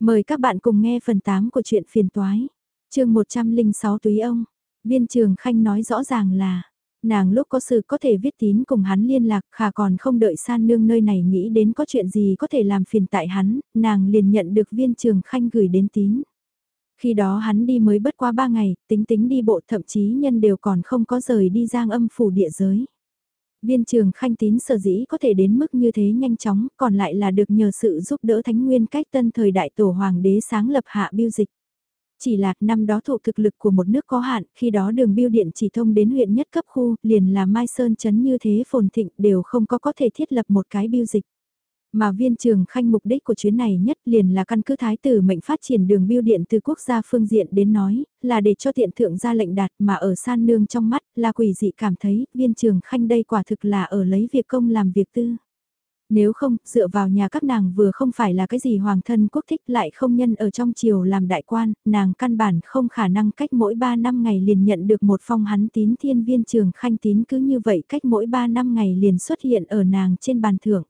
Mời các bạn cùng nghe phần 8 của truyện phiền toái. chương 106 túy ông. Viên trường khanh nói rõ ràng là, nàng lúc có sự có thể viết tín cùng hắn liên lạc khả còn không đợi san nương nơi này nghĩ đến có chuyện gì có thể làm phiền tại hắn, nàng liền nhận được viên trường khanh gửi đến tín. Khi đó hắn đi mới bất qua ba ngày, tính tính đi bộ thậm chí nhân đều còn không có rời đi giang âm phủ địa giới. Viên trường khanh tín sở dĩ có thể đến mức như thế nhanh chóng, còn lại là được nhờ sự giúp đỡ thánh nguyên cách tân thời đại tổ hoàng đế sáng lập hạ biêu dịch. Chỉ là năm đó thụ thực lực của một nước có hạn, khi đó đường biêu điện chỉ thông đến huyện nhất cấp khu, liền là Mai Sơn Trấn như thế phồn thịnh đều không có có thể thiết lập một cái biêu dịch. Mà viên trường khanh mục đích của chuyến này nhất liền là căn cứ thái tử mệnh phát triển đường biêu điện từ quốc gia phương diện đến nói, là để cho tiện thượng ra lệnh đạt mà ở san nương trong mắt là quỷ dị cảm thấy viên trường khanh đây quả thực là ở lấy việc công làm việc tư. Nếu không, dựa vào nhà các nàng vừa không phải là cái gì hoàng thân quốc thích lại không nhân ở trong triều làm đại quan, nàng căn bản không khả năng cách mỗi 3 năm ngày liền nhận được một phong hắn tín thiên viên trường khanh tín cứ như vậy cách mỗi 3 năm ngày liền xuất hiện ở nàng trên bàn thưởng.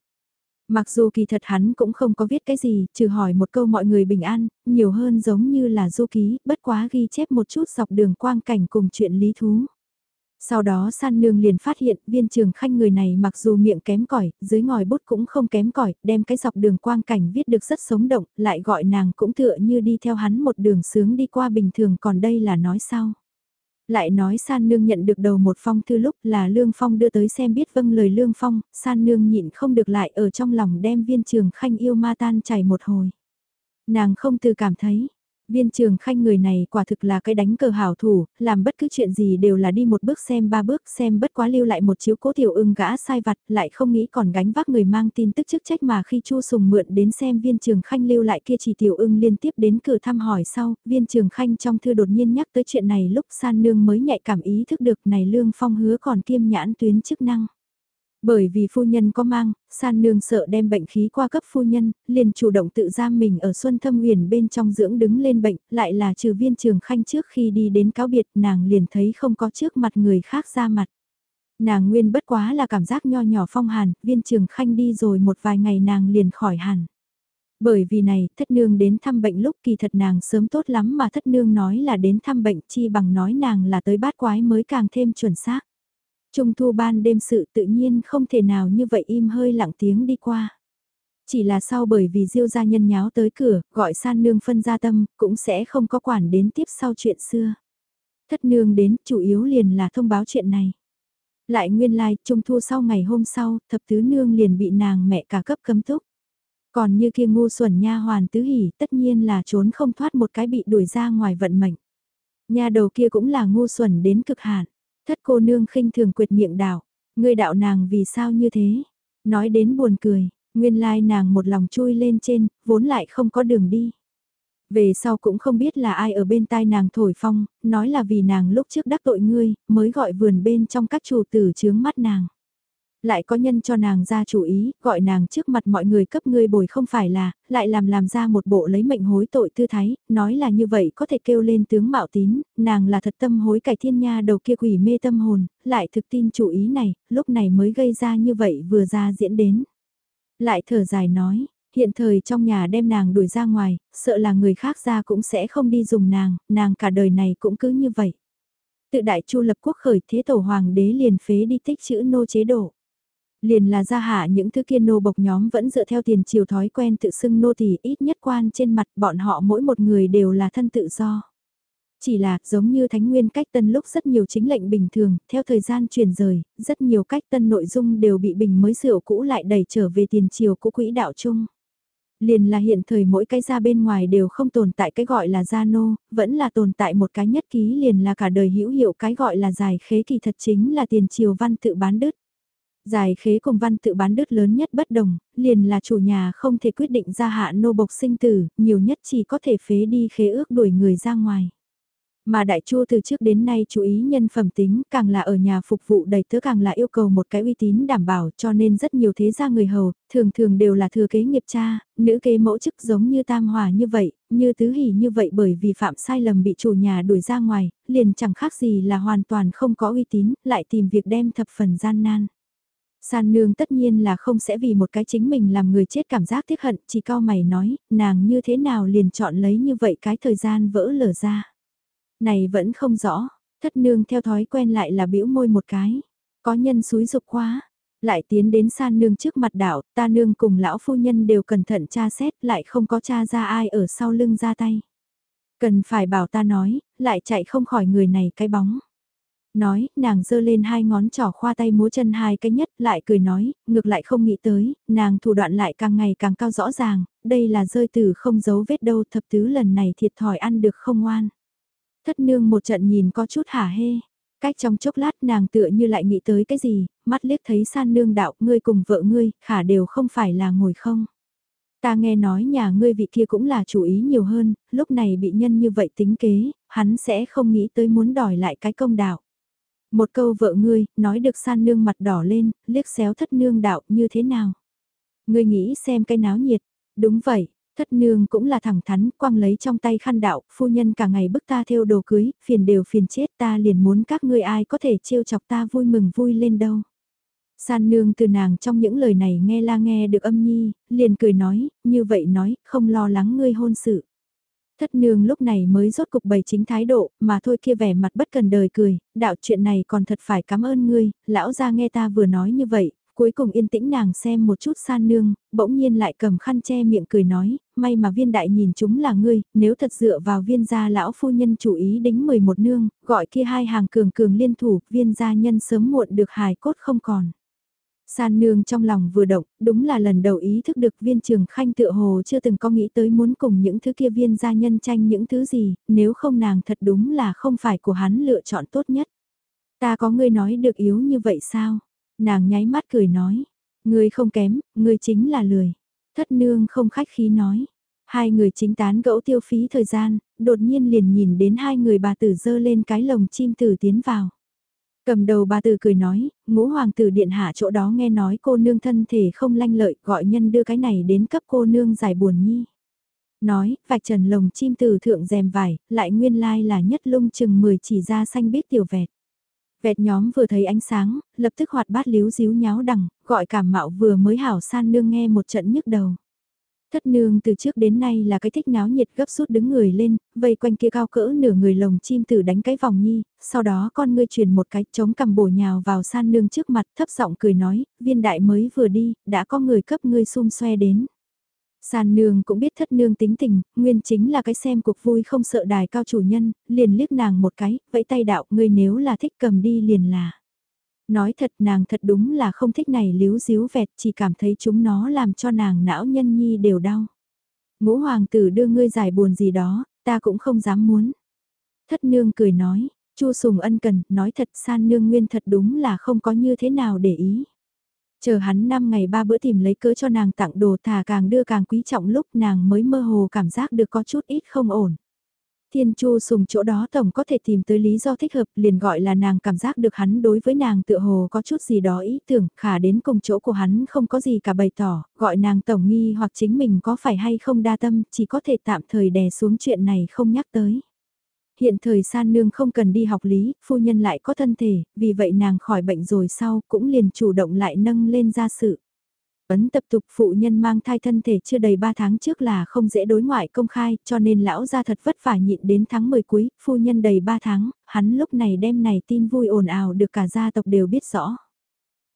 Mặc dù kỳ thật hắn cũng không có viết cái gì, trừ hỏi một câu mọi người bình an, nhiều hơn giống như là du ký, bất quá ghi chép một chút dọc đường quang cảnh cùng chuyện lý thú. Sau đó san nương liền phát hiện viên trường khanh người này mặc dù miệng kém cỏi dưới ngòi bút cũng không kém cỏi đem cái dọc đường quang cảnh viết được rất sống động, lại gọi nàng cũng tựa như đi theo hắn một đường sướng đi qua bình thường còn đây là nói sao. Lại nói san nương nhận được đầu một phong thư lúc là Lương Phong đưa tới xem biết vâng lời Lương Phong, san nương nhịn không được lại ở trong lòng đem viên trường khanh yêu ma tan chảy một hồi. Nàng không từ cảm thấy, Viên trường khanh người này quả thực là cái đánh cờ hảo thủ, làm bất cứ chuyện gì đều là đi một bước xem ba bước xem bất quá lưu lại một chiếu cố tiểu ưng gã sai vặt lại không nghĩ còn gánh vác người mang tin tức chức trách mà khi chu sùng mượn đến xem viên trường khanh lưu lại kia chỉ tiểu ưng liên tiếp đến cửa thăm hỏi sau, viên trường khanh trong thư đột nhiên nhắc tới chuyện này lúc san nương mới nhạy cảm ý thức được này lương phong hứa còn kiêm nhãn tuyến chức năng. Bởi vì phu nhân có mang, san nương sợ đem bệnh khí qua cấp phu nhân, liền chủ động tự giam mình ở xuân thâm huyền bên trong dưỡng đứng lên bệnh, lại là trừ viên trường khanh trước khi đi đến cáo biệt nàng liền thấy không có trước mặt người khác ra mặt. Nàng nguyên bất quá là cảm giác nho nhỏ phong hàn, viên trường khanh đi rồi một vài ngày nàng liền khỏi hẳn. Bởi vì này, thất nương đến thăm bệnh lúc kỳ thật nàng sớm tốt lắm mà thất nương nói là đến thăm bệnh chi bằng nói nàng là tới bát quái mới càng thêm chuẩn xác. Trung thu ban đêm sự tự nhiên không thể nào như vậy im hơi lặng tiếng đi qua. Chỉ là sau bởi vì diêu gia nhân nháo tới cửa, gọi san nương phân gia tâm, cũng sẽ không có quản đến tiếp sau chuyện xưa. Thất nương đến, chủ yếu liền là thông báo chuyện này. Lại nguyên lai, like, trung thu sau ngày hôm sau, thập tứ nương liền bị nàng mẹ cả cấp cấm túc. Còn như kia ngu xuẩn nha hoàn tứ hỉ, tất nhiên là trốn không thoát một cái bị đuổi ra ngoài vận mệnh. Nhà đầu kia cũng là ngu xuẩn đến cực hạn. Thất cô nương khinh thường quyệt miệng đạo, ngươi đạo nàng vì sao như thế? Nói đến buồn cười, nguyên lai nàng một lòng chui lên trên, vốn lại không có đường đi. Về sau cũng không biết là ai ở bên tai nàng thổi phong, nói là vì nàng lúc trước đắc tội ngươi, mới gọi vườn bên trong các chủ tử chướng mắt nàng. Lại có nhân cho nàng ra chủ ý, gọi nàng trước mặt mọi người cấp ngươi bồi không phải là, lại làm làm ra một bộ lấy mệnh hối tội tư thái, nói là như vậy có thể kêu lên tướng mạo tín, nàng là thật tâm hối cải thiên nha đầu kia quỷ mê tâm hồn, lại thực tin chủ ý này, lúc này mới gây ra như vậy vừa ra diễn đến. Lại thở dài nói, hiện thời trong nhà đem nàng đuổi ra ngoài, sợ là người khác ra cũng sẽ không đi dùng nàng, nàng cả đời này cũng cứ như vậy. Tự đại chu lập quốc khởi thế tổ hoàng đế liền phế đi tích chữ nô chế độ. Liền là gia hạ những thứ kia nô bộc nhóm vẫn dựa theo tiền chiều thói quen tự xưng nô thì ít nhất quan trên mặt bọn họ mỗi một người đều là thân tự do. Chỉ là, giống như Thánh Nguyên cách tân lúc rất nhiều chính lệnh bình thường, theo thời gian chuyển rời, rất nhiều cách tân nội dung đều bị bình mới sửa cũ lại đẩy trở về tiền chiều cũ quỹ đạo chung. Liền là hiện thời mỗi cái gia bên ngoài đều không tồn tại cái gọi là gia nô, vẫn là tồn tại một cái nhất ký liền là cả đời hữu hiệu cái gọi là dài khế kỳ thật chính là tiền chiều văn tự bán đứt. Giải khế cùng văn tự bán đứt lớn nhất bất đồng, liền là chủ nhà không thể quyết định gia hạ nô bộc sinh tử, nhiều nhất chỉ có thể phế đi khế ước đuổi người ra ngoài. Mà đại chua từ trước đến nay chú ý nhân phẩm tính, càng là ở nhà phục vụ đầy tớ càng là yêu cầu một cái uy tín đảm bảo cho nên rất nhiều thế gia người hầu, thường thường đều là thừa kế nghiệp cha, nữ kế mẫu chức giống như tam hòa như vậy, như tứ hỷ như vậy bởi vì phạm sai lầm bị chủ nhà đuổi ra ngoài, liền chẳng khác gì là hoàn toàn không có uy tín, lại tìm việc đem thập phần gian nan. San nương tất nhiên là không sẽ vì một cái chính mình làm người chết cảm giác tiếc hận, chỉ cao mày nói, nàng như thế nào liền chọn lấy như vậy cái thời gian vỡ lở ra. Này vẫn không rõ, thất nương theo thói quen lại là bĩu môi một cái. Có nhân suối dục quá, lại tiến đến san nương trước mặt đảo, ta nương cùng lão phu nhân đều cẩn thận tra xét lại không có tra ra ai ở sau lưng ra tay. Cần phải bảo ta nói, lại chạy không khỏi người này cái bóng. Nói, nàng giơ lên hai ngón trỏ khoa tay múa chân hai cái nhất, lại cười nói, ngược lại không nghĩ tới, nàng thủ đoạn lại càng ngày càng cao rõ ràng, đây là rơi từ không giấu vết đâu thập tứ lần này thiệt thòi ăn được không ngoan. Thất nương một trận nhìn có chút hả hê, cách trong chốc lát nàng tựa như lại nghĩ tới cái gì, mắt liếc thấy san nương đạo, ngươi cùng vợ ngươi, khả đều không phải là ngồi không. Ta nghe nói nhà ngươi vị kia cũng là chủ ý nhiều hơn, lúc này bị nhân như vậy tính kế, hắn sẽ không nghĩ tới muốn đòi lại cái công đạo. Một câu vợ ngươi, nói được san nương mặt đỏ lên, liếc xéo thất nương đạo như thế nào. Ngươi nghĩ xem cái náo nhiệt, đúng vậy, thất nương cũng là thẳng thắn, quăng lấy trong tay khăn đạo, phu nhân cả ngày bức ta theo đồ cưới, phiền đều phiền chết ta liền muốn các ngươi ai có thể trêu chọc ta vui mừng vui lên đâu. San nương từ nàng trong những lời này nghe la nghe được âm nhi, liền cười nói, như vậy nói, không lo lắng ngươi hôn sự. Thất nương lúc này mới rốt cục bày chính thái độ, mà thôi kia vẻ mặt bất cần đời cười, đạo chuyện này còn thật phải cảm ơn ngươi, lão ra nghe ta vừa nói như vậy, cuối cùng yên tĩnh nàng xem một chút san nương, bỗng nhiên lại cầm khăn che miệng cười nói, may mà viên đại nhìn chúng là ngươi, nếu thật dựa vào viên gia lão phu nhân chủ ý đính 11 nương, gọi kia hai hàng cường cường liên thủ, viên gia nhân sớm muộn được hài cốt không còn. San nương trong lòng vừa động, đúng là lần đầu ý thức được viên trường khanh tựa hồ chưa từng có nghĩ tới muốn cùng những thứ kia viên gia nhân tranh những thứ gì, nếu không nàng thật đúng là không phải của hắn lựa chọn tốt nhất. Ta có ngươi nói được yếu như vậy sao? Nàng nháy mắt cười nói, ngươi không kém, ngươi chính là lười. Thất nương không khách khí nói. Hai người chính tán gẫu tiêu phí thời gian, đột nhiên liền nhìn đến hai người bà tử dơ lên cái lồng chim tử tiến vào. Cầm đầu bà tử cười nói, ngũ hoàng tử điện hạ chỗ đó nghe nói cô nương thân thể không lanh lợi gọi nhân đưa cái này đến cấp cô nương giải buồn nhi. Nói, vạch trần lồng chim từ thượng rèm vải, lại nguyên lai là nhất lung chừng 10 chỉ ra xanh biết tiểu vẹt. Vẹt nhóm vừa thấy ánh sáng, lập tức hoạt bát líu díu nháo đằng, gọi cảm mạo vừa mới hảo san nương nghe một trận nhức đầu. Thất nương từ trước đến nay là cái thích náo nhiệt gấp rút đứng người lên, vây quanh kia cao cỡ nửa người lồng chim tử đánh cái vòng nhi, sau đó con ngươi truyền một cái chống cầm bổ nhào vào san nương trước mặt thấp giọng cười nói, viên đại mới vừa đi, đã có người cấp ngươi xung xoe đến. San nương cũng biết thất nương tính tình, nguyên chính là cái xem cuộc vui không sợ đài cao chủ nhân, liền liếc nàng một cái, vẫy tay đạo ngươi nếu là thích cầm đi liền là. Nói thật nàng thật đúng là không thích này líu díu vẹt chỉ cảm thấy chúng nó làm cho nàng não nhân nhi đều đau. Ngũ hoàng tử đưa ngươi giải buồn gì đó, ta cũng không dám muốn. Thất nương cười nói, chu sùng ân cần, nói thật san nương nguyên thật đúng là không có như thế nào để ý. Chờ hắn năm ngày ba bữa tìm lấy cớ cho nàng tặng đồ thà càng đưa càng quý trọng lúc nàng mới mơ hồ cảm giác được có chút ít không ổn. Thiên Chu sùng chỗ đó tổng có thể tìm tới lý do thích hợp liền gọi là nàng cảm giác được hắn đối với nàng tựa hồ có chút gì đó ý tưởng khả đến cùng chỗ của hắn không có gì cả bày tỏ, gọi nàng tổng nghi hoặc chính mình có phải hay không đa tâm chỉ có thể tạm thời đè xuống chuyện này không nhắc tới. Hiện thời san nương không cần đi học lý, phu nhân lại có thân thể, vì vậy nàng khỏi bệnh rồi sau cũng liền chủ động lại nâng lên ra sự. Ấn tập tục phụ nhân mang thai thân thể chưa đầy 3 tháng trước là không dễ đối ngoại công khai, cho nên lão gia thật vất vả nhịn đến tháng 10 cuối, phu nhân đầy 3 tháng, hắn lúc này đem này tin vui ồn ào được cả gia tộc đều biết rõ.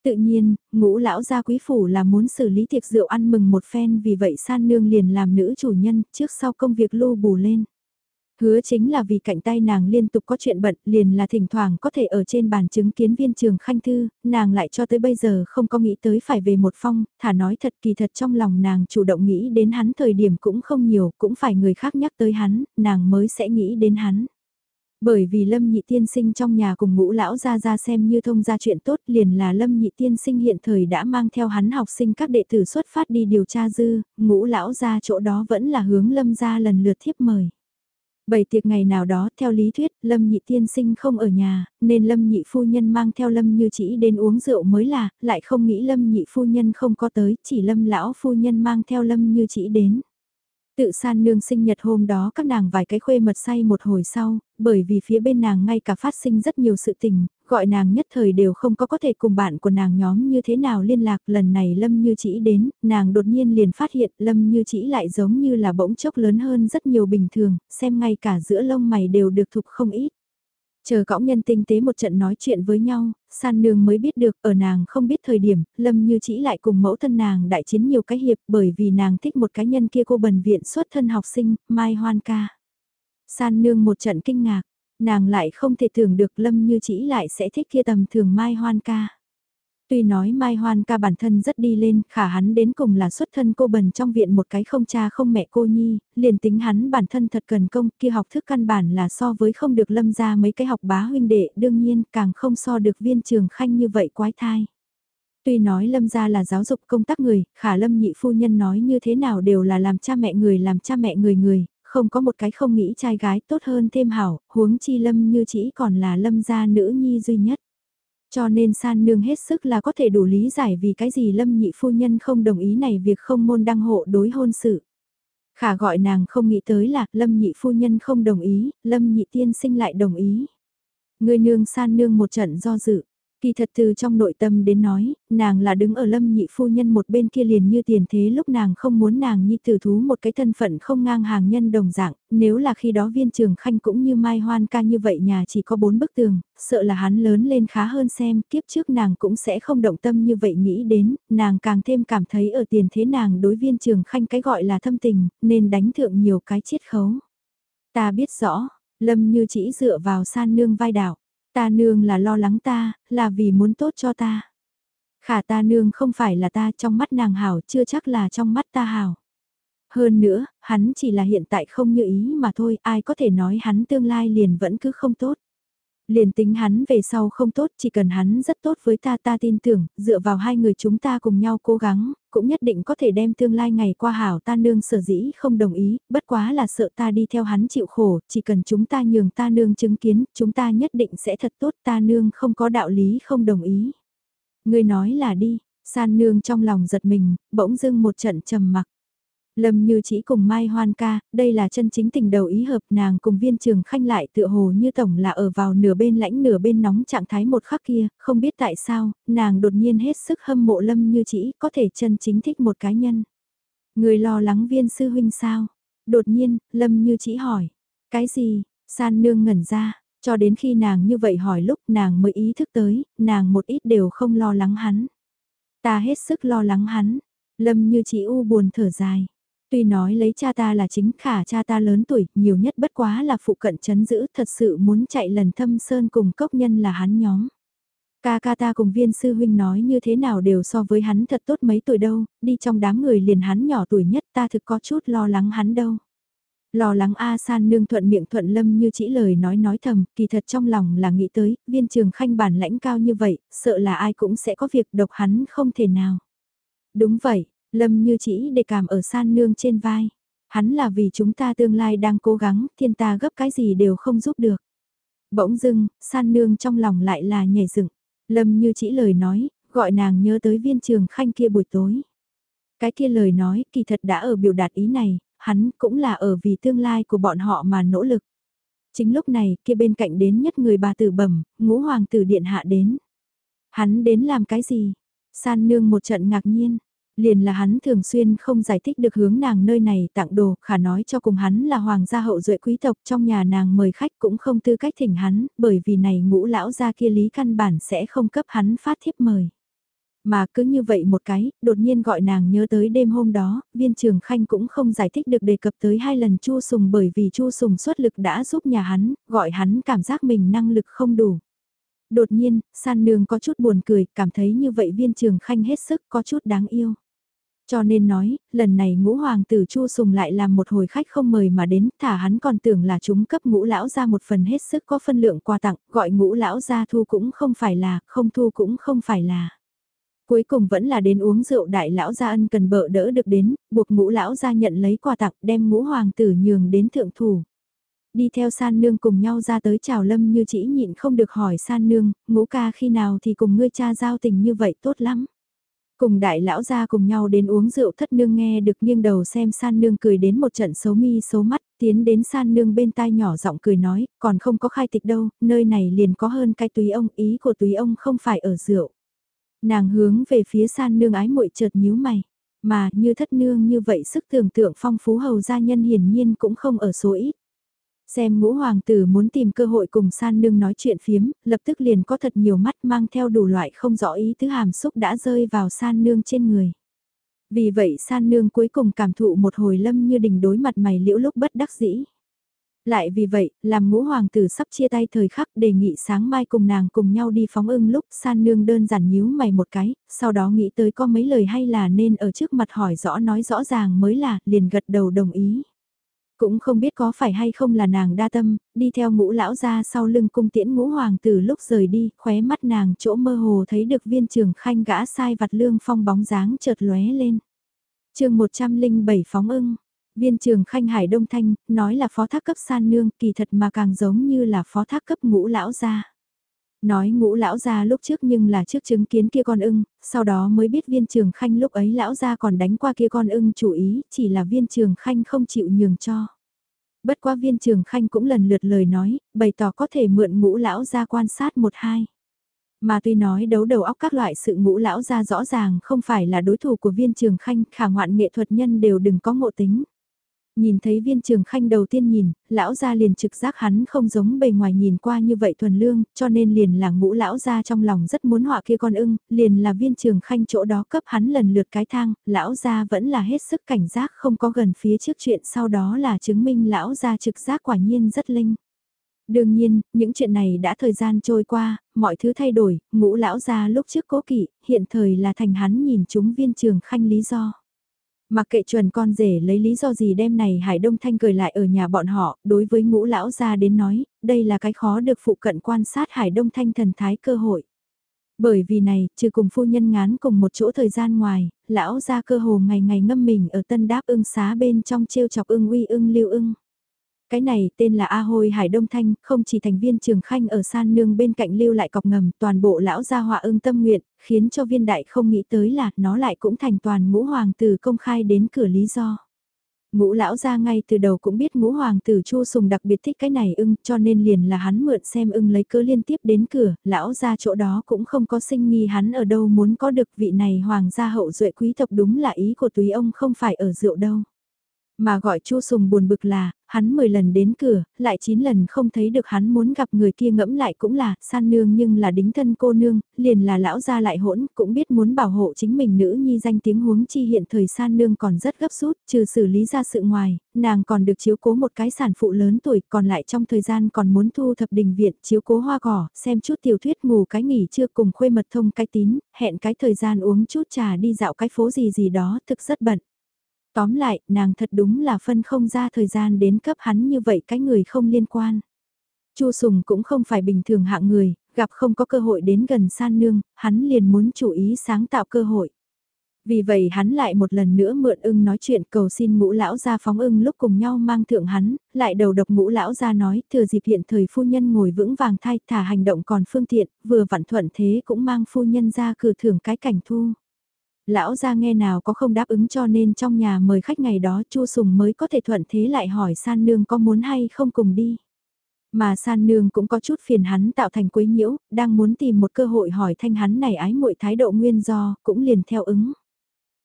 Tự nhiên, ngũ lão gia quý phủ là muốn xử lý tiệc rượu ăn mừng một phen vì vậy san nương liền làm nữ chủ nhân trước sau công việc lưu bù lên. Hứa chính là vì cạnh tay nàng liên tục có chuyện bận, liền là thỉnh thoảng có thể ở trên bàn chứng kiến viên trường khanh thư, nàng lại cho tới bây giờ không có nghĩ tới phải về một phong, thả nói thật kỳ thật trong lòng nàng chủ động nghĩ đến hắn thời điểm cũng không nhiều, cũng phải người khác nhắc tới hắn, nàng mới sẽ nghĩ đến hắn. Bởi vì Lâm Nhị Tiên Sinh trong nhà cùng ngũ lão ra ra xem như thông ra chuyện tốt liền là Lâm Nhị Tiên Sinh hiện thời đã mang theo hắn học sinh các đệ tử xuất phát đi điều tra dư, ngũ lão ra chỗ đó vẫn là hướng Lâm ra lần lượt thiếp mời. Bảy tiệc ngày nào đó, theo lý thuyết, Lâm nhị tiên sinh không ở nhà, nên Lâm nhị phu nhân mang theo Lâm như chỉ đến uống rượu mới là, lại không nghĩ Lâm nhị phu nhân không có tới, chỉ Lâm lão phu nhân mang theo Lâm như chỉ đến. Tự san nương sinh nhật hôm đó các nàng vài cái khuê mật say một hồi sau, bởi vì phía bên nàng ngay cả phát sinh rất nhiều sự tình, gọi nàng nhất thời đều không có có thể cùng bạn của nàng nhóm như thế nào liên lạc lần này Lâm Như Chỉ đến, nàng đột nhiên liền phát hiện Lâm Như Chỉ lại giống như là bỗng chốc lớn hơn rất nhiều bình thường, xem ngay cả giữa lông mày đều được thục không ít. Chờ cõng nhân tinh tế một trận nói chuyện với nhau, san nương mới biết được ở nàng không biết thời điểm, lâm như chỉ lại cùng mẫu thân nàng đại chiến nhiều cái hiệp bởi vì nàng thích một cá nhân kia cô bần viện xuất thân học sinh, Mai Hoan ca. San nương một trận kinh ngạc, nàng lại không thể tưởng được lâm như chỉ lại sẽ thích kia tầm thường Mai Hoan ca. Tuy nói Mai Hoan ca bản thân rất đi lên, khả hắn đến cùng là xuất thân cô bần trong viện một cái không cha không mẹ cô nhi, liền tính hắn bản thân thật cần công kia học thức căn bản là so với không được lâm ra mấy cái học bá huynh đệ đương nhiên càng không so được viên trường khanh như vậy quái thai. Tuy nói lâm gia là giáo dục công tác người, khả lâm nhị phu nhân nói như thế nào đều là làm cha mẹ người làm cha mẹ người người, không có một cái không nghĩ trai gái tốt hơn thêm hảo, huống chi lâm như chỉ còn là lâm gia nữ nhi duy nhất. Cho nên san nương hết sức là có thể đủ lý giải vì cái gì lâm nhị phu nhân không đồng ý này việc không môn đăng hộ đối hôn sự. Khả gọi nàng không nghĩ tới là lâm nhị phu nhân không đồng ý, lâm nhị tiên sinh lại đồng ý. Người nương san nương một trận do dự, Kỳ thật từ trong nội tâm đến nói, nàng là đứng ở lâm nhị phu nhân một bên kia liền như tiền thế lúc nàng không muốn nàng nhi tử thú một cái thân phận không ngang hàng nhân đồng dạng, nếu là khi đó viên trường khanh cũng như mai hoan ca như vậy nhà chỉ có bốn bức tường, sợ là hắn lớn lên khá hơn xem, kiếp trước nàng cũng sẽ không động tâm như vậy nghĩ đến, nàng càng thêm cảm thấy ở tiền thế nàng đối viên trường khanh cái gọi là thâm tình, nên đánh thượng nhiều cái chiết khấu. Ta biết rõ, lâm như chỉ dựa vào san nương vai đạo Ta nương là lo lắng ta, là vì muốn tốt cho ta. Khả ta nương không phải là ta trong mắt nàng hảo chưa chắc là trong mắt ta hảo. Hơn nữa, hắn chỉ là hiện tại không như ý mà thôi, ai có thể nói hắn tương lai liền vẫn cứ không tốt. Liền tính hắn về sau không tốt, chỉ cần hắn rất tốt với ta ta tin tưởng, dựa vào hai người chúng ta cùng nhau cố gắng, cũng nhất định có thể đem tương lai ngày qua hảo ta nương sở dĩ không đồng ý, bất quá là sợ ta đi theo hắn chịu khổ, chỉ cần chúng ta nhường ta nương chứng kiến, chúng ta nhất định sẽ thật tốt ta nương không có đạo lý không đồng ý. Người nói là đi, san nương trong lòng giật mình, bỗng dưng một trận trầm mặc. Lâm như chỉ cùng Mai Hoan ca, đây là chân chính tình đầu ý hợp nàng cùng viên trường khanh lại tựa hồ như tổng là ở vào nửa bên lãnh nửa bên nóng trạng thái một khắc kia, không biết tại sao, nàng đột nhiên hết sức hâm mộ Lâm như chỉ có thể chân chính thích một cá nhân. Người lo lắng viên sư huynh sao? Đột nhiên, Lâm như chỉ hỏi. Cái gì? San nương ngẩn ra, cho đến khi nàng như vậy hỏi lúc nàng mới ý thức tới, nàng một ít đều không lo lắng hắn. Ta hết sức lo lắng hắn. Lâm như chỉ u buồn thở dài. Tuy nói lấy cha ta là chính khả cha ta lớn tuổi, nhiều nhất bất quá là phụ cận chấn giữ, thật sự muốn chạy lần thâm sơn cùng cốc nhân là hắn nhóm. Ca ca ta cùng viên sư huynh nói như thế nào đều so với hắn thật tốt mấy tuổi đâu, đi trong đám người liền hắn nhỏ tuổi nhất ta thực có chút lo lắng hắn đâu. Lo lắng A San nương thuận miệng thuận lâm như chỉ lời nói nói thầm, kỳ thật trong lòng là nghĩ tới, viên trường khanh bản lãnh cao như vậy, sợ là ai cũng sẽ có việc độc hắn không thể nào. Đúng vậy, Lâm như chỉ để cảm ở san nương trên vai. Hắn là vì chúng ta tương lai đang cố gắng, thiên ta gấp cái gì đều không giúp được. Bỗng dưng, san nương trong lòng lại là nhảy dựng. Lâm như chỉ lời nói, gọi nàng nhớ tới viên trường khanh kia buổi tối. Cái kia lời nói kỳ thật đã ở biểu đạt ý này, hắn cũng là ở vì tương lai của bọn họ mà nỗ lực. Chính lúc này, kia bên cạnh đến nhất người bà tử bẩm, ngũ hoàng tử điện hạ đến. Hắn đến làm cái gì? San nương một trận ngạc nhiên, liền là hắn thường xuyên không giải thích được hướng nàng nơi này tặng đồ, khả nói cho cùng hắn là hoàng gia hậu duệ quý tộc trong nhà nàng mời khách cũng không tư cách thỉnh hắn, bởi vì này ngũ lão gia kia lý căn bản sẽ không cấp hắn phát thiếp mời. Mà cứ như vậy một cái, đột nhiên gọi nàng nhớ tới đêm hôm đó, viên trường khanh cũng không giải thích được đề cập tới hai lần chu sùng bởi vì chu sùng xuất lực đã giúp nhà hắn, gọi hắn cảm giác mình năng lực không đủ. Đột nhiên, san nương có chút buồn cười, cảm thấy như vậy viên trường khanh hết sức có chút đáng yêu. Cho nên nói, lần này ngũ hoàng tử Chu Sùng lại làm một hồi khách không mời mà đến, thả hắn còn tưởng là chúng cấp ngũ lão ra một phần hết sức có phân lượng quà tặng, gọi ngũ lão ra thu cũng không phải là, không thu cũng không phải là. Cuối cùng vẫn là đến uống rượu đại lão gia ân cần bợ đỡ được đến, buộc ngũ lão gia nhận lấy quà tặng đem ngũ hoàng tử nhường đến thượng thủ. Đi theo san nương cùng nhau ra tới chào lâm như chỉ nhịn không được hỏi san nương, ngũ ca khi nào thì cùng ngươi cha giao tình như vậy tốt lắm. Cùng đại lão ra cùng nhau đến uống rượu thất nương nghe được nghiêng đầu xem san nương cười đến một trận xấu mi xấu mắt, tiến đến san nương bên tai nhỏ giọng cười nói, còn không có khai tịch đâu, nơi này liền có hơn cái túy ông, ý của túy ông không phải ở rượu. Nàng hướng về phía san nương ái muội chợt nhíu mày, mà như thất nương như vậy sức tưởng tượng phong phú hầu gia nhân hiển nhiên cũng không ở số ít. Xem ngũ hoàng tử muốn tìm cơ hội cùng san nương nói chuyện phiếm, lập tức liền có thật nhiều mắt mang theo đủ loại không rõ ý tứ hàm xúc đã rơi vào san nương trên người. Vì vậy san nương cuối cùng cảm thụ một hồi lâm như đình đối mặt mày liễu lúc bất đắc dĩ. Lại vì vậy, làm ngũ hoàng tử sắp chia tay thời khắc đề nghị sáng mai cùng nàng cùng nhau đi phóng ưng lúc san nương đơn giản nhíu mày một cái, sau đó nghĩ tới có mấy lời hay là nên ở trước mặt hỏi rõ nói rõ ràng mới là, liền gật đầu đồng ý. Cũng không biết có phải hay không là nàng đa tâm, đi theo ngũ lão ra sau lưng cung tiễn ngũ hoàng tử lúc rời đi, khóe mắt nàng chỗ mơ hồ thấy được viên trường khanh gã sai vặt lương phong bóng dáng chợt lóe lên. chương 107 phóng ưng, viên trường khanh hải đông thanh, nói là phó thác cấp san nương, kỳ thật mà càng giống như là phó thác cấp ngũ lão gia nói ngũ lão gia lúc trước nhưng là trước chứng kiến kia con ưng, sau đó mới biết viên trường khanh lúc ấy lão gia còn đánh qua kia con ưng chủ ý, chỉ là viên trường khanh không chịu nhường cho. Bất qua viên trường khanh cũng lần lượt lời nói, bày tỏ có thể mượn ngũ lão gia quan sát một hai. Mà tuy nói đấu đầu óc các loại sự ngũ lão gia rõ ràng không phải là đối thủ của viên trường khanh, khả ngoạn nghệ thuật nhân đều đừng có ngộ tính. Nhìn thấy viên trường khanh đầu tiên nhìn, lão gia liền trực giác hắn không giống bề ngoài nhìn qua như vậy thuần lương, cho nên liền là ngũ lão gia trong lòng rất muốn họa kia con ưng, liền là viên trường khanh chỗ đó cấp hắn lần lượt cái thang, lão gia vẫn là hết sức cảnh giác không có gần phía trước chuyện sau đó là chứng minh lão gia trực giác quả nhiên rất linh. Đương nhiên, những chuyện này đã thời gian trôi qua, mọi thứ thay đổi, ngũ lão gia lúc trước cố kỵ, hiện thời là thành hắn nhìn chúng viên trường khanh lý do. Mặc kệ chuẩn con rể lấy lý do gì đêm này Hải Đông Thanh cười lại ở nhà bọn họ, đối với ngũ lão gia đến nói, đây là cái khó được phụ cận quan sát Hải Đông Thanh thần thái cơ hội. Bởi vì này, trừ cùng phu nhân ngán cùng một chỗ thời gian ngoài, lão gia cơ hồ ngày ngày ngâm mình ở tân đáp ưng xá bên trong trêu chọc ưng uy ưng lưu ưng. Cái này tên là A Hôi Hải Đông Thanh, không chỉ thành viên trường khanh ở san nương bên cạnh lưu lại cọc ngầm toàn bộ lão gia họa ưng tâm nguyện, khiến cho viên đại không nghĩ tới là nó lại cũng thành toàn ngũ hoàng tử công khai đến cửa lý do. Ngũ lão ra ngay từ đầu cũng biết ngũ hoàng tử chu sùng đặc biệt thích cái này ưng cho nên liền là hắn mượn xem ưng lấy cớ liên tiếp đến cửa, lão ra chỗ đó cũng không có sinh nghi hắn ở đâu muốn có được vị này hoàng gia hậu duệ quý tộc đúng là ý của túy ông không phải ở rượu đâu. Mà gọi Chu Sùng buồn bực là, hắn 10 lần đến cửa, lại 9 lần không thấy được hắn muốn gặp người kia ngẫm lại cũng là, san nương nhưng là đính thân cô nương, liền là lão gia lại hỗn, cũng biết muốn bảo hộ chính mình nữ nhi danh tiếng huống chi hiện thời san nương còn rất gấp rút, trừ xử lý ra sự ngoài, nàng còn được chiếu cố một cái sản phụ lớn tuổi, còn lại trong thời gian còn muốn thu thập đình viện, chiếu cố hoa cỏ, xem chút tiểu thuyết ngủ cái nghỉ chưa cùng khuê mật thông cái tín, hẹn cái thời gian uống chút trà đi dạo cái phố gì gì đó, thực rất bận. Tóm lại, nàng thật đúng là phân không ra thời gian đến cấp hắn như vậy cái người không liên quan. Chu Sùng cũng không phải bình thường hạng người, gặp không có cơ hội đến gần san nương, hắn liền muốn chủ ý sáng tạo cơ hội. Vì vậy hắn lại một lần nữa mượn ưng nói chuyện cầu xin ngũ lão ra phóng ưng lúc cùng nhau mang thượng hắn, lại đầu độc ngũ lão ra nói thừa dịp hiện thời phu nhân ngồi vững vàng thai thả hành động còn phương tiện, vừa vặn thuận thế cũng mang phu nhân ra cử thưởng cái cảnh thu. Lão ra nghe nào có không đáp ứng cho nên trong nhà mời khách ngày đó Chu Sùng mới có thể thuận thế lại hỏi San Nương có muốn hay không cùng đi. Mà San Nương cũng có chút phiền hắn tạo thành quấy nhiễu, đang muốn tìm một cơ hội hỏi thanh hắn này ái muội thái độ nguyên do, cũng liền theo ứng.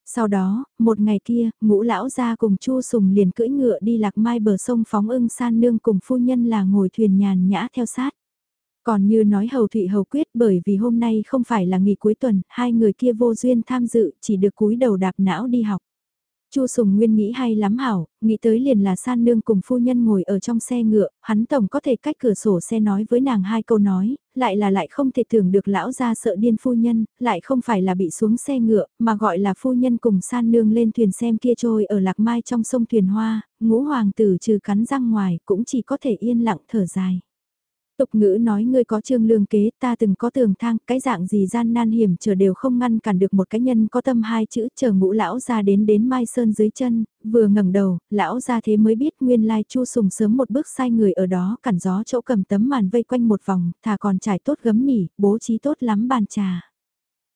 Sau đó, một ngày kia, ngũ lão ra cùng Chu Sùng liền cưỡi ngựa đi lạc mai bờ sông phóng ưng San Nương cùng phu nhân là ngồi thuyền nhàn nhã theo sát. Còn như nói hầu thụy hầu quyết bởi vì hôm nay không phải là nghỉ cuối tuần, hai người kia vô duyên tham dự, chỉ được cúi đầu đạp não đi học. Chu Sùng Nguyên nghĩ hay lắm hảo, nghĩ tới liền là san nương cùng phu nhân ngồi ở trong xe ngựa, hắn tổng có thể cách cửa sổ xe nói với nàng hai câu nói, lại là lại không thể tưởng được lão ra sợ điên phu nhân, lại không phải là bị xuống xe ngựa, mà gọi là phu nhân cùng san nương lên thuyền xem kia trôi ở lạc mai trong sông thuyền hoa, ngũ hoàng tử trừ cắn răng ngoài cũng chỉ có thể yên lặng thở dài. Tục ngữ nói ngươi có trương lương kế, ta từng có tường thang, cái dạng gì gian nan hiểm trở đều không ngăn cản được một cái nhân có tâm hai chữ chờ ngũ lão ra đến đến Mai Sơn dưới chân, vừa ngẩng đầu, lão ra thế mới biết nguyên lai chu sùng sớm một bước sai người ở đó cản gió chỗ cầm tấm màn vây quanh một vòng, thà còn trải tốt gấm nỉ, bố trí tốt lắm bàn trà.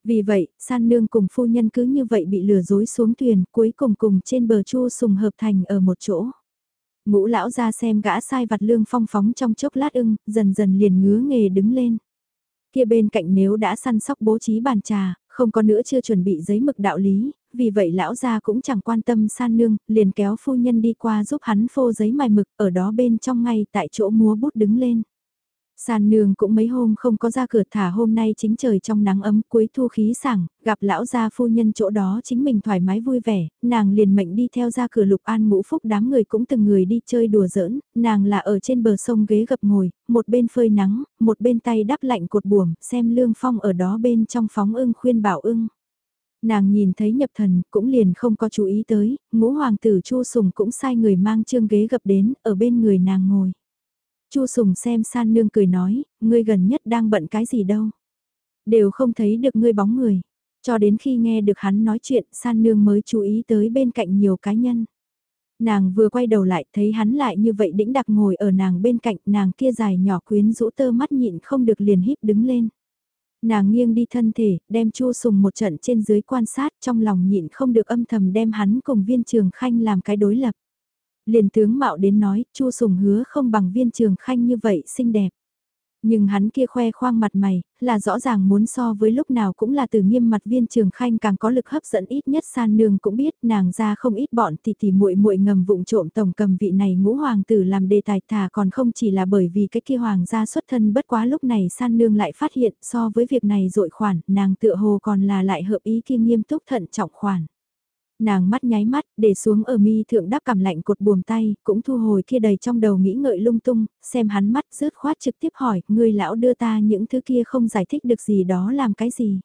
Vì vậy, san nương cùng phu nhân cứ như vậy bị lừa dối xuống thuyền, cuối cùng cùng trên bờ chu sùng hợp thành ở một chỗ. Ngũ lão ra xem gã sai vặt lương phong phóng trong chốc lát ưng, dần dần liền ngứa nghề đứng lên. Kia bên cạnh nếu đã săn sóc bố trí bàn trà, không có nữa chưa chuẩn bị giấy mực đạo lý, vì vậy lão gia cũng chẳng quan tâm san nương, liền kéo phu nhân đi qua giúp hắn phô giấy mài mực ở đó bên trong ngay tại chỗ múa bút đứng lên. San nương cũng mấy hôm không có ra cửa thả hôm nay chính trời trong nắng ấm cuối thu khí sảng, gặp lão gia phu nhân chỗ đó chính mình thoải mái vui vẻ, nàng liền mệnh đi theo ra cửa lục an ngũ phúc đám người cũng từng người đi chơi đùa giỡn, nàng là ở trên bờ sông ghế gập ngồi, một bên phơi nắng, một bên tay đắp lạnh cột buồm, xem lương phong ở đó bên trong phóng ưng khuyên bảo ưng. Nàng nhìn thấy nhập thần, cũng liền không có chú ý tới, ngũ hoàng tử chu sùng cũng sai người mang trương ghế gập đến, ở bên người nàng ngồi. Chu Sùng xem san nương cười nói, ngươi gần nhất đang bận cái gì đâu. Đều không thấy được ngươi bóng người. Cho đến khi nghe được hắn nói chuyện, san nương mới chú ý tới bên cạnh nhiều cá nhân. Nàng vừa quay đầu lại thấy hắn lại như vậy đĩnh đặc ngồi ở nàng bên cạnh nàng kia dài nhỏ quyến rũ tơ mắt nhịn không được liền híp đứng lên. Nàng nghiêng đi thân thể, đem Chu Sùng một trận trên dưới quan sát trong lòng nhịn không được âm thầm đem hắn cùng viên trường khanh làm cái đối lập. Liền tướng mạo đến nói, Chu Sùng hứa không bằng viên trường khanh như vậy xinh đẹp. Nhưng hắn kia khoe khoang mặt mày, là rõ ràng muốn so với lúc nào cũng là từ nghiêm mặt viên trường khanh càng có lực hấp dẫn ít nhất san nương cũng biết nàng ra không ít bọn thì thì muội muội ngầm vụng trộm tổng cầm vị này ngũ hoàng tử làm đề tài thả còn không chỉ là bởi vì cái kia hoàng gia xuất thân bất quá lúc này san nương lại phát hiện so với việc này dội khoản nàng tựa hồ còn là lại hợp ý kia nghiêm túc thận trọng khoản nàng mắt nháy mắt, để xuống ở mi thượng đắp cảm lạnh cột buồm tay, cũng thu hồi kia đầy trong đầu nghĩ ngợi lung tung, xem hắn mắt rớt khoát trực tiếp hỏi, ngươi lão đưa ta những thứ kia không giải thích được gì đó làm cái gì.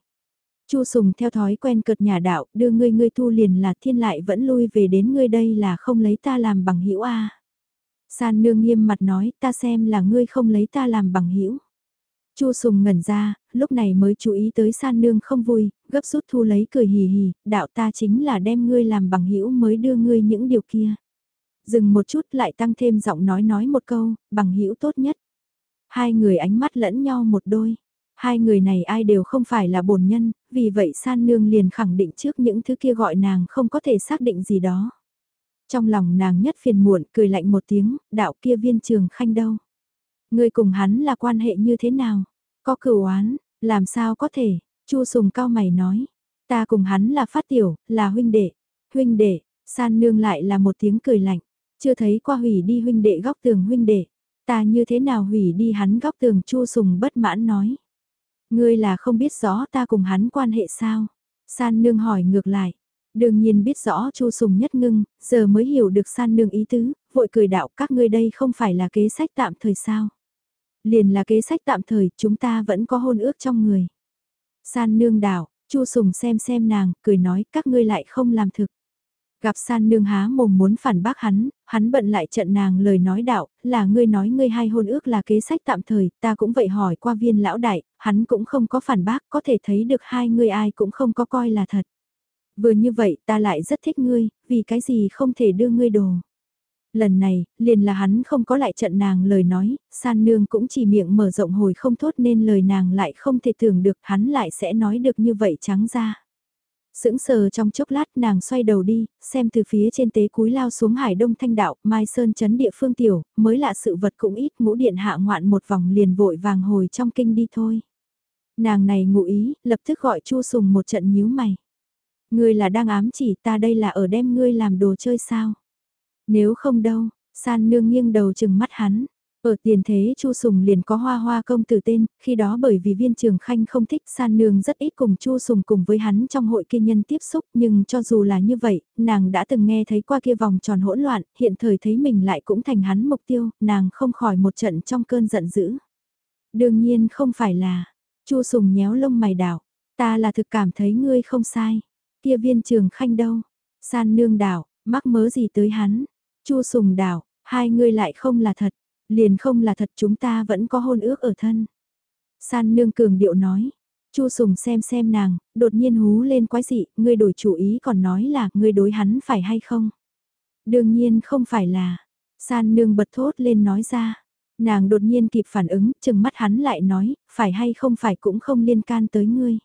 Chu Sùng theo thói quen cợt nhà đạo, đưa ngươi ngươi thu liền là thiên lại vẫn lui về đến ngươi đây là không lấy ta làm bằng hữu a. San nương nghiêm mặt nói, ta xem là ngươi không lấy ta làm bằng hữu. Chu Sùng ngẩn ra, lúc này mới chú ý tới san nương không vui, gấp rút thu lấy cười hì hì, đạo ta chính là đem ngươi làm bằng hữu mới đưa ngươi những điều kia. Dừng một chút lại tăng thêm giọng nói nói một câu, bằng hữu tốt nhất. Hai người ánh mắt lẫn nhau một đôi. Hai người này ai đều không phải là bổn nhân, vì vậy san nương liền khẳng định trước những thứ kia gọi nàng không có thể xác định gì đó. Trong lòng nàng nhất phiền muộn cười lạnh một tiếng, đạo kia viên trường khanh đâu. Ngươi cùng hắn là quan hệ như thế nào? Có cửu oán, làm sao có thể? Chu Sùng cao mày nói, ta cùng hắn là phát tiểu, là huynh đệ. Huynh đệ, san nương lại là một tiếng cười lạnh, chưa thấy qua hủy đi huynh đệ góc tường huynh đệ. Ta như thế nào hủy đi hắn góc tường Chu Sùng bất mãn nói. Ngươi là không biết rõ ta cùng hắn quan hệ sao? San nương hỏi ngược lại. Đương nhiên biết rõ Chu Sùng nhất ngưng, giờ mới hiểu được san nương ý tứ, vội cười đạo các ngươi đây không phải là kế sách tạm thời sao. Liền là kế sách tạm thời, chúng ta vẫn có hôn ước trong người. San nương đảo, Chu Sùng xem xem nàng, cười nói các ngươi lại không làm thực. Gặp san nương há mồm muốn phản bác hắn, hắn bận lại trận nàng lời nói đạo, là ngươi nói ngươi hai hôn ước là kế sách tạm thời, ta cũng vậy hỏi qua viên lão đại, hắn cũng không có phản bác, có thể thấy được hai ngươi ai cũng không có coi là thật. Vừa như vậy ta lại rất thích ngươi, vì cái gì không thể đưa ngươi đồ. Lần này, liền là hắn không có lại trận nàng lời nói, san nương cũng chỉ miệng mở rộng hồi không thốt nên lời nàng lại không thể tưởng được hắn lại sẽ nói được như vậy trắng ra. Sững sờ trong chốc lát nàng xoay đầu đi, xem từ phía trên tế cúi lao xuống hải đông thanh đạo, mai sơn chấn địa phương tiểu, mới lạ sự vật cũng ít ngũ điện hạ ngoạn một vòng liền vội vàng hồi trong kinh đi thôi. Nàng này ngụ ý, lập tức gọi chu sùng một trận nhíu mày. Ngươi là đang ám chỉ ta đây là ở đem ngươi làm đồ chơi sao? Nếu không đâu, san nương nghiêng đầu chừng mắt hắn. Ở tiền thế Chu Sùng liền có hoa hoa công tử tên, khi đó bởi vì viên trường khanh không thích san nương rất ít cùng Chu Sùng cùng với hắn trong hội kia nhân tiếp xúc nhưng cho dù là như vậy, nàng đã từng nghe thấy qua kia vòng tròn hỗn loạn, hiện thời thấy mình lại cũng thành hắn mục tiêu, nàng không khỏi một trận trong cơn giận dữ. Đương nhiên không phải là, Chu Sùng nhéo lông mày đảo, ta là thực cảm thấy ngươi không sai, kia viên trường khanh đâu, san nương đảo, mắc mớ gì tới hắn, Chu Sùng đảo, hai người lại không là thật, liền không là thật chúng ta vẫn có hôn ước ở thân. San nương cường điệu nói, Chu Sùng xem xem nàng, đột nhiên hú lên quái dị, ngươi đổi chủ ý còn nói là ngươi đối hắn phải hay không. Đương nhiên không phải là, San nương bật thốt lên nói ra. Nàng đột nhiên kịp phản ứng, chừng mắt hắn lại nói, phải hay không phải cũng không liên can tới ngươi.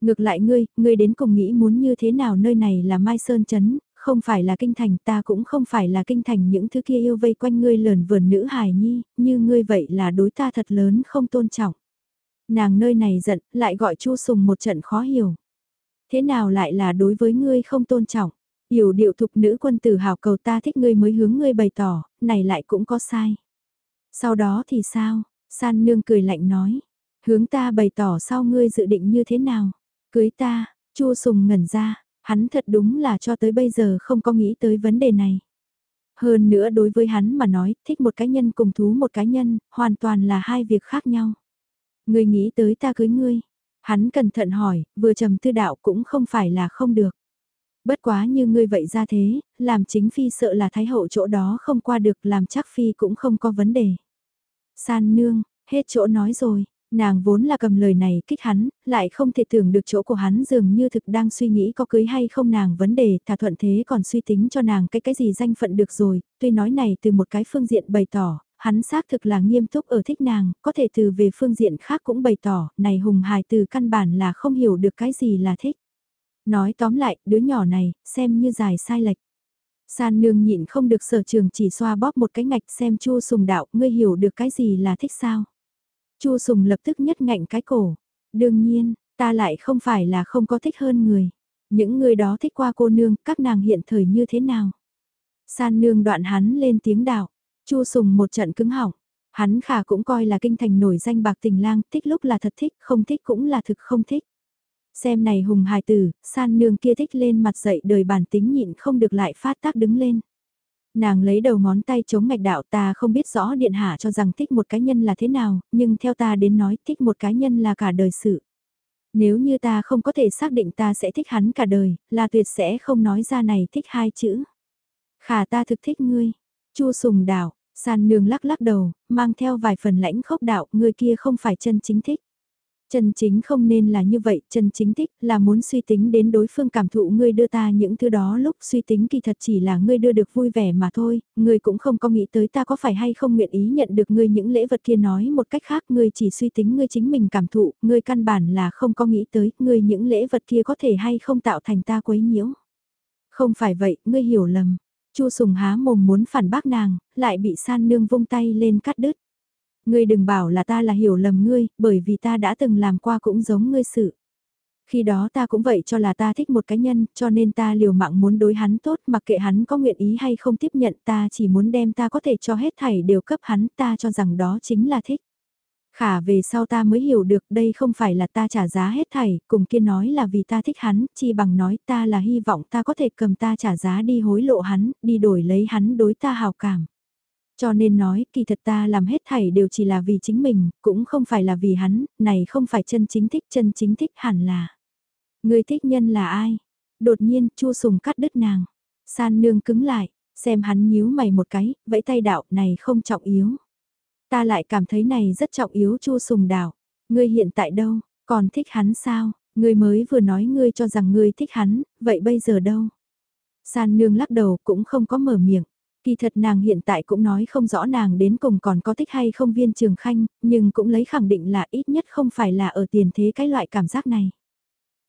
Ngược lại ngươi, ngươi đến cùng nghĩ muốn như thế nào nơi này là Mai Sơn Trấn, không phải là kinh thành ta cũng không phải là kinh thành những thứ kia yêu vây quanh ngươi lờn vườn nữ hài nhi, như ngươi vậy là đối ta thật lớn không tôn trọng. Nàng nơi này giận, lại gọi chu sùng một trận khó hiểu. Thế nào lại là đối với ngươi không tôn trọng? Yểu điệu thục nữ quân tử hào cầu ta thích ngươi mới hướng ngươi bày tỏ, này lại cũng có sai. Sau đó thì sao? San nương cười lạnh nói. Hướng ta bày tỏ sau ngươi dự định như thế nào? Cưới ta, chua sùng ngẩn ra, hắn thật đúng là cho tới bây giờ không có nghĩ tới vấn đề này. Hơn nữa đối với hắn mà nói, thích một cá nhân cùng thú một cá nhân, hoàn toàn là hai việc khác nhau. người nghĩ tới ta cưới ngươi. Hắn cẩn thận hỏi, vừa trầm tư đạo cũng không phải là không được. Bất quá như ngươi vậy ra thế, làm chính phi sợ là thái hậu chỗ đó không qua được làm chắc phi cũng không có vấn đề. San nương, hết chỗ nói rồi, nàng vốn là cầm lời này kích hắn, lại không thể tưởng được chỗ của hắn dường như thực đang suy nghĩ có cưới hay không nàng vấn đề, thả thuận thế còn suy tính cho nàng cái cái gì danh phận được rồi, tuy nói này từ một cái phương diện bày tỏ, hắn xác thực là nghiêm túc ở thích nàng, có thể từ về phương diện khác cũng bày tỏ, này hùng hài từ căn bản là không hiểu được cái gì là thích. Nói tóm lại, đứa nhỏ này, xem như dài sai lệch. San nương nhịn không được sở trường chỉ xoa bóp một cái ngạch xem chua sùng đạo, ngươi hiểu được cái gì là thích sao. Chu Sùng lập tức nhất ngạnh cái cổ. Đương nhiên, ta lại không phải là không có thích hơn người. Những người đó thích qua cô nương, các nàng hiện thời như thế nào? San nương đoạn hắn lên tiếng đạo. Chu Sùng một trận cứng họng. Hắn khả cũng coi là kinh thành nổi danh bạc tình lang, thích lúc là thật thích, không thích cũng là thực không thích. Xem này hùng hài tử, san nương kia thích lên mặt dậy đời bản tính nhịn không được lại phát tác đứng lên. Nàng lấy đầu ngón tay chống mạch đạo ta không biết rõ điện hạ cho rằng thích một cá nhân là thế nào, nhưng theo ta đến nói thích một cá nhân là cả đời sự. Nếu như ta không có thể xác định ta sẽ thích hắn cả đời, là tuyệt sẽ không nói ra này thích hai chữ. Khả ta thực thích ngươi. Chu sùng đạo, sàn nương lắc lắc đầu, mang theo vài phần lãnh khốc đạo, ngươi kia không phải chân chính thích. Chân chính không nên là như vậy, chân chính thích là muốn suy tính đến đối phương cảm thụ ngươi đưa ta những thứ đó lúc suy tính kỳ thật chỉ là ngươi đưa được vui vẻ mà thôi, ngươi cũng không có nghĩ tới ta có phải hay không nguyện ý nhận được ngươi những lễ vật kia nói một cách khác ngươi chỉ suy tính ngươi chính mình cảm thụ, ngươi căn bản là không có nghĩ tới ngươi những lễ vật kia có thể hay không tạo thành ta quấy nhiễu. Không phải vậy, ngươi hiểu lầm. Chu Sùng há mồm muốn phản bác nàng, lại bị san nương vung tay lên cắt đứt. Ngươi đừng bảo là ta là hiểu lầm ngươi, bởi vì ta đã từng làm qua cũng giống ngươi sự. Khi đó ta cũng vậy cho là ta thích một cá nhân, cho nên ta liều mạng muốn đối hắn tốt, mặc kệ hắn có nguyện ý hay không tiếp nhận ta chỉ muốn đem ta có thể cho hết thảy đều cấp hắn, ta cho rằng đó chính là thích. Khả về sau ta mới hiểu được đây không phải là ta trả giá hết thảy, cùng kia nói là vì ta thích hắn, chi bằng nói ta là hy vọng ta có thể cầm ta trả giá đi hối lộ hắn, đi đổi lấy hắn đối ta hào cảm. Cho nên nói, kỳ thật ta làm hết thảy đều chỉ là vì chính mình, cũng không phải là vì hắn, này không phải chân chính thích, chân chính thích hẳn là. Người thích nhân là ai? Đột nhiên, chua sùng cắt đứt nàng. San nương cứng lại, xem hắn nhíu mày một cái, vẫy tay đạo, này không trọng yếu. Ta lại cảm thấy này rất trọng yếu chua sùng đạo. Ngươi hiện tại đâu, còn thích hắn sao? Ngươi mới vừa nói ngươi cho rằng ngươi thích hắn, vậy bây giờ đâu? San nương lắc đầu cũng không có mở miệng. Kỳ thật nàng hiện tại cũng nói không rõ nàng đến cùng còn có thích hay không viên trường khanh, nhưng cũng lấy khẳng định là ít nhất không phải là ở tiền thế cái loại cảm giác này.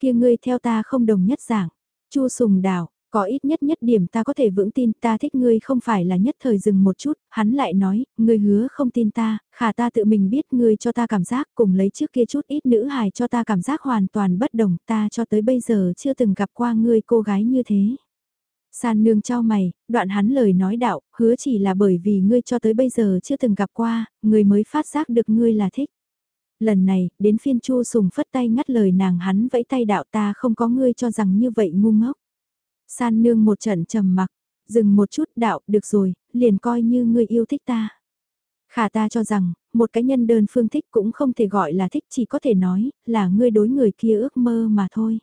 Kia ngươi theo ta không đồng nhất dạng, chua sùng đảo, có ít nhất nhất điểm ta có thể vững tin ta thích ngươi không phải là nhất thời dừng một chút, hắn lại nói, ngươi hứa không tin ta, khả ta tự mình biết ngươi cho ta cảm giác cùng lấy trước kia chút ít nữ hài cho ta cảm giác hoàn toàn bất đồng ta cho tới bây giờ chưa từng gặp qua ngươi cô gái như thế. San nương trao mày, đoạn hắn lời nói đạo, hứa chỉ là bởi vì ngươi cho tới bây giờ chưa từng gặp qua, ngươi mới phát giác được ngươi là thích. Lần này, đến phiên chu sùng phất tay ngắt lời nàng hắn vẫy tay đạo ta không có ngươi cho rằng như vậy ngu ngốc. San nương một trận trầm mặc, dừng một chút đạo, được rồi, liền coi như ngươi yêu thích ta. Khả ta cho rằng, một cái nhân đơn phương thích cũng không thể gọi là thích chỉ có thể nói là ngươi đối người kia ước mơ mà thôi.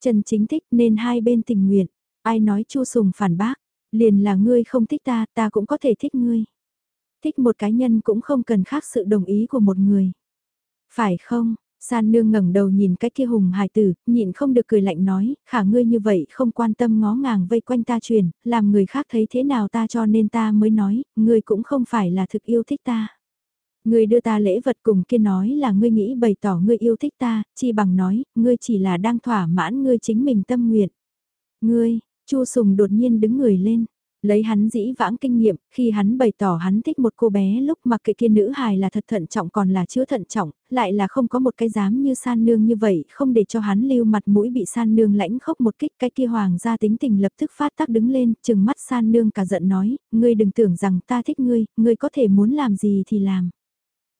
Trần chính thích nên hai bên tình nguyện. Ai nói Chu Sùng phản bác, liền là ngươi không thích ta, ta cũng có thể thích ngươi. Thích một cá nhân cũng không cần khác sự đồng ý của một người. Phải không? San nương ngẩng đầu nhìn cái kia hùng hài tử, nhịn không được cười lạnh nói, khả ngươi như vậy không quan tâm ngó ngàng vây quanh ta truyền, làm người khác thấy thế nào ta cho nên ta mới nói, ngươi cũng không phải là thực yêu thích ta. Ngươi đưa ta lễ vật cùng kia nói là ngươi nghĩ bày tỏ ngươi yêu thích ta, chi bằng nói, ngươi chỉ là đang thỏa mãn ngươi chính mình tâm nguyện. Ngươi, Chu Sùng đột nhiên đứng người lên, lấy hắn dĩ vãng kinh nghiệm, khi hắn bày tỏ hắn thích một cô bé lúc mặc kệ kia nữ hài là thật thận trọng còn là chưa thận trọng, lại là không có một cái dám như san nương như vậy, không để cho hắn lưu mặt mũi bị san nương lãnh khốc một kích, cái kia hoàng gia tính tình lập tức phát tác đứng lên, chừng mắt san nương cả giận nói, ngươi đừng tưởng rằng ta thích ngươi, ngươi có thể muốn làm gì thì làm.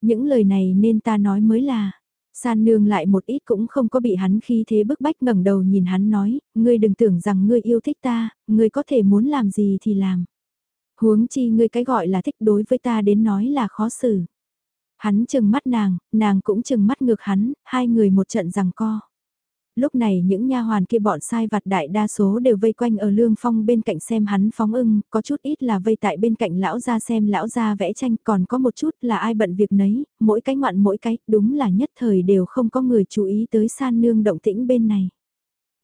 Những lời này nên ta nói mới là, San nương lại một ít cũng không có bị hắn khi thế bức bách ngẩng đầu nhìn hắn nói, ngươi đừng tưởng rằng ngươi yêu thích ta, ngươi có thể muốn làm gì thì làm. Huống chi ngươi cái gọi là thích đối với ta đến nói là khó xử. Hắn chừng mắt nàng, nàng cũng chừng mắt ngược hắn, hai người một trận rằng co. Lúc này những nha hoàn kia bọn sai vặt đại đa số đều vây quanh ở lương phong bên cạnh xem hắn phóng ưng, có chút ít là vây tại bên cạnh lão gia xem lão gia vẽ tranh, còn có một chút là ai bận việc nấy, mỗi cái ngoạn mỗi cái, đúng là nhất thời đều không có người chú ý tới san nương động tĩnh bên này.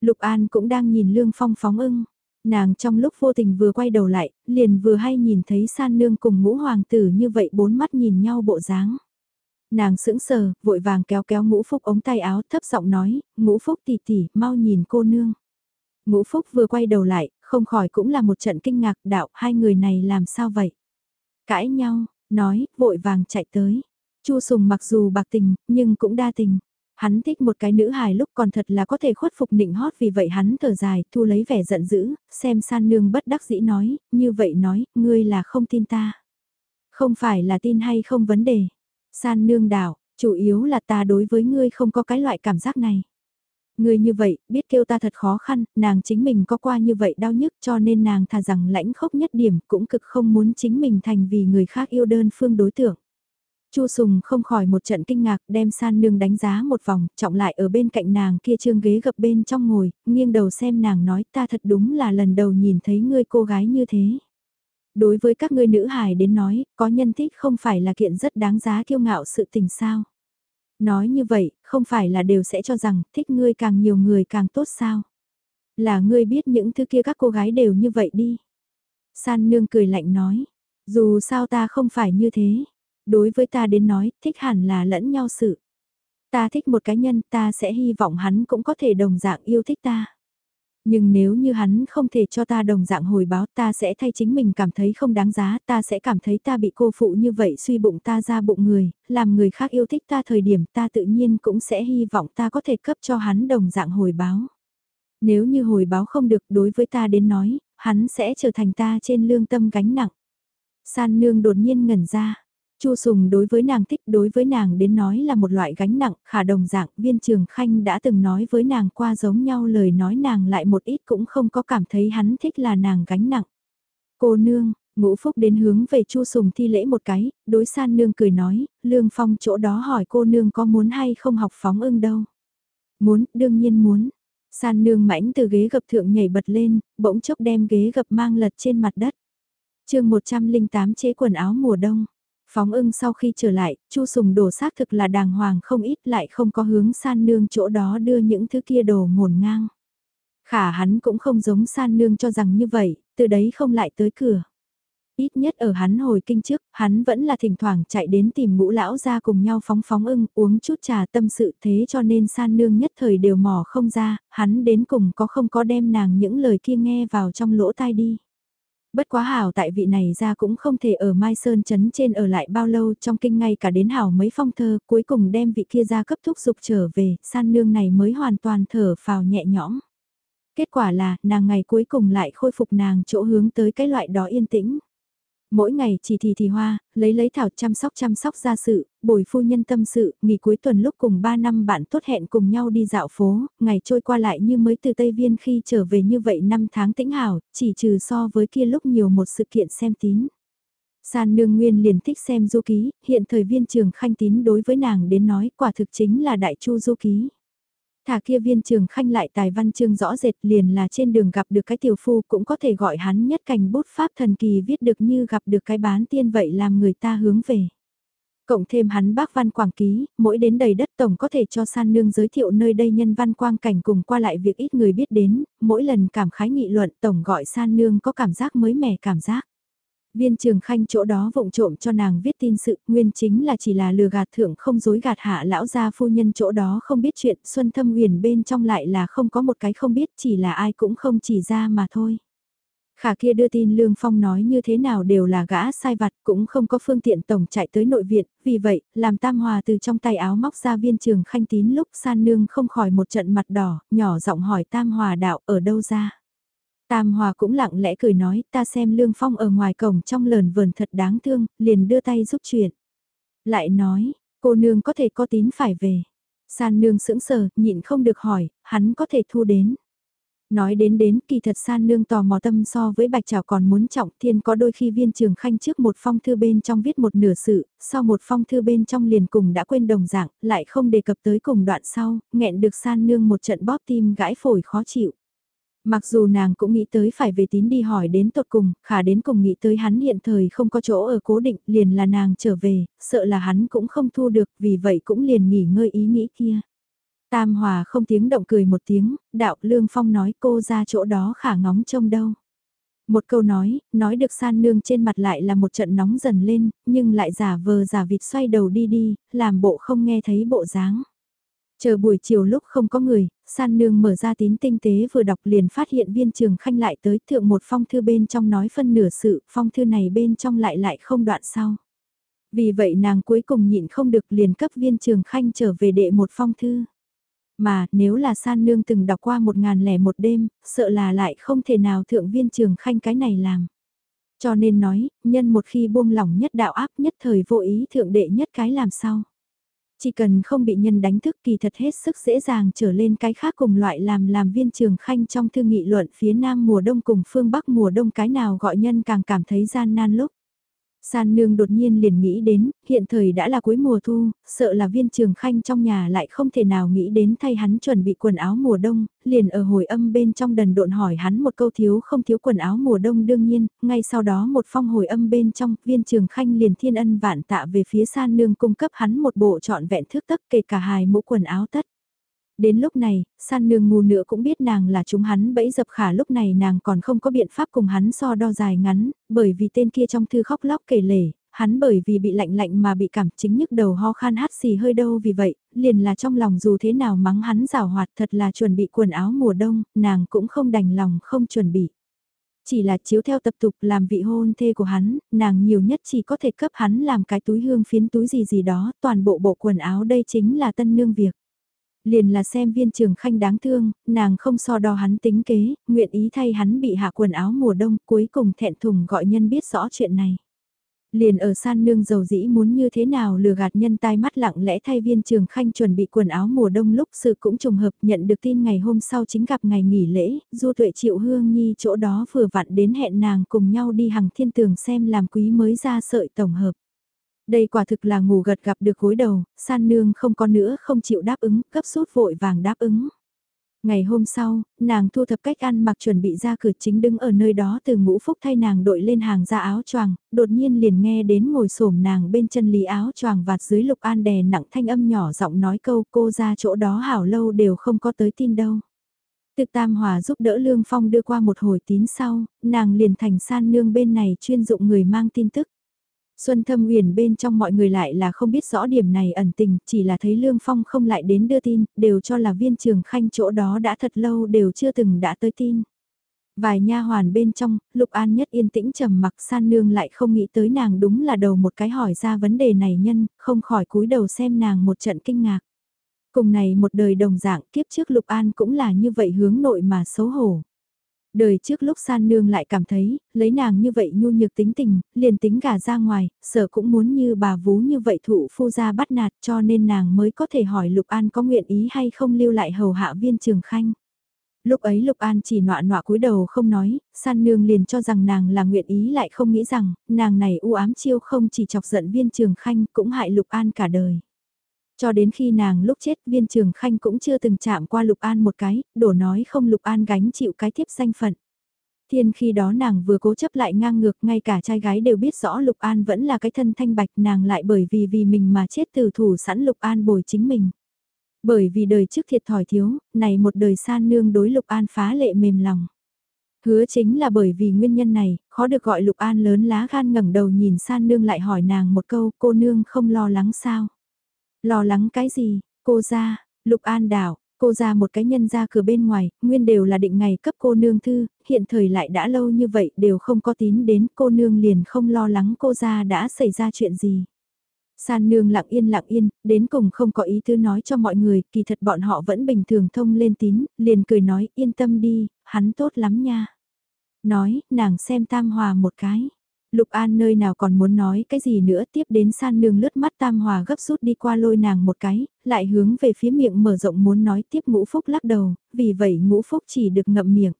Lục An cũng đang nhìn lương phong phóng ưng, nàng trong lúc vô tình vừa quay đầu lại, liền vừa hay nhìn thấy san nương cùng ngũ hoàng tử như vậy bốn mắt nhìn nhau bộ dáng. Nàng sững sờ, vội vàng kéo kéo ngũ phúc ống tay áo thấp giọng nói, ngũ phúc tỷ tỷ, mau nhìn cô nương. Ngũ phúc vừa quay đầu lại, không khỏi cũng là một trận kinh ngạc đạo hai người này làm sao vậy. Cãi nhau, nói, vội vàng chạy tới. Chu sùng mặc dù bạc tình, nhưng cũng đa tình. Hắn thích một cái nữ hài lúc còn thật là có thể khuất phục nịnh hót vì vậy hắn thở dài, thu lấy vẻ giận dữ, xem san nương bất đắc dĩ nói, như vậy nói, ngươi là không tin ta. Không phải là tin hay không vấn đề. San nương đảo, chủ yếu là ta đối với ngươi không có cái loại cảm giác này. Ngươi như vậy, biết kêu ta thật khó khăn, nàng chính mình có qua như vậy đau nhức cho nên nàng thà rằng lãnh khốc nhất điểm cũng cực không muốn chính mình thành vì người khác yêu đơn phương đối tượng. Chu Sùng không khỏi một trận kinh ngạc đem san nương đánh giá một vòng, trọng lại ở bên cạnh nàng kia trương ghế gập bên trong ngồi, nghiêng đầu xem nàng nói ta thật đúng là lần đầu nhìn thấy ngươi cô gái như thế. Đối với các ngươi nữ hài đến nói, có nhân thích không phải là kiện rất đáng giá kiêu ngạo sự tình sao. Nói như vậy, không phải là đều sẽ cho rằng thích ngươi càng nhiều người càng tốt sao. Là ngươi biết những thứ kia các cô gái đều như vậy đi. San nương cười lạnh nói, dù sao ta không phải như thế. Đối với ta đến nói, thích hẳn là lẫn nhau sự. Ta thích một cá nhân ta sẽ hy vọng hắn cũng có thể đồng dạng yêu thích ta. Nhưng nếu như hắn không thể cho ta đồng dạng hồi báo ta sẽ thay chính mình cảm thấy không đáng giá, ta sẽ cảm thấy ta bị cô phụ như vậy suy bụng ta ra bụng người, làm người khác yêu thích ta thời điểm ta tự nhiên cũng sẽ hy vọng ta có thể cấp cho hắn đồng dạng hồi báo. Nếu như hồi báo không được đối với ta đến nói, hắn sẽ trở thành ta trên lương tâm gánh nặng. San nương đột nhiên ngẩn ra, Chu Sùng đối với nàng thích đối với nàng đến nói là một loại gánh nặng, khả đồng dạng viên trường khanh đã từng nói với nàng qua giống nhau lời nói nàng lại một ít cũng không có cảm thấy hắn thích là nàng gánh nặng. Cô nương, ngũ phúc đến hướng về Chu Sùng thi lễ một cái, đối san nương cười nói, lương phong chỗ đó hỏi cô nương có muốn hay không học phóng ưng đâu. Muốn, đương nhiên muốn. San nương mãnh từ ghế gập thượng nhảy bật lên, bỗng chốc đem ghế gập mang lật trên mặt đất. chương 108 chế quần áo mùa đông. Phóng ưng sau khi trở lại, Chu Sùng đổ xác thực là đàng hoàng không ít lại không có hướng san nương chỗ đó đưa những thứ kia đồ ngổn ngang. Khả hắn cũng không giống san nương cho rằng như vậy, từ đấy không lại tới cửa. Ít nhất ở hắn hồi kinh trước, hắn vẫn là thỉnh thoảng chạy đến tìm ngũ lão ra cùng nhau phóng phóng ưng, uống chút trà tâm sự thế cho nên san nương nhất thời đều mò không ra, hắn đến cùng có không có đem nàng những lời kia nghe vào trong lỗ tai đi. Bất quá hảo tại vị này ra cũng không thể ở Mai Sơn chấn trên ở lại bao lâu trong kinh ngay cả đến hảo mấy phong thơ cuối cùng đem vị kia ra cấp thúc dục trở về, san nương này mới hoàn toàn thở phào nhẹ nhõm. Kết quả là nàng ngày cuối cùng lại khôi phục nàng chỗ hướng tới cái loại đó yên tĩnh mỗi ngày chỉ thì thì hoa, lấy lấy thảo chăm sóc chăm sóc gia sự, bồi phu nhân tâm sự, nghỉ cuối tuần lúc cùng 3 năm bạn tốt hẹn cùng nhau đi dạo phố, ngày trôi qua lại như mới từ Tây Viên khi trở về như vậy năm tháng tĩnh hảo, chỉ trừ so với kia lúc nhiều một sự kiện xem tín. San nương nguyên liền thích xem du ký, hiện thời viên trường khanh tín đối với nàng đến nói quả thực chính là đại chu du ký thà kia viên trường khanh lại tài văn chương rõ rệt liền là trên đường gặp được cái tiểu phu cũng có thể gọi hắn nhất cảnh bút pháp thần kỳ viết được như gặp được cái bán tiên vậy làm người ta hướng về. Cộng thêm hắn bác văn quảng ký, mỗi đến đầy đất tổng có thể cho san nương giới thiệu nơi đây nhân văn quang cảnh cùng qua lại việc ít người biết đến, mỗi lần cảm khái nghị luận tổng gọi san nương có cảm giác mới mẻ cảm giác. Viên trường khanh chỗ đó vụng trộm cho nàng viết tin sự, nguyên chính là chỉ là lừa gạt thượng không dối gạt hạ lão gia phu nhân chỗ đó không biết chuyện, Xuân Thâm Huyền bên trong lại là không có một cái không biết chỉ là ai cũng không chỉ ra mà thôi. Khả kia đưa tin Lương Phong nói như thế nào đều là gã sai vặt cũng không có phương tiện tổng chạy tới nội viện, vì vậy, làm Tam Hòa từ trong tay áo móc ra viên trường khanh tín lúc san nương không khỏi một trận mặt đỏ, nhỏ giọng hỏi Tam Hòa đạo ở đâu ra. Tam Hòa cũng lặng lẽ cười nói ta xem Lương Phong ở ngoài cổng trong lờn vờn thật đáng thương, liền đưa tay giúp chuyện. Lại nói, cô nương có thể có tín phải về. San nương sững sờ, nhịn không được hỏi, hắn có thể thu đến. Nói đến đến kỳ thật san nương tò mò tâm so với bạch trào còn muốn trọng thiên có đôi khi viên trường khanh trước một phong thư bên trong viết một nửa sự, sau một phong thư bên trong liền cùng đã quên đồng dạng, lại không đề cập tới cùng đoạn sau, nghẹn được san nương một trận bóp tim gãi phổi khó chịu. Mặc dù nàng cũng nghĩ tới phải về tín đi hỏi đến tột cùng, khả đến cùng nghĩ tới hắn hiện thời không có chỗ ở cố định, liền là nàng trở về, sợ là hắn cũng không thu được, vì vậy cũng liền nghỉ ngơi ý nghĩ kia. Tam Hòa không tiếng động cười một tiếng, đạo Lương Phong nói cô ra chỗ đó khả ngóng trông đâu. Một câu nói, nói được san nương trên mặt lại là một trận nóng dần lên, nhưng lại giả vờ giả vịt xoay đầu đi đi, làm bộ không nghe thấy bộ dáng. Chờ buổi chiều lúc không có người, san nương mở ra tín tinh tế vừa đọc liền phát hiện viên trường khanh lại tới thượng một phong thư bên trong nói phân nửa sự, phong thư này bên trong lại lại không đoạn sau. Vì vậy nàng cuối cùng nhịn không được liền cấp viên trường khanh trở về đệ một phong thư. Mà, nếu là san nương từng đọc qua một ngàn lẻ một đêm, sợ là lại không thể nào thượng viên trường khanh cái này làm. Cho nên nói, nhân một khi buông lỏng nhất đạo áp nhất thời vô ý thượng đệ nhất cái làm sao. Chỉ cần không bị nhân đánh thức kỳ thật hết sức dễ dàng trở lên cái khác cùng loại làm làm viên trường khanh trong thư nghị luận phía nam mùa đông cùng phương bắc mùa đông cái nào gọi nhân càng cảm thấy gian nan lúc. San nương đột nhiên liền nghĩ đến, hiện thời đã là cuối mùa thu, sợ là viên trường khanh trong nhà lại không thể nào nghĩ đến thay hắn chuẩn bị quần áo mùa đông, liền ở hồi âm bên trong đần độn hỏi hắn một câu thiếu không thiếu quần áo mùa đông đương nhiên, ngay sau đó một phong hồi âm bên trong, viên trường khanh liền thiên ân vạn tạ về phía san nương cung cấp hắn một bộ trọn vẹn thước tất kể cả hài mũ quần áo tất. Đến lúc này, san nương ngu nữa cũng biết nàng là chúng hắn bẫy dập khả lúc này nàng còn không có biện pháp cùng hắn so đo dài ngắn, bởi vì tên kia trong thư khóc lóc kể lể, hắn bởi vì bị lạnh lạnh mà bị cảm chính nhức đầu ho khan hát xì hơi đâu vì vậy, liền là trong lòng dù thế nào mắng hắn rào hoạt thật là chuẩn bị quần áo mùa đông, nàng cũng không đành lòng không chuẩn bị. Chỉ là chiếu theo tập tục làm vị hôn thê của hắn, nàng nhiều nhất chỉ có thể cấp hắn làm cái túi hương phiến túi gì gì đó, toàn bộ bộ quần áo đây chính là tân nương việc. Liền là xem viên trường khanh đáng thương, nàng không so đo hắn tính kế, nguyện ý thay hắn bị hạ quần áo mùa đông cuối cùng thẹn thùng gọi nhân biết rõ chuyện này. Liền ở san nương dầu dĩ muốn như thế nào lừa gạt nhân tai mắt lặng lẽ thay viên trường khanh chuẩn bị quần áo mùa đông lúc sự cũng trùng hợp nhận được tin ngày hôm sau chính gặp ngày nghỉ lễ, du tuệ triệu hương nhi chỗ đó vừa vặn đến hẹn nàng cùng nhau đi hàng thiên tường xem làm quý mới ra sợi tổng hợp. Đây quả thực là ngủ gật gặp được gối đầu, san nương không có nữa không chịu đáp ứng, cấp sút vội vàng đáp ứng. Ngày hôm sau, nàng thu thập cách ăn mặc chuẩn bị ra cửa chính đứng ở nơi đó từ ngũ phúc thay nàng đội lên hàng ra áo choàng, đột nhiên liền nghe đến ngồi xổm nàng bên chân lý áo choàng vạt dưới lục an đè nặng thanh âm nhỏ giọng nói câu cô ra chỗ đó hảo lâu đều không có tới tin đâu. Từ Tam Hòa giúp đỡ Lương Phong đưa qua một hồi tín sau, nàng liền thành san nương bên này chuyên dụng người mang tin tức. Xuân Thâm Uyển bên trong mọi người lại là không biết rõ điểm này ẩn tình, chỉ là thấy Lương Phong không lại đến đưa tin, đều cho là viên trường khanh chỗ đó đã thật lâu đều chưa từng đã tới tin. Vài nha hoàn bên trong, Lục An nhất yên tĩnh trầm mặc san nương lại không nghĩ tới nàng đúng là đầu một cái hỏi ra vấn đề này nhân, không khỏi cúi đầu xem nàng một trận kinh ngạc. Cùng này một đời đồng dạng kiếp trước Lục An cũng là như vậy hướng nội mà xấu hổ. Đời trước lúc san nương lại cảm thấy, lấy nàng như vậy nhu nhược tính tình, liền tính gà ra ngoài, sở cũng muốn như bà vú như vậy thụ phu ra bắt nạt cho nên nàng mới có thể hỏi Lục An có nguyện ý hay không lưu lại hầu hạ viên trường khanh. Lúc ấy Lục An chỉ nọa nọa cúi đầu không nói, san nương liền cho rằng nàng là nguyện ý lại không nghĩ rằng, nàng này u ám chiêu không chỉ chọc giận viên trường khanh cũng hại Lục An cả đời. Cho đến khi nàng lúc chết viên trường khanh cũng chưa từng chạm qua Lục An một cái, đổ nói không Lục An gánh chịu cái tiếp danh phận. Thiên khi đó nàng vừa cố chấp lại ngang ngược ngay cả trai gái đều biết rõ Lục An vẫn là cái thân thanh bạch nàng lại bởi vì vì mình mà chết từ thủ sẵn Lục An bồi chính mình. Bởi vì đời trước thiệt thòi thiếu, này một đời san nương đối Lục An phá lệ mềm lòng. Hứa chính là bởi vì nguyên nhân này, khó được gọi Lục An lớn lá gan ngẩng đầu nhìn san nương lại hỏi nàng một câu, cô nương không lo lắng sao? Lo lắng cái gì, cô ra, Lục An đảo, cô ra một cái nhân ra cửa bên ngoài, nguyên đều là định ngày cấp cô nương thư, hiện thời lại đã lâu như vậy đều không có tín đến cô nương liền không lo lắng cô ra đã xảy ra chuyện gì. San nương lặng yên lặng yên, đến cùng không có ý tư nói cho mọi người, kỳ thật bọn họ vẫn bình thường thông lên tín, liền cười nói yên tâm đi, hắn tốt lắm nha. Nói, nàng xem tam hòa một cái. Lục An nơi nào còn muốn nói cái gì nữa tiếp đến san nương lướt mắt tam hòa gấp rút đi qua lôi nàng một cái, lại hướng về phía miệng mở rộng muốn nói tiếp ngũ phúc lắc đầu, vì vậy ngũ phúc chỉ được ngậm miệng.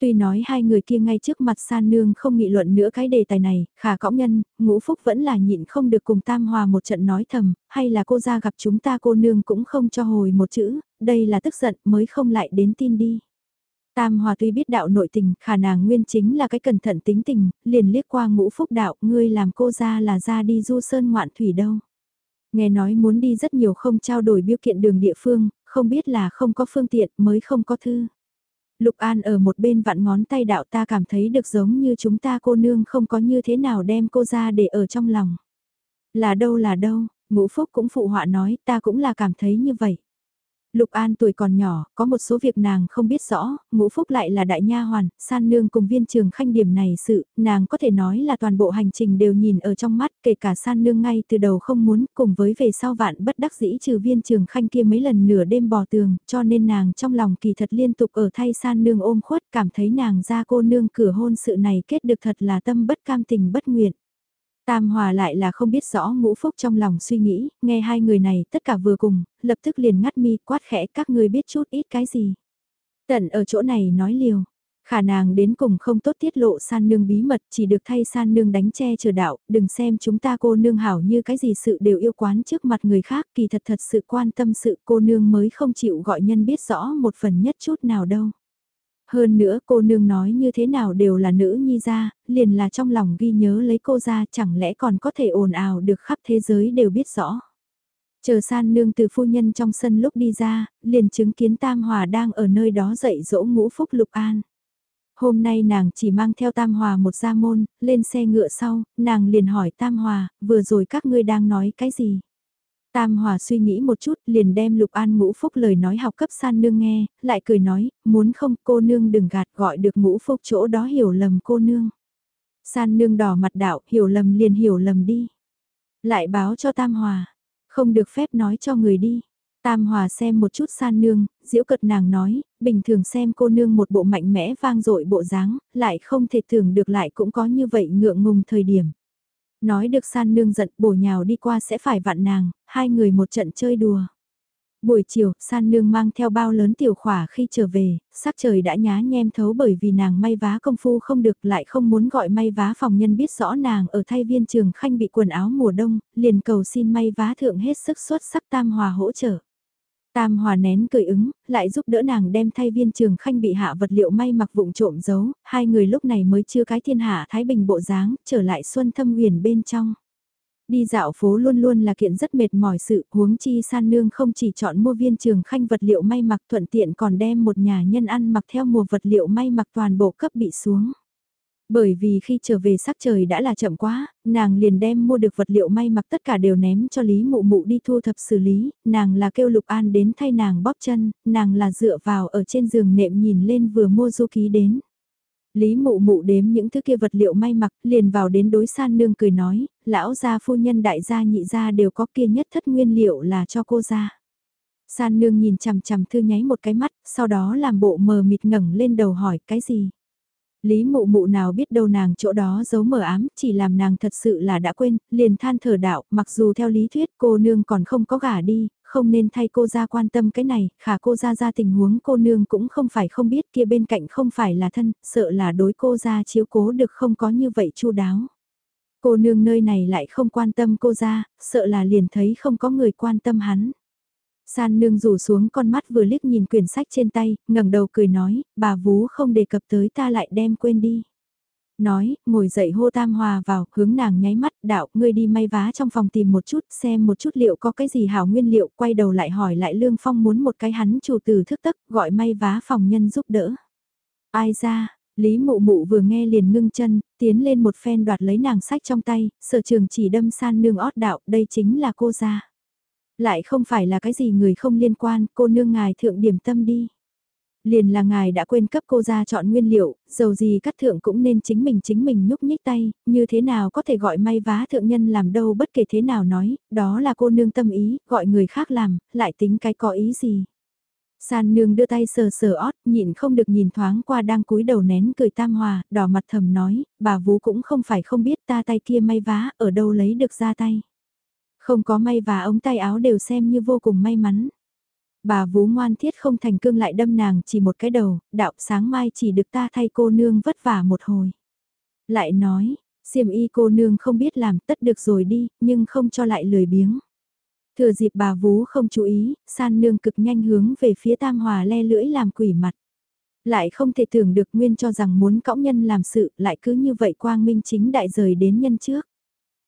Tuy nói hai người kia ngay trước mặt san nương không nghị luận nữa cái đề tài này, khả cõng nhân, ngũ phúc vẫn là nhịn không được cùng tam hòa một trận nói thầm, hay là cô ra gặp chúng ta cô nương cũng không cho hồi một chữ, đây là tức giận mới không lại đến tin đi. Tam Hòa tuy biết đạo nội tình, khả nàng nguyên chính là cái cẩn thận tính tình, liền liếc qua ngũ phúc đạo, ngươi làm cô ra là ra đi du sơn ngoạn thủy đâu. Nghe nói muốn đi rất nhiều không trao đổi biêu kiện đường địa phương, không biết là không có phương tiện mới không có thư. Lục An ở một bên vặn ngón tay đạo ta cảm thấy được giống như chúng ta cô nương không có như thế nào đem cô ra để ở trong lòng. Là đâu là đâu, ngũ phúc cũng phụ họa nói ta cũng là cảm thấy như vậy. Lục An tuổi còn nhỏ, có một số việc nàng không biết rõ, ngũ phúc lại là đại nha hoàn, san nương cùng viên trường khanh điểm này sự, nàng có thể nói là toàn bộ hành trình đều nhìn ở trong mắt, kể cả san nương ngay từ đầu không muốn, cùng với về sau vạn bất đắc dĩ trừ viên trường khanh kia mấy lần nửa đêm bò tường, cho nên nàng trong lòng kỳ thật liên tục ở thay san nương ôm khuất, cảm thấy nàng ra cô nương cửa hôn sự này kết được thật là tâm bất cam tình bất nguyện. Tam Hòa lại là không biết rõ ngũ phúc trong lòng suy nghĩ, nghe hai người này tất cả vừa cùng, lập tức liền ngắt mi quát khẽ các ngươi biết chút ít cái gì. Tận ở chỗ này nói liều, khả nàng đến cùng không tốt tiết lộ san nương bí mật chỉ được thay san nương đánh che chờ đạo, đừng xem chúng ta cô nương hảo như cái gì sự đều yêu quán trước mặt người khác kỳ thật thật sự quan tâm sự cô nương mới không chịu gọi nhân biết rõ một phần nhất chút nào đâu. Hơn nữa cô nương nói như thế nào đều là nữ nhi ra, liền là trong lòng ghi nhớ lấy cô ra chẳng lẽ còn có thể ồn ào được khắp thế giới đều biết rõ. Chờ san nương từ phu nhân trong sân lúc đi ra, liền chứng kiến Tam Hòa đang ở nơi đó dạy dỗ ngũ phúc lục an. Hôm nay nàng chỉ mang theo Tam Hòa một gia môn, lên xe ngựa sau, nàng liền hỏi Tam Hòa, vừa rồi các ngươi đang nói cái gì? Tam Hòa suy nghĩ một chút liền đem Lục An ngũ phúc lời nói học cấp san nương nghe, lại cười nói, muốn không cô nương đừng gạt gọi được ngũ phúc chỗ đó hiểu lầm cô nương. San nương đỏ mặt đạo, hiểu lầm liền hiểu lầm đi. Lại báo cho Tam Hòa, không được phép nói cho người đi. Tam Hòa xem một chút san nương, diễu cật nàng nói, bình thường xem cô nương một bộ mạnh mẽ vang dội bộ dáng, lại không thể tưởng được lại cũng có như vậy ngượng ngùng thời điểm. Nói được san nương giận bổ nhào đi qua sẽ phải vặn nàng, hai người một trận chơi đùa. Buổi chiều, san nương mang theo bao lớn tiểu khỏa khi trở về, sắc trời đã nhá nhem thấu bởi vì nàng may vá công phu không được lại không muốn gọi may vá phòng nhân biết rõ nàng ở thay viên trường khanh bị quần áo mùa đông, liền cầu xin may vá thượng hết sức xuất sắc tam hòa hỗ trợ. Tam Hòa nén cười ứng, lại giúp đỡ nàng đem thay viên trường khanh bị hạ vật liệu may mặc vụng trộm giấu, hai người lúc này mới chưa cái thiên hạ Thái Bình bộ dáng, trở lại xuân thâm huyền bên trong. Đi dạo phố luôn luôn là kiện rất mệt mỏi sự, huống chi san nương không chỉ chọn mua viên trường khanh vật liệu may mặc thuận tiện còn đem một nhà nhân ăn mặc theo mùa vật liệu may mặc toàn bộ cấp bị xuống. Bởi vì khi trở về sắc trời đã là chậm quá, nàng liền đem mua được vật liệu may mặc tất cả đều ném cho Lý Mụ Mụ đi thu thập xử lý, nàng là kêu Lục An đến thay nàng bóp chân, nàng là dựa vào ở trên giường nệm nhìn lên vừa mua du ký đến. Lý Mụ Mụ đếm những thứ kia vật liệu may mặc, liền vào đến đối san nương cười nói, lão gia phu nhân đại gia nhị gia đều có kia nhất thất nguyên liệu là cho cô gia. San nương nhìn chằm chằm thư nháy một cái mắt, sau đó làm bộ mờ mịt ngẩng lên đầu hỏi cái gì. Lý mụ mụ nào biết đâu nàng chỗ đó giấu mờ ám, chỉ làm nàng thật sự là đã quên, liền than thở đạo, mặc dù theo lý thuyết cô nương còn không có gả đi, không nên thay cô ra quan tâm cái này, khả cô ra ra tình huống cô nương cũng không phải không biết kia bên cạnh không phải là thân, sợ là đối cô ra chiếu cố được không có như vậy chu đáo. Cô nương nơi này lại không quan tâm cô ra, sợ là liền thấy không có người quan tâm hắn. San nương rủ xuống con mắt vừa liếc nhìn quyển sách trên tay, ngẩng đầu cười nói, bà vú không đề cập tới ta lại đem quên đi. Nói, ngồi dậy hô tam hòa vào, hướng nàng nháy mắt, đạo, ngươi đi may vá trong phòng tìm một chút, xem một chút liệu có cái gì hảo nguyên liệu, quay đầu lại hỏi lại Lương Phong muốn một cái hắn chủ từ thức tức, gọi may vá phòng nhân giúp đỡ. Ai ra, Lý mụ mụ vừa nghe liền ngưng chân, tiến lên một phen đoạt lấy nàng sách trong tay, sở trường chỉ đâm san nương ót đạo, đây chính là cô gia. Lại không phải là cái gì người không liên quan, cô nương ngài thượng điểm tâm đi. Liền là ngài đã quên cấp cô ra chọn nguyên liệu, dầu gì cắt thượng cũng nên chính mình chính mình nhúc nhích tay, như thế nào có thể gọi may vá thượng nhân làm đâu bất kể thế nào nói, đó là cô nương tâm ý, gọi người khác làm, lại tính cái có ý gì. San nương đưa tay sờ sờ ót, nhịn không được nhìn thoáng qua đang cúi đầu nén cười tam hòa, đỏ mặt thầm nói, bà vú cũng không phải không biết ta tay kia may vá, ở đâu lấy được ra tay. Không có may và ống tay áo đều xem như vô cùng may mắn. Bà vú ngoan thiết không thành cương lại đâm nàng chỉ một cái đầu, đạo sáng mai chỉ được ta thay cô nương vất vả một hồi. Lại nói, xiêm y cô nương không biết làm tất được rồi đi, nhưng không cho lại lười biếng. Thừa dịp bà vú không chú ý, san nương cực nhanh hướng về phía tam hòa le lưỡi làm quỷ mặt. Lại không thể tưởng được nguyên cho rằng muốn cõng nhân làm sự lại cứ như vậy quang minh chính đại rời đến nhân trước.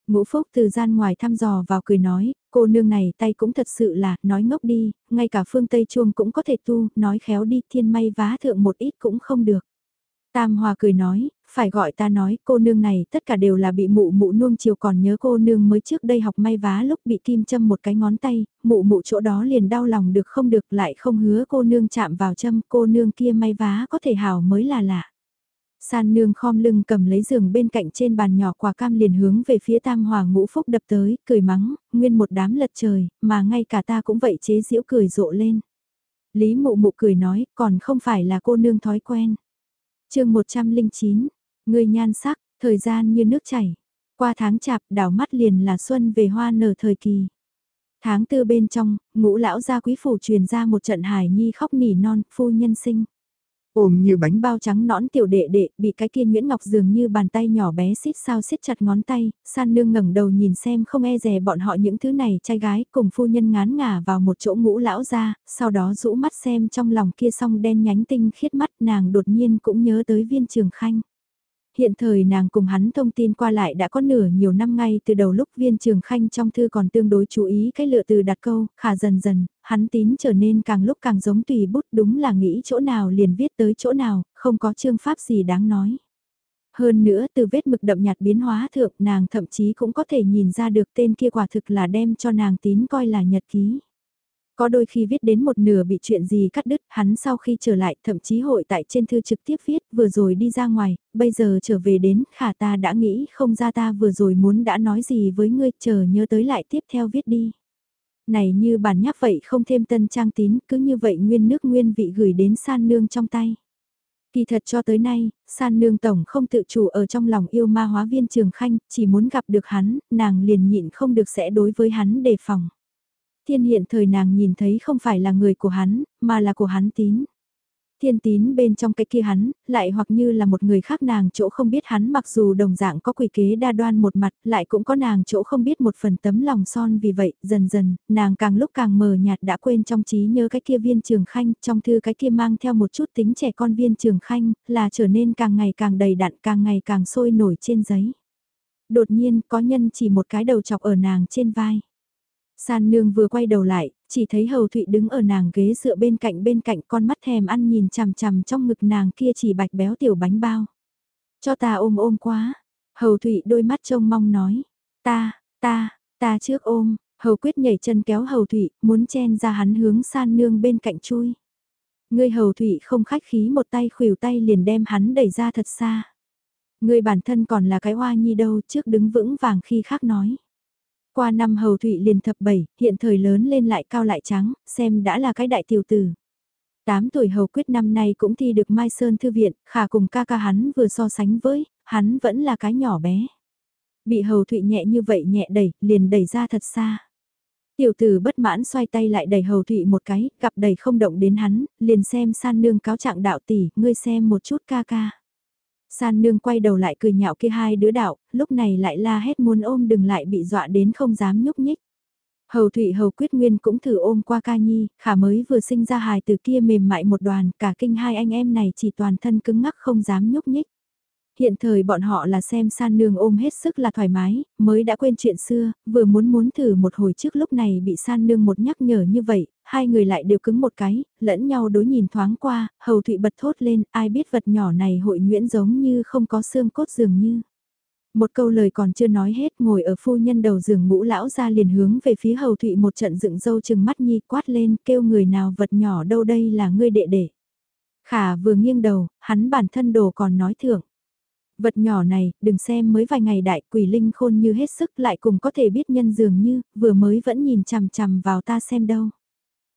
Ngũ Phúc từ gian ngoài thăm dò vào cười nói, cô nương này tay cũng thật sự là, nói ngốc đi, ngay cả phương Tây chuông cũng có thể tu, nói khéo đi, thiên may vá thượng một ít cũng không được. Tam Hòa cười nói, phải gọi ta nói, cô nương này tất cả đều là bị mụ mụ nuông chiều còn nhớ cô nương mới trước đây học may vá lúc bị kim châm một cái ngón tay, mụ mụ chỗ đó liền đau lòng được không được lại không hứa cô nương chạm vào châm, cô nương kia may vá có thể hảo mới là lạ. San nương khom lưng cầm lấy giường bên cạnh trên bàn nhỏ quả cam liền hướng về phía tam hòa ngũ phúc đập tới, cười mắng, nguyên một đám lật trời, mà ngay cả ta cũng vậy chế giễu cười rộ lên. Lý mụ mụ cười nói, còn không phải là cô nương thói quen. chương 109, người nhan sắc, thời gian như nước chảy. Qua tháng chạp đảo mắt liền là xuân về hoa nở thời kỳ. Tháng tư bên trong, ngũ lão gia quý phủ truyền ra một trận hài nhi khóc nỉ non, phu nhân sinh. Ôm như bánh bao trắng nõn tiểu đệ đệ, bị cái kia Nguyễn Ngọc dường như bàn tay nhỏ bé xít sao siết chặt ngón tay, san nương ngẩng đầu nhìn xem không e dè bọn họ những thứ này trai gái cùng phu nhân ngán ngả vào một chỗ ngũ lão ra, sau đó rũ mắt xem trong lòng kia song đen nhánh tinh khiết mắt nàng đột nhiên cũng nhớ tới viên trường khanh. Hiện thời nàng cùng hắn thông tin qua lại đã có nửa nhiều năm ngay từ đầu lúc viên trường khanh trong thư còn tương đối chú ý cái lựa từ đặt câu, khả dần dần, hắn tín trở nên càng lúc càng giống tùy bút đúng là nghĩ chỗ nào liền viết tới chỗ nào, không có chương pháp gì đáng nói. Hơn nữa từ vết mực đậm nhạt biến hóa thượng nàng thậm chí cũng có thể nhìn ra được tên kia quả thực là đem cho nàng tín coi là nhật ký. Có đôi khi viết đến một nửa bị chuyện gì cắt đứt, hắn sau khi trở lại thậm chí hội tại trên thư trực tiếp viết, vừa rồi đi ra ngoài, bây giờ trở về đến, khả ta đã nghĩ không ra ta vừa rồi muốn đã nói gì với ngươi, chờ nhớ tới lại tiếp theo viết đi. Này như bản nháp vậy không thêm tân trang tín, cứ như vậy nguyên nước nguyên vị gửi đến san nương trong tay. Kỳ thật cho tới nay, san nương tổng không tự chủ ở trong lòng yêu ma hóa viên trường khanh, chỉ muốn gặp được hắn, nàng liền nhịn không được sẽ đối với hắn đề phòng thiên hiện thời nàng nhìn thấy không phải là người của hắn, mà là của hắn tín. Thiên tín bên trong cái kia hắn, lại hoặc như là một người khác nàng chỗ không biết hắn mặc dù đồng dạng có quỷ kế đa đoan một mặt, lại cũng có nàng chỗ không biết một phần tấm lòng son vì vậy, dần dần, nàng càng lúc càng mờ nhạt đã quên trong trí nhớ cái kia viên trường khanh, trong thư cái kia mang theo một chút tính trẻ con viên trường khanh, là trở nên càng ngày càng đầy đặn, càng ngày càng sôi nổi trên giấy. Đột nhiên, có nhân chỉ một cái đầu chọc ở nàng trên vai. San nương vừa quay đầu lại, chỉ thấy hầu thụy đứng ở nàng ghế dựa bên cạnh bên cạnh con mắt thèm ăn nhìn chằm chằm trong ngực nàng kia chỉ bạch béo tiểu bánh bao. Cho ta ôm ôm quá. Hầu thụy đôi mắt trông mong nói. Ta, ta, ta trước ôm. Hầu quyết nhảy chân kéo hầu thụy, muốn chen ra hắn hướng san nương bên cạnh chui. Ngươi hầu thụy không khách khí một tay khuỷu tay liền đem hắn đẩy ra thật xa. Ngươi bản thân còn là cái hoa nhi đâu trước đứng vững vàng khi khác nói. Qua năm hầu thụy liền thập bảy, hiện thời lớn lên lại cao lại trắng, xem đã là cái đại tiểu tử. Tám tuổi hầu quyết năm nay cũng thi được Mai Sơn Thư Viện, khả cùng ca ca hắn vừa so sánh với, hắn vẫn là cái nhỏ bé. Bị hầu thụy nhẹ như vậy nhẹ đẩy, liền đẩy ra thật xa. Tiểu tử bất mãn xoay tay lại đẩy hầu thụy một cái, gặp đẩy không động đến hắn, liền xem san nương cáo trạng đạo tỷ, ngươi xem một chút ca ca. San nương quay đầu lại cười nhạo kia hai đứa đạo, lúc này lại la hét muốn ôm đừng lại bị dọa đến không dám nhúc nhích. Hầu Thụy Hầu Quyết Nguyên cũng thử ôm qua ca nhi, khả mới vừa sinh ra hài từ kia mềm mại một đoàn, cả kinh hai anh em này chỉ toàn thân cứng ngắc không dám nhúc nhích. Hiện thời bọn họ là xem san nương ôm hết sức là thoải mái, mới đã quên chuyện xưa, vừa muốn muốn thử một hồi trước lúc này bị san nương một nhắc nhở như vậy, hai người lại đều cứng một cái, lẫn nhau đối nhìn thoáng qua, hầu thụy bật thốt lên, ai biết vật nhỏ này hội nguyễn giống như không có xương cốt dường như. Một câu lời còn chưa nói hết ngồi ở phu nhân đầu giường ngũ lão ra liền hướng về phía hầu thụy một trận dựng dâu chừng mắt nhi quát lên kêu người nào vật nhỏ đâu đây là ngươi đệ đệ. Khả vừa nghiêng đầu, hắn bản thân đồ còn nói thưởng. Vật nhỏ này, đừng xem mới vài ngày đại quỷ linh khôn như hết sức lại cùng có thể biết nhân dường như, vừa mới vẫn nhìn chằm chằm vào ta xem đâu.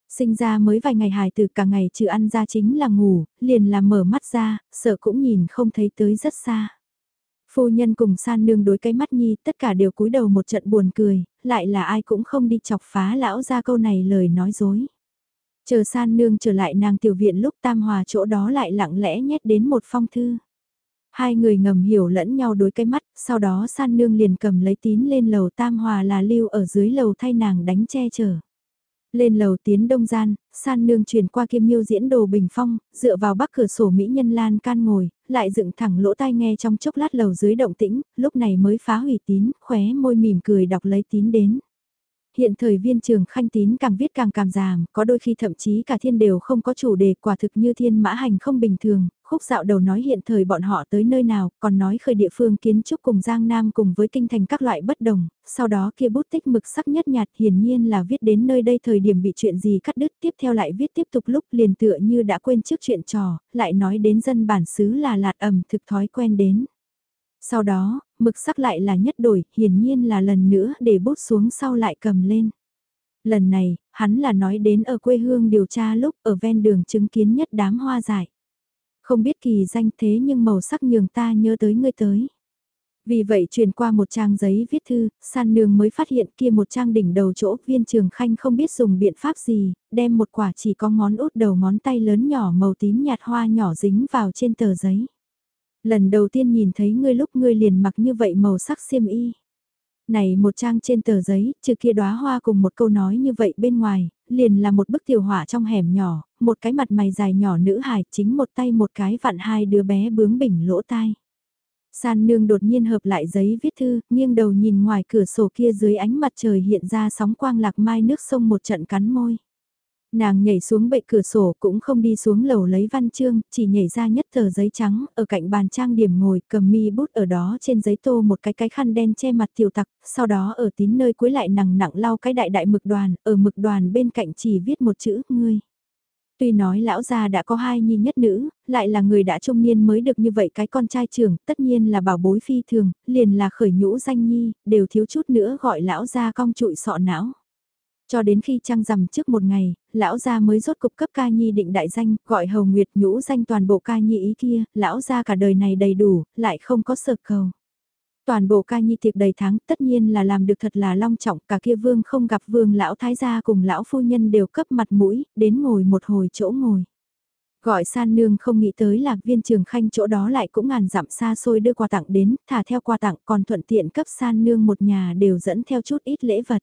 Sinh ra mới vài ngày hài từ cả ngày trừ ăn ra chính là ngủ, liền là mở mắt ra, sợ cũng nhìn không thấy tới rất xa. Phu nhân cùng san nương đối cái mắt nhi tất cả đều cúi đầu một trận buồn cười, lại là ai cũng không đi chọc phá lão ra câu này lời nói dối. Chờ san nương trở lại nàng tiểu viện lúc tam hòa chỗ đó lại lặng lẽ nhét đến một phong thư. Hai người ngầm hiểu lẫn nhau đối cái mắt, sau đó san nương liền cầm lấy tín lên lầu tam hòa là lưu ở dưới lầu thay nàng đánh che chở. Lên lầu tiến đông gian, san nương truyền qua kiêm miêu diễn đồ bình phong, dựa vào bắc cửa sổ Mỹ nhân lan can ngồi, lại dựng thẳng lỗ tai nghe trong chốc lát lầu dưới động tĩnh, lúc này mới phá hủy tín, khóe môi mỉm cười đọc lấy tín đến hiện thời viên trường khanh tín càng viết càng cảm giảm, có đôi khi thậm chí cả thiên đều không có chủ đề quả thực như thiên mã hành không bình thường, khúc dạo đầu nói hiện thời bọn họ tới nơi nào, còn nói khởi địa phương kiến trúc cùng Giang Nam cùng với kinh thành các loại bất đồng, sau đó kia bút tích mực sắc nhất nhạt hiển nhiên là viết đến nơi đây thời điểm bị chuyện gì cắt đứt tiếp theo lại viết tiếp tục lúc liền tựa như đã quên trước chuyện trò, lại nói đến dân bản xứ là lạt ẩm thực thói quen đến. Sau đó, mực sắc lại là nhất đổi, hiển nhiên là lần nữa để bút xuống sau lại cầm lên. Lần này, hắn là nói đến ở quê hương điều tra lúc ở ven đường chứng kiến nhất đám hoa dại. Không biết kỳ danh thế nhưng màu sắc nhường ta nhớ tới ngươi tới. Vì vậy truyền qua một trang giấy viết thư, san nương mới phát hiện kia một trang đỉnh đầu chỗ viên trường khanh không biết dùng biện pháp gì, đem một quả chỉ có ngón út đầu ngón tay lớn nhỏ màu tím nhạt hoa nhỏ dính vào trên tờ giấy. Lần đầu tiên nhìn thấy ngươi lúc ngươi liền mặc như vậy màu sắc xiêm y. Này một trang trên tờ giấy, trừ kia đóa hoa cùng một câu nói như vậy bên ngoài, liền là một bức tiểu họa trong hẻm nhỏ, một cái mặt mày dài nhỏ nữ hài chính một tay một cái vặn hai đứa bé bướng bỉnh lỗ tai. San nương đột nhiên hợp lại giấy viết thư, nghiêng đầu nhìn ngoài cửa sổ kia dưới ánh mặt trời hiện ra sóng quang lạc mai nước sông một trận cắn môi. Nàng nhảy xuống bệ cửa sổ cũng không đi xuống lầu lấy văn chương, chỉ nhảy ra nhất tờ giấy trắng, ở cạnh bàn trang điểm ngồi cầm mi bút ở đó trên giấy tô một cái cái khăn đen che mặt tiểu tặc, sau đó ở tín nơi cuối lại nặng nặng lau cái đại đại mực đoàn, ở mực đoàn bên cạnh chỉ viết một chữ, ngươi. Tuy nói lão gia đã có hai nhi nhất nữ, lại là người đã trung niên mới được như vậy cái con trai trưởng, tất nhiên là bảo bối phi thường, liền là khởi nhũ danh nhi, đều thiếu chút nữa gọi lão gia cong trụi sọ não. Cho đến khi trăng rằm trước một ngày, lão gia mới rốt cục cấp ca nhi định đại danh, gọi hầu nguyệt nhũ danh toàn bộ ca nhi ý kia, lão gia cả đời này đầy đủ, lại không có sợ cầu. Toàn bộ ca nhi tiệc đầy tháng tất nhiên là làm được thật là long trọng, cả kia vương không gặp vương lão thái gia cùng lão phu nhân đều cấp mặt mũi, đến ngồi một hồi chỗ ngồi. Gọi san nương không nghĩ tới là viên trường khanh chỗ đó lại cũng ngàn dặm xa xôi đưa quà tặng đến, thả theo quà tặng còn thuận tiện cấp san nương một nhà đều dẫn theo chút ít lễ vật.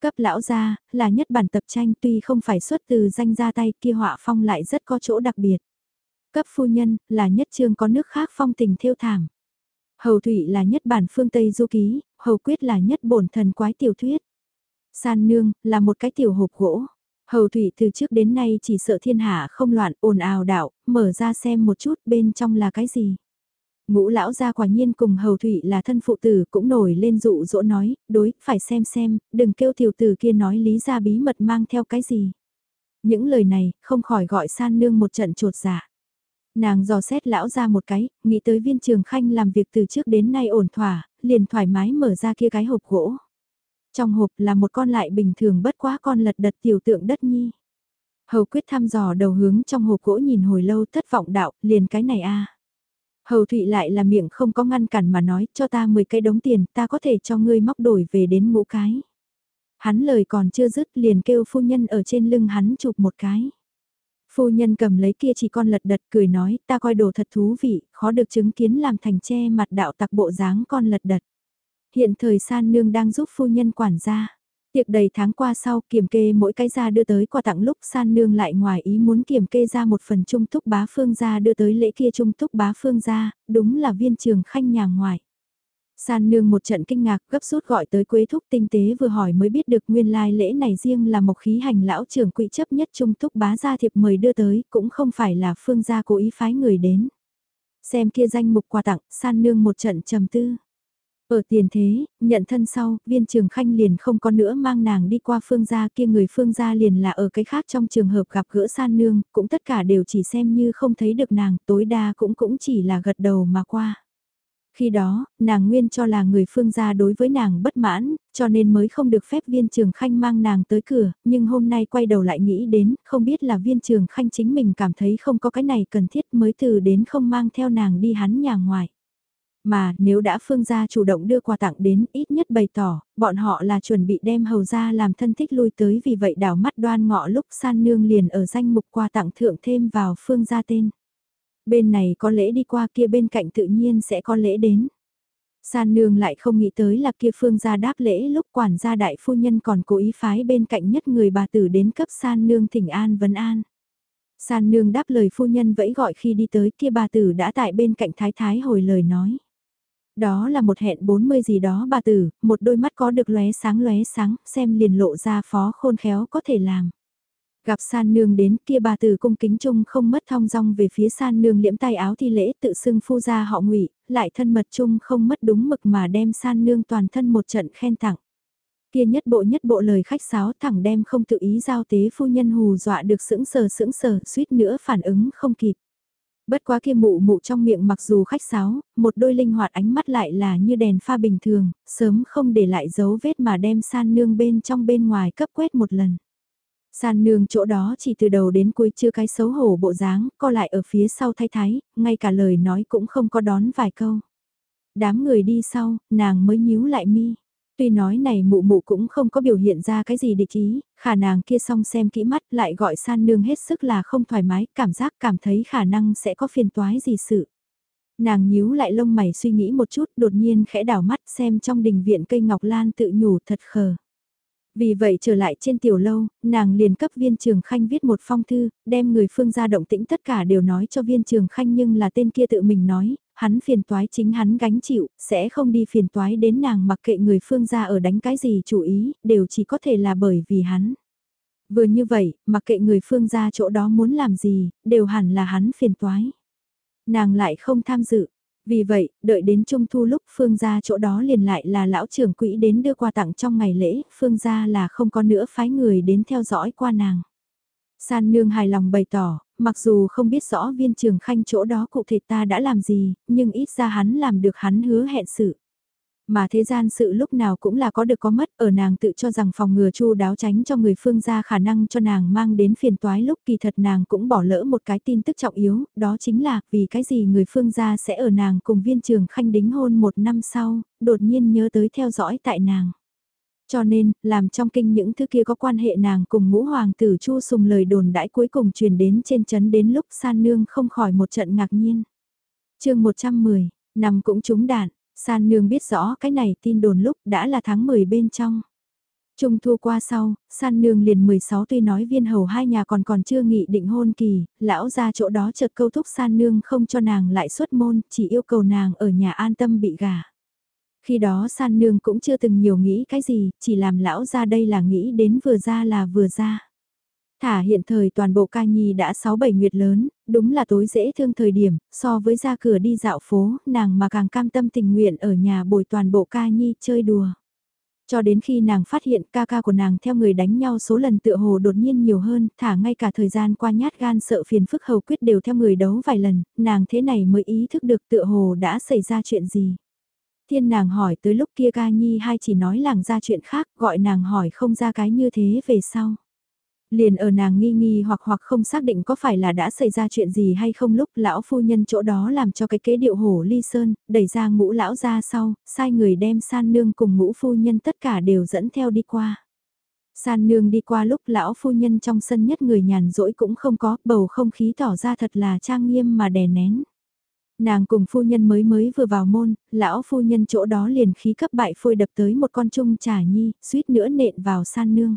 Cấp lão gia là nhất bản tập tranh tuy không phải xuất từ danh gia tay kia họa phong lại rất có chỗ đặc biệt. Cấp phu nhân là nhất chương có nước khác phong tình thiêu thảm. Hầu thủy là nhất bản phương Tây du ký, hầu quyết là nhất bổn thần quái tiểu thuyết. San nương là một cái tiểu hộp gỗ. Hầu thủy từ trước đến nay chỉ sợ thiên hạ không loạn ồn ào đạo, mở ra xem một chút bên trong là cái gì. Ngũ lão gia quả nhiên cùng hầu thủy là thân phụ tử cũng nổi lên dụ dỗ nói, đối, phải xem xem, đừng kêu tiểu tử kia nói lý ra bí mật mang theo cái gì. Những lời này, không khỏi gọi san nương một trận trột giả. Nàng dò xét lão ra một cái, nghĩ tới viên trường khanh làm việc từ trước đến nay ổn thỏa, liền thoải mái mở ra kia cái hộp gỗ. Trong hộp là một con lại bình thường bất quá con lật đật tiểu tượng đất nhi. Hầu quyết thăm dò đầu hướng trong hộp gỗ nhìn hồi lâu thất vọng đạo, liền cái này a Hầu Thụy lại là miệng không có ngăn cản mà nói cho ta 10 cái đống tiền ta có thể cho ngươi móc đổi về đến ngũ cái. Hắn lời còn chưa dứt liền kêu phu nhân ở trên lưng hắn chụp một cái. Phu nhân cầm lấy kia chỉ con lật đật cười nói ta coi đồ thật thú vị, khó được chứng kiến làm thành che mặt đạo tặc bộ dáng con lật đật. Hiện thời san nương đang giúp phu nhân quản gia. Tiệc đầy tháng qua sau kiểm kê mỗi cái ra đưa tới quà tặng lúc san nương lại ngoài ý muốn kiểm kê ra một phần trung túc bá phương gia đưa tới lễ kia trung túc bá phương gia, đúng là viên trường khanh nhà ngoài. San nương một trận kinh ngạc gấp rút gọi tới quế thúc tinh tế vừa hỏi mới biết được nguyên lai lễ này riêng là một khí hành lão trưởng quỹ chấp nhất trung túc bá gia thiệp mời đưa tới cũng không phải là phương gia cố ý phái người đến. Xem kia danh mục quà tặng, san nương một trận trầm tư. Ở tiền thế, nhận thân sau, viên trường khanh liền không có nữa mang nàng đi qua phương gia kia người phương gia liền là ở cái khác trong trường hợp gặp gỡ san nương, cũng tất cả đều chỉ xem như không thấy được nàng, tối đa cũng cũng chỉ là gật đầu mà qua. Khi đó, nàng nguyên cho là người phương gia đối với nàng bất mãn, cho nên mới không được phép viên trường khanh mang nàng tới cửa, nhưng hôm nay quay đầu lại nghĩ đến, không biết là viên trường khanh chính mình cảm thấy không có cái này cần thiết mới từ đến không mang theo nàng đi hắn nhà ngoài. Mà nếu đã phương gia chủ động đưa quà tặng đến ít nhất bày tỏ, bọn họ là chuẩn bị đem hầu gia làm thân thích lui tới vì vậy đảo mắt đoan ngọ lúc san nương liền ở danh mục quà tặng thượng thêm vào phương gia tên. Bên này có lễ đi qua kia bên cạnh tự nhiên sẽ có lễ đến. San nương lại không nghĩ tới là kia phương gia đáp lễ lúc quản gia đại phu nhân còn cố ý phái bên cạnh nhất người bà tử đến cấp san nương thỉnh an vấn an. San nương đáp lời phu nhân vẫy gọi khi đi tới kia bà tử đã tại bên cạnh thái thái hồi lời nói. Đó là một hẹn 40 gì đó bà tử, một đôi mắt có được lóe sáng lóe sáng, xem liền lộ ra phó khôn khéo có thể làm. Gặp san nương đến kia bà tử cung kính chung không mất thong dong về phía san nương liễm tay áo thi lễ tự xưng phu ra họ ngụy lại thân mật chung không mất đúng mực mà đem san nương toàn thân một trận khen tặng. Kia nhất bộ nhất bộ lời khách sáo thẳng đem không tự ý giao tế phu nhân hù dọa được sững sờ sững sờ suýt nữa phản ứng không kịp. Bất quá kia mụ mụ trong miệng mặc dù khách sáo, một đôi linh hoạt ánh mắt lại là như đèn pha bình thường, sớm không để lại dấu vết mà đem san nương bên trong bên ngoài cấp quét một lần. San nương chỗ đó chỉ từ đầu đến cuối chưa cái xấu hổ bộ dáng, co lại ở phía sau thay thái, ngay cả lời nói cũng không có đón vài câu. Đám người đi sau, nàng mới nhíu lại mi. Tuy nói này mụ mụ cũng không có biểu hiện ra cái gì địch ý, khả nàng kia xong xem kỹ mắt lại gọi san nương hết sức là không thoải mái, cảm giác cảm thấy khả năng sẽ có phiền toái gì sự. Nàng nhíu lại lông mày suy nghĩ một chút đột nhiên khẽ đảo mắt xem trong đình viện cây ngọc lan tự nhủ thật khờ. Vì vậy trở lại trên tiểu lâu, nàng liền cấp viên trường khanh viết một phong thư, đem người phương gia động tĩnh tất cả đều nói cho viên trường khanh nhưng là tên kia tự mình nói, hắn phiền toái chính hắn gánh chịu, sẽ không đi phiền toái đến nàng mặc kệ người phương gia ở đánh cái gì chủ ý, đều chỉ có thể là bởi vì hắn. Vừa như vậy, mặc kệ người phương gia chỗ đó muốn làm gì, đều hẳn là hắn phiền toái. Nàng lại không tham dự, vì vậy, đợi đến trung thu lúc Phương gia chỗ đó liền lại là lão trưởng quỹ đến đưa quà tặng trong ngày lễ, Phương gia là không có nữa phái người đến theo dõi qua nàng. San nương hài lòng bày tỏ, mặc dù không biết rõ viên trường khanh chỗ đó cụ thể ta đã làm gì, nhưng ít ra hắn làm được hắn hứa hẹn sự. Mà thế gian sự lúc nào cũng là có được có mất, ở nàng tự cho rằng phòng ngừa chu đáo tránh cho người phương gia khả năng cho nàng mang đến phiền toái lúc kỳ thật nàng cũng bỏ lỡ một cái tin tức trọng yếu, đó chính là vì cái gì người phương gia sẽ ở nàng cùng viên trường khanh đính hôn một năm sau, đột nhiên nhớ tới theo dõi tại nàng. Cho nên, làm trong kinh những thứ kia có quan hệ nàng cùng ngũ hoàng tử chu sùng lời đồn đãi cuối cùng truyền đến trên chấn đến lúc san nương không khỏi một trận ngạc nhiên. chương 110, nằm cũng trúng đạn, san nương biết rõ cái này tin đồn lúc đã là tháng 10 bên trong. Trung thu qua sau, san nương liền 16 tuy nói viên hầu hai nhà còn còn chưa nghị định hôn kỳ, lão ra chỗ đó chợt câu thúc san nương không cho nàng lại xuất môn, chỉ yêu cầu nàng ở nhà an tâm bị gả. Khi đó san nương cũng chưa từng nhiều nghĩ cái gì, chỉ làm lão ra đây là nghĩ đến vừa ra là vừa ra. Thả hiện thời toàn bộ ca nhi đã 6-7 nguyệt lớn, đúng là tối dễ thương thời điểm, so với ra cửa đi dạo phố, nàng mà càng cam tâm tình nguyện ở nhà bồi toàn bộ ca nhi chơi đùa. Cho đến khi nàng phát hiện ca ca của nàng theo người đánh nhau số lần tựa hồ đột nhiên nhiều hơn, thả ngay cả thời gian qua nhát gan sợ phiền phức hầu quyết đều theo người đấu vài lần, nàng thế này mới ý thức được tựa hồ đã xảy ra chuyện gì. Thiên nàng hỏi tới lúc kia ca nhi hay chỉ nói làng ra chuyện khác, gọi nàng hỏi không ra cái như thế về sau. Liền ở nàng nghi nghi hoặc hoặc không xác định có phải là đã xảy ra chuyện gì hay không lúc lão phu nhân chỗ đó làm cho cái kế điệu hổ ly sơn, đẩy ra ngũ lão ra sau, sai người đem san nương cùng ngũ phu nhân tất cả đều dẫn theo đi qua. San nương đi qua lúc lão phu nhân trong sân nhất người nhàn rỗi cũng không có, bầu không khí tỏ ra thật là trang nghiêm mà đè nén. Nàng cùng phu nhân mới mới vừa vào môn, lão phu nhân chỗ đó liền khí cấp bại phôi đập tới một con trung trà nhi, suýt nữa nện vào san nương.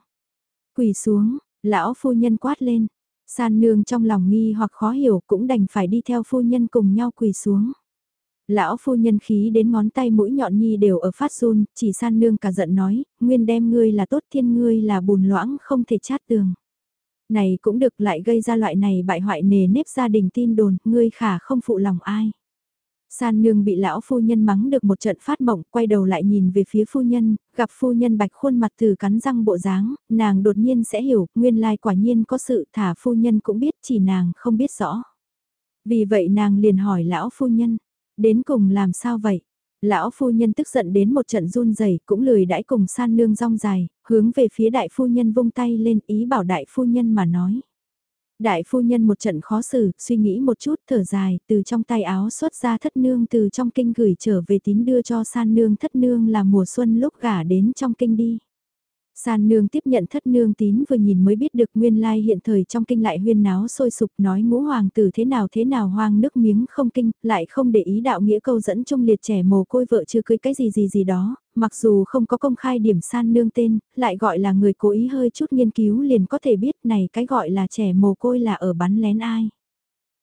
Quỳ xuống, lão phu nhân quát lên, san nương trong lòng nghi hoặc khó hiểu cũng đành phải đi theo phu nhân cùng nhau quỳ xuống. Lão phu nhân khí đến ngón tay mũi nhọn nhi đều ở phát run, chỉ san nương cả giận nói, nguyên đem ngươi là tốt thiên ngươi là bùn loãng không thể chát tường. Này cũng được lại gây ra loại này bại hoại nề nếp gia đình tin đồn, ngươi khả không phụ lòng ai. San nương bị lão phu nhân mắng được một trận phát mộng, quay đầu lại nhìn về phía phu nhân, gặp phu nhân bạch khuôn mặt từ cắn răng bộ dáng, nàng đột nhiên sẽ hiểu, nguyên lai quả nhiên có sự thả phu nhân cũng biết, chỉ nàng không biết rõ. Vì vậy nàng liền hỏi lão phu nhân, đến cùng làm sao vậy? Lão phu nhân tức giận đến một trận run rẩy cũng lười đãi cùng san nương rong dài, hướng về phía đại phu nhân vung tay lên ý bảo đại phu nhân mà nói. Đại phu nhân một trận khó xử, suy nghĩ một chút, thở dài, từ trong tay áo xuất ra thất nương từ trong kinh gửi trở về tín đưa cho san nương thất nương là mùa xuân lúc gả đến trong kinh đi. San nương tiếp nhận thất nương tín vừa nhìn mới biết được nguyên lai hiện thời trong kinh lại huyên náo sôi sục nói ngũ hoàng tử thế nào thế nào hoang nước miếng không kinh, lại không để ý đạo nghĩa câu dẫn trung liệt trẻ mồ côi vợ chưa cưới cái gì gì gì đó, mặc dù không có công khai điểm san nương tên, lại gọi là người cố ý hơi chút nghiên cứu liền có thể biết này cái gọi là trẻ mồ côi là ở bắn lén ai.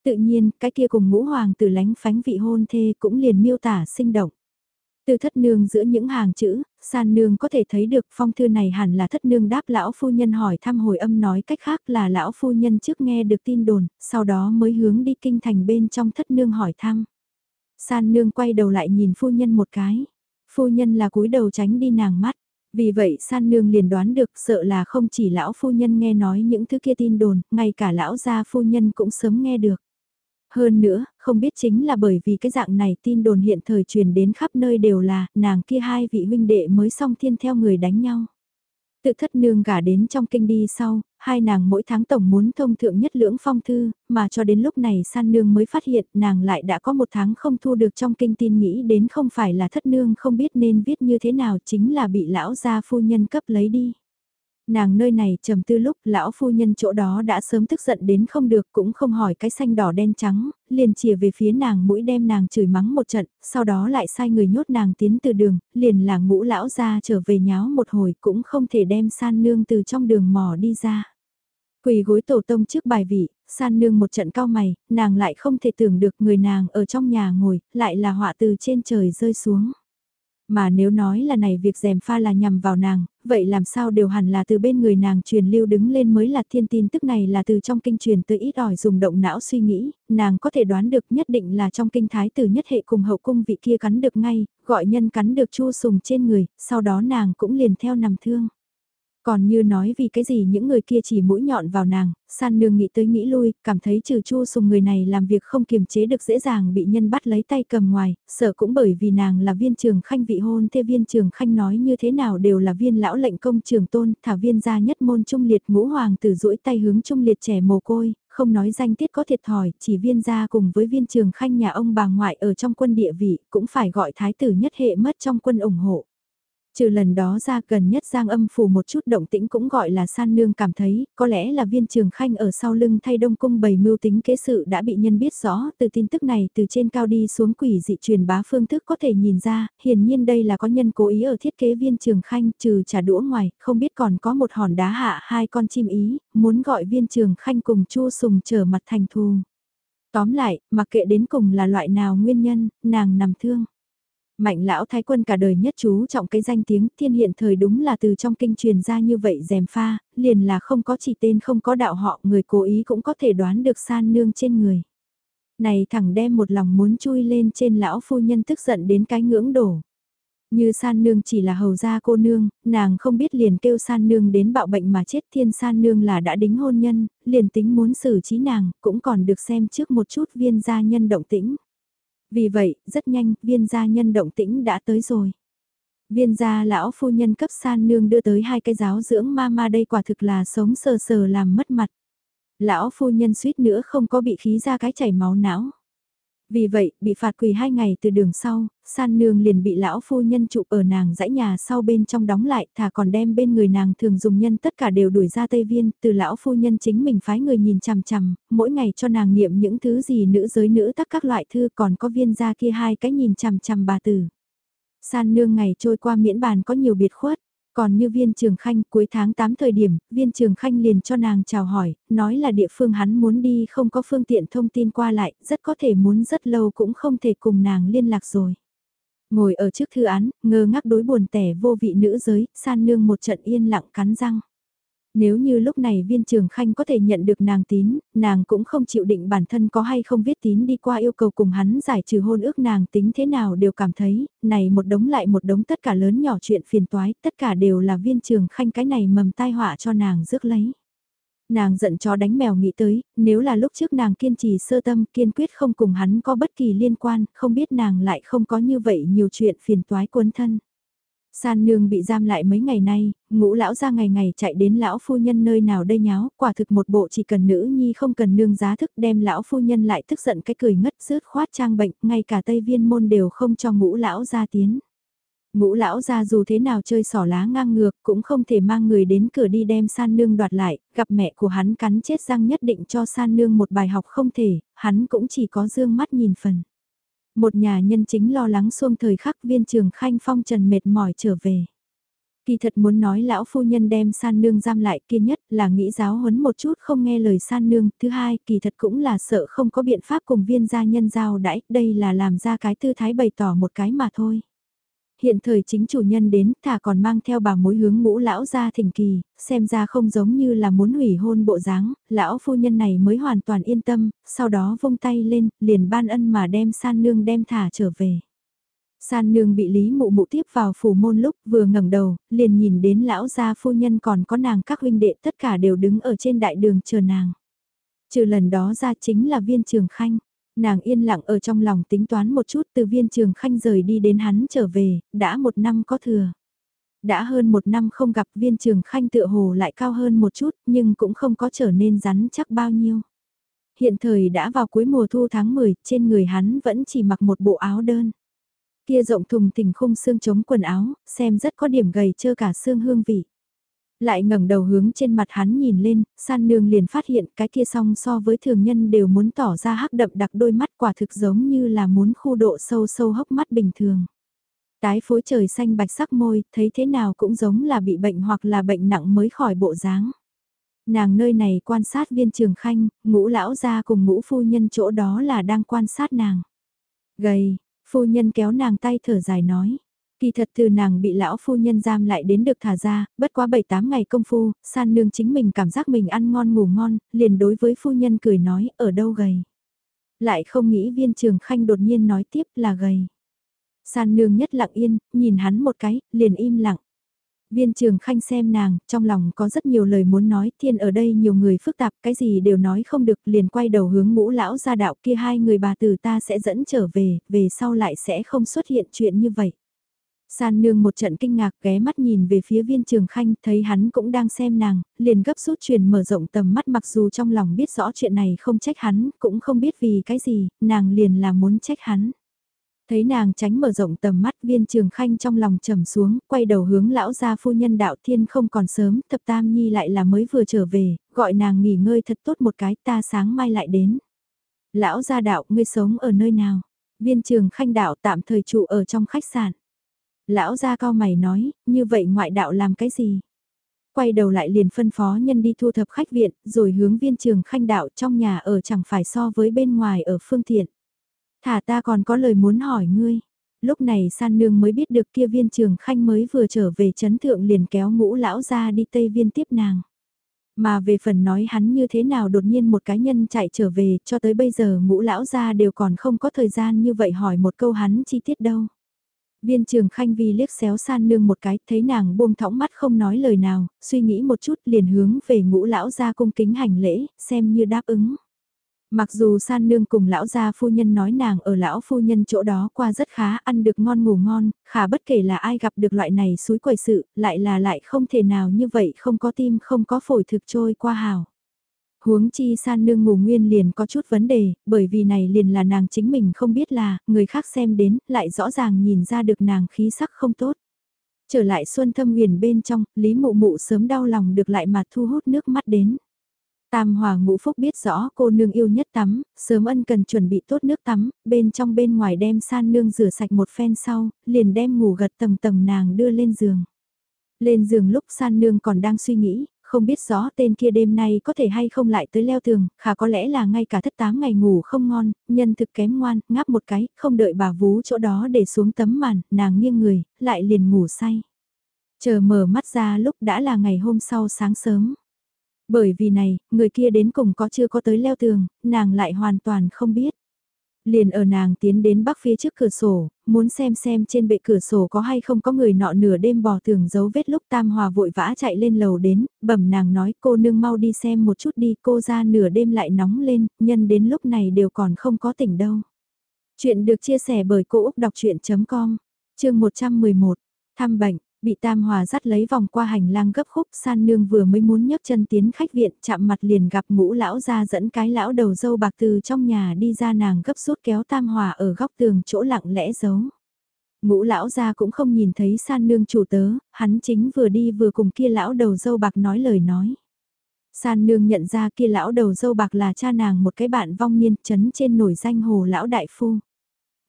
Tự nhiên, cái kia cùng ngũ hoàng tử lánh phánh vị hôn thê cũng liền miêu tả sinh động. Từ thất nương giữa những hàng chữ, san nương có thể thấy được phong thư này hẳn là thất nương đáp lão phu nhân hỏi thăm hồi âm nói cách khác là lão phu nhân trước nghe được tin đồn, sau đó mới hướng đi kinh thành bên trong thất nương hỏi thăm. San nương quay đầu lại nhìn phu nhân một cái, phu nhân là cúi đầu tránh đi nàng mắt. Vì vậy san nương liền đoán được sợ là không chỉ lão phu nhân nghe nói những thứ kia tin đồn, ngay cả lão gia phu nhân cũng sớm nghe được. Hơn nữa, không biết chính là bởi vì cái dạng này tin đồn hiện thời truyền đến khắp nơi đều là nàng kia hai vị huynh đệ mới song thiên theo người đánh nhau. Tự thất nương gả đến trong kinh đi sau, hai nàng mỗi tháng tổng muốn thông thượng nhất lưỡng phong thư, mà cho đến lúc này san nương mới phát hiện nàng lại đã có một tháng không thu được trong kinh tin nghĩ đến không phải là thất nương không biết nên viết như thế nào chính là bị lão gia phu nhân cấp lấy đi nàng nơi này trầm tư lúc lão phu nhân chỗ đó đã sớm tức giận đến không được cũng không hỏi cái xanh đỏ đen trắng, liền chìa về phía nàng mũi đem nàng chửi mắng một trận, sau đó lại sai người nhốt nàng tiến từ đường, liền là ngũ lão ra trở về nháo một hồi cũng không thể đem san nương từ trong đường mò đi ra. Quỳ gối tổ tông trước bài vị, san nương một trận cao mày, nàng lại không thể tưởng được người nàng ở trong nhà ngồi, lại là họa từ trên trời rơi xuống. Mà nếu nói là này việc dèm pha là nhằm vào nàng, vậy làm sao đều hẳn là từ bên người nàng truyền lưu đứng lên mới là thiên tin tức này là từ trong kinh truyền tới ít ỏi dùng động não suy nghĩ, nàng có thể đoán được nhất định là trong kinh thái từ nhất hệ cùng hậu cung vị kia cắn được ngay, gọi nhân cắn được chu sùng trên người, sau đó nàng cũng liền theo nằm thương. Còn như nói vì cái gì những người kia chỉ mũi nhọn vào nàng, san nương nghĩ tới nghĩ lui, cảm thấy trừ chu sùng người này làm việc không kiềm chế được dễ dàng bị nhân bắt lấy tay cầm ngoài, sợ cũng bởi vì nàng là viên trường khanh vị hôn thế viên trường khanh nói như thế nào đều là viên lão lệnh công trường tôn, thả viên gia nhất môn trung liệt ngũ hoàng tử duỗi tay hướng trung liệt trẻ mồ côi, không nói danh tiết có thiệt thòi, chỉ viên gia cùng với viên trường khanh nhà ông bà ngoại ở trong quân địa vị cũng phải gọi thái tử nhất hệ mất trong quân ủng hộ. Trừ lần đó ra gần nhất Giang âm phủ một chút động tĩnh cũng gọi là san nương cảm thấy, có lẽ là viên trường khanh ở sau lưng thay đông cung bày mưu tính kế sự đã bị nhân biết rõ, từ tin tức này từ trên cao đi xuống quỷ dị truyền bá phương thức có thể nhìn ra, hiển nhiên đây là có nhân cố ý ở thiết kế viên trường khanh trừ trả đũa ngoài, không biết còn có một hòn đá hạ hai con chim ý, muốn gọi viên trường khanh cùng chu sùng trở mặt thành thù. Tóm lại, mặc kệ đến cùng là loại nào nguyên nhân, nàng nằm thương. Mạnh lão thái quân cả đời nhất chú trọng cái danh tiếng thiên hiện thời đúng là từ trong kinh truyền ra như vậy dèm pha, liền là không có chỉ tên không có đạo họ người cố ý cũng có thể đoán được san nương trên người. Này thẳng đem một lòng muốn chui lên trên lão phu nhân tức giận đến cái ngưỡng đổ. Như san nương chỉ là hầu gia cô nương, nàng không biết liền kêu san nương đến bạo bệnh mà chết thiên san nương là đã đính hôn nhân, liền tính muốn xử trí nàng, cũng còn được xem trước một chút viên gia nhân động tĩnh. Vì vậy, rất nhanh, viên gia nhân động tĩnh đã tới rồi. Viên gia lão phu nhân cấp san nương đưa tới hai cái giáo dưỡng ma ma đây quả thực là sống sờ sờ làm mất mặt. Lão phu nhân suýt nữa không có bị khí ra cái chảy máu não. Vì vậy, bị phạt quỳ hai ngày từ đường sau, san nương liền bị lão phu nhân trụ ở nàng dãy nhà sau bên trong đóng lại, thà còn đem bên người nàng thường dùng nhân tất cả đều đuổi ra Tây Viên, từ lão phu nhân chính mình phái người nhìn chằm chằm, mỗi ngày cho nàng niệm những thứ gì nữ giới nữ tắc các loại thư còn có viên gia kia hai cái nhìn chằm chằm bà tử. San nương ngày trôi qua miễn bàn có nhiều biệt khuất, còn như viên trường khanh cuối tháng 8 thời điểm, viên trường khanh liền cho nàng chào hỏi, nói là địa phương hắn muốn đi không có phương tiện thông tin qua lại, rất có thể muốn rất lâu cũng không thể cùng nàng liên lạc rồi. Ngồi ở trước thư án, ngơ ngác đối buồn tẻ vô vị nữ giới, san nương một trận yên lặng cắn răng. Nếu như lúc này viên trường khanh có thể nhận được nàng tín, nàng cũng không chịu định bản thân có hay không viết tín đi qua yêu cầu cùng hắn giải trừ hôn ước nàng tính thế nào đều cảm thấy, này một đống lại một đống tất cả lớn nhỏ chuyện phiền toái, tất cả đều là viên trường khanh cái này mầm tai họa cho nàng rước lấy. Nàng giận chó đánh mèo nghĩ tới, nếu là lúc trước nàng kiên trì sơ tâm kiên quyết không cùng hắn có bất kỳ liên quan, không biết nàng lại không có như vậy nhiều chuyện phiền toái cuốn thân. San nương bị giam lại mấy ngày nay, ngũ lão ra ngày ngày chạy đến lão phu nhân nơi nào đây nháo, quả thực một bộ chỉ cần nữ nhi không cần nương giá thức đem lão phu nhân lại tức giận cái cười ngất rớt khoát trang bệnh, ngay cả tây viên môn đều không cho ngũ lão ra tiến. Ngũ lão ra dù thế nào chơi sỏ lá ngang ngược cũng không thể mang người đến cửa đi đem san nương đoạt lại, gặp mẹ của hắn cắn chết răng nhất định cho san nương một bài học không thể, hắn cũng chỉ có dương mắt nhìn phần. Một nhà nhân chính lo lắng xuông thời khắc viên trường khanh phong trần mệt mỏi trở về. Kỳ thật muốn nói lão phu nhân đem san nương giam lại kia nhất là nghĩ giáo huấn một chút không nghe lời san nương, thứ hai kỳ thật cũng là sợ không có biện pháp cùng viên gia nhân giao đãi, đây là làm ra cái tư thái bày tỏ một cái mà thôi. Hiện thời chính chủ nhân đến, thả còn mang theo bà mối hướng ngũ lão ra thỉnh kỳ, xem ra không giống như là muốn hủy hôn bộ dáng, lão phu nhân này mới hoàn toàn yên tâm, sau đó vung tay lên, liền ban ân mà đem san nương đem thả trở về. San nương bị Lý Mụ Mụ tiếp vào phủ môn lúc vừa ngẩng đầu, liền nhìn đến lão gia phu nhân còn có nàng các huynh đệ tất cả đều đứng ở trên đại đường chờ nàng. Trừ lần đó ra chính là viên trường khanh. Nàng yên lặng ở trong lòng tính toán một chút từ viên trường khanh rời đi đến hắn trở về, đã một năm có thừa. Đã hơn một năm không gặp viên trường khanh tựa hồ lại cao hơn một chút nhưng cũng không có trở nên rắn chắc bao nhiêu. Hiện thời đã vào cuối mùa thu tháng 10, trên người hắn vẫn chỉ mặc một bộ áo đơn. Kia rộng thùng tình khung xương chống quần áo, xem rất có điểm gầy trơ cả xương hương vị. Lại ngẩng đầu hướng trên mặt hắn nhìn lên, san nương liền phát hiện cái kia song so với thường nhân đều muốn tỏ ra hắc đậm đặc đôi mắt quả thực giống như là muốn khu độ sâu sâu hốc mắt bình thường. Tái phối trời xanh bạch sắc môi, thấy thế nào cũng giống là bị bệnh hoặc là bệnh nặng mới khỏi bộ dáng. Nàng nơi này quan sát viên trường khanh, ngũ lão ra cùng ngũ phu nhân chỗ đó là đang quan sát nàng. Gầy, phu nhân kéo nàng tay thở dài nói. Kỳ thật từ nàng bị lão phu nhân giam lại đến được thả ra, bất quá 7-8 ngày công phu, san nương chính mình cảm giác mình ăn ngon ngủ ngon, liền đối với phu nhân cười nói ở đâu gầy. Lại không nghĩ viên trường khanh đột nhiên nói tiếp là gầy. San nương nhất lặng yên, nhìn hắn một cái, liền im lặng. Viên trường khanh xem nàng, trong lòng có rất nhiều lời muốn nói, thiên ở đây nhiều người phức tạp, cái gì đều nói không được, liền quay đầu hướng ngũ lão ra đạo kia hai người bà tử ta sẽ dẫn trở về, về sau lại sẽ không xuất hiện chuyện như vậy. San nương một trận kinh ngạc ghé mắt nhìn về phía viên trường khanh, thấy hắn cũng đang xem nàng, liền gấp rút truyền mở rộng tầm mắt mặc dù trong lòng biết rõ chuyện này không trách hắn, cũng không biết vì cái gì, nàng liền là muốn trách hắn. Thấy nàng tránh mở rộng tầm mắt viên trường khanh trong lòng trầm xuống, quay đầu hướng lão gia phu nhân đạo thiên không còn sớm, thập tam nhi lại là mới vừa trở về, gọi nàng nghỉ ngơi thật tốt một cái ta sáng mai lại đến. Lão gia đạo ngươi sống ở nơi nào? Viên trường khanh đạo tạm thời trụ ở trong khách sạn. Lão gia cao mày nói, như vậy ngoại đạo làm cái gì? Quay đầu lại liền phân phó nhân đi thu thập khách viện, rồi hướng viên trường khanh đạo trong nhà ở chẳng phải so với bên ngoài ở phương tiện. Thả ta còn có lời muốn hỏi ngươi. Lúc này san nương mới biết được kia viên trường khanh mới vừa trở về chấn thượng liền kéo ngũ lão ra đi tây viên tiếp nàng. Mà về phần nói hắn như thế nào đột nhiên một cá nhân chạy trở về cho tới bây giờ ngũ lão ra đều còn không có thời gian như vậy hỏi một câu hắn chi tiết đâu. Viên trường khanh vi liếc xéo san nương một cái, thấy nàng buông thõng mắt không nói lời nào, suy nghĩ một chút liền hướng về ngũ lão ra cung kính hành lễ, xem như đáp ứng. Mặc dù san nương cùng lão gia phu nhân nói nàng ở lão phu nhân chỗ đó qua rất khá ăn được ngon ngủ ngon, khả bất kể là ai gặp được loại này suối quầy sự, lại là lại không thể nào như vậy không có tim không có phổi thực trôi qua hào. Huống chi san nương ngủ nguyên liền có chút vấn đề, bởi vì này liền là nàng chính mình không biết là, người khác xem đến, lại rõ ràng nhìn ra được nàng khí sắc không tốt. Trở lại xuân thâm huyền bên trong, Lý Mụ Mụ sớm đau lòng được lại mà thu hút nước mắt đến. Tam Hòa Ngũ Phúc biết rõ cô nương yêu nhất tắm, sớm ân cần chuẩn bị tốt nước tắm, bên trong bên ngoài đem san nương rửa sạch một phen sau, liền đem ngủ gật tầng tầng nàng đưa lên giường. Lên giường lúc san nương còn đang suy nghĩ, không biết rõ tên kia đêm nay có thể hay không lại tới leo tường, khả có lẽ là ngay cả thất tám ngày ngủ không ngon, nhân thực kém ngoan, ngáp một cái, không đợi bà vú chỗ đó để xuống tấm màn, nàng nghiêng người, lại liền ngủ say. Chờ mở mắt ra lúc đã là ngày hôm sau sáng sớm. Bởi vì này, người kia đến cùng có chưa có tới leo tường, nàng lại hoàn toàn không biết. Liền ở nàng tiến đến bắc phía trước cửa sổ, muốn xem xem trên bệ cửa sổ có hay không có người nọ nửa đêm bò tường dấu vết lúc tam hòa vội vã chạy lên lầu đến, bẩm nàng nói cô nương mau đi xem một chút đi cô ra nửa đêm lại nóng lên, nhân đến lúc này đều còn không có tỉnh đâu. Chuyện được chia sẻ bởi Cô Úc Đọc Chuyện.com, chương 111, thăm bệnh, Bị Tam Hòa dắt lấy vòng qua hành lang gấp khúc san nương vừa mới muốn nhấc chân tiến khách viện chạm mặt liền gặp ngũ lão ra dẫn cái lão đầu dâu bạc từ trong nhà đi ra nàng gấp rút kéo Tam Hòa ở góc tường chỗ lặng lẽ giấu. Ngũ lão ra cũng không nhìn thấy san nương chủ tớ, hắn chính vừa đi vừa cùng kia lão đầu dâu bạc nói lời nói. San nương nhận ra kia lão đầu dâu bạc là cha nàng một cái bạn vong niên chấn trên nổi danh hồ lão đại phu.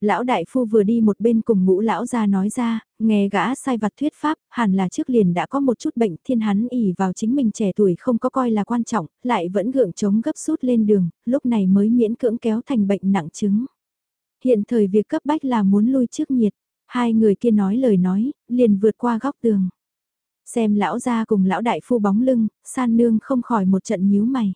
Lão đại phu vừa đi một bên cùng ngũ lão ra nói ra, nghe gã sai vặt thuyết pháp, hẳn là trước liền đã có một chút bệnh thiên hắn ỉ vào chính mình trẻ tuổi không có coi là quan trọng, lại vẫn gượng chống gấp rút lên đường, lúc này mới miễn cưỡng kéo thành bệnh nặng chứng. Hiện thời việc cấp bách là muốn lui trước nhiệt, hai người kia nói lời nói, liền vượt qua góc tường. Xem lão ra cùng lão đại phu bóng lưng, san nương không khỏi một trận nhíu mày.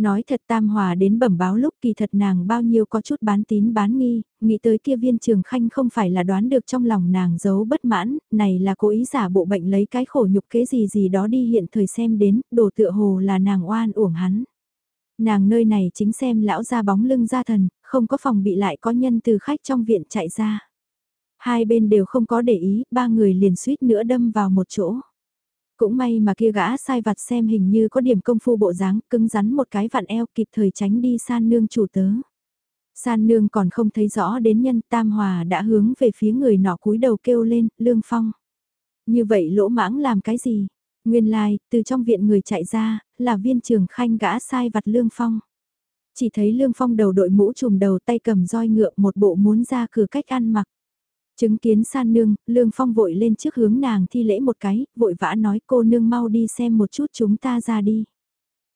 Nói thật tam hòa đến bẩm báo lúc kỳ thật nàng bao nhiêu có chút bán tín bán nghi, nghĩ tới kia viên trường khanh không phải là đoán được trong lòng nàng giấu bất mãn, này là cố ý giả bộ bệnh lấy cái khổ nhục kế gì gì đó đi hiện thời xem đến, đồ tựa hồ là nàng oan uổng hắn. Nàng nơi này chính xem lão ra bóng lưng ra thần, không có phòng bị lại có nhân từ khách trong viện chạy ra. Hai bên đều không có để ý, ba người liền suýt nữa đâm vào một chỗ. Cũng may mà kia gã sai vặt xem hình như có điểm công phu bộ dáng, cứng rắn một cái vặn eo kịp thời tránh đi san nương chủ tớ. San nương còn không thấy rõ đến nhân tam hòa đã hướng về phía người nọ cúi đầu kêu lên, lương phong. Như vậy lỗ mãng làm cái gì? Nguyên lai, like, từ trong viện người chạy ra, là viên trường khanh gã sai vặt lương phong. Chỉ thấy lương phong đầu đội mũ trùm đầu tay cầm roi ngựa một bộ muốn ra cửa cách ăn mặc. Chứng kiến san nương, Lương Phong vội lên trước hướng nàng thi lễ một cái, vội vã nói cô nương mau đi xem một chút chúng ta ra đi.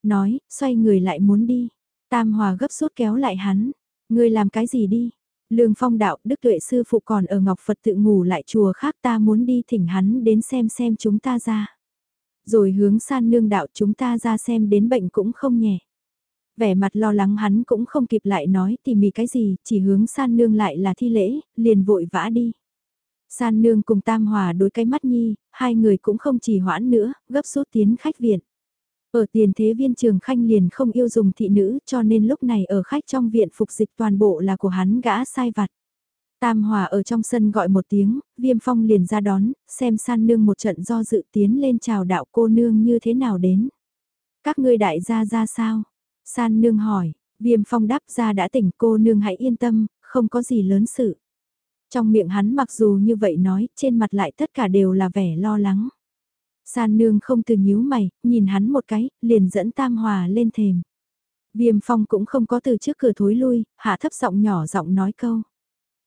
Nói, xoay người lại muốn đi. Tam Hòa gấp rút kéo lại hắn. Người làm cái gì đi? Lương Phong đạo, Đức Tuệ Sư Phụ còn ở Ngọc Phật tự ngủ lại chùa khác ta muốn đi thỉnh hắn đến xem xem chúng ta ra. Rồi hướng san nương đạo chúng ta ra xem đến bệnh cũng không nhẹ. Vẻ mặt lo lắng hắn cũng không kịp lại nói tỉ mỉ cái gì, chỉ hướng san nương lại là thi lễ, liền vội vã đi. San nương cùng tam hòa đối cái mắt nhi, hai người cũng không chỉ hoãn nữa, gấp rút tiến khách viện. Ở tiền thế viên trường khanh liền không yêu dùng thị nữ cho nên lúc này ở khách trong viện phục dịch toàn bộ là của hắn gã sai vặt. Tam Hòa ở trong sân gọi một tiếng, viêm phong liền ra đón, xem san nương một trận do dự tiến lên chào đạo cô nương như thế nào đến. Các ngươi đại gia ra sao? San nương hỏi, viêm phong đáp ra đã tỉnh cô nương hãy yên tâm, không có gì lớn sự. Trong miệng hắn mặc dù như vậy nói, trên mặt lại tất cả đều là vẻ lo lắng. San nương không từ nhíu mày, nhìn hắn một cái, liền dẫn tam hòa lên thềm. Viêm phong cũng không có từ trước cửa thối lui, hạ thấp giọng nhỏ giọng nói câu.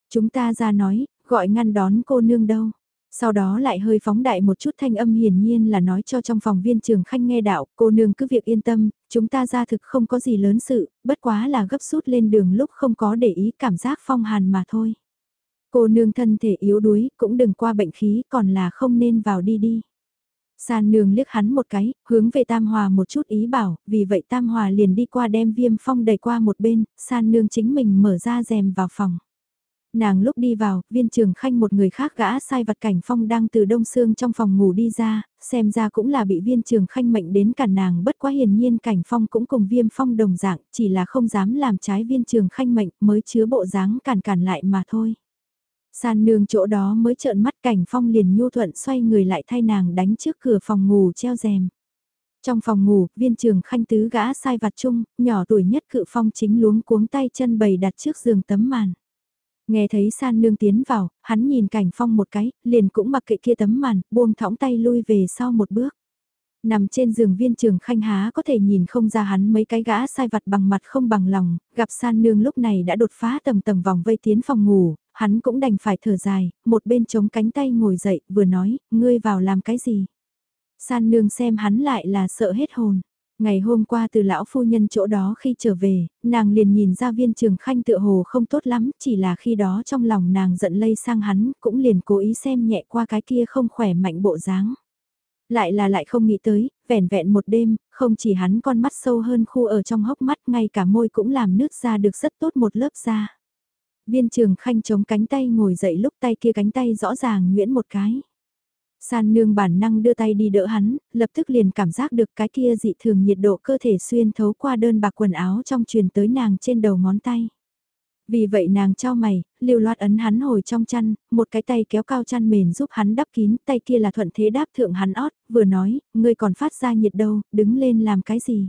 Chúng ta ra nói, gọi ngăn đón cô nương đâu. Sau đó lại hơi phóng đại một chút thanh âm hiển nhiên là nói cho trong phòng viên trường khanh nghe đạo, cô nương cứ việc yên tâm, chúng ta ra thực không có gì lớn sự, bất quá là gấp rút lên đường lúc không có để ý cảm giác phong hàn mà thôi. Cô nương thân thể yếu đuối, cũng đừng qua bệnh khí, còn là không nên vào đi đi. San nương liếc hắn một cái, hướng về Tam Hòa một chút ý bảo, vì vậy Tam Hòa liền đi qua đem viêm phong đẩy qua một bên, San nương chính mình mở ra rèm vào phòng. Nàng lúc đi vào, viên trường khanh một người khác gã sai vặt cảnh phong đang từ đông xương trong phòng ngủ đi ra, xem ra cũng là bị viên trường khanh mệnh đến cả nàng bất quá hiển nhiên cảnh phong cũng cùng viêm phong đồng dạng, chỉ là không dám làm trái viên trường khanh mệnh mới chứa bộ dáng cản cản lại mà thôi. San nương chỗ đó mới trợn mắt cảnh phong liền nhu thuận xoay người lại thay nàng đánh trước cửa phòng ngủ treo rèm. Trong phòng ngủ, viên trường khanh tứ gã sai vặt chung, nhỏ tuổi nhất cự phong chính luống cuống tay chân bầy đặt trước giường tấm màn. Nghe thấy san nương tiến vào, hắn nhìn cảnh phong một cái, liền cũng mặc kệ kia tấm màn, buông thõng tay lui về sau một bước. Nằm trên giường viên trường khanh há có thể nhìn không ra hắn mấy cái gã sai vặt bằng mặt không bằng lòng, gặp san nương lúc này đã đột phá tầng tầng vòng vây tiến phòng ngủ, hắn cũng đành phải thở dài, một bên chống cánh tay ngồi dậy, vừa nói, ngươi vào làm cái gì? San nương xem hắn lại là sợ hết hồn. Ngày hôm qua từ lão phu nhân chỗ đó khi trở về, nàng liền nhìn ra viên trường khanh tựa hồ không tốt lắm, chỉ là khi đó trong lòng nàng giận lây sang hắn, cũng liền cố ý xem nhẹ qua cái kia không khỏe mạnh bộ dáng. Lại là lại không nghĩ tới, vẻn vẹn một đêm, không chỉ hắn con mắt sâu hơn khu ở trong hốc mắt, ngay cả môi cũng làm nước ra được rất tốt một lớp da. Viên trường khanh chống cánh tay ngồi dậy lúc tay kia cánh tay rõ ràng nguyễn một cái. San nương bản năng đưa tay đi đỡ hắn, lập tức liền cảm giác được cái kia dị thường nhiệt độ cơ thể xuyên thấu qua đơn bạc quần áo trong truyền tới nàng trên đầu ngón tay. Vì vậy nàng trao mày, liều loát ấn hắn hồi trong chăn, một cái tay kéo cao chăn mền giúp hắn đắp kín, tay kia là thuận thế đáp thượng hắn ót, vừa nói, ngươi còn phát ra nhiệt đâu, đứng lên làm cái gì.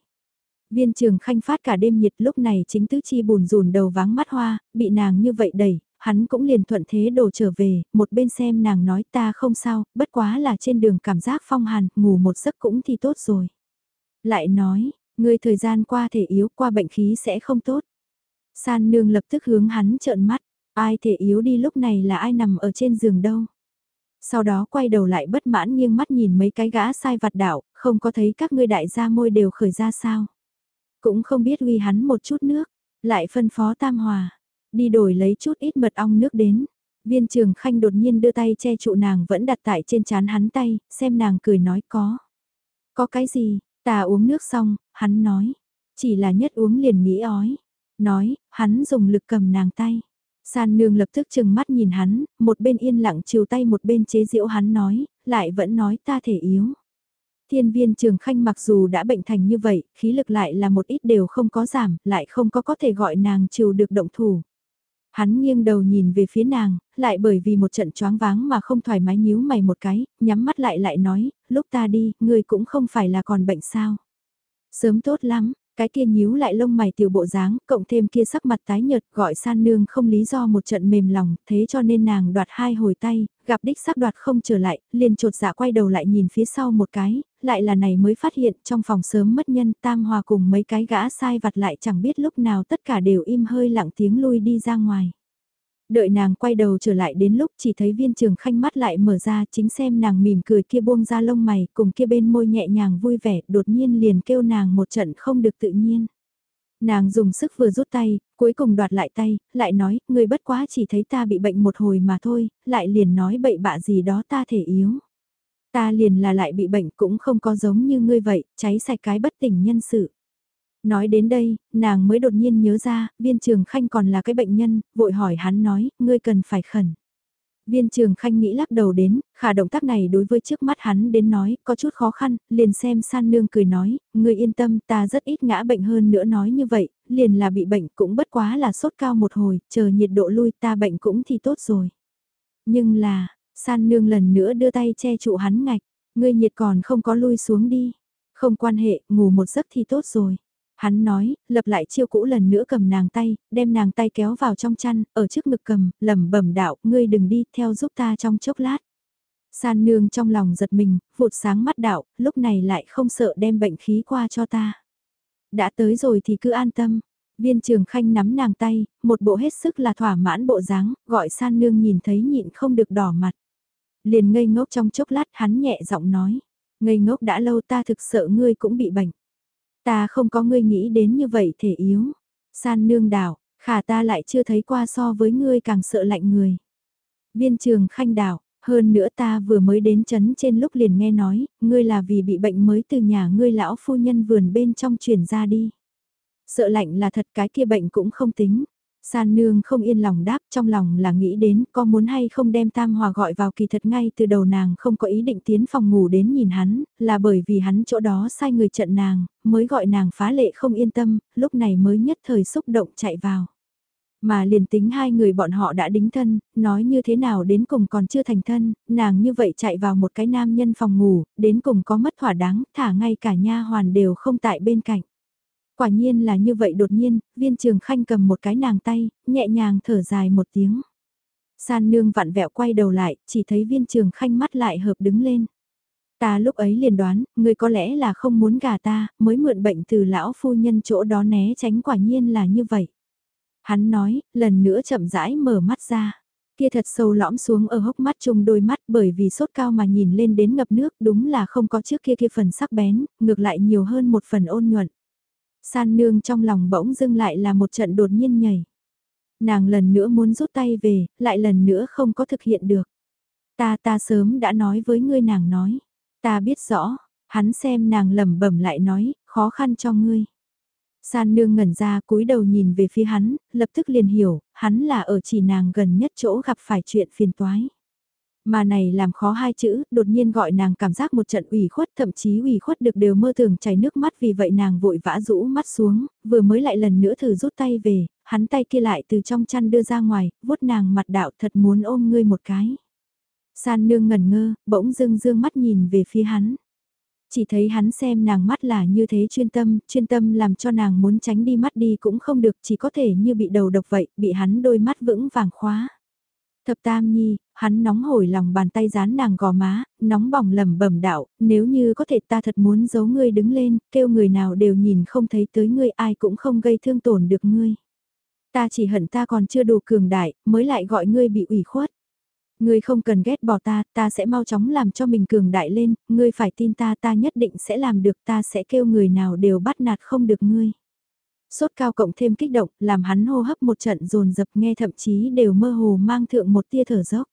Viên trường khanh phát cả đêm nhiệt lúc này chính tứ chi bùn rùn đầu váng mắt hoa, bị nàng như vậy đẩy, hắn cũng liền thuận thế đổ trở về, một bên xem nàng nói ta không sao, bất quá là trên đường cảm giác phong hàn, ngủ một giấc cũng thì tốt rồi. Lại nói, người thời gian qua thể yếu qua bệnh khí sẽ không tốt. San nương lập tức hướng hắn trợn mắt, ai thể yếu đi lúc này là ai nằm ở trên giường đâu. Sau đó quay đầu lại bất mãn nghiêng mắt nhìn mấy cái gã sai vặt đảo, không có thấy các ngươi đại gia môi đều khởi ra sao. Cũng không biết uy hắn một chút nước, lại phân phó tam hòa đi đổi lấy chút ít mật ong nước đến. Viên trường khanh đột nhiên đưa tay che trụ nàng vẫn đặt tại trên chán hắn tay, xem nàng cười nói có. Có cái gì, ta uống nước xong, hắn nói. Chỉ là nhất uống liền nghĩ ói. Nói, hắn dùng lực cầm nàng tay. San nương lập tức chừng mắt nhìn hắn, một bên yên lặng chiều tay một bên chế giễu hắn nói, lại vẫn nói ta thể yếu. Thiên viên trường khanh mặc dù đã bệnh thành như vậy, khí lực lại là một ít đều không có giảm, lại không có có thể gọi nàng chiều được động thủ. Hắn nghiêng đầu nhìn về phía nàng, lại bởi vì một trận choáng váng mà không thoải mái nhíu mày một cái, nhắm mắt lại lại nói, lúc ta đi, ngươi cũng không phải là còn bệnh sao. Sớm tốt lắm, cái kia nhíu lại lông mày tiểu bộ dáng, cộng thêm kia sắc mặt tái nhợt gọi san nương không lý do một trận mềm lòng, thế cho nên nàng đoạt hai hồi tay, gặp đích sắc đoạt không trở lại, liền trột dạ quay đầu lại nhìn phía sau một cái, lại là này mới phát hiện trong phòng sớm mất nhân tam hòa cùng mấy cái gã sai vặt lại chẳng biết lúc nào tất cả đều im hơi lặng tiếng lui đi ra ngoài. Đợi nàng quay đầu trở lại đến lúc chỉ thấy viên trường khanh mắt lại mở ra chính xem nàng mỉm cười kia buông ra lông mày cùng kia bên môi nhẹ nhàng vui vẻ đột nhiên liền kêu nàng một trận không được tự nhiên. Nàng dùng sức vừa rút tay, cuối cùng đoạt lại tay, lại nói, người bất quá chỉ thấy ta bị bệnh một hồi mà thôi, lại liền nói bậy bạ gì đó ta thể yếu. Ta liền là lại bị bệnh cũng không có giống như ngươi vậy, cháy sạch cái bất tỉnh nhân sự. Nói đến đây, nàng mới đột nhiên nhớ ra, viên trường khanh còn là cái bệnh nhân, vội hỏi hắn nói, ngươi cần phải khẩn. Viên trường khanh nghĩ lắc đầu đến, khả động tác này đối với trước mắt hắn đến nói, có chút khó khăn, liền xem san nương cười nói, ngươi yên tâm ta rất ít ngã bệnh hơn nữa nói như vậy, liền là bị bệnh cũng bất quá là sốt cao một hồi, chờ nhiệt độ lui ta bệnh cũng thì tốt rồi. Nhưng là, san nương lần nữa đưa tay che trụ hắn ngạch, ngươi nhiệt còn không có lui xuống đi, không quan hệ, ngủ một giấc thì tốt rồi. Hắn nói, lập lại chiêu cũ lần nữa cầm nàng tay, đem nàng tay kéo vào trong chăn, ở trước ngực cầm, lẩm bẩm đạo, ngươi đừng đi, theo giúp ta trong chốc lát. San nương trong lòng giật mình, vụt sáng mắt đạo, lúc này lại không sợ đem bệnh khí qua cho ta. Đã tới rồi thì cứ an tâm. Viên trường khanh nắm nàng tay, một bộ hết sức là thỏa mãn bộ dáng, gọi san nương nhìn thấy nhịn không được đỏ mặt. Liền ngây ngốc trong chốc lát hắn nhẹ giọng nói, ngây ngốc đã lâu ta thực sợ ngươi cũng bị bệnh. Ta không có ngươi nghĩ đến như vậy thể yếu. San nương đảo, khả ta lại chưa thấy qua so với ngươi càng sợ lạnh người. Viên trường khanh đảo, hơn nữa ta vừa mới đến chấn trên lúc liền nghe nói, ngươi là vì bị bệnh mới từ nhà ngươi lão phu nhân vườn bên trong chuyển ra đi. Sợ lạnh là thật cái kia bệnh cũng không tính, San nương không yên lòng đáp trong lòng là nghĩ đến có muốn hay không đem Tam Hòa gọi vào kỳ thật ngay từ đầu nàng không có ý định tiến phòng ngủ đến nhìn hắn, là bởi vì hắn chỗ đó sai người trận nàng, mới gọi nàng phá lệ không yên tâm, lúc này mới nhất thời xúc động chạy vào. Mà liền tính hai người bọn họ đã đính thân, nói như thế nào đến cùng còn chưa thành thân, nàng như vậy chạy vào một cái nam nhân phòng ngủ, đến cùng có mất thỏa đáng, thả ngay cả nha hoàn đều không tại bên cạnh. Quả nhiên là như vậy đột nhiên, viên trường khanh cầm một cái nàng tay, nhẹ nhàng thở dài một tiếng. San nương vặn vẹo quay đầu lại, chỉ thấy viên trường khanh mắt lại hợp đứng lên. Ta lúc ấy liền đoán, người có lẽ là không muốn gà ta, mới mượn bệnh từ lão phu nhân chỗ đó né tránh quả nhiên là như vậy. Hắn nói, lần nữa chậm rãi mở mắt ra. Kia thật sâu lõm xuống ở hốc mắt chung đôi mắt bởi vì sốt cao mà nhìn lên đến ngập nước đúng là không có trước kia kia phần sắc bén, ngược lại nhiều hơn một phần ôn nhuận. San nương trong lòng bỗng dưng lại là một trận đột nhiên nhảy. Nàng lần nữa muốn rút tay về, lại lần nữa không có thực hiện được. Ta ta sớm đã nói với ngươi nàng nói. Ta biết rõ, hắn xem nàng lẩm bẩm lại nói, khó khăn cho ngươi. San nương ngẩn ra cúi đầu nhìn về phía hắn, lập tức liền hiểu, hắn là ở chỉ nàng gần nhất chỗ gặp phải chuyện phiền toái. Mà này làm khó hai chữ, đột nhiên gọi nàng cảm giác một trận ủy khuất, thậm chí ủy khuất được đều mơ tưởng chảy nước mắt vì vậy nàng vội vã rũ mắt xuống, vừa mới lại lần nữa thử rút tay về, hắn tay kia lại từ trong chăn đưa ra ngoài, vuốt nàng mặt đạo thật muốn ôm ngươi một cái. San nương ngẩn ngơ, bỗng dưng dương mắt nhìn về phía hắn. Chỉ thấy hắn xem nàng mắt là như thế chuyên tâm, chuyên tâm làm cho nàng muốn tránh đi mắt đi cũng không được, chỉ có thể như bị đầu độc vậy, bị hắn đôi mắt vững vàng khóa. Thập tam nhi, hắn nóng hổi lòng bàn tay dán nàng gò má, nóng bỏng lẩm bẩm đạo, nếu như có thể ta thật muốn giấu ngươi đứng lên, kêu người nào đều nhìn không thấy tới ngươi ai cũng không gây thương tổn được ngươi. Ta chỉ hận ta còn chưa đủ cường đại, mới lại gọi ngươi bị ủy khuất. Ngươi không cần ghét bỏ ta, ta sẽ mau chóng làm cho mình cường đại lên, ngươi phải tin ta ta nhất định sẽ làm được ta sẽ kêu người nào đều bắt nạt không được ngươi. Sốt cao cộng thêm kích động, làm hắn hô hấp một trận dồn dập nghe thậm chí đều mơ hồ mang thượng một tia thở dốc.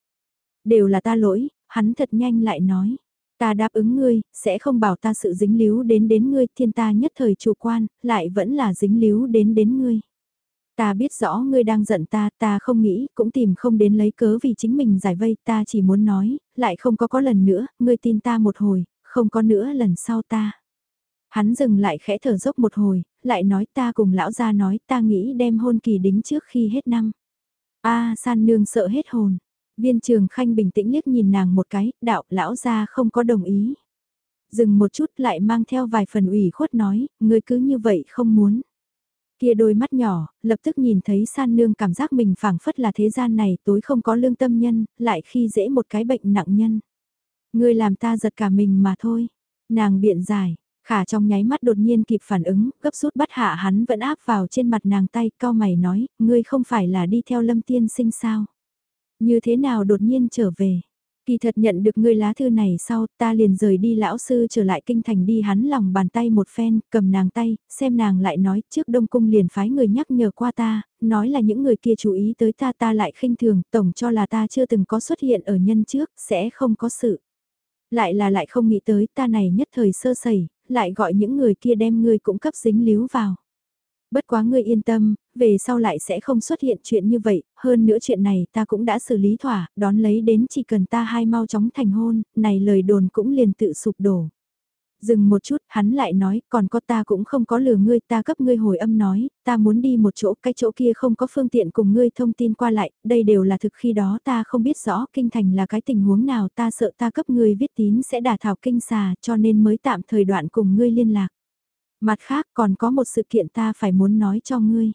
Đều là ta lỗi, hắn thật nhanh lại nói. Ta đáp ứng ngươi, sẽ không bảo ta sự dính líu đến đến ngươi, thiên ta nhất thời chủ quan, lại vẫn là dính líu đến đến ngươi. Ta biết rõ ngươi đang giận ta, ta không nghĩ, cũng tìm không đến lấy cớ vì chính mình giải vây, ta chỉ muốn nói, lại không có có lần nữa, ngươi tin ta một hồi, không có nữa lần sau ta. Hắn dừng lại khẽ thở dốc một hồi, lại nói ta cùng lão gia nói ta nghĩ đem hôn kỳ đính trước khi hết năm. a san nương sợ hết hồn. Viên trường khanh bình tĩnh liếc nhìn nàng một cái, đạo lão gia không có đồng ý. Dừng một chút lại mang theo vài phần ủy khuất nói, ngươi cứ như vậy không muốn. Kia đôi mắt nhỏ, lập tức nhìn thấy san nương cảm giác mình phảng phất là thế gian này tối không có lương tâm nhân, lại khi dễ một cái bệnh nặng nhân. Ngươi làm ta giật cả mình mà thôi. Nàng biện giải, Khả trong nháy mắt đột nhiên kịp phản ứng, gấp rút bắt hạ hắn vẫn áp vào trên mặt nàng tay, cao mày nói, ngươi không phải là đi theo lâm tiên sinh sao? Như thế nào đột nhiên trở về? Kỳ thật nhận được ngươi lá thư này sau, ta liền rời đi lão sư trở lại kinh thành đi hắn lòng bàn tay một phen, cầm nàng tay, xem nàng lại nói, trước đông cung liền phái người nhắc nhở qua ta, nói là những người kia chú ý tới ta ta lại khinh thường, tổng cho là ta chưa từng có xuất hiện ở nhân trước, sẽ không có sự. Lại là lại không nghĩ tới ta này nhất thời sơ sẩy, lại gọi những người kia đem ngươi cũng cấp dính líu vào. Bất quá ngươi yên tâm, về sau lại sẽ không xuất hiện chuyện như vậy, hơn nữa chuyện này ta cũng đã xử lý thỏa, đón lấy đến chỉ cần ta hai mau chóng thành hôn, này lời đồn cũng liền tự sụp đổ. Dừng một chút, hắn lại nói, còn có ta cũng không có lừa ngươi, ta cấp ngươi hồi âm nói, ta muốn đi một chỗ, cái chỗ kia không có phương tiện cùng ngươi thông tin qua lại, đây đều là thực khi đó ta không biết rõ kinh thành là cái tình huống nào ta sợ ta cấp ngươi viết tín sẽ đả thảo kinh xà cho nên mới tạm thời đoạn cùng ngươi liên lạc. Mặt khác còn có một sự kiện ta phải muốn nói cho ngươi.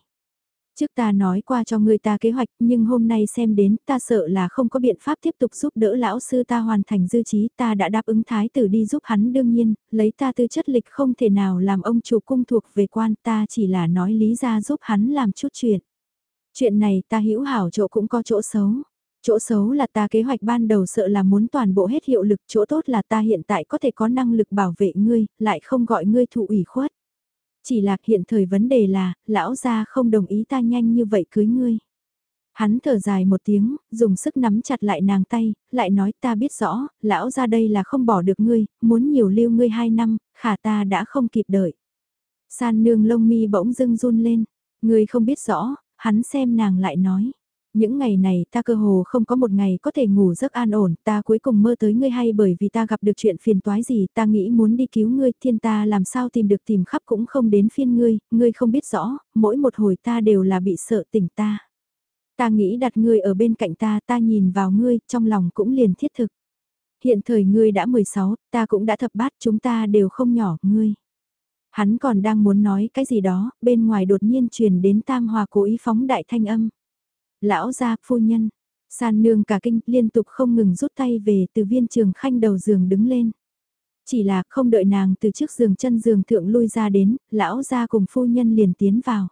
Trước ta nói qua cho người ta kế hoạch nhưng hôm nay xem đến ta sợ là không có biện pháp tiếp tục giúp đỡ lão sư ta hoàn thành dư trí ta đã đáp ứng thái tử đi giúp hắn đương nhiên, lấy ta tư chất lịch không thể nào làm ông chủ cung thuộc về quan ta chỉ là nói lý ra giúp hắn làm chút chuyện. Chuyện này ta hiểu hảo chỗ cũng có chỗ xấu. Chỗ xấu là ta kế hoạch ban đầu sợ là muốn toàn bộ hết hiệu lực, chỗ tốt là ta hiện tại có thể có năng lực bảo vệ ngươi, lại không gọi ngươi thụ ủy khuất. Chỉ là hiện thời vấn đề là, lão gia không đồng ý ta nhanh như vậy cưới ngươi. Hắn thở dài một tiếng, dùng sức nắm chặt lại nàng tay, lại nói ta biết rõ, lão ra đây là không bỏ được ngươi, muốn nhiều lưu ngươi hai năm, khả ta đã không kịp đợi. San nương lông mi bỗng dưng run lên, ngươi không biết rõ, hắn xem nàng lại nói. Những ngày này ta cơ hồ không có một ngày có thể ngủ giấc an ổn, ta cuối cùng mơ tới ngươi hay bởi vì ta gặp được chuyện phiền toái gì, ta nghĩ muốn đi cứu ngươi, thiên ta làm sao tìm được tìm khắp cũng không đến phiên ngươi, ngươi không biết rõ, mỗi một hồi ta đều là bị sợ tỉnh ta. Ta nghĩ đặt ngươi ở bên cạnh ta, ta nhìn vào ngươi, trong lòng cũng liền thiết thực. Hiện thời ngươi đã 16, ta cũng đã thập bát, chúng ta đều không nhỏ, ngươi. Hắn còn đang muốn nói cái gì đó, bên ngoài đột nhiên truyền đến tam hòa cố ý phóng đại thanh âm. Lão gia, phu nhân, san nương cả kinh liên tục không ngừng rút tay về từ viên trường khanh đầu giường đứng lên. Chỉ là không đợi nàng từ trước giường chân giường thượng lui ra đến, lão gia cùng phu nhân liền tiến vào.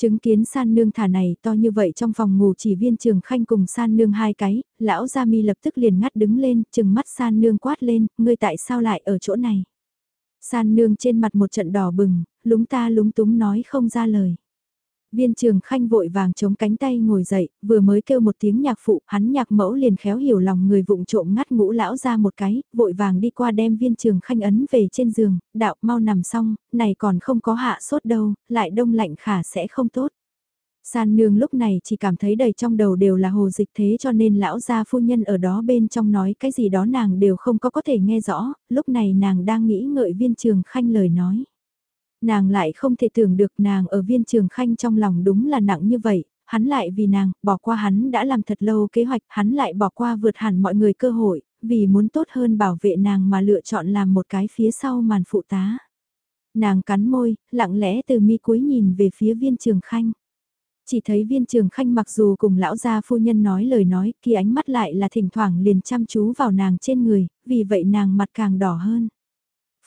Chứng kiến san nương thả này to như vậy trong phòng ngủ chỉ viên trường khanh cùng san nương hai cái, lão gia mi lập tức liền ngắt đứng lên, chừng mắt san nương quát lên, ngươi tại sao lại ở chỗ này. San nương trên mặt một trận đỏ bừng, lúng ta lúng túng nói không ra lời. Viên trường khanh vội vàng chống cánh tay ngồi dậy, vừa mới kêu một tiếng nhạc phụ, hắn nhạc mẫu liền khéo hiểu lòng người vụng trộm ngắt ngũ lão ra một cái, vội vàng đi qua đem viên trường khanh ấn về trên giường, đạo mau nằm xong, này còn không có hạ sốt đâu, lại đông lạnh khả sẽ không tốt. San nương lúc này chỉ cảm thấy đầy trong đầu đều là hồ dịch thế cho nên lão gia phu nhân ở đó bên trong nói cái gì đó nàng đều không có có thể nghe rõ, lúc này nàng đang nghĩ ngợi viên trường khanh lời nói. Nàng lại không thể tưởng được nàng ở viên trường khanh trong lòng đúng là nặng như vậy, hắn lại vì nàng, bỏ qua hắn đã làm thật lâu kế hoạch, hắn lại bỏ qua vượt hẳn mọi người cơ hội, vì muốn tốt hơn bảo vệ nàng mà lựa chọn làm một cái phía sau màn phụ tá. Nàng cắn môi, lặng lẽ từ mi cuối nhìn về phía viên trường khanh. Chỉ thấy viên trường khanh mặc dù cùng lão gia phu nhân nói lời nói, kia ánh mắt lại là thỉnh thoảng liền chăm chú vào nàng trên người, vì vậy nàng mặt càng đỏ hơn.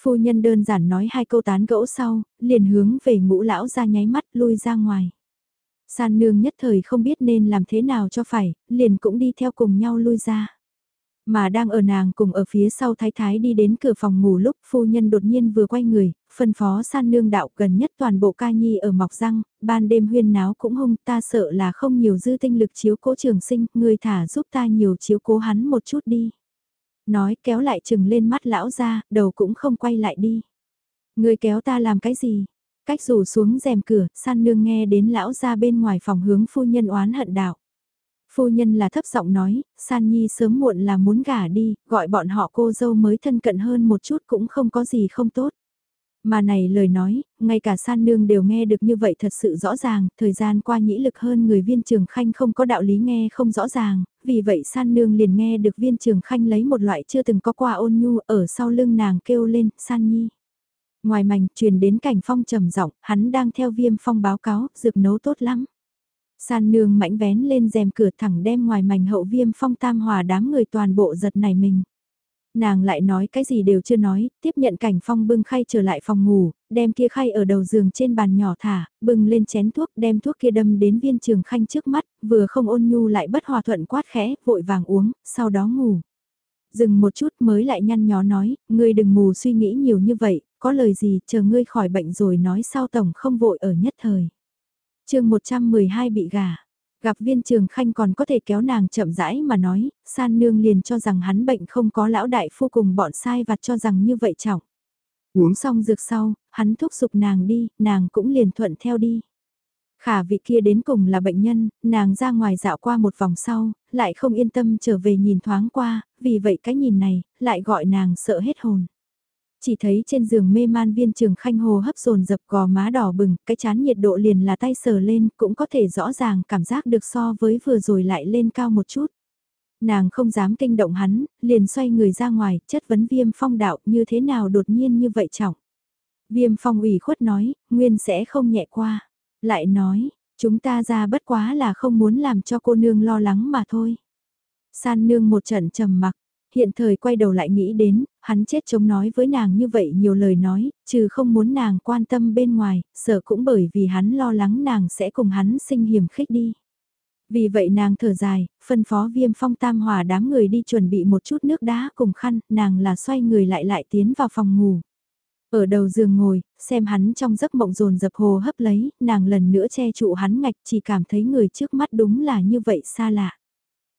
Phu nhân đơn giản nói hai câu tán gẫu sau, liền hướng về ngũ lão ra nháy mắt lui ra ngoài. San nương nhất thời không biết nên làm thế nào cho phải, liền cũng đi theo cùng nhau lui ra. Mà đang ở nàng cùng ở phía sau thái thái đi đến cửa phòng ngủ lúc phu nhân đột nhiên vừa quay người, phân phó san nương đạo gần nhất toàn bộ ca nhi ở mọc răng, ban đêm huyên náo cũng hung ta sợ là không nhiều dư tinh lực chiếu cố trường sinh, người thả giúp ta nhiều chiếu cố hắn một chút đi nói kéo lại chừng lên mắt lão ra, đầu cũng không quay lại đi. Người kéo ta làm cái gì? Cách rủ xuống rèm cửa, san nương nghe đến lão ra bên ngoài phòng hướng phu nhân oán hận đạo. Phu nhân là thấp giọng nói, san nhi sớm muộn là muốn gả đi, gọi bọn họ cô dâu mới thân cận hơn một chút cũng không có gì không tốt. Mà này lời nói, ngay cả san nương đều nghe được như vậy thật sự rõ ràng, thời gian qua nhĩ lực hơn người viên trường khanh không có đạo lý nghe không rõ ràng, vì vậy san nương liền nghe được viên trường khanh lấy một loại chưa từng có qua ôn nhu ở sau lưng nàng kêu lên, san nhi. Ngoài mảnh truyền đến cảnh phong trầm giọng hắn đang theo viêm phong báo cáo, dược nấu tốt lắm. San nương mảnh vén lên rèm cửa thẳng đem ngoài mảnh hậu viêm phong tam hòa đám người toàn bộ giật này mình nàng lại nói cái gì đều chưa nói, tiếp nhận cảnh phong bưng khay trở lại phòng ngủ, đem kia khay ở đầu giường trên bàn nhỏ thả, bưng lên chén thuốc, đem thuốc kia đâm đến viên trường khanh trước mắt, vừa không ôn nhu lại bất hòa thuận quát khẽ, vội vàng uống, sau đó ngủ. Dừng một chút mới lại nhăn nhó nói, ngươi đừng mù suy nghĩ nhiều như vậy, có lời gì chờ ngươi khỏi bệnh rồi nói sau tổng không vội ở nhất thời. chương 112 bị gà. Gặp viên trường khanh còn có thể kéo nàng chậm rãi mà nói, san nương liền cho rằng hắn bệnh không có lão đại phu cùng bọn sai vặt cho rằng như vậy trọng. Uống xong dược sau, hắn thúc giục nàng đi, nàng cũng liền thuận theo đi. Khả vị kia đến cùng là bệnh nhân, nàng ra ngoài dạo qua một vòng sau, lại không yên tâm trở về nhìn thoáng qua, vì vậy cái nhìn này, lại gọi nàng sợ hết hồn. Chỉ thấy trên giường mê man viên trường khanh hồ hấp dồn dập gò má đỏ bừng, cái chán nhiệt độ liền là tay sờ lên, cũng có thể rõ ràng cảm giác được so với vừa rồi lại lên cao một chút. Nàng không dám kinh động hắn, liền xoay người ra ngoài, chất vấn viêm phong đạo như thế nào đột nhiên như vậy trọng. Viêm phong ủy khuất nói, nguyên sẽ không nhẹ qua. Lại nói, chúng ta ra bất quá là không muốn làm cho cô nương lo lắng mà thôi. San nương một trận trầm mặc, Hiện thời quay đầu lại nghĩ đến, hắn chết chống nói với nàng như vậy nhiều lời nói, trừ không muốn nàng quan tâm bên ngoài, sợ cũng bởi vì hắn lo lắng nàng sẽ cùng hắn sinh hiểm khích đi. Vì vậy nàng thở dài, phân phó viêm phong tam hòa đám người đi chuẩn bị một chút nước đá cùng khăn, nàng là xoay người lại lại tiến vào phòng ngủ. Ở đầu giường ngồi, xem hắn trong giấc mộng rồn dập hồ hấp lấy, nàng lần nữa che trụ hắn ngạch chỉ cảm thấy người trước mắt đúng là như vậy xa lạ.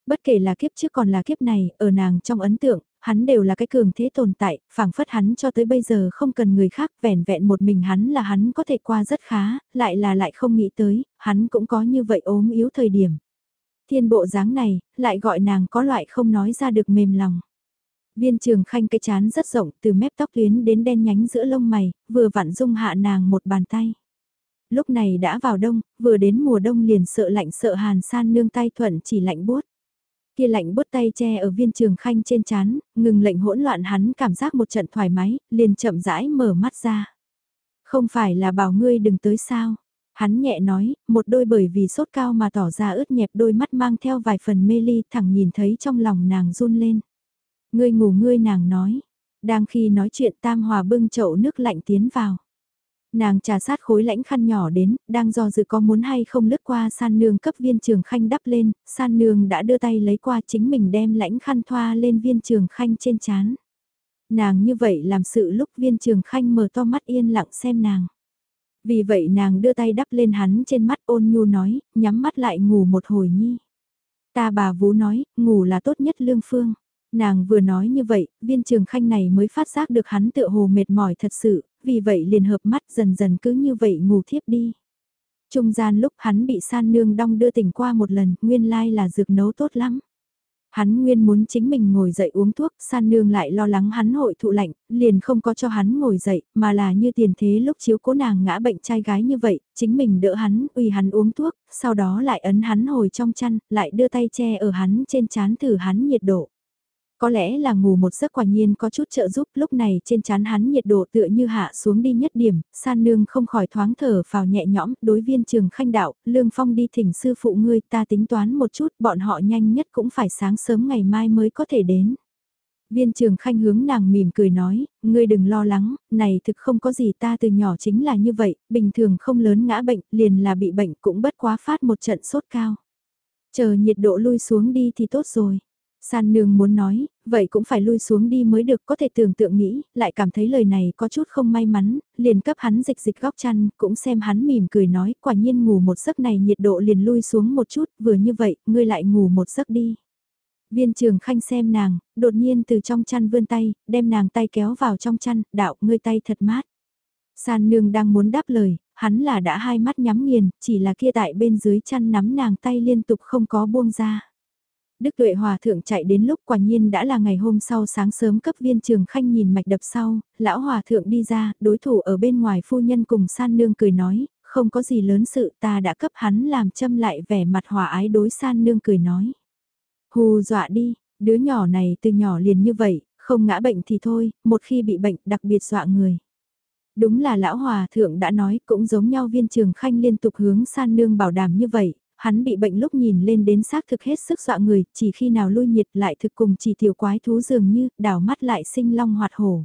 Bất kể là kiếp trước còn là kiếp này, ở nàng trong ấn tượng, hắn đều là cái cường thế tồn tại, phảng phất hắn cho tới bây giờ không cần người khác, vẻn vẹn một mình hắn là hắn có thể qua rất khá, lại là lại không nghĩ tới, hắn cũng có như vậy ốm yếu thời điểm. Thiên bộ dáng này, lại gọi nàng có loại không nói ra được mềm lòng. Viên trường khanh cái chán rất rộng từ mép tóc tuyến đến đen nhánh giữa lông mày, vừa vặn dung hạ nàng một bàn tay. Lúc này đã vào đông, vừa đến mùa đông liền sợ lạnh sợ hàn san nương tay thuận chỉ lạnh buốt. Kia lạnh bút tay che ở viên trường khanh trên chán, ngừng lệnh hỗn loạn hắn cảm giác một trận thoải mái, liền chậm rãi mở mắt ra. Không phải là bảo ngươi đừng tới sao. Hắn nhẹ nói, một đôi bởi vì sốt cao mà tỏ ra ướt nhẹp đôi mắt mang theo vài phần mê ly thẳng nhìn thấy trong lòng nàng run lên. Ngươi ngủ ngươi nàng nói. Đang khi nói chuyện Tam Hòa bưng chậu nước lạnh tiến vào. Nàng trà sát khối lãnh khăn nhỏ đến, đang do dự có muốn hay không lướt qua san nương cấp viên trường khanh đắp lên, san nương đã đưa tay lấy qua chính mình đem lãnh khăn thoa lên viên trường khanh trên chán. Nàng như vậy làm sự lúc viên trường khanh mở to mắt yên lặng xem nàng. Vì vậy nàng đưa tay đắp lên hắn trên mắt ôn nhu nói, nhắm mắt lại ngủ một hồi nhi. Ta bà vú nói, ngủ là tốt nhất lương phương. Nàng vừa nói như vậy, viên trường khanh này mới phát giác được hắn tựa hồ mệt mỏi thật sự, vì vậy liền hợp mắt dần dần cứ như vậy ngủ thiếp đi. Trung gian lúc hắn bị san nương đong đưa tỉnh qua một lần, nguyên lai là dược nấu tốt lắm. Hắn nguyên muốn chính mình ngồi dậy uống thuốc, san nương lại lo lắng hắn hội thụ lạnh, liền không có cho hắn ngồi dậy, mà là như tiền thế lúc chiếu cố nàng ngã bệnh trai gái như vậy, chính mình đỡ hắn, uy hắn uống thuốc, sau đó lại ấn hắn hồi trong chăn, lại đưa tay che ở hắn trên chán thử hắn nhiệt độ. Có lẽ là ngủ một giấc quả nhiên có chút trợ giúp lúc này trên chán hắn nhiệt độ tựa như hạ xuống đi nhất điểm, san nương không khỏi thoáng thở vào nhẹ nhõm, đối viên trường khanh đạo, lương phong đi thỉnh sư phụ ngươi ta tính toán một chút, bọn họ nhanh nhất cũng phải sáng sớm ngày mai mới có thể đến. Viên trường khanh hướng nàng mỉm cười nói, ngươi đừng lo lắng, này thực không có gì ta từ nhỏ chính là như vậy, bình thường không lớn ngã bệnh, liền là bị bệnh cũng bất quá phát một trận sốt cao. Chờ nhiệt độ lui xuống đi thì tốt rồi. San nương muốn nói, vậy cũng phải lui xuống đi mới được có thể tưởng tượng nghĩ, lại cảm thấy lời này có chút không may mắn, liền cấp hắn dịch dịch góc chăn, cũng xem hắn mỉm cười nói, quả nhiên ngủ một giấc này nhiệt độ liền lui xuống một chút, vừa như vậy, ngươi lại ngủ một giấc đi. Viên trường khanh xem nàng, đột nhiên từ trong chăn vươn tay, đem nàng tay kéo vào trong chăn, đạo, ngươi tay thật mát. San nương đang muốn đáp lời, hắn là đã hai mắt nhắm nghiền, chỉ là kia tại bên dưới chăn nắm nàng tay liên tục không có buông ra. Đức Tuệ Hòa Thượng chạy đến lúc quả nhiên đã là ngày hôm sau sáng sớm cấp viên trường khanh nhìn mạch đập sau, lão Hòa Thượng đi ra, đối thủ ở bên ngoài phu nhân cùng san nương cười nói, không có gì lớn sự ta đã cấp hắn làm châm lại vẻ mặt hòa ái đối san nương cười nói. Hù dọa đi, đứa nhỏ này từ nhỏ liền như vậy, không ngã bệnh thì thôi, một khi bị bệnh đặc biệt dọa người. Đúng là lão hòa thượng đã nói cũng giống nhau viên trường khanh liên tục hướng san nương bảo đảm như vậy, hắn bị bệnh lúc nhìn lên đến xác thực hết sức dọa người, chỉ khi nào lui nhiệt lại thực cùng chỉ tiểu quái thú dường như, đảo mắt lại sinh long hoạt hổ.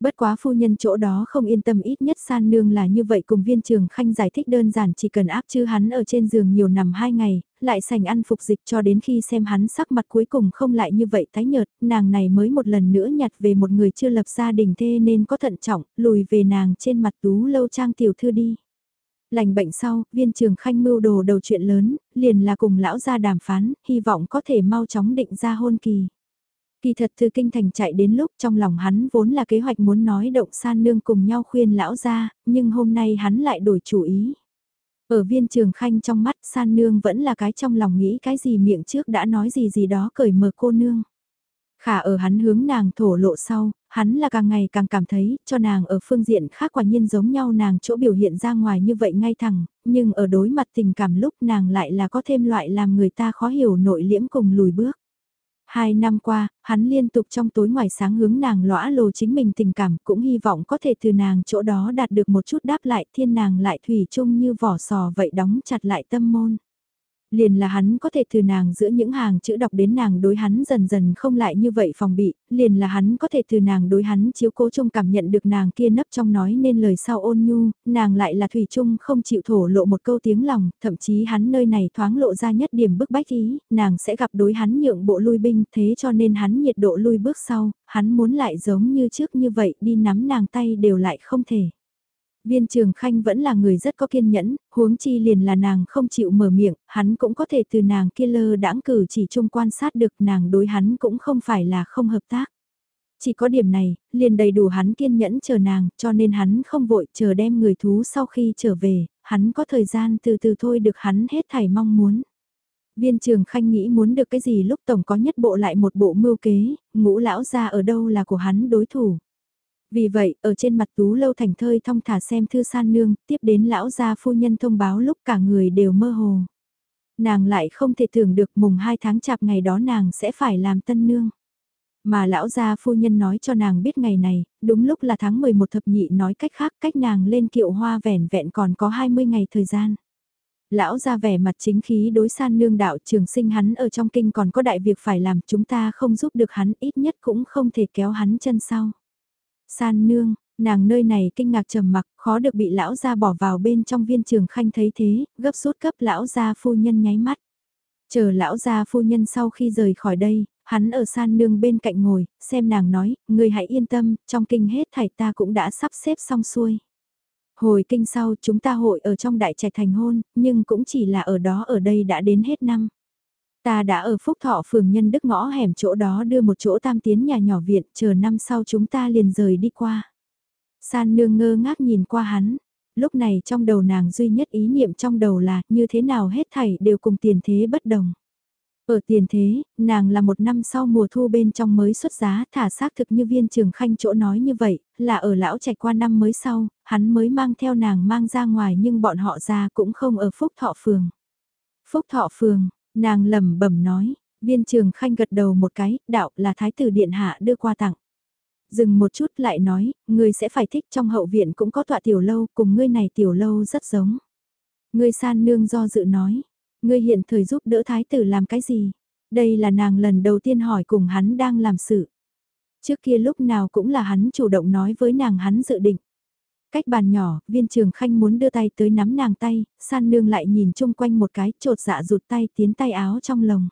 Bất quá phu nhân chỗ đó không yên tâm ít nhất san nương là như vậy cùng viên trường khanh giải thích đơn giản chỉ cần áp chứ hắn ở trên giường nhiều nằm hai ngày, lại sành ăn phục dịch cho đến khi xem hắn sắc mặt cuối cùng không lại như vậy thái nhợt, nàng này mới một lần nữa nhặt về một người chưa lập gia đình thê nên có thận trọng, lùi về nàng trên mặt tú lâu trang tiểu thư đi. Lành bệnh sau, viên trường khanh mưu đồ đầu chuyện lớn, liền là cùng lão gia đàm phán, hy vọng có thể mau chóng định ra hôn kỳ. Kỳ thật từ kinh thành chạy đến lúc trong lòng hắn vốn là kế hoạch muốn nói động san nương cùng nhau khuyên lão gia, nhưng hôm nay hắn lại đổi chủ ý. Ở viên trường khanh trong mắt san nương vẫn là cái trong lòng nghĩ cái gì miệng trước đã nói gì gì đó cởi mở cô nương. Khả ở hắn hướng nàng thổ lộ sau, hắn là càng ngày càng cảm thấy, cho nàng ở phương diện khác quả nhiên giống nhau nàng chỗ biểu hiện ra ngoài như vậy ngay thẳng, nhưng ở đối mặt tình cảm lúc nàng lại là có thêm loại làm người ta khó hiểu nội liễm cùng lùi bước. Hai năm qua, hắn liên tục trong tối ngoài sáng hướng nàng lõa lồ chính mình tình cảm cũng hy vọng có thể từ nàng chỗ đó đạt được một chút đáp lại thiên nàng lại thủy chung như vỏ sò vậy đóng chặt lại tâm môn liền là hắn có thể từ nàng giữa những hàng chữ đọc đến nàng đối hắn dần dần không lại như vậy phòng bị, liền là hắn có thể từ nàng đối hắn chiếu cố chung cảm nhận được nàng kia nấp trong nói nên lời sau ôn nhu, nàng lại là thủy chung không chịu thổ lộ một câu tiếng lòng, thậm chí hắn nơi này thoáng lộ ra nhất điểm bức bách ý, nàng sẽ gặp đối hắn nhượng bộ lui binh thế cho nên hắn nhiệt độ lui bước sau, hắn muốn lại giống như trước như vậy đi nắm nàng tay đều lại không thể. Viên trường khanh vẫn là người rất có kiên nhẫn, huống chi liền là nàng không chịu mở miệng, hắn cũng có thể từ nàng kia lơ đãng cử chỉ chung quan sát được nàng đối hắn cũng không phải là không hợp tác. Chỉ có điểm này, liền đầy đủ hắn kiên nhẫn chờ nàng, cho nên hắn không vội chờ đem người thú sau khi trở về, hắn có thời gian từ từ thôi được hắn hết thảy mong muốn. Viên trường khanh nghĩ muốn được cái gì lúc tổng có nhất bộ lại một bộ mưu kế, ngũ lão ra ở đâu là của hắn đối thủ. Vì vậy, ở trên mặt tú lâu thành thơi thong thả xem thư san nương, tiếp đến lão gia phu nhân thông báo lúc cả người đều mơ hồ. Nàng lại không thể tưởng được mùng 2 tháng chạp ngày đó nàng sẽ phải làm tân nương. Mà lão gia phu nhân nói cho nàng biết ngày này, đúng lúc là tháng 11 thập nhị nói cách khác cách nàng lên kiệu hoa vẻn vẹn còn có 20 ngày thời gian. Lão ra vẻ mặt chính khí đối san nương đạo trường sinh hắn ở trong kinh còn có đại việc phải làm chúng ta không giúp được hắn ít nhất cũng không thể kéo hắn chân sau. San nương, nàng nơi này kinh ngạc trầm mặc, khó được bị lão gia bỏ vào bên trong viên trường khanh thấy thế, gấp rút cấp lão gia phu nhân nháy mắt. Chờ lão gia phu nhân sau khi rời khỏi đây, hắn ở san nương bên cạnh ngồi, xem nàng nói, người hãy yên tâm, trong kinh hết thảy ta cũng đã sắp xếp xong xuôi. Hồi kinh sau chúng ta hội ở trong đại trạch thành hôn, nhưng cũng chỉ là ở đó ở đây đã đến hết năm. Ta đã ở Phúc Thọ phường Nhân Đức ngõ hẻm chỗ đó đưa một chỗ tam tiến nhà nhỏ viện, chờ năm sau chúng ta liền rời đi qua. San nương ngơ ngác nhìn qua hắn, lúc này trong đầu nàng duy nhất ý niệm trong đầu là như thế nào hết thảy đều cùng tiền thế bất đồng. Ở tiền thế, nàng là một năm sau mùa thu bên trong mới xuất giá thả xác thực như viên trường khanh chỗ nói như vậy, là ở lão trạch qua năm mới sau, hắn mới mang theo nàng mang ra ngoài nhưng bọn họ ra cũng không ở Phúc Thọ Phường. Phúc Thọ Phường, nàng lẩm bẩm nói, viên trường khanh gật đầu một cái, đạo là thái tử điện hạ đưa qua tặng. Dừng một chút lại nói, ngươi sẽ phải thích trong hậu viện cũng có tọa tiểu lâu, cùng ngươi này tiểu lâu rất giống. Ngươi san nương do dự nói, Ngươi hiện thời giúp đỡ thái tử làm cái gì? Đây là nàng lần đầu tiên hỏi cùng hắn đang làm sự. Trước kia lúc nào cũng là hắn chủ động nói với nàng hắn dự định. Cách bàn nhỏ, viên trường khanh muốn đưa tay tới nắm nàng tay, san nương lại nhìn chung quanh một cái, trột dạ rụt tay tiến tay áo trong lồng.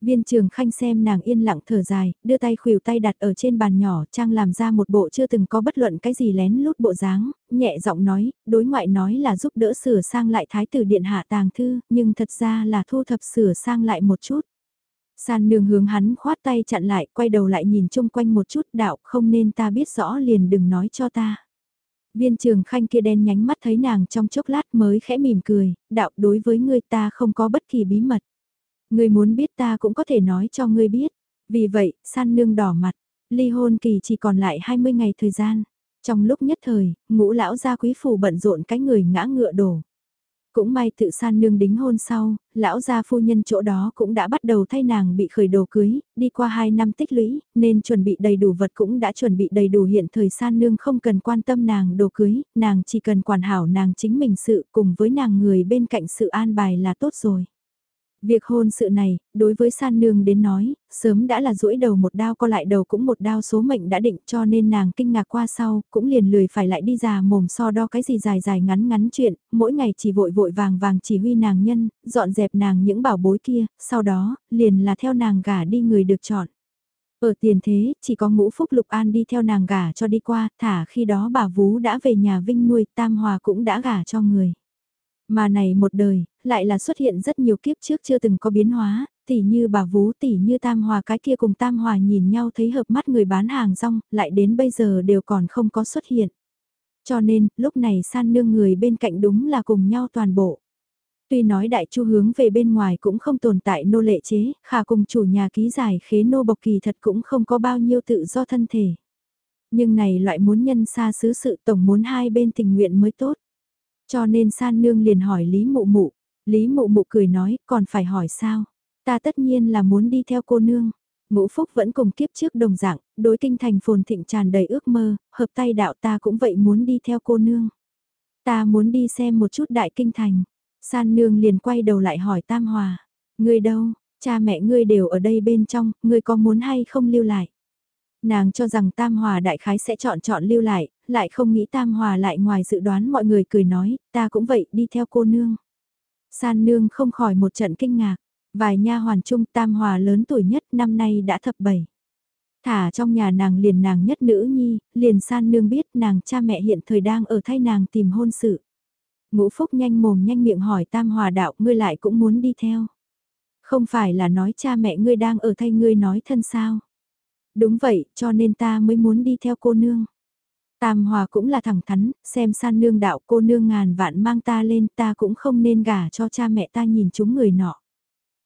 Viên trường khanh xem nàng yên lặng thở dài, đưa tay khuỷu tay đặt ở trên bàn nhỏ, trang làm ra một bộ chưa từng có bất luận cái gì lén lút bộ dáng, nhẹ giọng nói, đối ngoại nói là giúp đỡ sửa sang lại thái tử điện hạ tàng thư, nhưng thật ra là thu thập sửa sang lại một chút. San nương hướng hắn khoát tay chặn lại, quay đầu lại nhìn chung quanh một chút đạo không nên ta biết rõ liền đừng nói cho ta. Viên trường khanh kia đen nhánh mắt thấy nàng trong chốc lát mới khẽ mỉm cười, đạo đối với ngươi ta không có bất kỳ bí mật. Ngươi muốn biết ta cũng có thể nói cho ngươi biết. Vì vậy, san nương đỏ mặt, ly hôn kỳ chỉ còn lại 20 ngày thời gian. Trong lúc nhất thời, ngũ lão gia quý phủ bận rộn cái người ngã ngựa đổ. Cũng may tự san nương đính hôn sau, lão gia phu nhân chỗ đó cũng đã bắt đầu thay nàng bị khởi đồ cưới, đi qua 2 năm tích lũy, nên chuẩn bị đầy đủ vật cũng đã chuẩn bị đầy đủ hiện thời san nương không cần quan tâm nàng đồ cưới, nàng chỉ cần quản hảo nàng chính mình sự cùng với nàng người bên cạnh sự an bài là tốt rồi. Việc hôn sự này, đối với san nương đến nói, sớm đã là duỗi đầu một đao co lại đầu cũng một đao số mệnh đã định cho nên nàng kinh ngạc qua sau, cũng liền lười phải lại đi già mồm so đo cái gì dài dài ngắn ngắn chuyện, mỗi ngày chỉ vội vội vàng vàng chỉ huy nàng nhân, dọn dẹp nàng những bảo bối kia, sau đó, liền là theo nàng gả đi người được chọn. Ở tiền thế, chỉ có ngũ phúc lục an đi theo nàng gả cho đi qua, thả khi đó bà Vú đã về nhà Vinh nuôi, Tam Hòa cũng đã gả cho người. Mà này một đời, lại là xuất hiện rất nhiều kiếp trước chưa từng có biến hóa, tỉ như bà vú tỉ như tam hòa cái kia cùng tam hòa nhìn nhau thấy hợp mắt người bán hàng rong, lại đến bây giờ đều còn không có xuất hiện. Cho nên, lúc này san nương người bên cạnh đúng là cùng nhau toàn bộ. Tuy nói đại chu hướng về bên ngoài cũng không tồn tại nô lệ chế, khả cùng chủ nhà ký giải khế nô bộc kỳ thật cũng không có bao nhiêu tự do thân thể. Nhưng này loại muốn nhân xa xứ sự tổng muốn hai bên tình nguyện mới tốt. Cho nên san nương liền hỏi Lý Mụ Mụ. Lý Mụ Mụ cười nói, còn phải hỏi sao? Ta tất nhiên là muốn đi theo cô nương. Ngũ Phúc vẫn cùng kiếp trước đồng dạng, đối kinh thành phồn thịnh tràn đầy ước mơ, hợp tay đạo ta cũng vậy muốn đi theo cô nương. Ta muốn đi xem một chút đại kinh thành. San nương liền quay đầu lại hỏi Tam Hòa. Ngươi đâu, cha mẹ ngươi đều ở đây bên trong, ngươi có muốn hay không lưu lại? Nàng cho rằng Tam Hòa đại khái sẽ chọn chọn lưu lại, lại không nghĩ Tam Hòa lại ngoài dự đoán mọi người cười nói, ta cũng vậy đi theo cô nương. San nương không khỏi một trận kinh ngạc, vài nha hoàn trung Tam Hòa lớn tuổi nhất năm nay đã thập bảy. Thả trong nhà nàng liền nàng nhất nữ nhi, liền san nương biết nàng cha mẹ hiện thời đang ở thay nàng tìm hôn sự. Ngũ Phúc nhanh mồm nhanh miệng hỏi Tam Hòa đạo ngươi lại cũng muốn đi theo. Không phải là nói cha mẹ ngươi đang ở thay ngươi nói thân sao. Đúng vậy, cho nên ta mới muốn đi theo cô nương. Tam Hòa cũng là thẳng thắn, xem san nương đạo cô nương ngàn vạn mang ta lên ta cũng không nên gả cho cha mẹ ta nhìn chúng người nọ.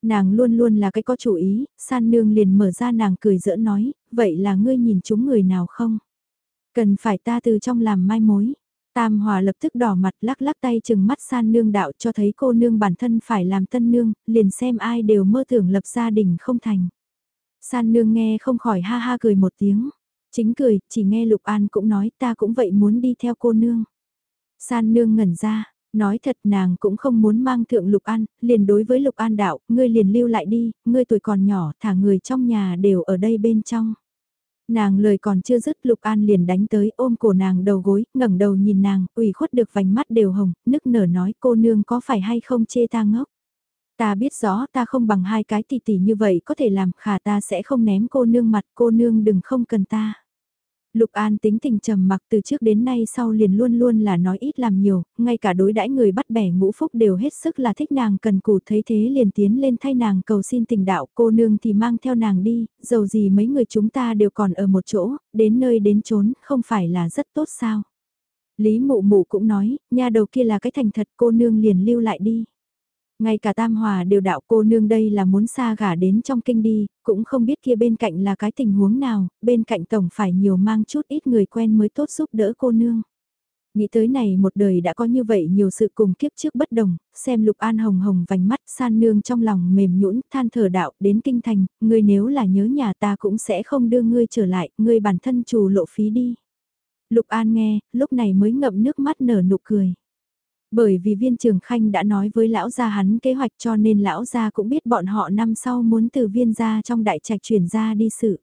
Nàng luôn luôn là cái có chủ ý, san nương liền mở ra nàng cười giỡn nói, vậy là ngươi nhìn chúng người nào không? Cần phải ta từ trong làm mai mối. Tam Hòa lập tức đỏ mặt lắc lắc tay chừng mắt san nương đạo cho thấy cô nương bản thân phải làm tân nương, liền xem ai đều mơ tưởng lập gia đình không thành. San nương nghe không khỏi ha ha cười một tiếng. Chính cười, chỉ nghe Lục An cũng nói ta cũng vậy muốn đi theo cô nương. San nương ngẩn ra, nói thật nàng cũng không muốn mang thượng Lục An, liền đối với Lục An đạo, ngươi liền lưu lại đi, ngươi tuổi còn nhỏ, thả người trong nhà đều ở đây bên trong. Nàng lời còn chưa dứt Lục An liền đánh tới ôm cổ nàng đầu gối, ngẩng đầu nhìn nàng, ủy khuất được vành mắt đều hồng, nức nở nói cô nương có phải hay không chê ta ngốc. Ta biết rõ ta không bằng hai cái tỷ tỷ như vậy có thể làm khả ta sẽ không ném cô nương mặt cô nương đừng không cần ta. Lục An tính tình trầm mặc từ trước đến nay sau liền luôn luôn là nói ít làm nhiều, ngay cả đối đãi người bắt bẻ ngũ phúc đều hết sức là thích nàng cần cù thấy thế liền tiến lên thay nàng cầu xin tình đạo cô nương thì mang theo nàng đi, dầu gì mấy người chúng ta đều còn ở một chỗ, đến nơi đến chốn, không phải là rất tốt sao. Lý mụ mụ cũng nói, nhà đầu kia là cái thành thật cô nương liền lưu lại đi. Ngay cả Tam Hòa đều đạo cô nương đây là muốn xa gả đến trong kinh đi, cũng không biết kia bên cạnh là cái tình huống nào, bên cạnh tổng phải nhiều mang chút ít người quen mới tốt giúp đỡ cô nương. Nghĩ tới này một đời đã có như vậy nhiều sự cùng kiếp trước bất đồng, xem lục an hồng hồng vành mắt san nương trong lòng mềm nhũn than thở đạo đến kinh thành, ngươi nếu là nhớ nhà ta cũng sẽ không đưa ngươi trở lại, ngươi bản thân trù lộ phí đi. Lục an nghe, lúc này mới ngậm nước mắt nở nụ cười. Bởi vì viên trường khanh đã nói với lão gia hắn kế hoạch cho nên lão gia cũng biết bọn họ năm sau muốn từ viên gia trong đại trạch chuyển ra đi sự.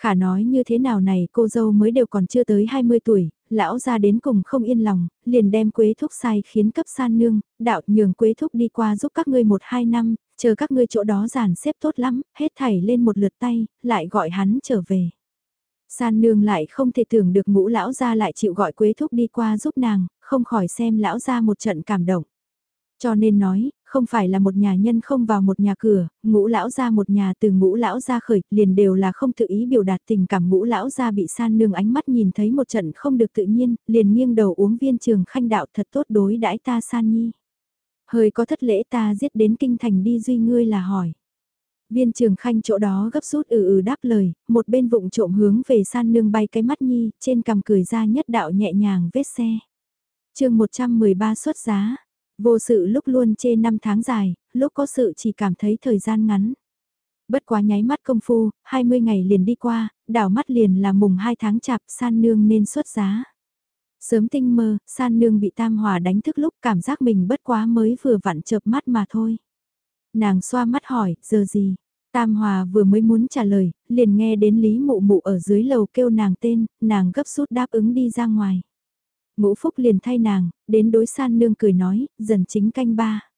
Khả nói như thế nào này cô dâu mới đều còn chưa tới 20 tuổi, lão gia đến cùng không yên lòng, liền đem quế thúc sai khiến cấp san nương, đạo nhường quế thúc đi qua giúp các ngươi một hai năm, chờ các ngươi chỗ đó giàn xếp tốt lắm, hết thảy lên một lượt tay, lại gọi hắn trở về. San nương lại không thể tưởng được ngũ lão gia lại chịu gọi quế thúc đi qua giúp nàng, không khỏi xem lão gia một trận cảm động. Cho nên nói, không phải là một nhà nhân không vào một nhà cửa, ngũ lão gia một nhà từ ngũ lão gia khởi, liền đều là không tự ý biểu đạt tình cảm ngũ lão gia bị san nương ánh mắt nhìn thấy một trận không được tự nhiên, liền nghiêng đầu uống viên trường khanh đạo thật tốt đối đãi ta san nhi. Hơi có thất lễ ta giết đến kinh thành đi duy ngươi là hỏi. Viên trường khanh chỗ đó gấp rút ừ ừ đáp lời, một bên vụng trộm hướng về san nương bay cái mắt nhi, trên cằm cười ra nhất đạo nhẹ nhàng vết xe. chương 113 xuất giá, vô sự lúc luôn chê năm tháng dài, lúc có sự chỉ cảm thấy thời gian ngắn. Bất quá nháy mắt công phu, 20 ngày liền đi qua, đảo mắt liền là mùng 2 tháng chạp san nương nên xuất giá. Sớm tinh mơ, san nương bị tam hòa đánh thức lúc cảm giác mình bất quá mới vừa vặn chợp mắt mà thôi. Nàng xoa mắt hỏi, giờ gì? Tam Hòa vừa mới muốn trả lời, liền nghe đến Lý Mụ Mụ ở dưới lầu kêu nàng tên, nàng gấp rút đáp ứng đi ra ngoài. Ngũ Phúc liền thay nàng, đến đối san nương cười nói, dần chính canh ba.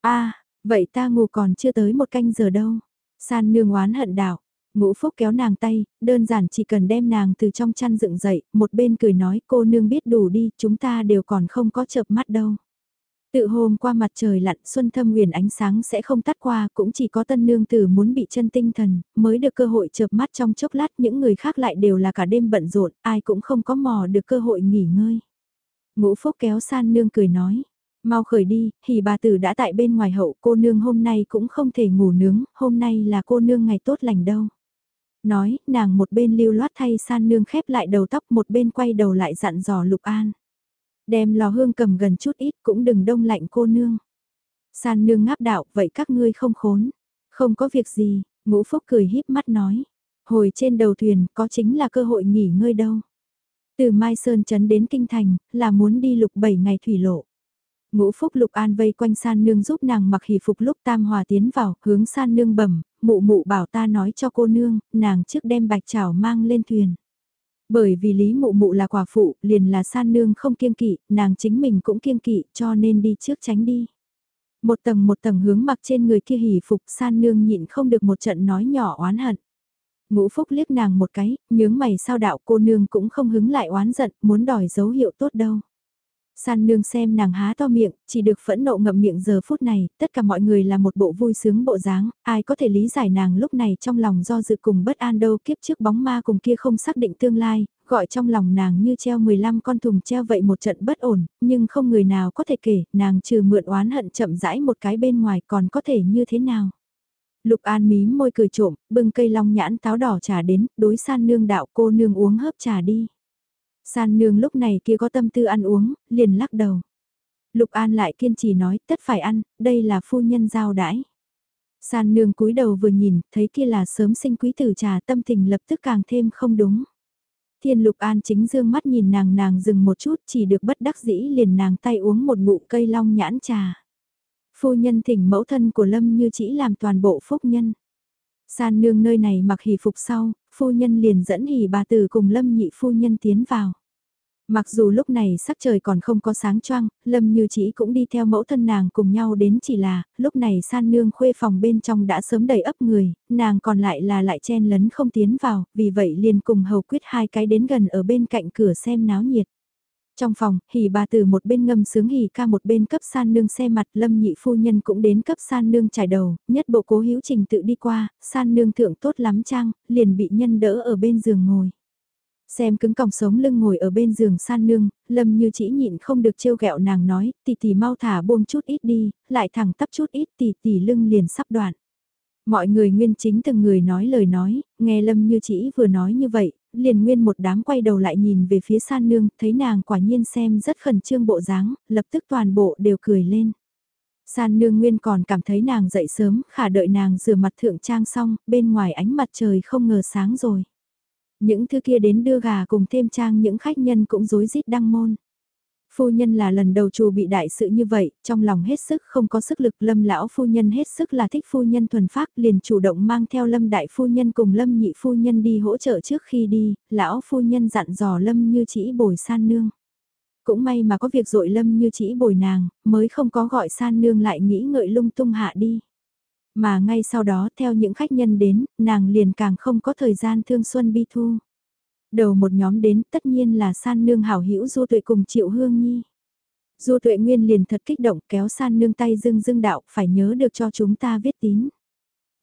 a vậy ta ngủ còn chưa tới một canh giờ đâu. San nương oán hận đạo. Ngũ Phúc kéo nàng tay, đơn giản chỉ cần đem nàng từ trong chăn dựng dậy, một bên cười nói cô nương biết đủ đi, chúng ta đều còn không có chợp mắt đâu. Tự hôm qua mặt trời lặn xuân thâm huyền ánh sáng sẽ không tắt qua cũng chỉ có tân nương tử muốn bị chân tinh thần mới được cơ hội chợp mắt trong chốc lát những người khác lại đều là cả đêm bận rộn ai cũng không có mò được cơ hội nghỉ ngơi. Ngũ phúc kéo san nương cười nói mau khởi đi, thì bà tử đã tại bên ngoài hậu cô nương hôm nay cũng không thể ngủ nướng, hôm nay là cô nương ngày tốt lành đâu. Nói, nàng một bên lưu loát thay san nương khép lại đầu tóc một bên quay đầu lại dặn dò Lục An. Đem lò hương cầm gần chút ít cũng đừng đông lạnh cô nương. San nương ngáp đạo, vậy các ngươi không khốn. Không có việc gì, ngũ phúc cười híp mắt nói. Hồi trên đầu thuyền có chính là cơ hội nghỉ ngơi đâu. Từ Mai Sơn Trấn đến Kinh Thành, là muốn đi lục 7 ngày thủy lộ. Ngũ Phúc Lục An vây quanh san nương giúp nàng mặc hỷ phục lúc tam hòa tiến vào, hướng san nương bẩm, mụ mụ bảo ta nói cho cô nương, nàng trước đem bạch chảo mang lên thuyền. Bởi vì Lý Mụ Mụ là quả phụ, liền là san nương không kiêng kỵ, nàng chính mình cũng kiêng kỵ cho nên đi trước tránh đi. Một tầng một tầng hướng mặc trên người kia hỉ phục san nương nhịn không được một trận nói nhỏ oán hận. Ngũ Phúc liếc nàng một cái, nhướng mày sao đạo cô nương cũng không hứng lại oán giận, muốn đòi dấu hiệu tốt đâu. San nương xem nàng há to miệng, chỉ được phẫn nộ ngậm miệng giờ phút này, tất cả mọi người là một bộ vui sướng bộ dáng, ai có thể lý giải nàng lúc này trong lòng do dự cùng bất an đâu kiếp trước bóng ma cùng kia không xác định tương lai, gọi trong lòng nàng như treo 15 con thùng treo vậy một trận bất ổn, nhưng không người nào có thể kể, nàng trừ mượn oán hận chậm rãi một cái bên ngoài còn có thể như thế nào. Lục An mím môi cười trộm, bưng cây long nhãn táo đỏ trà đến, đối san nương đạo cô nương uống hớp trà đi. San nương lúc này kia có tâm tư ăn uống, liền lắc đầu. Lục An lại kiên trì nói, tất phải ăn, đây là phu nhân giao đãi. San nương cúi đầu vừa nhìn, thấy kia là sớm sinh quý tử trà tâm tình lập tức càng thêm không đúng. Thiên Lục An chính dương mắt nhìn nàng nàng dừng một chút chỉ được bất đắc dĩ liền nàng tay uống một ngụm cây long nhãn trà. Phu nhân thỉnh mẫu thân của Lâm như chỉ làm toàn bộ phúc nhân. San nương nơi này mặc hỷ phục sau, phu nhân liền dẫn hỉ bà tử cùng Lâm nhị phu nhân tiến vào. Mặc dù lúc này sắc trời còn không có sáng choang, Lâm Như Chỉ cũng đi theo mẫu thân nàng cùng nhau đến chỉ là, lúc này san nương khuê phòng bên trong đã sớm đầy ấp người, nàng còn lại là lại chen lấn không tiến vào, vì vậy liền cùng hầu quyết hai cái đến gần ở bên cạnh cửa xem náo nhiệt. Trong phòng, hỉ bà từ một bên ngâm sướng hỉ ca một bên cấp san nương xe mặt lâm nhị phu nhân cũng đến cấp san nương trải đầu, nhất bộ cố hữu trình tự đi qua, san nương thượng tốt lắm trang, liền bị nhân đỡ ở bên giường ngồi. Xem cứng còng sống lưng ngồi ở bên giường san nương, lâm như chỉ nhịn không được trêu ghẹo nàng nói, tỷ tỷ mau thả buông chút ít đi, lại thẳng tắp chút ít tỷ tỷ lưng liền sắp đoạn. Mọi người nguyên chính từng người nói lời nói, nghe lâm như chỉ vừa nói như vậy, liền nguyên một đám quay đầu lại nhìn về phía san nương, thấy nàng quả nhiên xem rất khẩn trương bộ dáng, lập tức toàn bộ đều cười lên. San nương nguyên còn cảm thấy nàng dậy sớm, khả đợi nàng rửa mặt thượng trang xong, bên ngoài ánh mặt trời không ngờ sáng rồi. Những thứ kia đến đưa gà cùng thêm trang những khách nhân cũng rối rít đăng môn. Phu nhân là lần đầu chủ bị đại sự như vậy, trong lòng hết sức không có sức lực lâm lão phu nhân hết sức là thích phu nhân thuần phác liền chủ động mang theo lâm đại phu nhân cùng lâm nhị phu nhân đi hỗ trợ trước khi đi, lão phu nhân dặn dò lâm như chỉ bồi san nương. Cũng may mà có việc dội lâm như chỉ bồi nàng, mới không có gọi san nương lại nghĩ ngợi lung tung hạ đi. Mà ngay sau đó theo những khách nhân đến, nàng liền càng không có thời gian thương xuân bi thu. Đầu một nhóm đến tất nhiên là san nương hảo hữu du tuệ cùng triệu hương nhi. Du tuệ nguyên liền thật kích động kéo san nương tay dưng dưng đạo phải nhớ được cho chúng ta viết tín.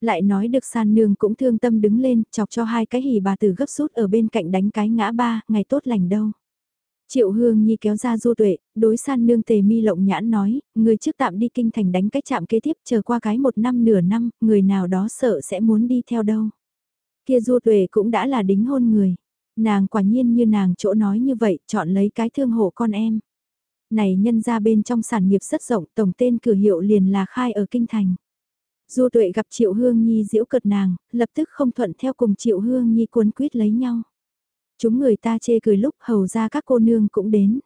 Lại nói được san nương cũng thương tâm đứng lên chọc cho hai cái hỉ bà tử gấp rút ở bên cạnh đánh cái ngã ba, ngày tốt lành đâu. Triệu Hương Nhi kéo ra du tuệ, đối san nương tề mi lộng nhãn nói, người trước tạm đi kinh thành đánh cái chạm kế tiếp chờ qua cái một năm nửa năm, người nào đó sợ sẽ muốn đi theo đâu. Kia du tuệ cũng đã là đính hôn người. Nàng quả nhiên như nàng chỗ nói như vậy, chọn lấy cái thương hộ con em. Này nhân ra bên trong sản nghiệp rất rộng, tổng tên cửa hiệu liền là khai ở kinh thành. Du tuệ gặp Triệu Hương Nhi diễu cợt nàng, lập tức không thuận theo cùng Triệu Hương Nhi cuốn quyết lấy nhau. Chúng người ta chê cười lúc hầu ra các cô nương cũng đến.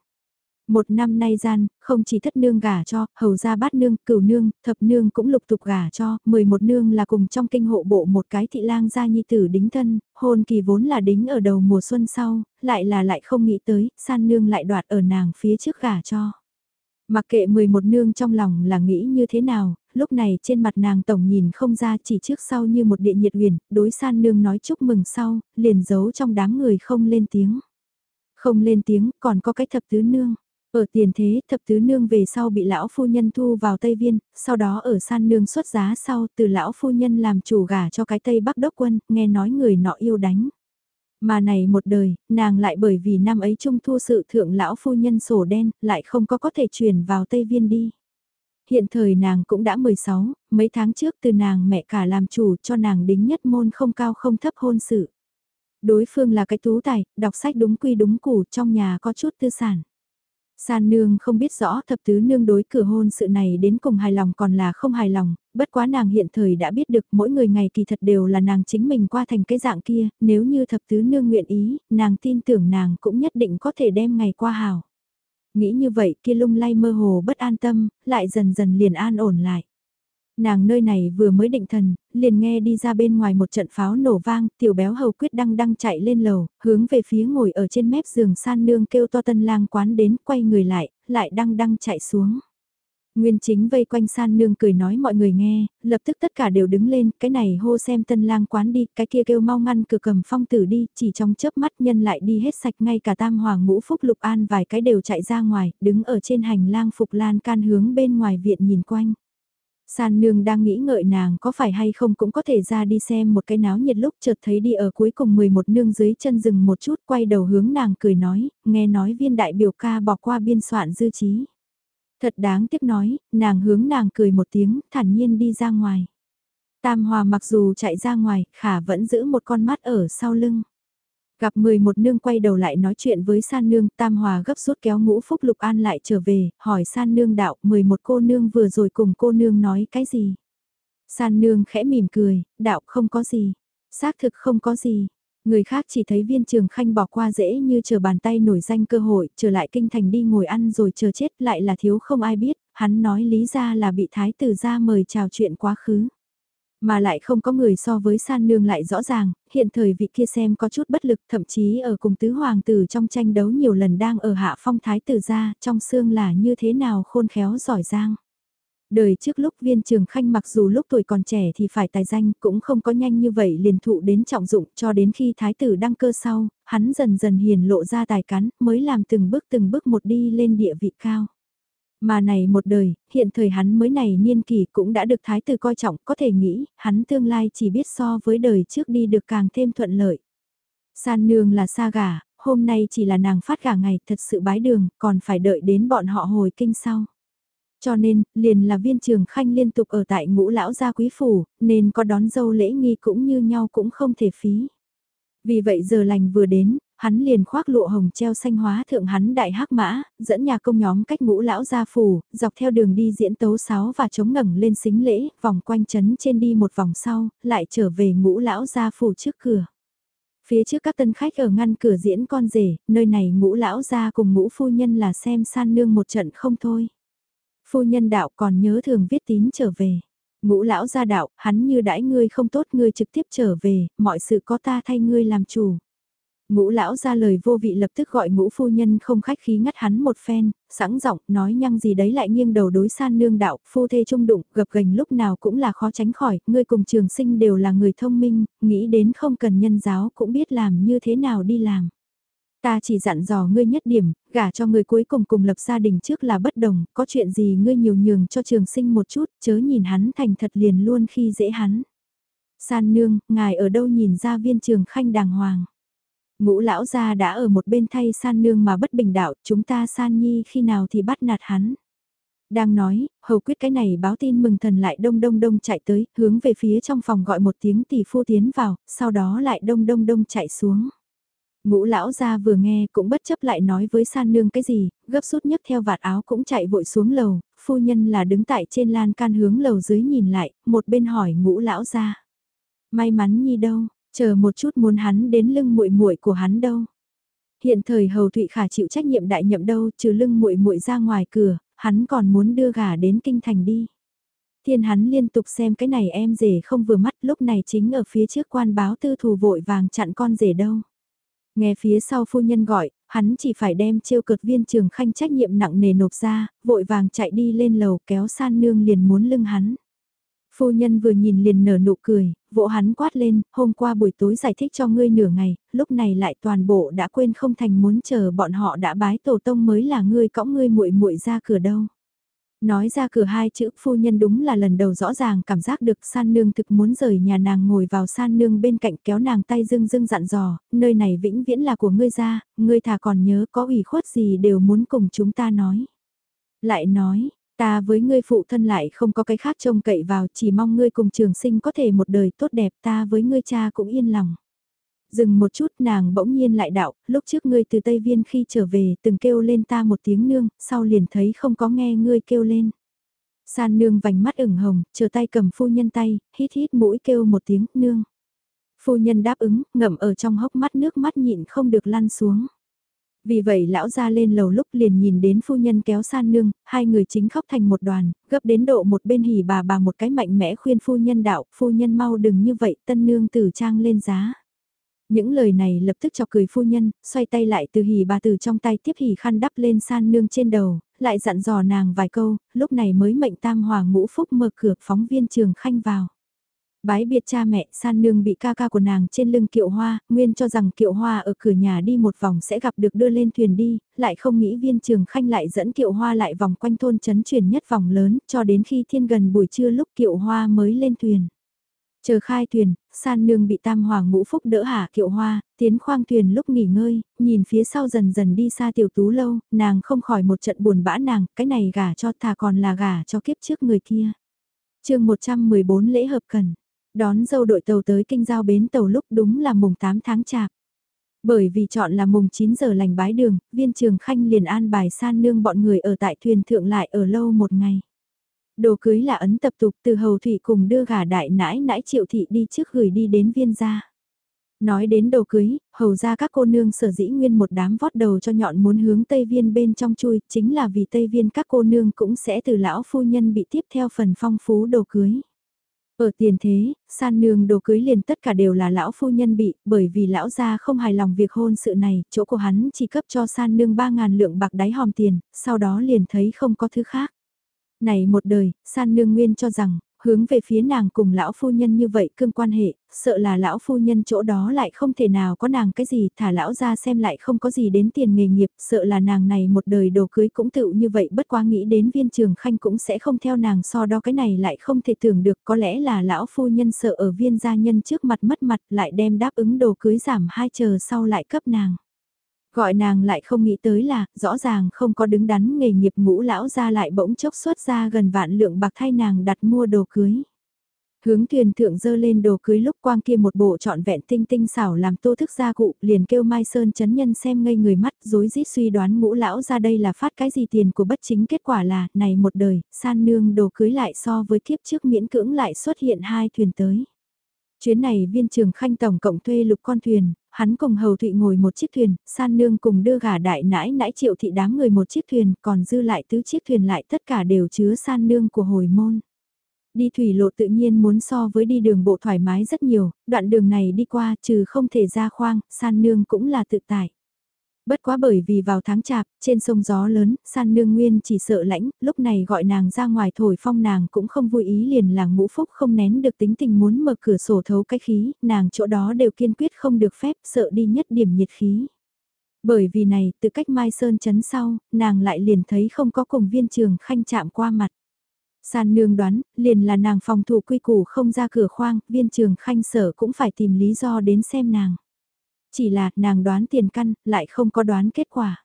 Một năm nay gian, không chỉ thất nương gả cho, hầu ra bát nương, cửu nương, thập nương cũng lục tục gả cho, 11 nương là cùng trong kinh hộ bộ một cái thị lang gia nhi tử đính thân, hôn kỳ vốn là đính ở đầu mùa xuân sau, lại là lại không nghĩ tới, san nương lại đoạt ở nàng phía trước gả cho. Mặc kệ 11 nương trong lòng là nghĩ như thế nào, lúc này trên mặt nàng tổng nhìn không ra chỉ trước sau như một địa nhiệt huyền, đối san nương nói chúc mừng sau, liền giấu trong đám người không lên tiếng. Không lên tiếng, còn có cái thập tứ nương. Ở tiền thế, thập tứ nương về sau bị lão phu nhân thu vào Tây Viên, sau đó ở san nương xuất giá sau từ lão phu nhân làm chủ gả cho cái Tây Bắc đốc quân, nghe nói người nọ yêu đánh. Mà này một đời, nàng lại bởi vì năm ấy trung thu sự thượng lão phu nhân sổ đen, lại không có có thể chuyển vào Tây Viên đi. Hiện thời nàng cũng đã 16, mấy tháng trước từ nàng mẹ cả làm chủ cho nàng đính nhất môn không cao không thấp hôn sự. Đối phương là cái tú tài, đọc sách đúng quy đúng củ trong nhà có chút tư sản. San nương không biết rõ thập tứ nương đối cửa hôn sự này đến cùng hài lòng còn là không hài lòng, bất quá nàng hiện thời đã biết được mỗi người ngày kỳ thật đều là nàng chính mình qua thành cái dạng kia, nếu như thập tứ nương nguyện ý, nàng tin tưởng nàng cũng nhất định có thể đem ngày qua hào. Nghĩ như vậy kia lung lay mơ hồ bất an tâm, lại dần dần liền an ổn lại. Nàng nơi này vừa mới định thần, liền nghe đi ra bên ngoài một trận pháo nổ vang, tiểu béo hầu quyết đăng đăng chạy lên lầu, hướng về phía ngồi ở trên mép giường san nương kêu to tân lang quán đến, quay người lại, lại đăng đăng chạy xuống. Nguyên chính vây quanh san nương cười nói mọi người nghe, lập tức tất cả đều đứng lên, cái này hô xem tân lang quán đi, cái kia kêu mau ngăn cửa cầm phong tử đi, chỉ trong chớp mắt nhân lại đi hết sạch ngay cả tam hoàng ngũ phúc lục an vài cái đều chạy ra ngoài, đứng ở trên hành lang phục lan can hướng bên ngoài viện nhìn quanh. San nương đang nghĩ ngợi nàng có phải hay không cũng có thể ra đi xem một cái náo nhiệt lúc chợt thấy đi ở cuối cùng 11 nương dưới chân rừng một chút quay đầu hướng nàng cười nói, nghe nói viên đại biểu ca bỏ qua biên soạn dư trí. Thật đáng tiếc nói, nàng hướng nàng cười một tiếng, thản nhiên đi ra ngoài. Tam Hòa mặc dù chạy ra ngoài, khả vẫn giữ một con mắt ở sau lưng. Gặp 11 nương quay đầu lại nói chuyện với san nương, tam hòa gấp rút kéo ngũ phúc lục an lại trở về, hỏi san nương đạo, 11 cô nương vừa rồi cùng cô nương nói cái gì? San nương khẽ mỉm cười, đạo không có gì, xác thực không có gì. Người khác chỉ thấy viên trường khanh bỏ qua dễ như chờ bàn tay nổi danh cơ hội, trở lại kinh thành đi ngồi ăn rồi chờ chết lại là thiếu không ai biết, hắn nói lý ra là bị thái tử ra mời chào chuyện quá khứ. Mà lại không có người so với san nương lại rõ ràng, hiện thời vị kia xem có chút bất lực thậm chí ở cùng tứ hoàng tử trong tranh đấu nhiều lần đang ở hạ phong thái tử ra, trong xương là như thế nào khôn khéo giỏi giang. Đời trước lúc viên trường khanh mặc dù lúc tuổi còn trẻ thì phải tài danh cũng không có nhanh như vậy liền thụ đến trọng dụng cho đến khi thái tử đăng cơ sau, hắn dần dần hiền lộ ra tài cán mới làm từng bước từng bước một đi lên địa vị cao. Mà này một đời, hiện thời hắn mới này niên kỷ cũng đã được thái tử coi trọng, có thể nghĩ, hắn tương lai chỉ biết so với đời trước đi được càng thêm thuận lợi. San nương là xa gà, hôm nay chỉ là nàng phát gà ngày thật sự bái đường, còn phải đợi đến bọn họ hồi kinh sau. Cho nên, liền là viên trường khanh liên tục ở tại ngũ lão gia quý phủ, nên có đón dâu lễ nghi cũng như nhau cũng không thể phí. Vì vậy giờ lành vừa đến, hắn liền khoác lụa hồng treo xanh hóa thượng hắn đại hắc mã, dẫn nhà công nhóm cách ngũ lão gia phủ, dọc theo đường đi diễn tấu sáo và chống ngẩng lên xính lễ, vòng quanh chấn trên đi một vòng sau, lại trở về ngũ lão gia phủ trước cửa. Phía trước các tân khách ở ngăn cửa diễn con rể, nơi này ngũ lão gia cùng ngũ phu nhân là xem san nương một trận không thôi. Phu nhân đạo còn nhớ thường viết tín trở về. Ngũ lão gia đạo, hắn như đãi ngươi không tốt ngươi trực tiếp trở về, mọi sự có ta thay ngươi làm chủ. Ngũ lão ra lời vô vị lập tức gọi ngũ phu nhân không khách khí ngắt hắn một phen, sẵn giọng nói nhăng gì đấy lại nghiêng đầu đối san nương đạo, phu thê trung đụng, gập gành lúc nào cũng là khó tránh khỏi, ngươi cùng trường sinh đều là người thông minh, nghĩ đến không cần nhân giáo cũng biết làm như thế nào đi làm. Ta chỉ dặn dò ngươi nhất điểm, gả cho người cuối cùng cùng lập gia đình trước là bất đồng, có chuyện gì ngươi nhiều nhường cho trường sinh một chút, chớ nhìn hắn thành thật liền luôn khi dễ hắn. San nương, ngài ở đâu nhìn ra viên trường khanh đàng hoàng. Ngũ lão gia đã ở một bên thay san nương mà bất bình đạo, chúng ta san nhi khi nào thì bắt nạt hắn. Đang nói, hầu quyết cái này báo tin mừng thần lại đông đông đông chạy tới, hướng về phía trong phòng gọi một tiếng tỷ phu tiến vào, sau đó lại đông đông đông chạy xuống. Ngũ lão gia vừa nghe cũng bất chấp lại nói với san nương cái gì, gấp rút nhấc theo vạt áo cũng chạy vội xuống lầu, phu nhân là đứng tại trên lan can hướng lầu dưới nhìn lại, một bên hỏi ngũ lão gia. May mắn nhi đâu, chờ một chút muốn hắn đến lưng muội muội của hắn đâu. Hiện thời hầu thụy khả chịu trách nhiệm đại nhậm đâu, trừ lưng muội muội ra ngoài cửa, hắn còn muốn đưa gà đến kinh thành đi. Thiên hắn liên tục xem cái này em rể không vừa mắt lúc này chính ở phía trước quan báo tư thù vội vàng chặn con rể đâu. Nghe phía sau phu nhân gọi, hắn chỉ phải đem trêu cợt viên trường khanh trách nhiệm nặng nề nộp ra, vội vàng chạy đi lên lầu kéo san nương liền muốn lưng hắn. Phu nhân vừa nhìn liền nở nụ cười, vỗ hắn quát lên, hôm qua buổi tối giải thích cho ngươi nửa ngày, lúc này lại toàn bộ đã quên không thành muốn chờ bọn họ đã bái tổ tông mới là ngươi cõng ngươi muội muội ra cửa đâu. Nói ra cửa hai chữ phu nhân đúng là lần đầu rõ ràng cảm giác được san nương thực muốn rời nhà nàng ngồi vào san nương bên cạnh kéo nàng tay dưng dưng dặn dò, nơi này vĩnh viễn là của ngươi ra, ngươi thà còn nhớ có ủy khuất gì đều muốn cùng chúng ta nói. Lại nói, ta với ngươi phụ thân lại không có cái khác trông cậy vào chỉ mong ngươi cùng trường sinh có thể một đời tốt đẹp ta với ngươi cha cũng yên lòng. Dừng một chút nàng bỗng nhiên lại đạo, lúc trước ngươi từ Tây Viên khi trở về từng kêu lên ta một tiếng nương, sau liền thấy không có nghe ngươi kêu lên. San nương vành mắt ửng hồng, chờ tay cầm phu nhân tay, hít hít mũi kêu một tiếng nương. Phu nhân đáp ứng, ngậm ở trong hốc mắt nước mắt nhịn không được lăn xuống. Vì vậy lão ra lên lầu lúc liền nhìn đến phu nhân kéo san nương, hai người chính khóc thành một đoàn, gấp đến độ một bên hỉ bà bà một cái mạnh mẽ khuyên phu nhân đạo, phu nhân mau đừng như vậy, tân nương tử trang lên giá. Những lời này lập tức chọc cười phu nhân, xoay tay lại từ hỉ bà từ trong tay tiếp hỉ khăn đắp lên san nương trên đầu, lại dặn dò nàng vài câu, lúc này mới mệnh tam hoàng ngũ phúc mở cửa phóng viên trường khanh vào. Bái biệt cha mẹ, san nương bị ca ca của nàng trên lưng kiệu hoa, nguyên cho rằng kiệu hoa ở cửa nhà đi một vòng sẽ gặp được đưa lên thuyền đi, lại không nghĩ viên trường khanh lại dẫn kiệu hoa lại vòng quanh thôn chấn chuyển nhất vòng lớn, cho đến khi thiên gần buổi trưa lúc kiệu hoa mới lên thuyền. Chờ khai thuyền, san nương bị tam hoàng ngũ phúc đỡ hạ kiệu hoa, tiến khoang thuyền lúc nghỉ ngơi, nhìn phía sau dần dần đi xa tiểu tú lâu, nàng không khỏi một trận buồn bã nàng, cái này gả cho thà còn là gả cho kiếp trước người kia. chương 114 lễ hợp cần, đón dâu đội tàu tới kinh giao bến tàu lúc đúng là mùng 8 tháng chạp. Bởi vì chọn là mùng 9 giờ lành bái đường, viên trường khanh liền an bài san nương bọn người ở tại thuyền thượng lại ở lâu một ngày. Đồ cưới là ấn tập tục từ hầu thủy cùng đưa gà đại nãi nãi triệu thị đi trước gửi đi đến viên gia. Nói đến đồ cưới, hầu ra các cô nương sở dĩ nguyên một đám vót đầu cho nhọn muốn hướng Tây Viên bên trong chui, chính là vì Tây Viên các cô nương cũng sẽ từ lão phu nhân bị tiếp theo phần phong phú đồ cưới. Ở tiền thế, san nương đồ cưới liền tất cả đều là lão phu nhân bị, bởi vì lão gia không hài lòng việc hôn sự này, chỗ của hắn chỉ cấp cho san nương 3.000 lượng bạc đáy hòm tiền, sau đó liền thấy không có thứ khác. Này một đời, san nương nguyên cho rằng, hướng về phía nàng cùng lão phu nhân như vậy cương quan hệ, sợ là lão phu nhân chỗ đó lại không thể nào có nàng cái gì, thả lão ra xem lại không có gì đến tiền nghề nghiệp, sợ là nàng này một đời đồ cưới cũng tự như vậy bất quá nghĩ đến viên trường khanh cũng sẽ không theo nàng so đo cái này lại không thể tưởng được có lẽ là lão phu nhân sợ ở viên gia nhân trước mặt mất mặt lại đem đáp ứng đồ cưới giảm hai chờ sau lại cấp nàng. Gọi nàng lại không nghĩ tới là, rõ ràng không có đứng đắn nghề nghiệp ngũ lão ra lại bỗng chốc xuất ra gần vạn lượng bạc thay nàng đặt mua đồ cưới. Hướng thuyền thượng dơ lên đồ cưới lúc quang kia một bộ trọn vẹn tinh tinh xảo làm tô thức gia cụ, liền kêu Mai Sơn chấn nhân xem ngây người mắt, dối rít suy đoán ngũ lão ra đây là phát cái gì tiền của bất chính kết quả là, này một đời, san nương đồ cưới lại so với kiếp trước miễn cưỡng lại xuất hiện hai thuyền tới. Chuyến này viên trường khanh tổng cộng thuê lục con thuyền, hắn cùng hầu thụy ngồi một chiếc thuyền, san nương cùng đưa gà đại nãi nãi triệu thị đám người một chiếc thuyền, còn dư lại tứ chiếc thuyền lại tất cả đều chứa san nương của hồi môn. Đi thủy lộ tự nhiên muốn so với đi đường bộ thoải mái rất nhiều, đoạn đường này đi qua trừ không thể ra khoang, san nương cũng là tự tại. Bất quá bởi vì vào tháng chạp, trên sông gió lớn, san nương nguyên chỉ sợ lãnh, lúc này gọi nàng ra ngoài thổi phong nàng cũng không vui ý liền là ngũ phúc không nén được tính tình muốn mở cửa sổ thấu cái khí, nàng chỗ đó đều kiên quyết không được phép sợ đi nhất điểm nhiệt khí. Bởi vì này, từ cách Mai Sơn chấn sau, nàng lại liền thấy không có cùng viên trường khanh chạm qua mặt. San nương đoán, liền là nàng phòng thủ quy củ không ra cửa khoang, viên trường khanh sở cũng phải tìm lý do đến xem nàng. Chỉ là nàng đoán tiền căn, lại không có đoán kết quả.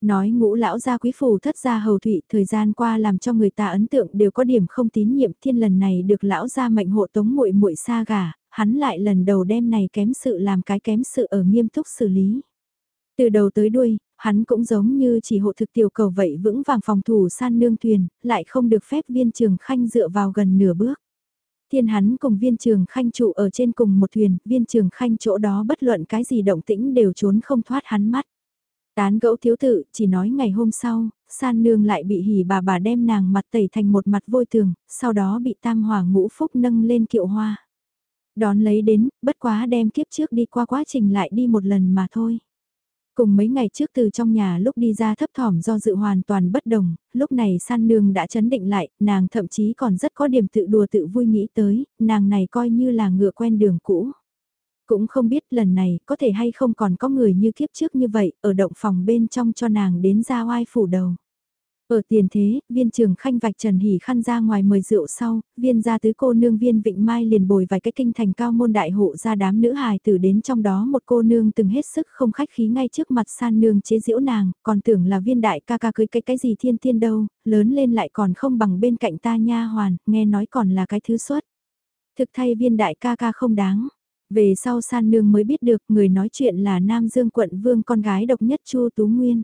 Nói ngũ lão gia quý phủ thất gia hầu thụy thời gian qua làm cho người ta ấn tượng đều có điểm không tín nhiệm thiên lần này được lão gia mệnh hộ tống muội muội xa gà, hắn lại lần đầu đêm này kém sự làm cái kém sự ở nghiêm túc xử lý. Từ đầu tới đuôi, hắn cũng giống như chỉ hộ thực tiểu cầu vậy vững vàng phòng thủ san nương thuyền, lại không được phép viên trường khanh dựa vào gần nửa bước. Thiên hắn cùng viên trường khanh trụ ở trên cùng một thuyền, viên trường khanh chỗ đó bất luận cái gì động tĩnh đều trốn không thoát hắn mắt. Tán gẫu thiếu tự, chỉ nói ngày hôm sau, san nương lại bị hỉ bà bà đem nàng mặt tẩy thành một mặt vôi tường, sau đó bị tam hỏa ngũ phúc nâng lên kiệu hoa. Đón lấy đến, bất quá đem kiếp trước đi qua quá trình lại đi một lần mà thôi. Cùng mấy ngày trước từ trong nhà lúc đi ra thấp thỏm do dự hoàn toàn bất đồng, lúc này san nương đã chấn định lại, nàng thậm chí còn rất có điểm tự đùa tự vui nghĩ tới, nàng này coi như là ngựa quen đường cũ. Cũng không biết lần này có thể hay không còn có người như kiếp trước như vậy, ở động phòng bên trong cho nàng đến ra oai phủ đầu. Ở tiền thế, viên trường khanh vạch trần hỉ khăn ra ngoài mời rượu sau, viên gia tứ cô nương viên vịnh mai liền bồi vài cái kinh thành cao môn đại hộ ra đám nữ hài tử đến trong đó một cô nương từng hết sức không khách khí ngay trước mặt san nương chế diễu nàng, còn tưởng là viên đại ca ca cưới cái cái gì thiên thiên đâu, lớn lên lại còn không bằng bên cạnh ta nha hoàn, nghe nói còn là cái thứ xuất. Thực thay viên đại ca ca không đáng. Về sau san nương mới biết được người nói chuyện là Nam Dương quận vương con gái độc nhất Chu Tú Nguyên.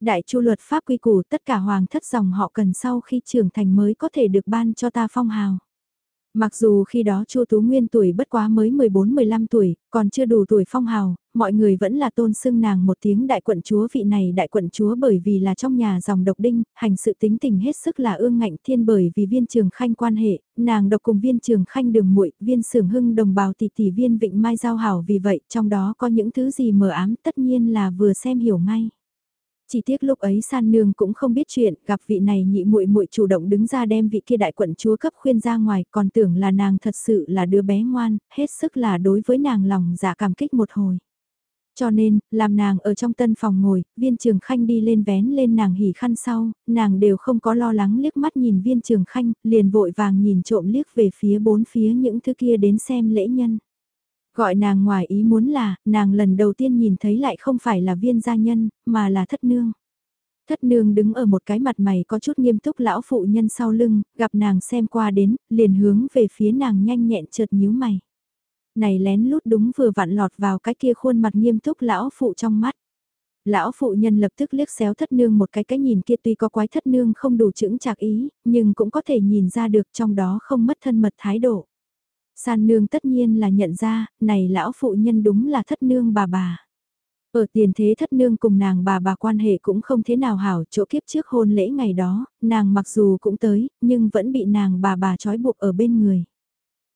Đại chu luật pháp quy củ tất cả hoàng thất dòng họ cần sau khi trưởng thành mới có thể được ban cho ta phong hào. Mặc dù khi đó Chu Tú Nguyên tuổi bất quá mới 14-15 tuổi, còn chưa đủ tuổi phong hào, mọi người vẫn là tôn xưng nàng một tiếng đại quận chúa vị này đại quận chúa bởi vì là trong nhà dòng độc đinh, hành sự tính tình hết sức là ương ngạnh thiên bởi vì viên trường khanh quan hệ, nàng độc cùng viên trường khanh đường muội viên sưởng hưng đồng bào tỷ tỷ viên vịnh mai giao hảo vì vậy trong đó có những thứ gì mờ ám tất nhiên là vừa xem hiểu ngay. Chỉ tiếc lúc ấy san nương cũng không biết chuyện, gặp vị này nhị muội muội chủ động đứng ra đem vị kia đại quận chúa cấp khuyên ra ngoài, còn tưởng là nàng thật sự là đứa bé ngoan, hết sức là đối với nàng lòng dạ cảm kích một hồi. Cho nên, làm nàng ở trong tân phòng ngồi, viên trường khanh đi lên vén lên nàng hỉ khăn sau, nàng đều không có lo lắng liếc mắt nhìn viên trường khanh, liền vội vàng nhìn trộm liếc về phía bốn phía những thứ kia đến xem lễ nhân. Gọi nàng ngoài ý muốn là, nàng lần đầu tiên nhìn thấy lại không phải là viên gia nhân, mà là thất nương. Thất nương đứng ở một cái mặt mày có chút nghiêm túc lão phụ nhân sau lưng, gặp nàng xem qua đến, liền hướng về phía nàng nhanh nhẹn chợt nhíu mày. này lén lút đúng vừa vặn lọt vào cái kia khuôn mặt nghiêm túc lão phụ trong mắt. Lão phụ nhân lập tức liếc xéo thất nương một cái cái nhìn kia tuy có quái thất nương không đủ chững chạc ý, nhưng cũng có thể nhìn ra được trong đó không mất thân mật thái độ. San nương tất nhiên là nhận ra, này lão phụ nhân đúng là thất nương bà bà. Ở tiền thế thất nương cùng nàng bà bà quan hệ cũng không thế nào hảo, chỗ kiếp trước hôn lễ ngày đó, nàng mặc dù cũng tới, nhưng vẫn bị nàng bà bà trói buộc ở bên người.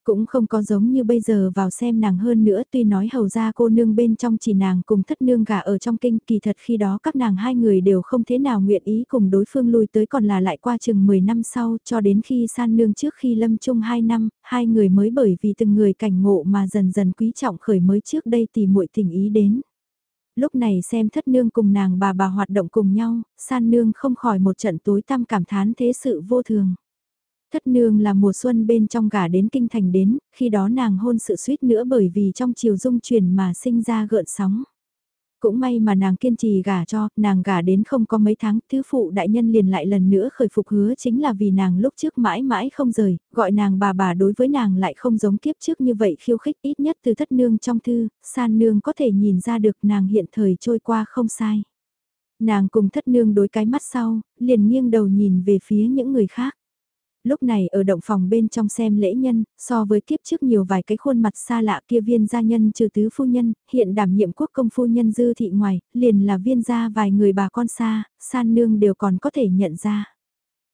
Cũng không có giống như bây giờ vào xem nàng hơn nữa tuy nói hầu ra cô nương bên trong chỉ nàng cùng thất nương gả ở trong kinh kỳ thật khi đó các nàng hai người đều không thế nào nguyện ý cùng đối phương lui tới còn là lại qua chừng 10 năm sau cho đến khi san nương trước khi lâm chung 2 năm, hai người mới bởi vì từng người cảnh ngộ mà dần dần quý trọng khởi mới trước đây thì muội tình ý đến. Lúc này xem thất nương cùng nàng bà bà hoạt động cùng nhau, san nương không khỏi một trận tối tăm cảm thán thế sự vô thường. Thất nương là mùa xuân bên trong gả đến kinh thành đến, khi đó nàng hôn sự suýt nữa bởi vì trong chiều dung chuyển mà sinh ra gợn sóng. Cũng may mà nàng kiên trì gả cho, nàng gả đến không có mấy tháng, thứ phụ đại nhân liền lại lần nữa khởi phục hứa chính là vì nàng lúc trước mãi mãi không rời, gọi nàng bà bà đối với nàng lại không giống kiếp trước như vậy khiêu khích ít nhất từ thất nương trong thư, san nương có thể nhìn ra được nàng hiện thời trôi qua không sai. Nàng cùng thất nương đối cái mắt sau, liền nghiêng đầu nhìn về phía những người khác lúc này ở động phòng bên trong xem lễ nhân, so với kiếp trước nhiều vài cái khuôn mặt xa lạ kia viên gia nhân trừ tứ phu nhân, hiện đảm nhiệm quốc công phu nhân dư thị ngoài, liền là viên gia vài người bà con xa, san nương đều còn có thể nhận ra.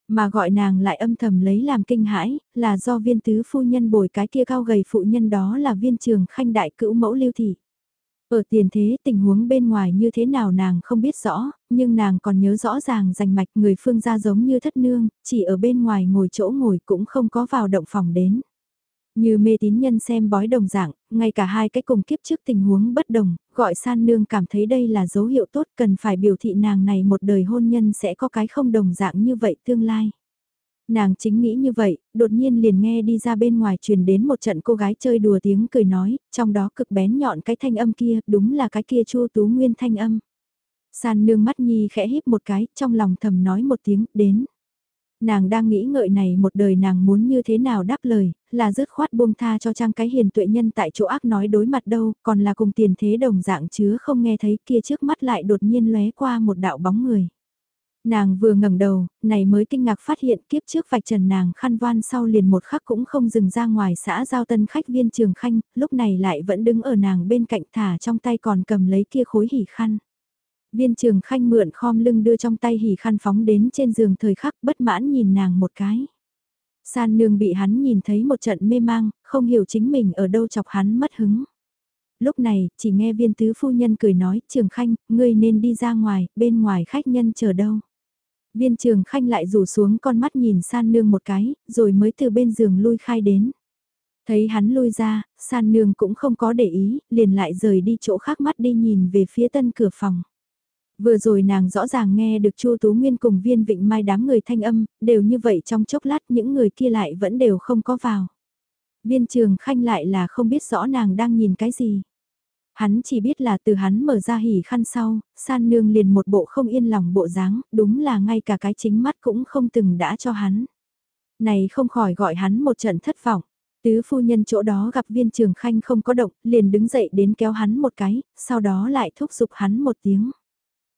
Mà gọi nàng lại âm thầm lấy làm kinh hãi, là do viên tứ phu nhân bồi cái kia cao gầy phụ nhân đó là viên trường khanh đại cữu mẫu lưu thị. Ở tiền thế tình huống bên ngoài như thế nào nàng không biết rõ, nhưng nàng còn nhớ rõ ràng rành mạch người phương gia giống như thất nương, chỉ ở bên ngoài ngồi chỗ ngồi cũng không có vào động phòng đến. Như mê tín nhân xem bói đồng dạng, ngay cả hai cái cùng kiếp trước tình huống bất đồng, gọi san nương cảm thấy đây là dấu hiệu tốt cần phải biểu thị nàng này một đời hôn nhân sẽ có cái không đồng dạng như vậy tương lai. Nàng chính nghĩ như vậy, đột nhiên liền nghe đi ra bên ngoài truyền đến một trận cô gái chơi đùa tiếng cười nói, trong đó cực bén nhọn cái thanh âm kia, đúng là cái kia chua tú nguyên thanh âm. San nương mắt nhi khẽ híp một cái, trong lòng thầm nói một tiếng, đến. Nàng đang nghĩ ngợi này một đời nàng muốn như thế nào đáp lời, là dứt khoát buông tha cho trang cái hiền tuệ nhân tại chỗ ác nói đối mặt đâu, còn là cùng tiền thế đồng dạng chứ không nghe thấy kia trước mắt lại đột nhiên lóe qua một đạo bóng người. Nàng vừa ngẩng đầu, này mới kinh ngạc phát hiện kiếp trước vạch trần nàng khăn van sau liền một khắc cũng không dừng ra ngoài xã giao tân khách viên trường khanh, lúc này lại vẫn đứng ở nàng bên cạnh thả trong tay còn cầm lấy kia khối hỉ khăn. Viên trường khanh mượn khom lưng đưa trong tay hỉ khăn phóng đến trên giường thời khắc bất mãn nhìn nàng một cái. San nương bị hắn nhìn thấy một trận mê mang, không hiểu chính mình ở đâu chọc hắn mất hứng. Lúc này, chỉ nghe viên tứ phu nhân cười nói, trường khanh, ngươi nên đi ra ngoài, bên ngoài khách nhân chờ đâu. Viên trường khanh lại rủ xuống con mắt nhìn san nương một cái, rồi mới từ bên giường lui khai đến. Thấy hắn lui ra, san nương cũng không có để ý, liền lại rời đi chỗ khác mắt đi nhìn về phía tân cửa phòng. Vừa rồi nàng rõ ràng nghe được Chu Tú Nguyên cùng viên vịnh mai đám người thanh âm, đều như vậy trong chốc lát những người kia lại vẫn đều không có vào. Viên trường khanh lại là không biết rõ nàng đang nhìn cái gì. Hắn chỉ biết là từ hắn mở ra hỉ khăn sau, san nương liền một bộ không yên lòng bộ dáng, đúng là ngay cả cái chính mắt cũng không từng đã cho hắn. Này không khỏi gọi hắn một trận thất vọng. Tứ phu nhân chỗ đó gặp viên trường khanh không có động, liền đứng dậy đến kéo hắn một cái, sau đó lại thúc giục hắn một tiếng.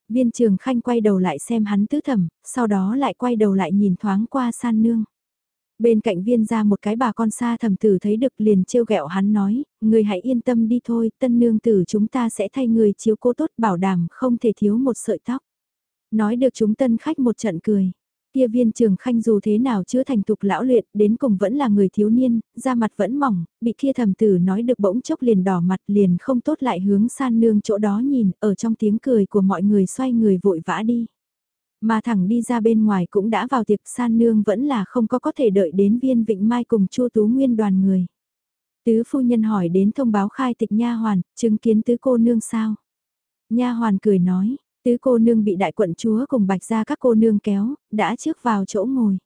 Viên trường khanh quay đầu lại xem hắn tứ thẩm, sau đó lại quay đầu lại nhìn thoáng qua san nương. Bên cạnh viên ra một cái bà con xa thầm tử thấy được liền trêu ghẹo hắn nói, người hãy yên tâm đi thôi, tân nương tử chúng ta sẽ thay người chiếu cố tốt bảo đảm không thể thiếu một sợi tóc. Nói được chúng tân khách một trận cười. Kia viên trường khanh dù thế nào chưa thành tục lão luyện, đến cùng vẫn là người thiếu niên, da mặt vẫn mỏng, bị kia thầm tử nói được bỗng chốc liền đỏ mặt liền không tốt lại hướng san nương chỗ đó nhìn, ở trong tiếng cười của mọi người xoay người vội vã đi. Mà thẳng đi ra bên ngoài cũng đã vào tiệc san nương vẫn là không có có thể đợi đến viên vịnh mai cùng chu tú nguyên đoàn người. Tứ phu nhân hỏi đến thông báo khai tịch nha hoàn, chứng kiến tứ cô nương sao. Nha hoàn cười nói, tứ cô nương bị đại quận chúa cùng bạch ra các cô nương kéo, đã trước vào chỗ ngồi.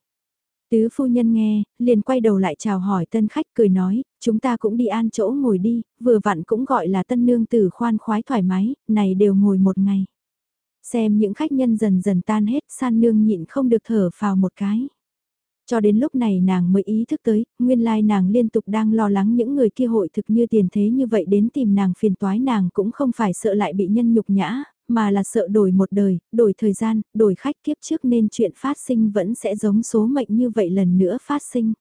Tứ phu nhân nghe, liền quay đầu lại chào hỏi tân khách cười nói, chúng ta cũng đi an chỗ ngồi đi, vừa vặn cũng gọi là tân nương tử khoan khoái thoải mái, này đều ngồi một ngày. Xem những khách nhân dần dần tan hết san nương nhịn không được thở vào một cái. Cho đến lúc này nàng mới ý thức tới, nguyên lai nàng liên tục đang lo lắng những người kia hội thực như tiền thế như vậy đến tìm nàng phiền toái nàng cũng không phải sợ lại bị nhân nhục nhã, mà là sợ đổi một đời, đổi thời gian, đổi khách kiếp trước nên chuyện phát sinh vẫn sẽ giống số mệnh như vậy lần nữa phát sinh.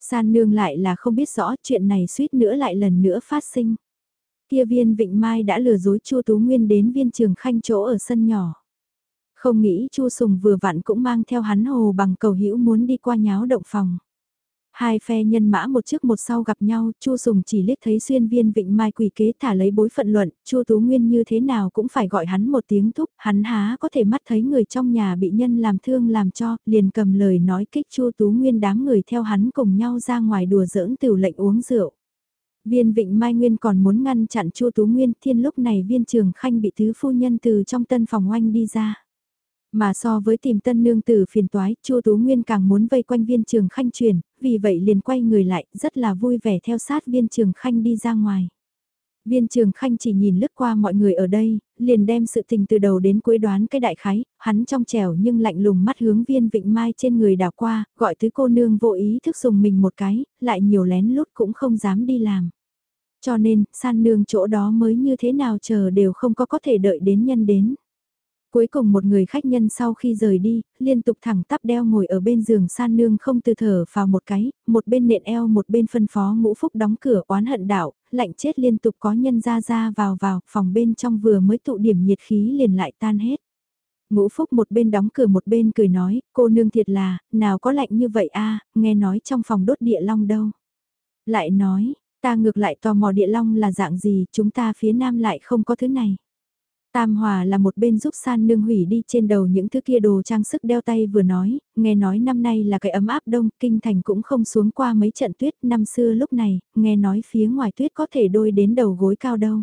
San nương lại là không biết rõ chuyện này suýt nữa lại lần nữa phát sinh. Kia viên Vịnh Mai đã lừa dối Chu Tú Nguyên đến viên trường khanh chỗ ở sân nhỏ. Không nghĩ Chu Sùng vừa vặn cũng mang theo hắn hồ bằng cầu hữu muốn đi qua nháo động phòng. Hai phe nhân mã một trước một sau gặp nhau, Chu Sùng chỉ liếc thấy xuyên viên vịnh mai quỳ kế thả lấy bối phận luận, Chu Tú Nguyên như thế nào cũng phải gọi hắn một tiếng thúc, hắn há có thể mắt thấy người trong nhà bị nhân làm thương làm cho, liền cầm lời nói kích Chu Tú Nguyên đám người theo hắn cùng nhau ra ngoài đùa giỡn tiểu lệnh uống rượu. Viên Vịnh Mai Nguyên còn muốn ngăn chặn Chu Tú Nguyên, thiên lúc này viên trường khanh bị tứ phu nhân từ trong tân phòng oanh đi ra. Mà so với tìm tân nương tử phiền toái, Chu Tú Nguyên càng muốn vây quanh viên trường khanh truyền, vì vậy liền quay người lại, rất là vui vẻ theo sát viên trường khanh đi ra ngoài. Viên trường khanh chỉ nhìn lướt qua mọi người ở đây, liền đem sự tình từ đầu đến cuối đoán cái đại khái, hắn trong trẻo nhưng lạnh lùng mắt hướng viên vịnh mai trên người đảo qua, gọi thứ cô nương vô ý thức dùng mình một cái, lại nhiều lén lút cũng không dám đi làm. Cho nên, san nương chỗ đó mới như thế nào chờ đều không có có thể đợi đến nhân đến. Cuối cùng một người khách nhân sau khi rời đi, liên tục thẳng tắp đeo ngồi ở bên giường san nương không từ thở vào một cái, một bên nện eo một bên phân phó ngũ phúc đóng cửa oán hận đạo, lạnh chết liên tục có nhân ra ra vào vào, phòng bên trong vừa mới tụ điểm nhiệt khí liền lại tan hết. Ngũ phúc một bên đóng cửa một bên cười nói, cô nương thiệt là, nào có lạnh như vậy a nghe nói trong phòng đốt địa long đâu. Lại nói, ta ngược lại tò mò địa long là dạng gì, chúng ta phía nam lại không có thứ này. Tam Hòa là một bên giúp san nương hủy đi trên đầu những thứ kia đồ trang sức đeo tay vừa nói, nghe nói năm nay là cái ấm áp đông, kinh thành cũng không xuống qua mấy trận tuyết năm xưa lúc này, nghe nói phía ngoài tuyết có thể đôi đến đầu gối cao đâu.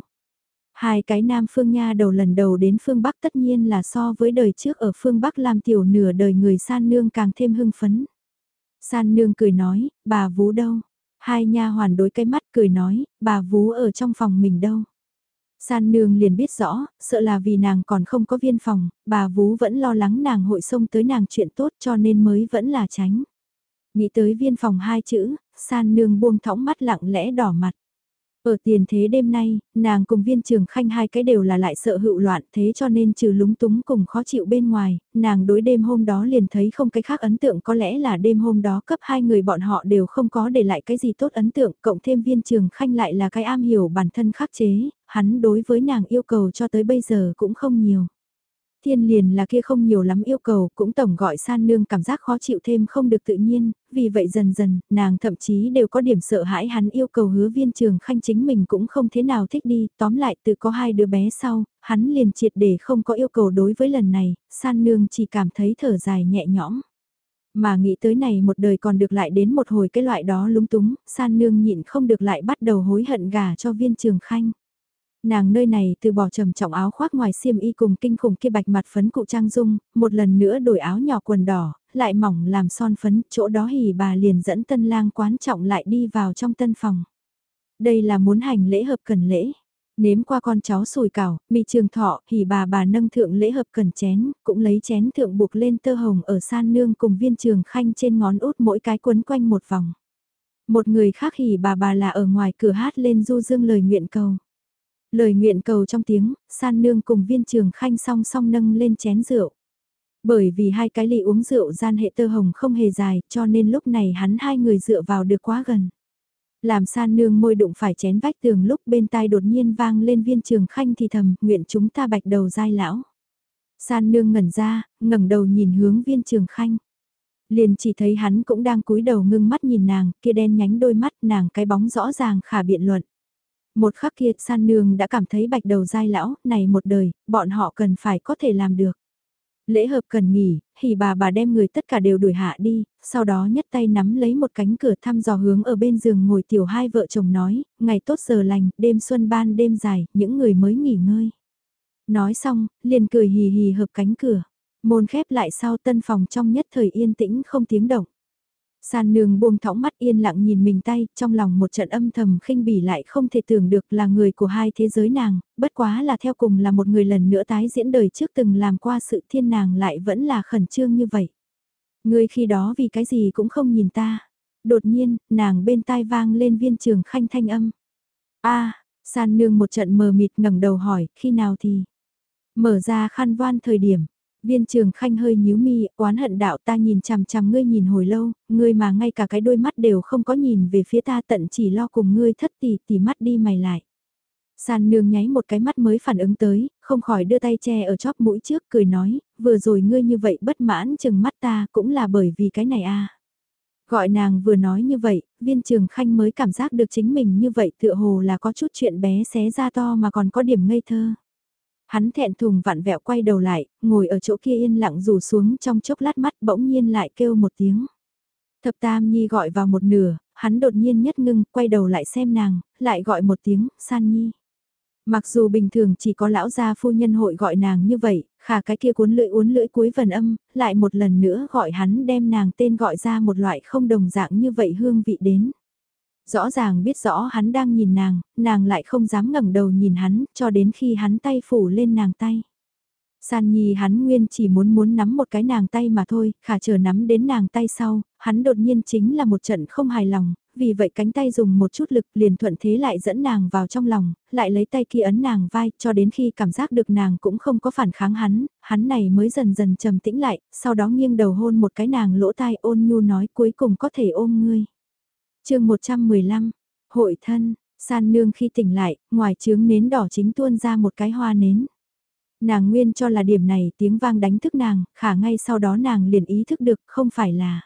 Hai cái nam phương nha đầu lần đầu đến phương Bắc tất nhiên là so với đời trước ở phương Bắc làm tiểu nửa đời người san nương càng thêm hưng phấn. San nương cười nói, bà vú đâu? Hai nha hoàn đối cái mắt cười nói, bà vú ở trong phòng mình đâu? San nương liền biết rõ, sợ là vì nàng còn không có viên phòng, bà vú vẫn lo lắng nàng hội xông tới nàng chuyện tốt cho nên mới vẫn là tránh. Nghĩ tới viên phòng hai chữ, san nương buông thõng mắt lặng lẽ đỏ mặt. Ở tiền thế đêm nay, nàng cùng viên trường khanh hai cái đều là lại sợ hữu loạn thế cho nên trừ lúng túng cùng khó chịu bên ngoài, nàng đối đêm hôm đó liền thấy không cái khác ấn tượng có lẽ là đêm hôm đó cấp hai người bọn họ đều không có để lại cái gì tốt ấn tượng, cộng thêm viên trường khanh lại là cái am hiểu bản thân khắc chế, hắn đối với nàng yêu cầu cho tới bây giờ cũng không nhiều. Thiên liền là kia không nhiều lắm yêu cầu, cũng tổng gọi san nương cảm giác khó chịu thêm không được tự nhiên, vì vậy dần dần, nàng thậm chí đều có điểm sợ hãi hắn yêu cầu hứa viên trường khanh chính mình cũng không thế nào thích đi, tóm lại từ có hai đứa bé sau, hắn liền triệt để không có yêu cầu đối với lần này, san nương chỉ cảm thấy thở dài nhẹ nhõm. Mà nghĩ tới này một đời còn được lại đến một hồi cái loại đó lúng túng, san nương nhịn không được lại bắt đầu hối hận gà cho viên trường khanh. Nàng nơi này từ bỏ trầm trọng áo khoác ngoài xiêm y cùng kinh khủng kia bạch mặt phấn cụ trang dung, một lần nữa đổi áo nhỏ quần đỏ, lại mỏng làm son phấn, chỗ đó hỉ bà liền dẫn tân lang quán trọng lại đi vào trong tân phòng. Đây là muốn hành lễ hợp cần lễ. Nếm qua con cháu sùi cảo, mì trường thọ, hỉ bà bà nâng thượng lễ hợp cần chén, cũng lấy chén thượng buộc lên tơ hồng ở san nương cùng viên trường khanh trên ngón út mỗi cái quấn quanh một vòng. Một người khác hỉ bà bà là ở ngoài cửa hát lên du dương lời nguyện cầu. Lời nguyện cầu trong tiếng, san nương cùng viên trường khanh song song nâng lên chén rượu. Bởi vì hai cái ly uống rượu gian hệ tơ hồng không hề dài, cho nên lúc này hắn hai người dựa vào được quá gần. Làm san nương môi đụng phải chén vách tường lúc bên tai đột nhiên vang lên viên trường khanh thì thầm, nguyện chúng ta bạch đầu dai lão. San nương ngẩn ra, ngẩng đầu nhìn hướng viên trường khanh. Liền chỉ thấy hắn cũng đang cúi đầu ngưng mắt nhìn nàng, kia đen nhánh đôi mắt nàng cái bóng rõ ràng khả biện luận. Một khắc kia san nương đã cảm thấy bạch đầu dai lão, này một đời, bọn họ cần phải có thể làm được. Lễ hợp cần nghỉ, thì bà bà đem người tất cả đều đuổi hạ đi, sau đó nhất tay nắm lấy một cánh cửa thăm dò hướng ở bên giường ngồi tiểu hai vợ chồng nói, ngày tốt giờ lành, đêm xuân ban đêm dài, những người mới nghỉ ngơi. Nói xong, liền cười hì hì hợp cánh cửa, môn khép lại sau tân phòng trong nhất thời yên tĩnh không tiếng động. San nương buông thõng mắt yên lặng nhìn mình tay, trong lòng một trận âm thầm khinh bỉ lại không thể tưởng được là người của hai thế giới nàng, bất quá là theo cùng là một người lần nữa tái diễn đời trước từng làm qua sự thiên nàng lại vẫn là khẩn trương như vậy. Ngươi khi đó vì cái gì cũng không nhìn ta. Đột nhiên, nàng bên tai vang lên viên trường khanh thanh âm. a san nương một trận mờ mịt ngẩng đầu hỏi, khi nào thì? Mở ra khăn voan thời điểm, Viên trường khanh hơi nhíu mi, oán hận đạo ta nhìn chằm chằm ngươi nhìn hồi lâu, ngươi mà ngay cả cái đôi mắt đều không có nhìn về phía ta tận chỉ lo cùng ngươi thất tỷ tỷ mắt đi mày lại. San nương nháy một cái mắt mới phản ứng tới, không khỏi đưa tay che ở chóp mũi trước cười nói, vừa rồi ngươi như vậy bất mãn chừng mắt ta cũng là bởi vì cái này à. Gọi nàng vừa nói như vậy, viên trường khanh mới cảm giác được chính mình như vậy tựa hồ là có chút chuyện bé xé ra to mà còn có điểm ngây thơ. Hắn thẹn thùng vặn vẹo quay đầu lại, ngồi ở chỗ kia yên lặng rủ xuống trong chốc lát mắt bỗng nhiên lại kêu một tiếng. Thập Tam Nhi gọi vào một nửa, hắn đột nhiên nhất ngưng, quay đầu lại xem nàng, lại gọi một tiếng, San Nhi. Mặc dù bình thường chỉ có lão gia phu nhân hội gọi nàng như vậy, khả cái kia cuốn lưỡi uốn lưỡi cuối vần âm, lại một lần nữa gọi hắn đem nàng tên gọi ra một loại không đồng dạng như vậy hương vị đến. Rõ ràng biết rõ hắn đang nhìn nàng, nàng lại không dám ngẩng đầu nhìn hắn, cho đến khi hắn tay phủ lên nàng tay. San Nhi hắn nguyên chỉ muốn muốn nắm một cái nàng tay mà thôi, khả chờ nắm đến nàng tay sau, hắn đột nhiên chính là một trận không hài lòng, vì vậy cánh tay dùng một chút lực liền thuận thế lại dẫn nàng vào trong lòng, lại lấy tay kia ấn nàng vai cho đến khi cảm giác được nàng cũng không có phản kháng hắn, hắn này mới dần dần trầm tĩnh lại, sau đó nghiêng đầu hôn một cái nàng lỗ tai ôn nhu nói cuối cùng có thể ôm ngươi chương 115, hội thân, san nương khi tỉnh lại, ngoài trướng nến đỏ chính tuôn ra một cái hoa nến. Nàng nguyên cho là điểm này tiếng vang đánh thức nàng, khả ngay sau đó nàng liền ý thức được không phải là.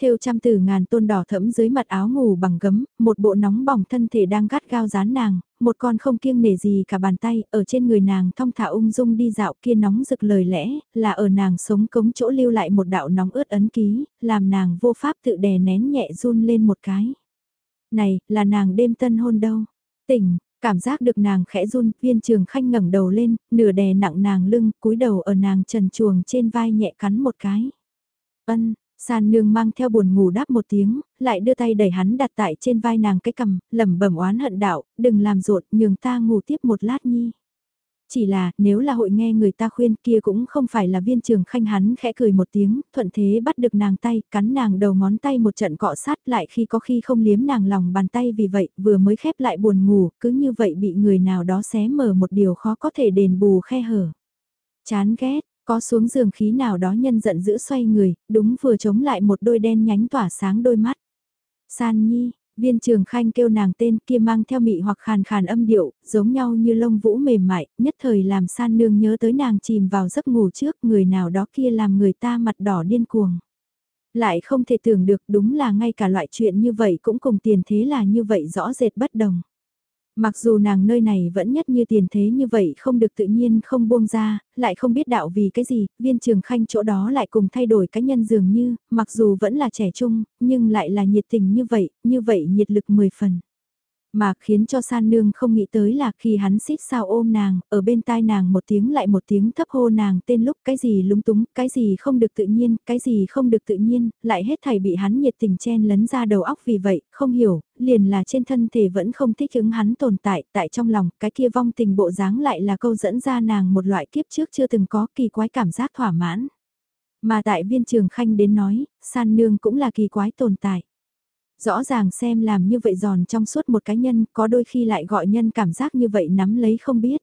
Theo trăm từ ngàn tôn đỏ thẫm dưới mặt áo ngủ bằng gấm, một bộ nóng bỏng thân thể đang gắt gao dán nàng, một con không kiêng nể gì cả bàn tay, ở trên người nàng thong thả ung dung đi dạo kia nóng rực lời lẽ, là ở nàng sống cống chỗ lưu lại một đạo nóng ướt ấn ký, làm nàng vô pháp tự đè nén nhẹ run lên một cái. Này, là nàng đêm tân hôn đâu? Tỉnh, cảm giác được nàng khẽ run, viên trường khanh ngẩng đầu lên, nửa đè nặng nàng lưng, cúi đầu ở nàng trần chuồng trên vai nhẹ cắn một cái. Ân, San nương mang theo buồn ngủ đáp một tiếng, lại đưa tay đẩy hắn đặt tại trên vai nàng cái cầm, lẩm bẩm oán hận đạo, đừng làm rộn, nhường ta ngủ tiếp một lát nhi. Chỉ là, nếu là hội nghe người ta khuyên kia cũng không phải là viên trường khanh hắn khẽ cười một tiếng, thuận thế bắt được nàng tay, cắn nàng đầu ngón tay một trận cọ sát lại khi có khi không liếm nàng lòng bàn tay vì vậy, vừa mới khép lại buồn ngủ, cứ như vậy bị người nào đó xé mở một điều khó có thể đền bù khe hở. Chán ghét, có xuống giường khí nào đó nhân giận giữ xoay người, đúng vừa chống lại một đôi đen nhánh tỏa sáng đôi mắt. San Nhi, viên trường khanh kêu nàng tên kia mang theo mị hoặc khàn khàn âm điệu, giống nhau như lông vũ mềm mại, nhất thời làm san nương nhớ tới nàng chìm vào giấc ngủ trước người nào đó kia làm người ta mặt đỏ điên cuồng. Lại không thể tưởng được đúng là ngay cả loại chuyện như vậy cũng cùng tiền thế là như vậy rõ rệt bất đồng. Mặc dù nàng nơi này vẫn nhất như tiền thế như vậy không được tự nhiên không buông ra, lại không biết đạo vì cái gì, viên trường khanh chỗ đó lại cùng thay đổi cá nhân dường như, mặc dù vẫn là trẻ trung, nhưng lại là nhiệt tình như vậy, như vậy nhiệt lực 10 phần. Mà khiến cho san nương không nghĩ tới là khi hắn xít sao ôm nàng, ở bên tai nàng một tiếng lại một tiếng thấp hô nàng tên lúc cái gì lúng túng, cái gì không được tự nhiên, cái gì không được tự nhiên, lại hết thảy bị hắn nhiệt tình chen lấn ra đầu óc vì vậy, không hiểu, liền là trên thân thể vẫn không thích ứng hắn tồn tại, tại trong lòng, cái kia vong tình bộ dáng lại là câu dẫn ra nàng một loại kiếp trước chưa từng có kỳ quái cảm giác thỏa mãn. Mà tại viên trường khanh đến nói, san nương cũng là kỳ quái tồn tại. Rõ ràng xem làm như vậy giòn trong suốt một cá nhân có đôi khi lại gọi nhân cảm giác như vậy nắm lấy không biết.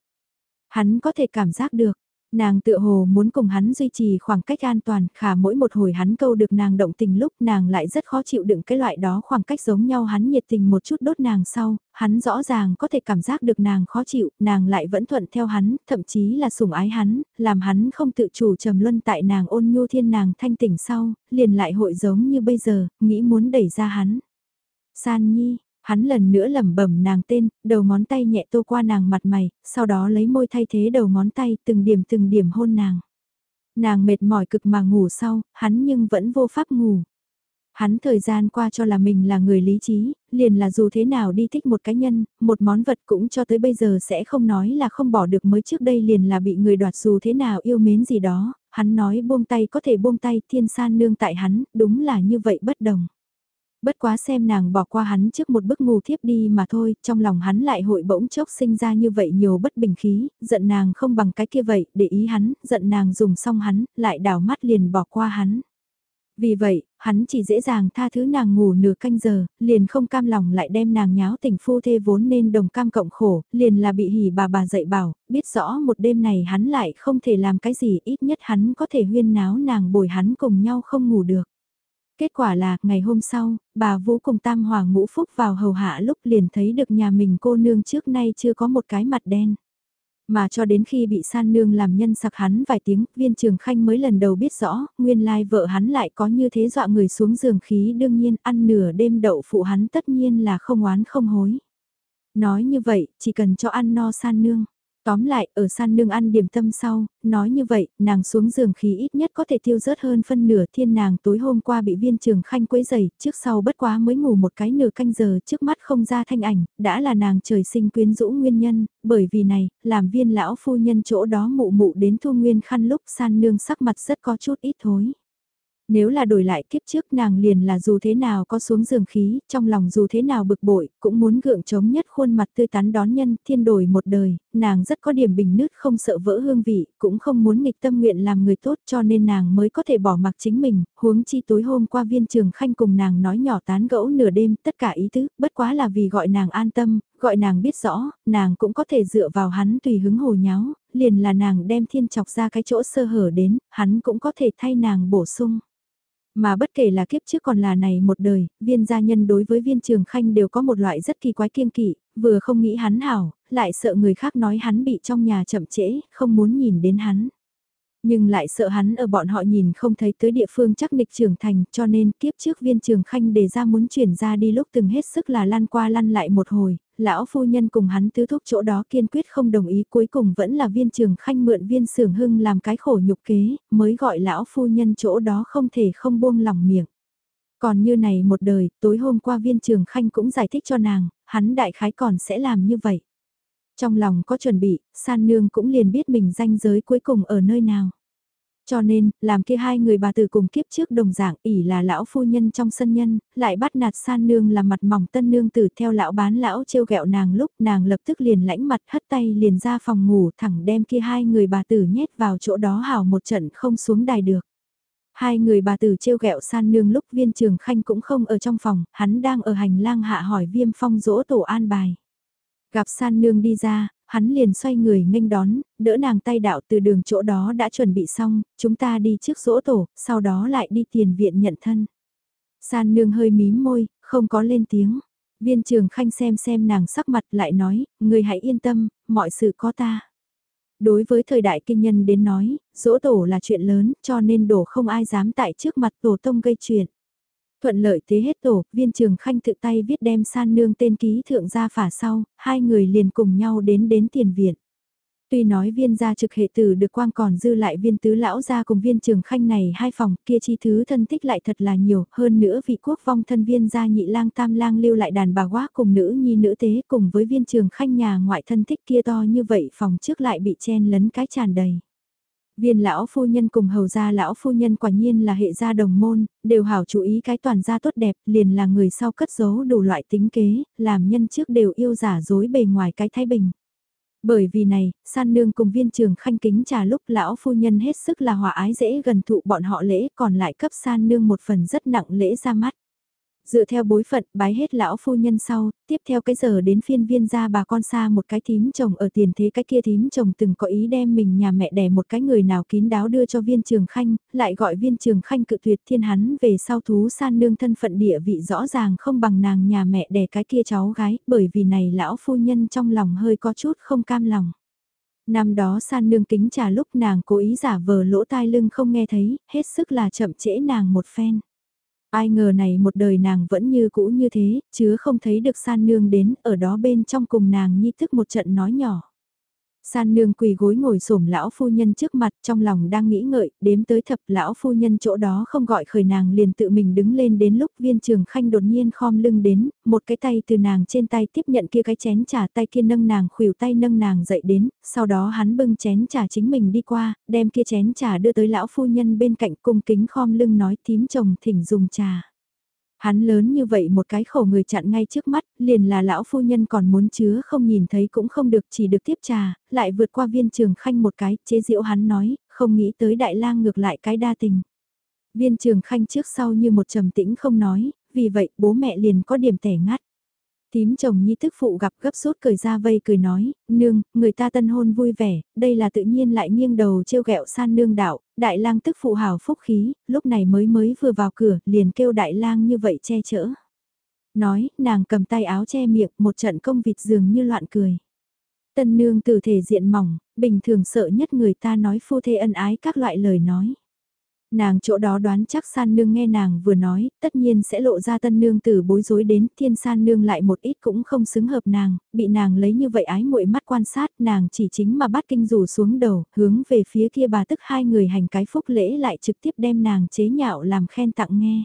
Hắn có thể cảm giác được, nàng tựa hồ muốn cùng hắn duy trì khoảng cách an toàn khả mỗi một hồi hắn câu được nàng động tình lúc nàng lại rất khó chịu đựng cái loại đó khoảng cách giống nhau hắn nhiệt tình một chút đốt nàng sau, hắn rõ ràng có thể cảm giác được nàng khó chịu, nàng lại vẫn thuận theo hắn, thậm chí là sủng ái hắn, làm hắn không tự chủ trầm luân tại nàng ôn nhu thiên nàng thanh tỉnh sau, liền lại hội giống như bây giờ, nghĩ muốn đẩy ra hắn. San Nhi, hắn lần nữa lẩm bẩm nàng tên, đầu ngón tay nhẹ tô qua nàng mặt mày, sau đó lấy môi thay thế đầu ngón tay từng điểm từng điểm hôn nàng. Nàng mệt mỏi cực mà ngủ sau, hắn nhưng vẫn vô pháp ngủ. Hắn thời gian qua cho là mình là người lý trí, liền là dù thế nào đi thích một cá nhân, một món vật cũng cho tới bây giờ sẽ không nói là không bỏ được mới trước đây liền là bị người đoạt dù thế nào yêu mến gì đó, hắn nói buông tay có thể buông tay thiên san nương tại hắn, đúng là như vậy bất đồng. Bất quá xem nàng bỏ qua hắn trước một bức ngủ thiếp đi mà thôi, trong lòng hắn lại hội bỗng chốc sinh ra như vậy nhiều bất bình khí, giận nàng không bằng cái kia vậy, để ý hắn, giận nàng dùng xong hắn, lại đảo mắt liền bỏ qua hắn. Vì vậy, hắn chỉ dễ dàng tha thứ nàng ngủ nửa canh giờ, liền không cam lòng lại đem nàng nháo tình phu thê vốn nên đồng cam cộng khổ, liền là bị hỉ bà bà dạy bảo, biết rõ một đêm này hắn lại không thể làm cái gì ít nhất hắn có thể huyên náo nàng bồi hắn cùng nhau không ngủ được. Kết quả là, ngày hôm sau, bà Vũ cùng Tam Hoàng Ngũ Phúc vào hầu hạ lúc liền thấy được nhà mình cô nương trước nay chưa có một cái mặt đen. Mà cho đến khi bị san nương làm nhân sặc hắn vài tiếng, viên trường khanh mới lần đầu biết rõ, nguyên lai vợ hắn lại có như thế dọa người xuống giường khí đương nhiên ăn nửa đêm đậu phụ hắn tất nhiên là không oán không hối. Nói như vậy, chỉ cần cho ăn no san nương. Tóm lại, ở san nương ăn điểm tâm sau, nói như vậy, nàng xuống giường khí ít nhất có thể tiêu rớt hơn phân nửa thiên nàng tối hôm qua bị viên trường khanh quấy dày, trước sau bất quá mới ngủ một cái nửa canh giờ trước mắt không ra thanh ảnh, đã là nàng trời sinh quyến rũ nguyên nhân, bởi vì này, làm viên lão phu nhân chỗ đó mụ mụ đến thu nguyên khăn lúc san nương sắc mặt rất có chút ít thối. Nếu là đổi lại kiếp trước nàng liền là dù thế nào có xuống giường khí, trong lòng dù thế nào bực bội, cũng muốn gượng chống nhất khuôn mặt tươi tắn đón nhân, thiên đổi một đời, nàng rất có điểm bình nứt không sợ vỡ hương vị, cũng không muốn nghịch tâm nguyện làm người tốt cho nên nàng mới có thể bỏ mặc chính mình, huống chi tối hôm qua viên trường khanh cùng nàng nói nhỏ tán gẫu nửa đêm, tất cả ý tứ, bất quá là vì gọi nàng an tâm, gọi nàng biết rõ, nàng cũng có thể dựa vào hắn tùy hứng hồ nháo, liền là nàng đem thiên chọc ra cái chỗ sơ hở đến, hắn cũng có thể thay nàng bổ sung. Mà bất kể là kiếp trước còn là này một đời, viên gia nhân đối với viên trường khanh đều có một loại rất kỳ quái kiêng kỵ, vừa không nghĩ hắn hảo, lại sợ người khác nói hắn bị trong nhà chậm trễ, không muốn nhìn đến hắn. Nhưng lại sợ hắn ở bọn họ nhìn không thấy tới địa phương chắc nịch trưởng thành cho nên kiếp trước viên trường khanh đề ra muốn chuyển ra đi lúc từng hết sức là lăn qua lăn lại một hồi, lão phu nhân cùng hắn tứ thúc chỗ đó kiên quyết không đồng ý cuối cùng vẫn là viên trường khanh mượn viên sưởng hưng làm cái khổ nhục kế, mới gọi lão phu nhân chỗ đó không thể không buông lòng miệng. Còn như này một đời, tối hôm qua viên trường khanh cũng giải thích cho nàng, hắn đại khái còn sẽ làm như vậy. Trong lòng có chuẩn bị, san nương cũng liền biết mình danh giới cuối cùng ở nơi nào. Cho nên, làm kia hai người bà tử cùng kiếp trước đồng dạng ỉ là lão phu nhân trong sân nhân, lại bắt nạt san nương là mặt mỏng tân nương tử theo lão bán lão trêu ghẹo nàng lúc nàng lập tức liền lãnh mặt hất tay liền ra phòng ngủ thẳng đem kia hai người bà tử nhét vào chỗ đó hào một trận không xuống đài được. Hai người bà tử trêu ghẹo san nương lúc viên trường khanh cũng không ở trong phòng, hắn đang ở hành lang hạ hỏi viêm phong dỗ tổ an bài. Gặp san nương đi ra, hắn liền xoay người nghênh đón, đỡ nàng tay đạo từ đường chỗ đó đã chuẩn bị xong, chúng ta đi trước dỗ tổ, sau đó lại đi tiền viện nhận thân. San nương hơi mím môi, không có lên tiếng. Viên trường khanh xem xem nàng sắc mặt lại nói, người hãy yên tâm, mọi sự có ta. Đối với thời đại kinh nhân đến nói, dỗ tổ là chuyện lớn, cho nên đổ không ai dám tại trước mặt tổ tông gây chuyện. Thuận lợi thế hết tổ, viên trường khanh tự tay viết đem san nương tên ký thượng gia phả sau, hai người liền cùng nhau đến đến tiền viện. Tuy nói viên gia trực hệ tử được quang còn dư lại viên tứ lão gia cùng viên trường khanh này hai phòng kia chi thứ thân tích lại thật là nhiều, hơn nữa vị quốc vong thân viên gia nhị lang tam lang lưu lại đàn bà quá cùng nữ nhi nữ tế cùng với viên trường khanh nhà ngoại thân tích kia to như vậy phòng trước lại bị chen lấn cái tràn đầy. Viên lão phu nhân cùng hầu gia lão phu nhân quả nhiên là hệ gia đồng môn, đều hảo chú ý cái toàn gia tốt đẹp, liền là người sau cất giấu đủ loại tính kế, làm nhân trước đều yêu giả dối bề ngoài cái thái bình. Bởi vì này, san nương cùng viên trường khanh kính trà lúc lão phu nhân hết sức là hòa ái dễ gần thụ bọn họ lễ còn lại cấp san nương một phần rất nặng lễ ra mắt. Dựa theo bối phận bái hết lão phu nhân sau, tiếp theo cái giờ đến phiên viên ra bà con xa một cái thím chồng ở tiền thế cái kia thím chồng từng có ý đem mình nhà mẹ đẻ một cái người nào kín đáo đưa cho viên trường khanh, lại gọi viên trường khanh cự tuyệt thiên hắn về sau thú san nương thân phận địa vị rõ ràng không bằng nàng nhà mẹ đẻ cái kia cháu gái, bởi vì này lão phu nhân trong lòng hơi có chút không cam lòng. Năm đó san nương kính trà lúc nàng cố ý giả vờ lỗ tai lưng không nghe thấy, hết sức là chậm trễ nàng một phen. Ai ngờ này một đời nàng vẫn như cũ như thế, chứ không thấy được san nương đến, ở đó bên trong cùng nàng nhi thức một trận nói nhỏ. San nương quỳ gối ngồi xổm lão phu nhân trước mặt trong lòng đang nghĩ ngợi, đếm tới thập lão phu nhân chỗ đó không gọi khởi nàng liền tự mình đứng lên đến lúc viên trường khanh đột nhiên khom lưng đến, một cái tay từ nàng trên tay tiếp nhận kia cái chén trà tay kia nâng nàng khuỷu tay nâng nàng dậy đến, sau đó hắn bưng chén trà chính mình đi qua, đem kia chén trà đưa tới lão phu nhân bên cạnh cung kính khom lưng nói tím chồng thỉnh dùng trà. Hắn lớn như vậy một cái khổ người chặn ngay trước mắt, liền là lão phu nhân còn muốn chứa không nhìn thấy cũng không được chỉ được tiếp trà, lại vượt qua viên trường khanh một cái, chế diễu hắn nói, không nghĩ tới đại lang ngược lại cái đa tình. Viên trường khanh trước sau như một trầm tĩnh không nói, vì vậy bố mẹ liền có điểm tẻ ngắt. Tím chồng nhi tức phụ gặp gấp rút cười ra vây cười nói, nương, người ta tân hôn vui vẻ, đây là tự nhiên lại nghiêng đầu trêu ghẹo san nương đạo, đại lang tức phụ hào phúc khí, lúc này mới mới vừa vào cửa, liền kêu đại lang như vậy che chở. Nói, nàng cầm tay áo che miệng, một trận công vịt dường như loạn cười. Tân nương từ thể diện mỏng, bình thường sợ nhất người ta nói phu thê ân ái các loại lời nói. Nàng chỗ đó đoán chắc san nương nghe nàng vừa nói, tất nhiên sẽ lộ ra tân nương từ bối rối đến thiên san nương lại một ít cũng không xứng hợp nàng, bị nàng lấy như vậy ái muội mắt quan sát nàng chỉ chính mà bắt kinh rủ xuống đầu, hướng về phía kia bà tức hai người hành cái phúc lễ lại trực tiếp đem nàng chế nhạo làm khen tặng nghe.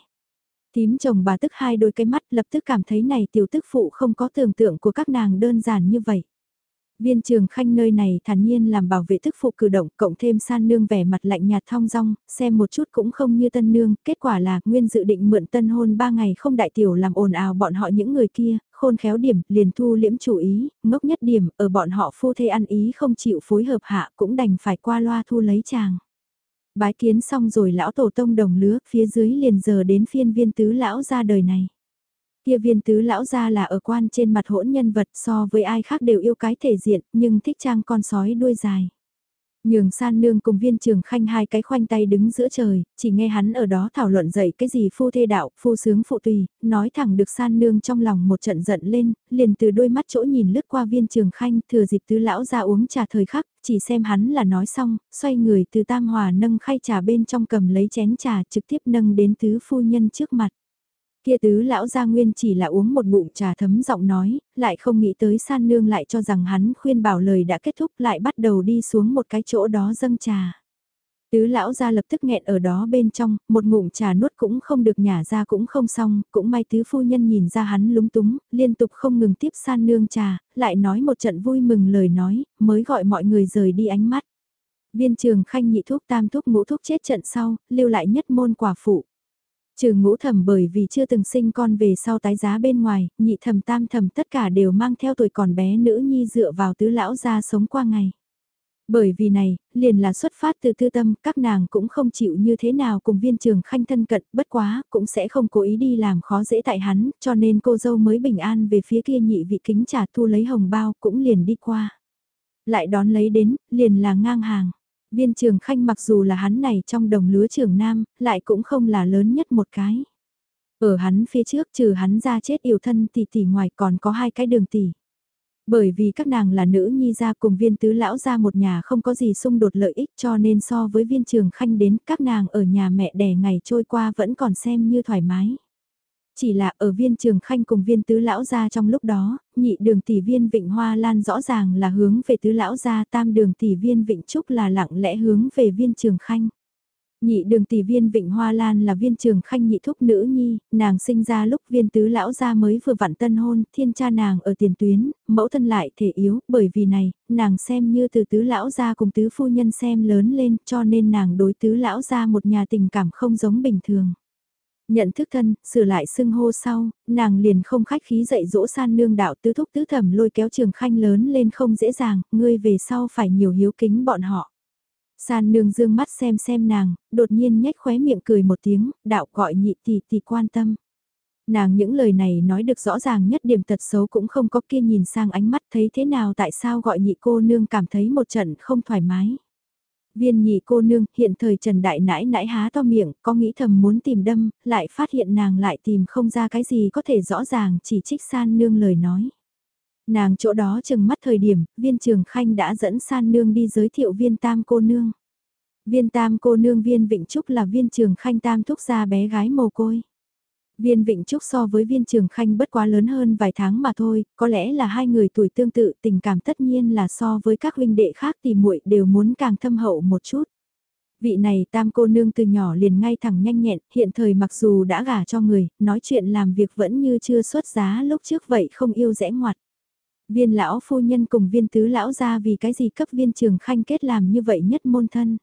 Tím chồng bà tức hai đôi cái mắt lập tức cảm thấy này tiểu tức phụ không có tưởng tượng của các nàng đơn giản như vậy. Viên trường khanh nơi này thản nhiên làm bảo vệ thức phụ cử động, cộng thêm san nương vẻ mặt lạnh nhạt thong dong, xem một chút cũng không như tân nương, kết quả là nguyên dự định mượn tân hôn ba ngày không đại tiểu làm ồn ào bọn họ những người kia, khôn khéo điểm, liền thu liễm chủ ý, ngốc nhất điểm, ở bọn họ phu thê ăn ý không chịu phối hợp hạ cũng đành phải qua loa thu lấy chàng. Bái kiến xong rồi lão tổ tông đồng lứa, phía dưới liền giờ đến phiên viên tứ lão ra đời này. Kia viên tứ lão ra là ở quan trên mặt hỗn nhân vật so với ai khác đều yêu cái thể diện, nhưng thích trang con sói đuôi dài. Nhường san nương cùng viên trường khanh hai cái khoanh tay đứng giữa trời, chỉ nghe hắn ở đó thảo luận dậy cái gì phu thê đạo, phu sướng phụ tùy, nói thẳng được san nương trong lòng một trận giận lên, liền từ đôi mắt chỗ nhìn lướt qua viên trường khanh thừa dịp tứ lão ra uống trà thời khắc, chỉ xem hắn là nói xong, xoay người từ tam hòa nâng khay trà bên trong cầm lấy chén trà trực tiếp nâng đến tứ phu nhân trước mặt. Kia tứ lão gia nguyên chỉ là uống một ngụm trà thấm giọng nói, lại không nghĩ tới san nương lại cho rằng hắn khuyên bảo lời đã kết thúc lại bắt đầu đi xuống một cái chỗ đó dâng trà. Tứ lão gia lập tức nghẹn ở đó bên trong, một ngụm trà nuốt cũng không được nhả ra cũng không xong, cũng may tứ phu nhân nhìn ra hắn lúng túng, liên tục không ngừng tiếp san nương trà, lại nói một trận vui mừng lời nói, mới gọi mọi người rời đi ánh mắt. Viên trường khanh nhị thuốc tam thuốc ngũ thuốc chết trận sau, lưu lại nhất môn quả phụ. Trừ ngũ thẩm bởi vì chưa từng sinh con về sau tái giá bên ngoài, nhị thẩm tam thẩm tất cả đều mang theo tuổi còn bé nữ nhi dựa vào tứ lão ra sống qua ngày. Bởi vì này, liền là xuất phát từ tư tâm, các nàng cũng không chịu như thế nào cùng viên trường khanh thân cận, bất quá, cũng sẽ không cố ý đi làm khó dễ tại hắn, cho nên cô dâu mới bình an về phía kia nhị vị kính trả thu lấy hồng bao, cũng liền đi qua. Lại đón lấy đến, liền là ngang hàng. Viên trường khanh mặc dù là hắn này trong đồng lứa trường nam, lại cũng không là lớn nhất một cái. Ở hắn phía trước trừ hắn ra chết yêu thân tỷ tỷ ngoài còn có hai cái đường tỷ. Bởi vì các nàng là nữ nhi ra cùng viên tứ lão ra một nhà không có gì xung đột lợi ích cho nên so với viên trường khanh đến các nàng ở nhà mẹ đẻ ngày trôi qua vẫn còn xem như thoải mái. Chỉ là ở viên trường khanh cùng viên tứ lão gia trong lúc đó, nhị đường tỷ viên Vịnh Hoa Lan rõ ràng là hướng về tứ lão gia tam đường tỷ viên Vịnh Trúc là lặng lẽ hướng về viên trường khanh. Nhị đường tỷ viên Vịnh Hoa Lan là viên trường khanh nhị thúc nữ nhi, nàng sinh ra lúc viên tứ lão gia mới vừa vặn tân hôn, thiên cha nàng ở tiền tuyến, mẫu thân lại thể yếu, bởi vì này, nàng xem như từ tứ lão gia cùng tứ phu nhân xem lớn lên, cho nên nàng đối tứ lão gia một nhà tình cảm không giống bình thường. Nhận thức thân, sửa lại xưng hô sau, nàng liền không khách khí dạy dỗ san nương đạo tứ thúc tứ thẩm lôi kéo trường khanh lớn lên không dễ dàng, ngươi về sau phải nhiều hiếu kính bọn họ. San nương dương mắt xem xem nàng, đột nhiên nhếch khóe miệng cười một tiếng, đạo gọi nhị tỷ tỷ quan tâm. Nàng những lời này nói được rõ ràng nhất điểm tật xấu cũng không có kia nhìn sang ánh mắt thấy thế nào tại sao gọi nhị cô nương cảm thấy một trận không thoải mái. Viên nhị cô nương, hiện thời Trần Đại nãi nãi há to miệng, có nghĩ thầm muốn tìm đâm, lại phát hiện nàng lại tìm không ra cái gì có thể rõ ràng chỉ trích san nương lời nói. Nàng chỗ đó chừng mắt thời điểm, viên trường khanh đã dẫn san nương đi giới thiệu viên tam cô nương. Viên tam cô nương viên Vịnh Trúc là viên trường khanh tam thúc gia bé gái mồ côi. Viên Vịnh Trúc so với viên trường khanh bất quá lớn hơn vài tháng mà thôi, có lẽ là hai người tuổi tương tự tình cảm tất nhiên là so với các huynh đệ khác thì muội đều muốn càng thâm hậu một chút. Vị này tam cô nương từ nhỏ liền ngay thẳng nhanh nhẹn, hiện thời mặc dù đã gả cho người, nói chuyện làm việc vẫn như chưa xuất giá lúc trước vậy không yêu rẽ ngoặt. Viên lão phu nhân cùng viên tứ lão ra vì cái gì cấp viên trường khanh kết làm như vậy nhất môn thân.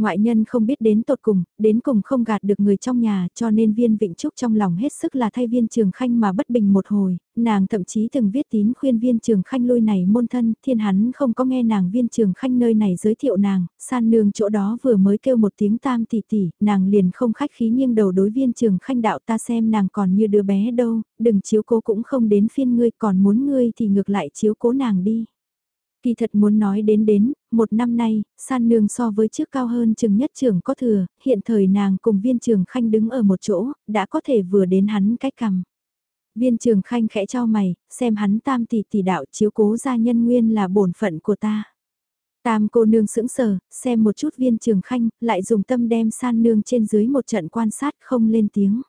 Ngoại nhân không biết đến tột cùng, đến cùng không gạt được người trong nhà cho nên viên Vịnh Trúc trong lòng hết sức là thay viên trường khanh mà bất bình một hồi, nàng thậm chí từng viết tín khuyên viên trường khanh lui này môn thân, thiên hắn không có nghe nàng viên trường khanh nơi này giới thiệu nàng, san nương chỗ đó vừa mới kêu một tiếng tam tỷ tỷ, nàng liền không khách khí nghiêng đầu đối viên trường khanh đạo ta xem nàng còn như đứa bé đâu, đừng chiếu cố cũng không đến phiên ngươi còn muốn ngươi thì ngược lại chiếu cố nàng đi. Kỳ thật muốn nói đến đến, một năm nay, san nương so với trước cao hơn chừng nhất trưởng có thừa, hiện thời nàng cùng viên trường khanh đứng ở một chỗ, đã có thể vừa đến hắn cách cầm. Viên trường khanh khẽ cho mày, xem hắn tam tỷ tỷ đạo chiếu cố gia nhân nguyên là bổn phận của ta. Tam cô nương sững sờ, xem một chút viên trường khanh, lại dùng tâm đem san nương trên dưới một trận quan sát không lên tiếng.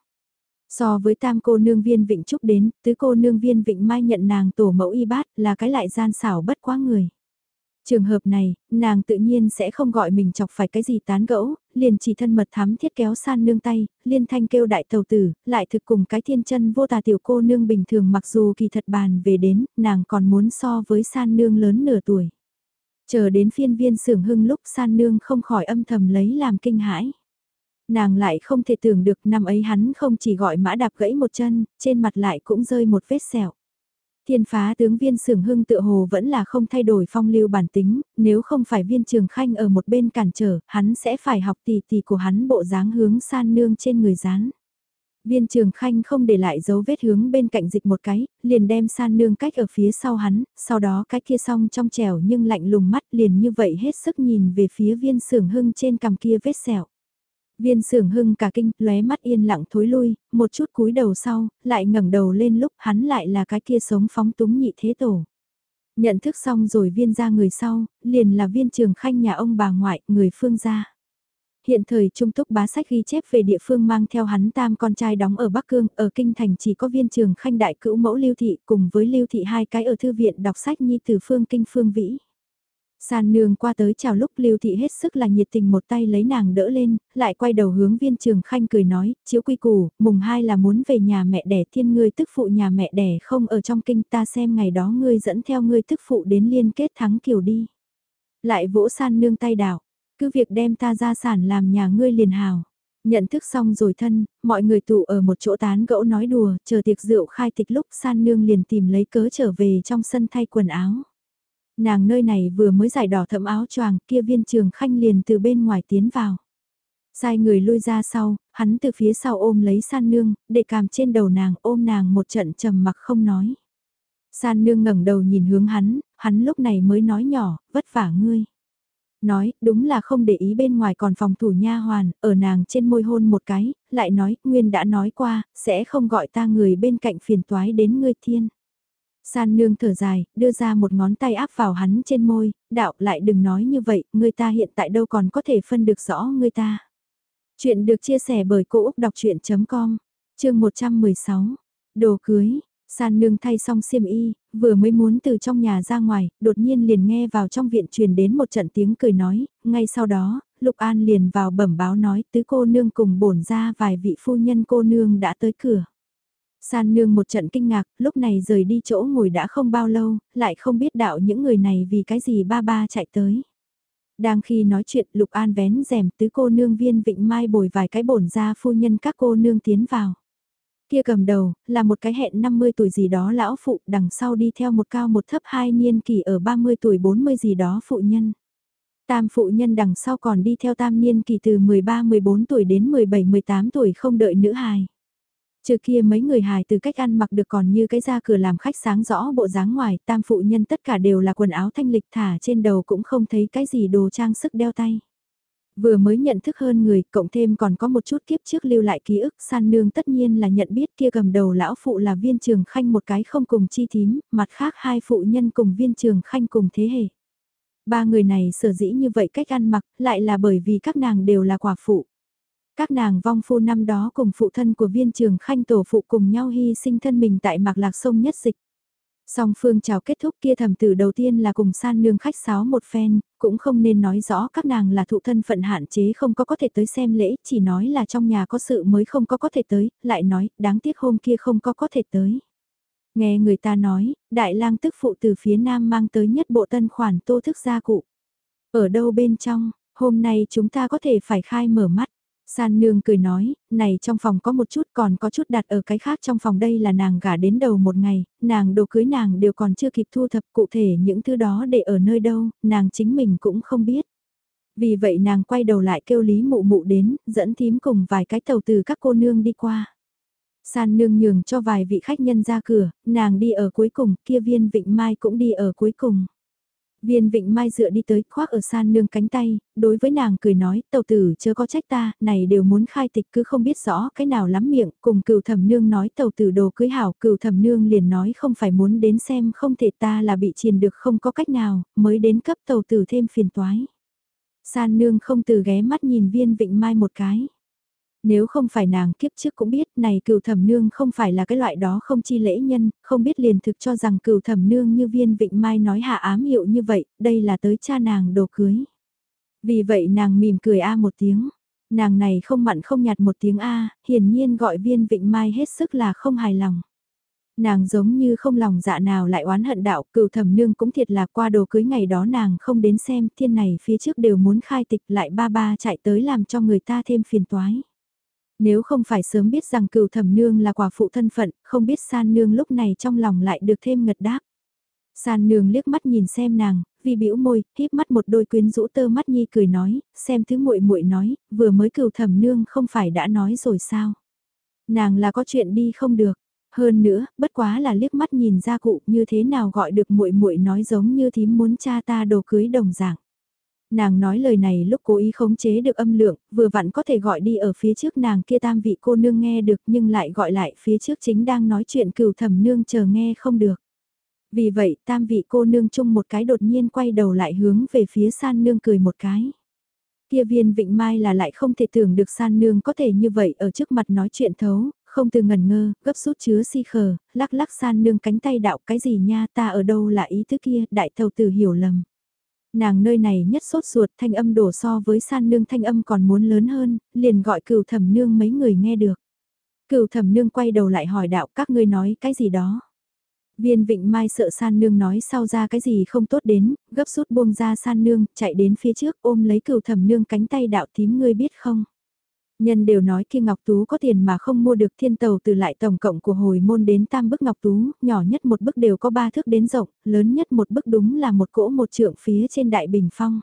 So với tam cô nương viên vịnh trúc đến, tứ cô nương viên vịnh mai nhận nàng tổ mẫu y bát là cái lại gian xảo bất quá người. Trường hợp này, nàng tự nhiên sẽ không gọi mình chọc phải cái gì tán gẫu, liền chỉ thân mật thắm thiết kéo san nương tay, liên thanh kêu đại tàu tử, lại thực cùng cái thiên chân vô tà tiểu cô nương bình thường mặc dù kỳ thật bàn về đến, nàng còn muốn so với san nương lớn nửa tuổi. Chờ đến phiên viên sưởng hưng lúc san nương không khỏi âm thầm lấy làm kinh hãi. Nàng lại không thể tưởng được năm ấy hắn không chỉ gọi mã đạp gãy một chân, trên mặt lại cũng rơi một vết sẹo. Thiên phá tướng viên sưởng hưng tự hồ vẫn là không thay đổi phong lưu bản tính, nếu không phải viên trường khanh ở một bên cản trở, hắn sẽ phải học tỷ tỷ của hắn bộ dáng hướng san nương trên người rán. Viên trường khanh không để lại dấu vết hướng bên cạnh dịch một cái, liền đem san nương cách ở phía sau hắn, sau đó cái kia song trong trèo nhưng lạnh lùng mắt liền như vậy hết sức nhìn về phía viên sưởng hưng trên cằm kia vết sẹo. Viên sưởng hưng cả kinh, lóe mắt yên lặng thối lui, một chút cúi đầu sau, lại ngẩng đầu lên lúc hắn lại là cái kia sống phóng túng nhị thế tổ. Nhận thức xong rồi viên ra người sau, liền là viên trường khanh nhà ông bà ngoại, người phương gia. Hiện thời Trung Túc bá sách ghi chép về địa phương mang theo hắn tam con trai đóng ở Bắc Cương, ở Kinh Thành chỉ có viên trường khanh đại cữu mẫu lưu thị cùng với lưu thị hai cái ở thư viện đọc sách nhi từ phương Kinh Phương Vĩ. San nương qua tới chào lúc lưu thị hết sức là nhiệt tình một tay lấy nàng đỡ lên, lại quay đầu hướng viên trường khanh cười nói, chiếu quy củ, mùng hai là muốn về nhà mẹ đẻ thiên ngươi tức phụ nhà mẹ đẻ không ở trong kinh ta xem ngày đó ngươi dẫn theo ngươi tức phụ đến liên kết thắng kiều đi. Lại vỗ san nương tay đảo, cứ việc đem ta ra sản làm nhà ngươi liền hào. Nhận thức xong rồi thân, mọi người tụ ở một chỗ tán gẫu nói đùa, chờ tiệc rượu khai tịch lúc san nương liền tìm lấy cớ trở về trong sân thay quần áo. Nàng nơi này vừa mới giải đỏ thẫm áo choàng kia viên trường khanh liền từ bên ngoài tiến vào. Sai người lui ra sau, hắn từ phía sau ôm lấy san nương, để càm trên đầu nàng ôm nàng một trận trầm mặc không nói. San nương ngẩng đầu nhìn hướng hắn, hắn lúc này mới nói nhỏ, vất vả ngươi. Nói, đúng là không để ý bên ngoài còn phòng thủ nha hoàn, ở nàng trên môi hôn một cái, lại nói, Nguyên đã nói qua, sẽ không gọi ta người bên cạnh phiền toái đến ngươi thiên. San nương thở dài, đưa ra một ngón tay áp vào hắn trên môi, đạo lại đừng nói như vậy, người ta hiện tại đâu còn có thể phân được rõ người ta. Chuyện được chia sẻ bởi Cô Úc Đọc Chuyện.com, chương 116, đồ cưới, San nương thay xong xiêm y, vừa mới muốn từ trong nhà ra ngoài, đột nhiên liền nghe vào trong viện truyền đến một trận tiếng cười nói, ngay sau đó, Lục An liền vào bẩm báo nói tứ cô nương cùng bổn ra vài vị phu nhân cô nương đã tới cửa. San nương một trận kinh ngạc, lúc này rời đi chỗ ngồi đã không bao lâu, lại không biết đạo những người này vì cái gì ba ba chạy tới. Đang khi nói chuyện Lục An vén rèm tứ cô nương viên vịnh mai bồi vài cái bổn ra phu nhân các cô nương tiến vào. Kia cầm đầu, là một cái hẹn 50 tuổi gì đó lão phụ, đằng sau đi theo một cao một thấp hai niên kỳ ở 30 tuổi 40 gì đó phụ nhân. Tam phụ nhân đằng sau còn đi theo tam niên kỳ từ 13-14 tuổi đến 17-18 tuổi không đợi nữ hài. Trừ kia mấy người hài từ cách ăn mặc được còn như cái ra cửa làm khách sáng rõ bộ dáng ngoài, tam phụ nhân tất cả đều là quần áo thanh lịch thả trên đầu cũng không thấy cái gì đồ trang sức đeo tay. Vừa mới nhận thức hơn người, cộng thêm còn có một chút kiếp trước lưu lại ký ức, san nương tất nhiên là nhận biết kia cầm đầu lão phụ là viên trường khanh một cái không cùng chi thím, mặt khác hai phụ nhân cùng viên trường khanh cùng thế hệ. Ba người này sở dĩ như vậy cách ăn mặc, lại là bởi vì các nàng đều là quả phụ. Các nàng vong phu năm đó cùng phụ thân của viên trường khanh tổ phụ cùng nhau hy sinh thân mình tại mạc lạc sông nhất dịch. Song phương chào kết thúc kia thầm tử đầu tiên là cùng san nương khách sáo một phen, cũng không nên nói rõ các nàng là thụ thân phận hạn chế không có có thể tới xem lễ, chỉ nói là trong nhà có sự mới không có có thể tới, lại nói, đáng tiếc hôm kia không có có thể tới. Nghe người ta nói, đại lang tức phụ từ phía nam mang tới nhất bộ tân khoản tô thức gia cụ. Ở đâu bên trong, Hôm nay chúng ta có thể phải khai mở mắt. San nương cười nói, này trong phòng có một chút còn có chút đặt ở cái khác trong phòng đây là nàng gả đến đầu một ngày, nàng đồ cưới nàng đều còn chưa kịp thu thập cụ thể những thứ đó để ở nơi đâu, nàng chính mình cũng không biết. Vì vậy nàng quay đầu lại kêu Lý Mụ Mụ đến, dẫn thím cùng vài cái tàu từ các cô nương đi qua. San nương nhường cho vài vị khách nhân ra cửa, nàng đi ở cuối cùng, kia viên vịnh mai cũng đi ở cuối cùng. Viên vịnh mai dựa đi tới khoác ở san nương cánh tay, đối với nàng cười nói, tàu tử chớ có trách ta, này đều muốn khai tịch cứ không biết rõ cái nào lắm miệng, cùng cừu thẩm nương nói tàu tử đồ cưới hảo, cừu thẩm nương liền nói không phải muốn đến xem không thể ta là bị triền được không có cách nào, mới đến cấp tàu tử thêm phiền toái. San nương không từ ghé mắt nhìn viên vịnh mai một cái. Nếu không phải nàng kiếp trước cũng biết này cừu thẩm nương không phải là cái loại đó không chi lễ nhân, không biết liền thực cho rằng cừu thẩm nương như viên vịnh mai nói hạ ám hiệu như vậy, đây là tới cha nàng đồ cưới. Vì vậy nàng mỉm cười a một tiếng, nàng này không mặn không nhạt một tiếng a, hiển nhiên gọi viên vịnh mai hết sức là không hài lòng. Nàng giống như không lòng dạ nào lại oán hận đạo, cựu thẩm nương cũng thiệt là qua đồ cưới ngày đó nàng không đến xem, thiên này phía trước đều muốn khai tịch lại ba ba chạy tới làm cho người ta thêm phiền toái. Nếu không phải sớm biết rằng cựu thẩm nương là quả phụ thân phận, không biết san nương lúc này trong lòng lại được thêm ngật đáp. San nương liếc mắt nhìn xem nàng, vì bĩu môi, híp mắt một đôi quyến rũ tơ mắt nhi cười nói, xem thứ muội muội nói, vừa mới cựu thẩm nương không phải đã nói rồi sao. Nàng là có chuyện đi không được, hơn nữa, bất quá là liếc mắt nhìn ra cụ như thế nào gọi được muội muội nói giống như thím muốn cha ta đồ cưới đồng dạng. Nàng nói lời này lúc cố ý khống chế được âm lượng, vừa vặn có thể gọi đi ở phía trước nàng kia tam vị cô nương nghe được nhưng lại gọi lại phía trước chính đang nói chuyện cửu thẩm nương chờ nghe không được. Vì vậy tam vị cô nương chung một cái đột nhiên quay đầu lại hướng về phía san nương cười một cái. Kia viên vịnh mai là lại không thể tưởng được san nương có thể như vậy ở trước mặt nói chuyện thấu, không từ ngần ngơ, gấp rút chứa si khờ, lắc lắc san nương cánh tay đạo cái gì nha ta ở đâu là ý thức kia, đại thầu tử hiểu lầm. Nàng nơi này nhất sốt ruột thanh âm đổ so với san nương thanh âm còn muốn lớn hơn, liền gọi cửu thẩm nương mấy người nghe được. Cửu thẩm nương quay đầu lại hỏi đạo các ngươi nói cái gì đó. Viên vịnh mai sợ san nương nói sau ra cái gì không tốt đến, gấp rút buông ra san nương, chạy đến phía trước ôm lấy cửu thẩm nương cánh tay đạo tím ngươi biết không. Nhân đều nói kia Ngọc Tú có tiền mà không mua được thiên tàu từ lại tổng cộng của hồi môn đến tam bức Ngọc Tú, nhỏ nhất một bức đều có ba thước đến rộng, lớn nhất một bức đúng là một cỗ một trượng phía trên đại bình phong.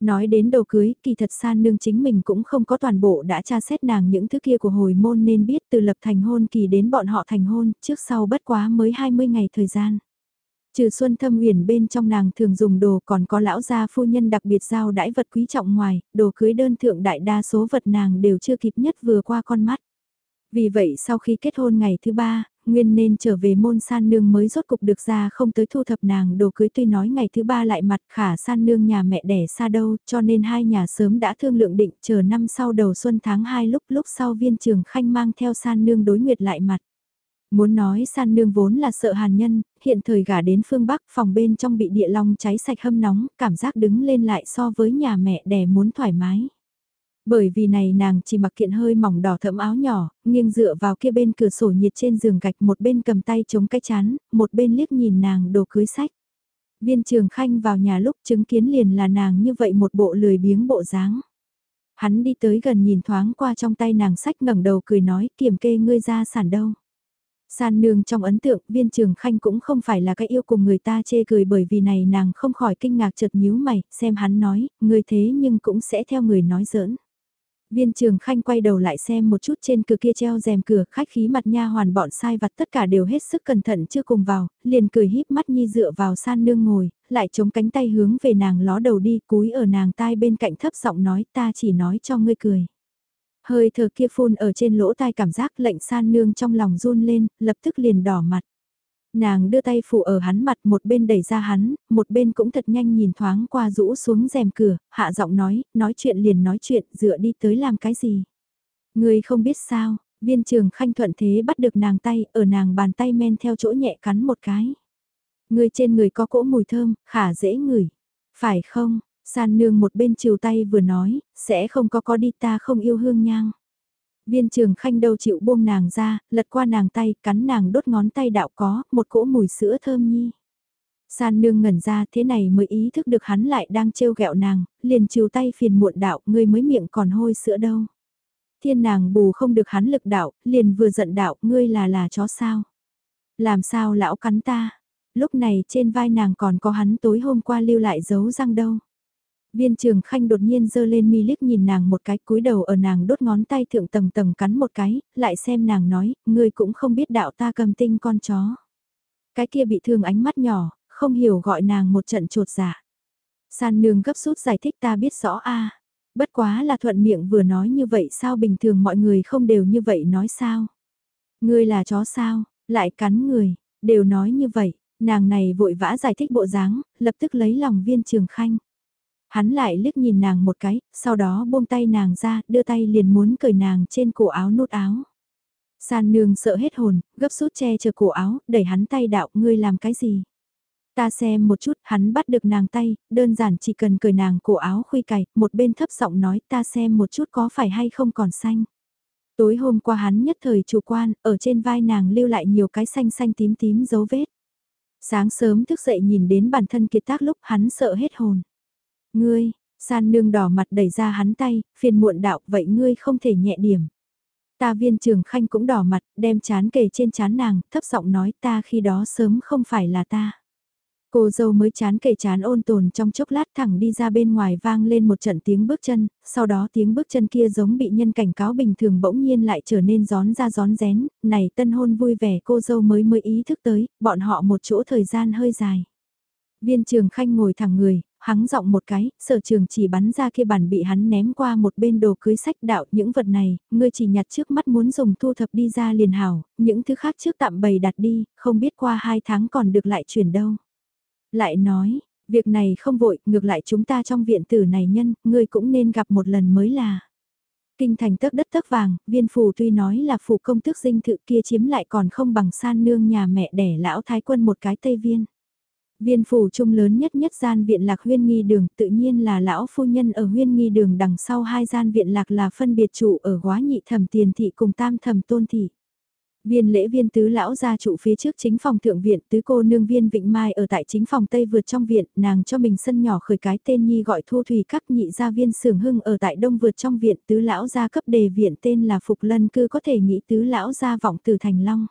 Nói đến đầu cưới, kỳ thật san nương chính mình cũng không có toàn bộ đã tra xét nàng những thứ kia của hồi môn nên biết từ lập thành hôn kỳ đến bọn họ thành hôn, trước sau bất quá mới 20 ngày thời gian. Trừ xuân thâm huyền bên trong nàng thường dùng đồ còn có lão gia phu nhân đặc biệt giao đãi vật quý trọng ngoài, đồ cưới đơn thượng đại đa số vật nàng đều chưa kịp nhất vừa qua con mắt. Vì vậy sau khi kết hôn ngày thứ ba, Nguyên nên trở về môn san nương mới rốt cục được ra không tới thu thập nàng đồ cưới tuy nói ngày thứ ba lại mặt khả san nương nhà mẹ đẻ xa đâu cho nên hai nhà sớm đã thương lượng định chờ năm sau đầu xuân tháng 2 lúc lúc sau viên trường khanh mang theo san nương đối nguyệt lại mặt. Muốn nói san nương vốn là sợ hàn nhân, hiện thời gả đến phương Bắc phòng bên trong bị địa long cháy sạch hâm nóng, cảm giác đứng lên lại so với nhà mẹ đẻ muốn thoải mái. Bởi vì này nàng chỉ mặc kiện hơi mỏng đỏ thẫm áo nhỏ, nghiêng dựa vào kia bên cửa sổ nhiệt trên giường gạch một bên cầm tay chống cái chán, một bên liếc nhìn nàng đồ cưới sách. Viên trường khanh vào nhà lúc chứng kiến liền là nàng như vậy một bộ lười biếng bộ dáng. Hắn đi tới gần nhìn thoáng qua trong tay nàng sách ngẩng đầu cười nói kiểm kê ngươi ra sản đâu. San nương trong ấn tượng viên trường khanh cũng không phải là cái yêu cùng người ta chê cười bởi vì này nàng không khỏi kinh ngạc chợt nhíu mày, xem hắn nói, người thế nhưng cũng sẽ theo người nói giỡn. Viên trường khanh quay đầu lại xem một chút trên cửa kia treo rèm cửa, khách khí mặt nha hoàn bọn sai vặt tất cả đều hết sức cẩn thận chưa cùng vào, liền cười híp mắt nhi dựa vào san nương ngồi, lại chống cánh tay hướng về nàng ló đầu đi, cúi ở nàng tai bên cạnh thấp giọng nói ta chỉ nói cho ngươi cười. Hơi thở kia phun ở trên lỗ tai cảm giác lệnh san nương trong lòng run lên, lập tức liền đỏ mặt. Nàng đưa tay phủ ở hắn mặt một bên đẩy ra hắn, một bên cũng thật nhanh nhìn thoáng qua rũ xuống rèm cửa, hạ giọng nói, nói chuyện liền nói chuyện, dựa đi tới làm cái gì. Người không biết sao, viên trường khanh thuận thế bắt được nàng tay, ở nàng bàn tay men theo chỗ nhẹ cắn một cái. Người trên người có cỗ mùi thơm, khả dễ ngửi. Phải không, san nương một bên chiều tay vừa nói, sẽ không có có đi ta không yêu hương nhang. Viên trường khanh đâu chịu buông nàng ra, lật qua nàng tay, cắn nàng đốt ngón tay đạo có, một cỗ mùi sữa thơm nhi. San nương ngẩn ra thế này mới ý thức được hắn lại đang trêu ghẹo nàng, liền chiều tay phiền muộn đạo, ngươi mới miệng còn hôi sữa đâu. Thiên nàng bù không được hắn lực đạo, liền vừa giận đạo, ngươi là là chó sao. Làm sao lão cắn ta, lúc này trên vai nàng còn có hắn tối hôm qua lưu lại dấu răng đâu. Viên trường khanh đột nhiên dơ lên mi liếc nhìn nàng một cái cúi đầu ở nàng đốt ngón tay thượng tầng tầng cắn một cái, lại xem nàng nói, ngươi cũng không biết đạo ta cầm tinh con chó. Cái kia bị thương ánh mắt nhỏ, không hiểu gọi nàng một trận trột dạ. San nương gấp rút giải thích ta biết rõ a Bất quá là thuận miệng vừa nói như vậy sao bình thường mọi người không đều như vậy nói sao? Ngươi là chó sao, lại cắn người, đều nói như vậy, nàng này vội vã giải thích bộ dáng, lập tức lấy lòng viên trường khanh. Hắn lại liếc nhìn nàng một cái, sau đó buông tay nàng ra, đưa tay liền muốn cởi nàng trên cổ áo nút áo. San nương sợ hết hồn, gấp rút che chở cổ áo, đẩy hắn tay đạo, ngươi làm cái gì? Ta xem một chút, hắn bắt được nàng tay, đơn giản chỉ cần cởi nàng cổ áo khuy cày, một bên thấp giọng nói ta xem một chút có phải hay không còn xanh. Tối hôm qua hắn nhất thời chủ quan, ở trên vai nàng lưu lại nhiều cái xanh xanh tím tím dấu vết. Sáng sớm thức dậy nhìn đến bản thân kiệt tác lúc hắn sợ hết hồn. Ngươi, san nương đỏ mặt đẩy ra hắn tay, phiền muộn đạo, vậy ngươi không thể nhẹ điểm. Ta viên trường khanh cũng đỏ mặt, đem chán kề trên chán nàng, thấp giọng nói ta khi đó sớm không phải là ta. Cô dâu mới chán kể chán ôn tồn trong chốc lát thẳng đi ra bên ngoài vang lên một trận tiếng bước chân, sau đó tiếng bước chân kia giống bị nhân cảnh cáo bình thường bỗng nhiên lại trở nên gión ra gión rén, này tân hôn vui vẻ cô dâu mới mới ý thức tới, bọn họ một chỗ thời gian hơi dài. Viên trường khanh ngồi thẳng người, hắn giọng một cái, sở trường chỉ bắn ra kia bản bị hắn ném qua một bên đồ cưới sách đạo những vật này, ngươi chỉ nhặt trước mắt muốn dùng thu thập đi ra liền hảo, những thứ khác trước tạm bày đặt đi, không biết qua hai tháng còn được lại chuyển đâu. Lại nói, việc này không vội, ngược lại chúng ta trong viện tử này nhân, ngươi cũng nên gặp một lần mới là. Kinh thành tấc đất tấc vàng, viên phù tuy nói là phù công tước dinh thự kia chiếm lại còn không bằng san nương nhà mẹ đẻ lão thái quân một cái tây viên. Viên phủ trung lớn nhất nhất gian viện lạc huyên nghi đường tự nhiên là lão phu nhân ở huyên nghi đường đằng sau hai gian viện lạc là phân biệt trụ ở quá nhị thẩm tiền thị cùng tam thẩm tôn thị. Viên lễ viên tứ lão gia trụ phía trước chính phòng thượng viện tứ cô nương viên Vịnh Mai ở tại chính phòng Tây vượt trong viện, nàng cho mình sân nhỏ khởi cái tên nhi gọi thu thủy các nhị gia viên sưởng hưng ở tại đông vượt trong viện tứ lão gia cấp đề viện tên là Phục Lân cư có thể nghĩ tứ lão gia vọng từ thành long.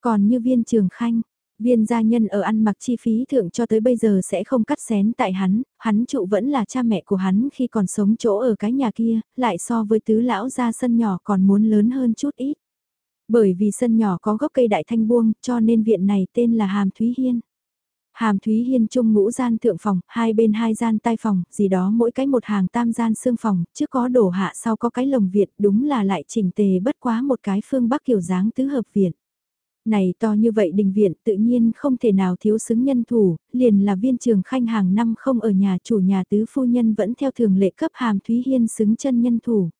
Còn như viên trường khanh, viên gia nhân ở ăn mặc chi phí thượng cho tới bây giờ sẽ không cắt xén tại hắn, hắn trụ vẫn là cha mẹ của hắn khi còn sống chỗ ở cái nhà kia, lại so với tứ lão gia sân nhỏ còn muốn lớn hơn chút ít. Bởi vì sân nhỏ có gốc cây đại thanh buông, cho nên viện này tên là Hàm Thúy Hiên. Hàm Thúy Hiên chung ngũ gian thượng phòng, hai bên hai gian tai phòng, gì đó mỗi cái một hàng tam gian xương phòng, trước có đổ hạ sau có cái lồng viện, đúng là lại chỉnh tề bất quá một cái phương bắc kiểu dáng tứ hợp viện. Này to như vậy đình viện tự nhiên không thể nào thiếu xứng nhân thủ, liền là viên trường khanh hàng năm không ở nhà chủ nhà tứ phu nhân vẫn theo thường lệ cấp hàm Thúy Hiên xứng chân nhân thủ.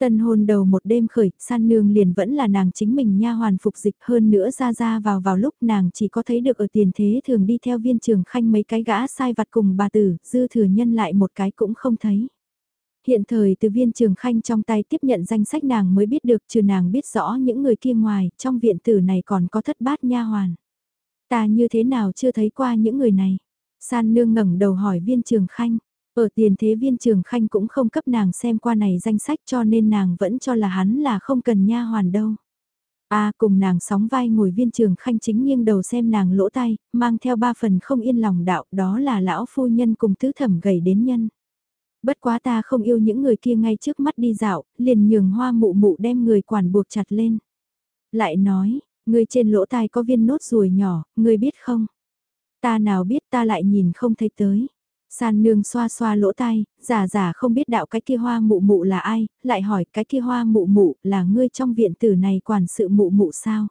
Tân hôn đầu một đêm khởi, san nương liền vẫn là nàng chính mình nha hoàn phục dịch hơn nữa ra ra vào vào lúc nàng chỉ có thấy được ở tiền thế thường đi theo viên trường khanh mấy cái gã sai vặt cùng bà tử, dư thừa nhân lại một cái cũng không thấy. Hiện thời từ viên trường khanh trong tay tiếp nhận danh sách nàng mới biết được trừ nàng biết rõ những người kia ngoài, trong viện tử này còn có thất bát nha hoàn. Ta như thế nào chưa thấy qua những người này? San nương ngẩng đầu hỏi viên trường khanh. Ở tiền thế viên trường khanh cũng không cấp nàng xem qua này danh sách cho nên nàng vẫn cho là hắn là không cần nha hoàn đâu. A cùng nàng sóng vai ngồi viên trường khanh chính nghiêng đầu xem nàng lỗ tay, mang theo ba phần không yên lòng đạo đó là lão phu nhân cùng tứ thẩm gầy đến nhân. Bất quá ta không yêu những người kia ngay trước mắt đi dạo, liền nhường hoa mụ mụ đem người quản buộc chặt lên. Lại nói, người trên lỗ tai có viên nốt ruồi nhỏ, người biết không? Ta nào biết ta lại nhìn không thấy tới. San nương xoa xoa lỗ tai, giả giả không biết đạo cái kia hoa mụ mụ là ai, lại hỏi cái kia hoa mụ mụ là ngươi trong viện tử này quản sự mụ mụ sao?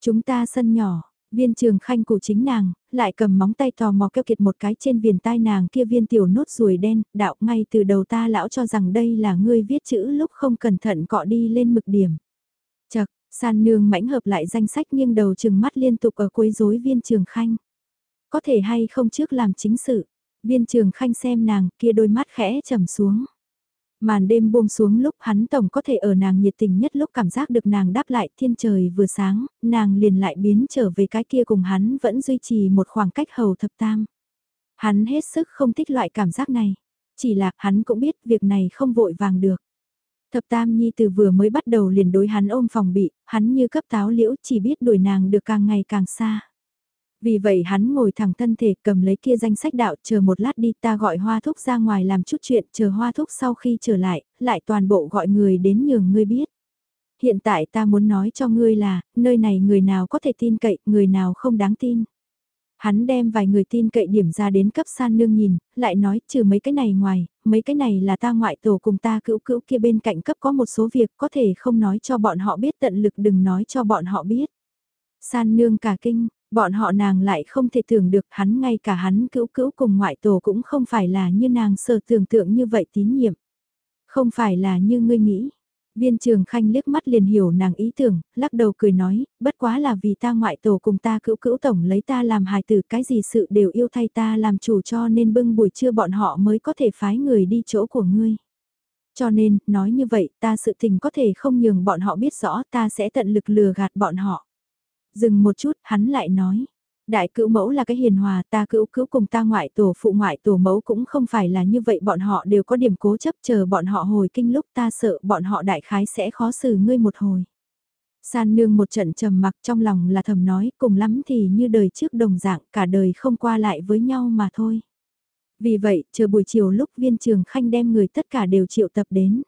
Chúng ta sân nhỏ, viên trường khanh cụ chính nàng, lại cầm móng tay tò mò keo kiệt một cái trên viền tai nàng kia viên tiểu nốt ruồi đen, đạo ngay từ đầu ta lão cho rằng đây là ngươi viết chữ lúc không cẩn thận cọ đi lên mực điểm. Chật, san nương mãnh hợp lại danh sách nghiêng đầu chừng mắt liên tục ở cuối rối viên trường khanh. Có thể hay không trước làm chính sự, Viên trường khanh xem nàng kia đôi mắt khẽ trầm xuống. Màn đêm buông xuống lúc hắn tổng có thể ở nàng nhiệt tình nhất lúc cảm giác được nàng đáp lại thiên trời vừa sáng, nàng liền lại biến trở về cái kia cùng hắn vẫn duy trì một khoảng cách hầu thập tam. Hắn hết sức không thích loại cảm giác này, chỉ là hắn cũng biết việc này không vội vàng được. Thập tam nhi từ vừa mới bắt đầu liền đối hắn ôm phòng bị, hắn như cấp táo liễu chỉ biết đuổi nàng được càng ngày càng xa. Vì vậy hắn ngồi thẳng thân thể cầm lấy kia danh sách đạo chờ một lát đi ta gọi hoa thúc ra ngoài làm chút chuyện chờ hoa thúc sau khi trở lại, lại toàn bộ gọi người đến nhường ngươi biết. Hiện tại ta muốn nói cho ngươi là, nơi này người nào có thể tin cậy, người nào không đáng tin. Hắn đem vài người tin cậy điểm ra đến cấp san nương nhìn, lại nói trừ mấy cái này ngoài, mấy cái này là ta ngoại tổ cùng ta cữu cữu kia bên cạnh cấp có một số việc có thể không nói cho bọn họ biết tận lực đừng nói cho bọn họ biết. San nương cả kinh, bọn họ nàng lại không thể tưởng được hắn ngay cả hắn cữu cữu cùng ngoại tổ cũng không phải là như nàng sơ tưởng tượng như vậy tín nhiệm. Không phải là như ngươi nghĩ. Viên trường khanh liếc mắt liền hiểu nàng ý tưởng, lắc đầu cười nói, bất quá là vì ta ngoại tổ cùng ta cữu cữu tổng lấy ta làm hài tử cái gì sự đều yêu thay ta làm chủ cho nên bưng buổi trưa bọn họ mới có thể phái người đi chỗ của ngươi. Cho nên, nói như vậy, ta sự tình có thể không nhường bọn họ biết rõ ta sẽ tận lực lừa gạt bọn họ. Dừng một chút, hắn lại nói. Đại cữu mẫu là cái hiền hòa, ta cữu cữu cùng ta ngoại tổ phụ ngoại tổ mẫu cũng không phải là như vậy bọn họ đều có điểm cố chấp chờ bọn họ hồi kinh lúc ta sợ bọn họ đại khái sẽ khó xử ngươi một hồi. San nương một trận trầm mặc trong lòng là thầm nói cùng lắm thì như đời trước đồng dạng cả đời không qua lại với nhau mà thôi. Vì vậy, chờ buổi chiều lúc viên trường khanh đem người tất cả đều triệu tập đến.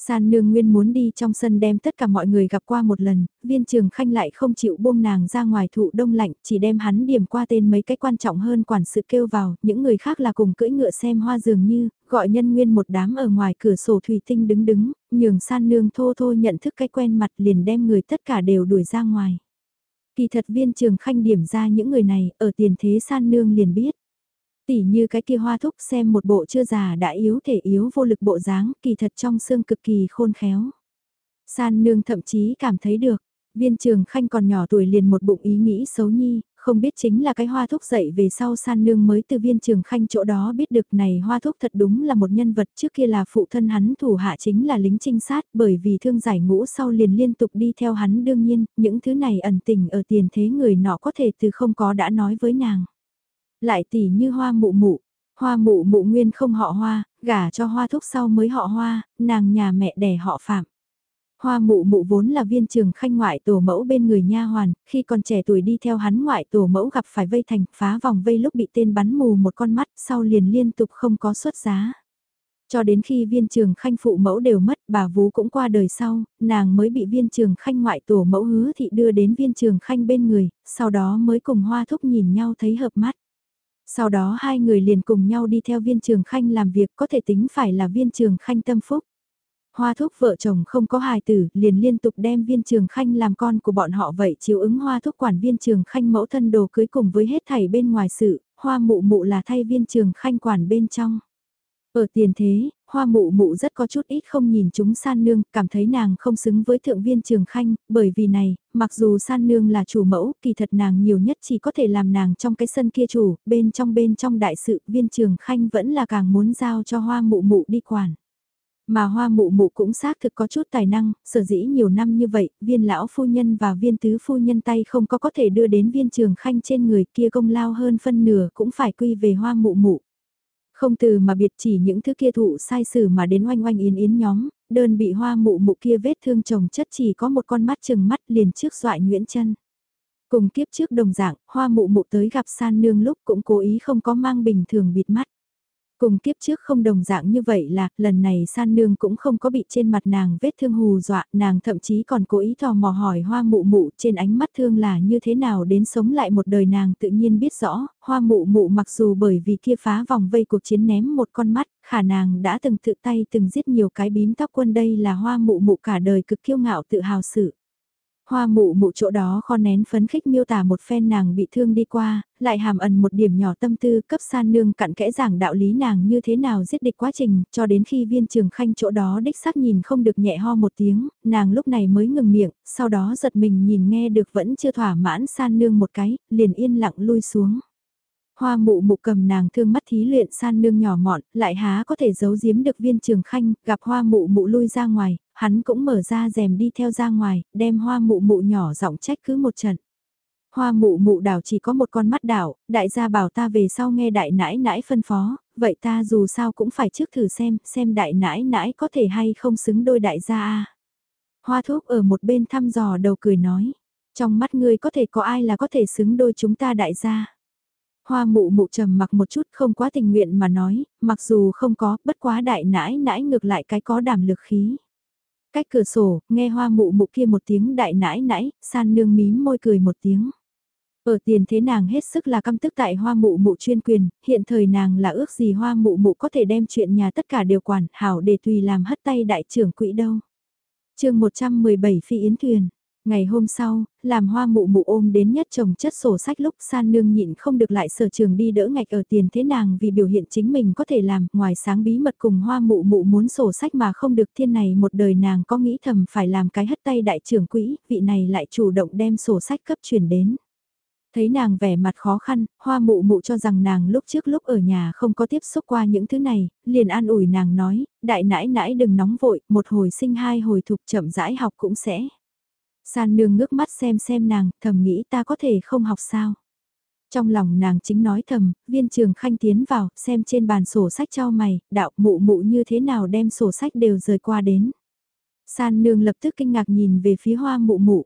San nương nguyên muốn đi trong sân đem tất cả mọi người gặp qua một lần, viên trường khanh lại không chịu buông nàng ra ngoài thụ đông lạnh, chỉ đem hắn điểm qua tên mấy cái quan trọng hơn quản sự kêu vào, những người khác là cùng cưỡi ngựa xem hoa dường như, gọi nhân nguyên một đám ở ngoài cửa sổ thủy tinh đứng đứng, nhường san nương thô thô nhận thức cái quen mặt liền đem người tất cả đều đuổi ra ngoài. Kỳ thật viên trường khanh điểm ra những người này, ở tiền thế san nương liền biết. Tỉ như cái kia hoa thúc xem một bộ chưa già đã yếu thể yếu vô lực bộ dáng, kỳ thật trong xương cực kỳ khôn khéo. San nương thậm chí cảm thấy được, viên trường khanh còn nhỏ tuổi liền một bụng ý nghĩ xấu nhi, không biết chính là cái hoa thúc dậy về sau san nương mới từ viên trường khanh chỗ đó biết được này hoa thúc thật đúng là một nhân vật trước kia là phụ thân hắn thủ hạ chính là lính trinh sát bởi vì thương giải ngũ sau liền liên tục đi theo hắn đương nhiên, những thứ này ẩn tình ở tiền thế người nọ có thể từ không có đã nói với nàng. Lại tỷ như hoa mụ mụ, hoa mụ mụ nguyên không họ hoa, gả cho hoa thúc sau mới họ hoa, nàng nhà mẹ đẻ họ phạm. Hoa mụ mụ vốn là viên trường khanh ngoại tổ mẫu bên người nha hoàn, khi còn trẻ tuổi đi theo hắn ngoại tổ mẫu gặp phải vây thành phá vòng vây lúc bị tên bắn mù một con mắt sau liền liên tục không có xuất giá. Cho đến khi viên trường khanh phụ mẫu đều mất, bà vú cũng qua đời sau, nàng mới bị viên trường khanh ngoại tổ mẫu hứa thị đưa đến viên trường khanh bên người, sau đó mới cùng hoa thúc nhìn nhau thấy hợp mắt. Sau đó hai người liền cùng nhau đi theo viên trường khanh làm việc có thể tính phải là viên trường khanh tâm phúc. Hoa thúc vợ chồng không có hài tử, liền liên tục đem viên trường khanh làm con của bọn họ vậy chiếu ứng hoa thúc quản viên trường khanh mẫu thân đồ cưới cùng với hết thảy bên ngoài sự, hoa mụ mụ là thay viên trường khanh quản bên trong. Ở tiền thế, hoa mụ mụ rất có chút ít không nhìn chúng san nương, cảm thấy nàng không xứng với thượng viên trường khanh, bởi vì này, mặc dù san nương là chủ mẫu, kỳ thật nàng nhiều nhất chỉ có thể làm nàng trong cái sân kia chủ, bên trong bên trong đại sự viên trường khanh vẫn là càng muốn giao cho hoa mụ mụ đi quản. Mà hoa mụ mụ cũng xác thực có chút tài năng, sở dĩ nhiều năm như vậy, viên lão phu nhân và viên tứ phu nhân tay không có có thể đưa đến viên trường khanh trên người kia công lao hơn phân nửa cũng phải quy về hoa mụ mụ. Không từ mà biệt chỉ những thứ kia thụ sai sử mà đến oanh oanh yến yến nhóm, đơn bị hoa mụ mụ kia vết thương chồng chất chỉ có một con mắt chừng mắt liền trước dọa Nguyễn chân Cùng kiếp trước đồng dạng, hoa mụ mụ tới gặp san nương lúc cũng cố ý không có mang bình thường bịt mắt. Cùng kiếp trước không đồng dạng như vậy là, lần này san nương cũng không có bị trên mặt nàng vết thương hù dọa, nàng thậm chí còn cố ý tò mò hỏi hoa mụ mụ trên ánh mắt thương là như thế nào đến sống lại một đời nàng tự nhiên biết rõ, hoa mụ mụ mặc dù bởi vì kia phá vòng vây cuộc chiến ném một con mắt, khả nàng đã từng tự tay từng giết nhiều cái bím tóc quân đây là hoa mụ mụ cả đời cực kiêu ngạo tự hào sự. Hoa mụ mụ chỗ đó kho nén phấn khích miêu tả một phen nàng bị thương đi qua, lại hàm ẩn một điểm nhỏ tâm tư cấp san nương cặn kẽ giảng đạo lý nàng như thế nào giết địch quá trình, cho đến khi viên trường khanh chỗ đó đích xác nhìn không được nhẹ ho một tiếng, nàng lúc này mới ngừng miệng, sau đó giật mình nhìn nghe được vẫn chưa thỏa mãn san nương một cái, liền yên lặng lui xuống. Hoa mụ mụ cầm nàng thương mắt thí luyện san nương nhỏ mọn, lại há có thể giấu giếm được viên trường khanh, gặp hoa mụ mụ lui ra ngoài, hắn cũng mở ra rèm đi theo ra ngoài, đem hoa mụ mụ nhỏ giọng trách cứ một trận. Hoa mụ mụ đảo chỉ có một con mắt đảo, đại gia bảo ta về sau nghe đại nãi nãi phân phó, vậy ta dù sao cũng phải trước thử xem, xem đại nãi nãi có thể hay không xứng đôi đại gia a. Hoa thuốc ở một bên thăm dò đầu cười nói, trong mắt ngươi có thể có ai là có thể xứng đôi chúng ta đại gia. Hoa mụ mụ trầm mặc một chút không quá tình nguyện mà nói, mặc dù không có, bất quá đại nãi nãi ngược lại cái có đảm lực khí. Cách cửa sổ, nghe hoa mụ mụ kia một tiếng đại nãi nãi, san nương mím môi cười một tiếng. Ở tiền thế nàng hết sức là căm tức tại hoa mụ mụ chuyên quyền, hiện thời nàng là ước gì hoa mụ mụ có thể đem chuyện nhà tất cả đều quản, hảo để tùy làm hất tay đại trưởng quỹ đâu. chương 117 Phi Yến Thuyền Ngày hôm sau, làm hoa mụ mụ ôm đến nhất chồng chất sổ sách lúc san nương nhịn không được lại sở trường đi đỡ ngạch ở tiền thế nàng vì biểu hiện chính mình có thể làm, ngoài sáng bí mật cùng hoa mụ mụ muốn sổ sách mà không được thiên này một đời nàng có nghĩ thầm phải làm cái hất tay đại trưởng quỹ, vị này lại chủ động đem sổ sách cấp chuyển đến. Thấy nàng vẻ mặt khó khăn, hoa mụ mụ cho rằng nàng lúc trước lúc ở nhà không có tiếp xúc qua những thứ này, liền an ủi nàng nói, đại nãi nãi đừng nóng vội, một hồi sinh hai hồi thục chậm rãi học cũng sẽ. San nương ngước mắt xem xem nàng, thầm nghĩ ta có thể không học sao. Trong lòng nàng chính nói thầm, viên trường khanh tiến vào, xem trên bàn sổ sách cho mày, đạo mụ mụ như thế nào đem sổ sách đều rời qua đến. San nương lập tức kinh ngạc nhìn về phía hoa mụ mụ.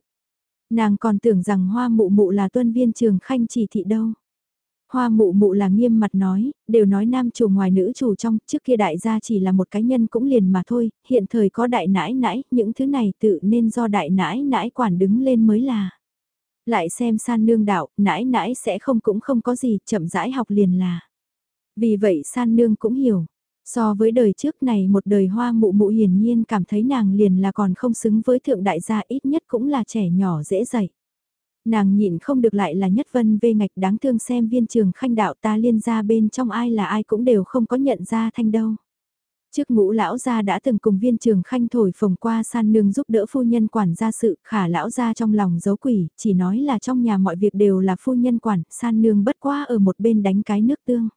Nàng còn tưởng rằng hoa mụ mụ là tuân viên trường khanh chỉ thị đâu. Hoa mụ mụ là nghiêm mặt nói, đều nói nam chủ ngoài nữ chủ trong, trước kia đại gia chỉ là một cá nhân cũng liền mà thôi, hiện thời có đại nãi nãi, những thứ này tự nên do đại nãi nãi quản đứng lên mới là. Lại xem san nương đạo, nãi nãi sẽ không cũng không có gì, chậm rãi học liền là. Vì vậy san nương cũng hiểu, so với đời trước này một đời hoa mụ mụ hiển nhiên cảm thấy nàng liền là còn không xứng với thượng đại gia ít nhất cũng là trẻ nhỏ dễ dạy. Nàng nhịn không được lại là nhất vân vê ngạch đáng thương xem viên trường khanh đạo ta liên ra bên trong ai là ai cũng đều không có nhận ra thanh đâu. Trước ngũ lão gia đã từng cùng viên trường khanh thổi phồng qua san nương giúp đỡ phu nhân quản gia sự, khả lão gia trong lòng giấu quỷ, chỉ nói là trong nhà mọi việc đều là phu nhân quản, san nương bất qua ở một bên đánh cái nước tương.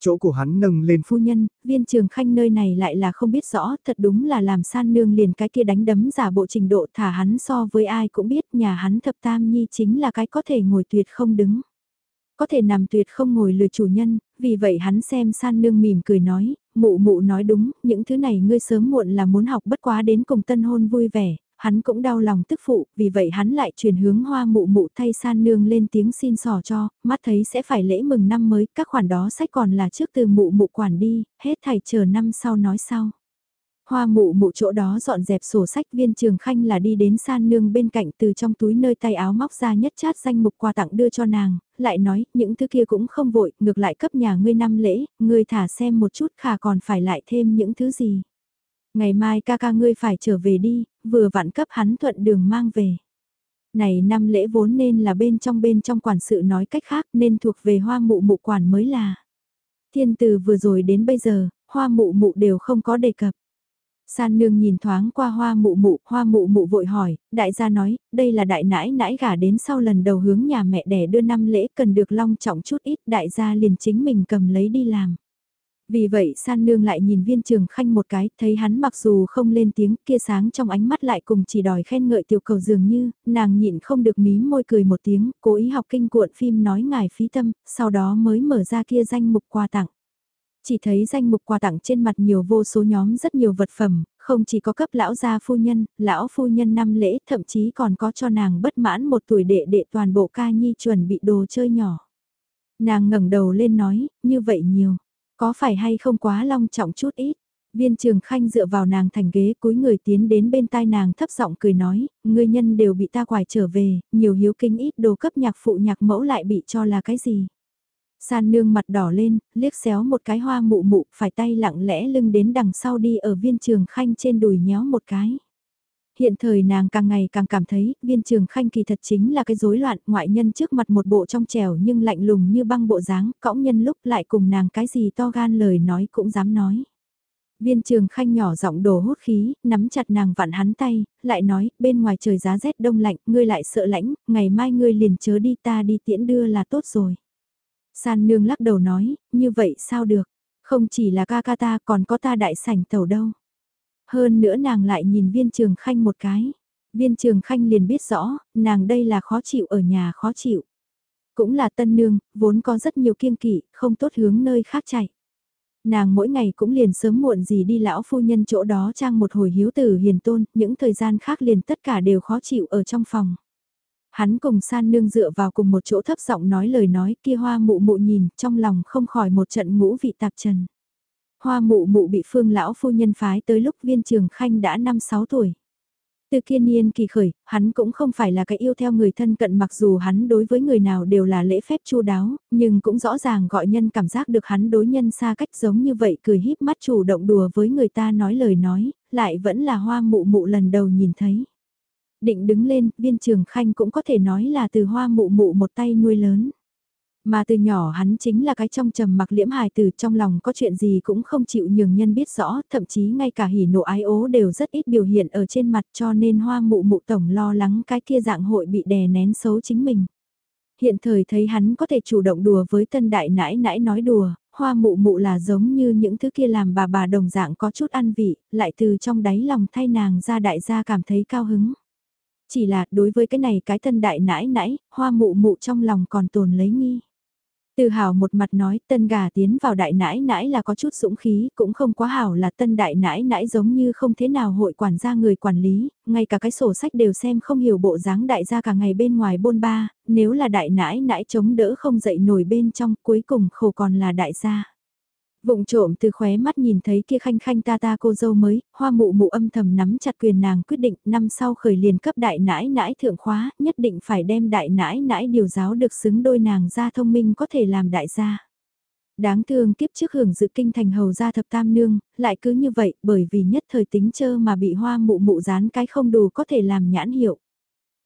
Chỗ của hắn nâng lên phu nhân, viên trường khanh nơi này lại là không biết rõ, thật đúng là làm san nương liền cái kia đánh đấm giả bộ trình độ thả hắn so với ai cũng biết nhà hắn thập tam nhi chính là cái có thể ngồi tuyệt không đứng. Có thể nằm tuyệt không ngồi lừa chủ nhân, vì vậy hắn xem san nương mỉm cười nói, mụ mụ nói đúng, những thứ này ngươi sớm muộn là muốn học bất quá đến cùng tân hôn vui vẻ, hắn cũng đau lòng tức phụ, vì vậy hắn lại chuyển hướng hoa mụ mụ thay san nương lên tiếng xin sò cho, mắt thấy sẽ phải lễ mừng năm mới, các khoản đó sách còn là trước từ mụ mụ quản đi, hết thầy chờ năm sau nói sau. Hoa mụ mụ chỗ đó dọn dẹp sổ sách viên trường khanh là đi đến san nương bên cạnh từ trong túi nơi tay áo móc ra nhất chát danh mục quà tặng đưa cho nàng, lại nói những thứ kia cũng không vội, ngược lại cấp nhà ngươi năm lễ, ngươi thả xem một chút khả còn phải lại thêm những thứ gì. Ngày mai ca ca ngươi phải trở về đi, vừa vặn cấp hắn thuận đường mang về. Này năm lễ vốn nên là bên trong bên trong quản sự nói cách khác nên thuộc về hoa mụ mụ quản mới là. Thiên từ vừa rồi đến bây giờ, hoa mụ mụ đều không có đề cập. San nương nhìn thoáng qua hoa mụ mụ, hoa mụ mụ vội hỏi, đại gia nói, đây là đại nãi nãi gả đến sau lần đầu hướng nhà mẹ đẻ đưa năm lễ cần được long trọng chút ít, đại gia liền chính mình cầm lấy đi làm. Vì vậy san nương lại nhìn viên trường khanh một cái, thấy hắn mặc dù không lên tiếng kia sáng trong ánh mắt lại cùng chỉ đòi khen ngợi tiểu cầu dường như, nàng nhịn không được mí môi cười một tiếng, cố ý học kinh cuộn phim nói ngài phí tâm, sau đó mới mở ra kia danh mục quà tặng. Chỉ thấy danh mục quà tặng trên mặt nhiều vô số nhóm rất nhiều vật phẩm, không chỉ có cấp lão gia phu nhân, lão phu nhân năm lễ, thậm chí còn có cho nàng bất mãn một tuổi đệ đệ toàn bộ ca nhi chuẩn bị đồ chơi nhỏ. Nàng ngẩng đầu lên nói, như vậy nhiều có phải hay không quá long trọng chút ít? Viên trường khanh dựa vào nàng thành ghế cúi người tiến đến bên tai nàng thấp giọng cười nói, người nhân đều bị ta quải trở về, nhiều hiếu kinh ít đồ cấp nhạc phụ nhạc mẫu lại bị cho là cái gì. San nương mặt đỏ lên, liếc xéo một cái hoa mụ mụ, phải tay lặng lẽ lưng đến đằng sau đi ở viên trường khanh trên đùi nhéo một cái. Hiện thời nàng càng ngày càng cảm thấy, viên trường khanh kỳ thật chính là cái rối loạn, ngoại nhân trước mặt một bộ trong trèo nhưng lạnh lùng như băng bộ dáng, cõng nhân lúc lại cùng nàng cái gì to gan lời nói cũng dám nói. Viên trường khanh nhỏ giọng đổ hút khí, nắm chặt nàng vặn hắn tay, lại nói, bên ngoài trời giá rét đông lạnh, ngươi lại sợ lãnh, ngày mai ngươi liền chớ đi ta đi tiễn đưa là tốt rồi. San nương lắc đầu nói, như vậy sao được, không chỉ là ca ca ta còn có ta đại sảnh tàu đâu. Hơn nữa nàng lại nhìn viên trường khanh một cái. Viên trường khanh liền biết rõ, nàng đây là khó chịu ở nhà khó chịu. Cũng là tân nương, vốn có rất nhiều kiêng kỵ, không tốt hướng nơi khác chạy. Nàng mỗi ngày cũng liền sớm muộn gì đi lão phu nhân chỗ đó trang một hồi hiếu tử hiền tôn, những thời gian khác liền tất cả đều khó chịu ở trong phòng. Hắn cùng san nương dựa vào cùng một chỗ thấp giọng nói lời nói kia hoa mụ mụ nhìn, trong lòng không khỏi một trận ngũ vị tạp trần. Hoa mụ mụ bị phương lão phu nhân phái tới lúc viên trường khanh đã 5-6 tuổi. Từ kiên niên kỳ khởi, hắn cũng không phải là cái yêu theo người thân cận mặc dù hắn đối với người nào đều là lễ phép chu đáo, nhưng cũng rõ ràng gọi nhân cảm giác được hắn đối nhân xa cách giống như vậy cười híp mắt chủ động đùa với người ta nói lời nói, lại vẫn là hoa mụ mụ lần đầu nhìn thấy. Định đứng lên, viên trường khanh cũng có thể nói là từ hoa mụ mụ một tay nuôi lớn. Mà từ nhỏ hắn chính là cái trong trầm mặc liễm hài từ trong lòng có chuyện gì cũng không chịu nhường nhân biết rõ, thậm chí ngay cả hỉ nộ ái ố đều rất ít biểu hiện ở trên mặt cho nên hoa mụ mụ tổng lo lắng cái kia dạng hội bị đè nén xấu chính mình. Hiện thời thấy hắn có thể chủ động đùa với tân đại nãi nãi nói đùa, hoa mụ mụ là giống như những thứ kia làm bà bà đồng dạng có chút ăn vị, lại từ trong đáy lòng thay nàng ra đại gia cảm thấy cao hứng. Chỉ là đối với cái này cái tân đại nãi nãi, hoa mụ mụ trong lòng còn tồn lấy nghi. Từ hào một mặt nói tân gà tiến vào đại nãi nãi là có chút dũng khí, cũng không quá hảo là tân đại nãi nãi giống như không thế nào hội quản gia người quản lý, ngay cả cái sổ sách đều xem không hiểu bộ dáng đại gia cả ngày bên ngoài bôn ba, nếu là đại nãi nãi chống đỡ không dậy nổi bên trong cuối cùng khổ còn là đại gia. Vụng trộm từ khóe mắt nhìn thấy kia khanh khanh ta ta cô dâu mới, hoa mụ mụ âm thầm nắm chặt quyền nàng quyết định năm sau khởi liền cấp đại nãi nãi thượng khóa, nhất định phải đem đại nãi nãi điều giáo được xứng đôi nàng ra thông minh có thể làm đại gia. Đáng thương kiếp trước hưởng dự kinh thành hầu gia thập tam nương, lại cứ như vậy bởi vì nhất thời tính chơ mà bị hoa mụ mụ dán cái không đủ có thể làm nhãn hiệu.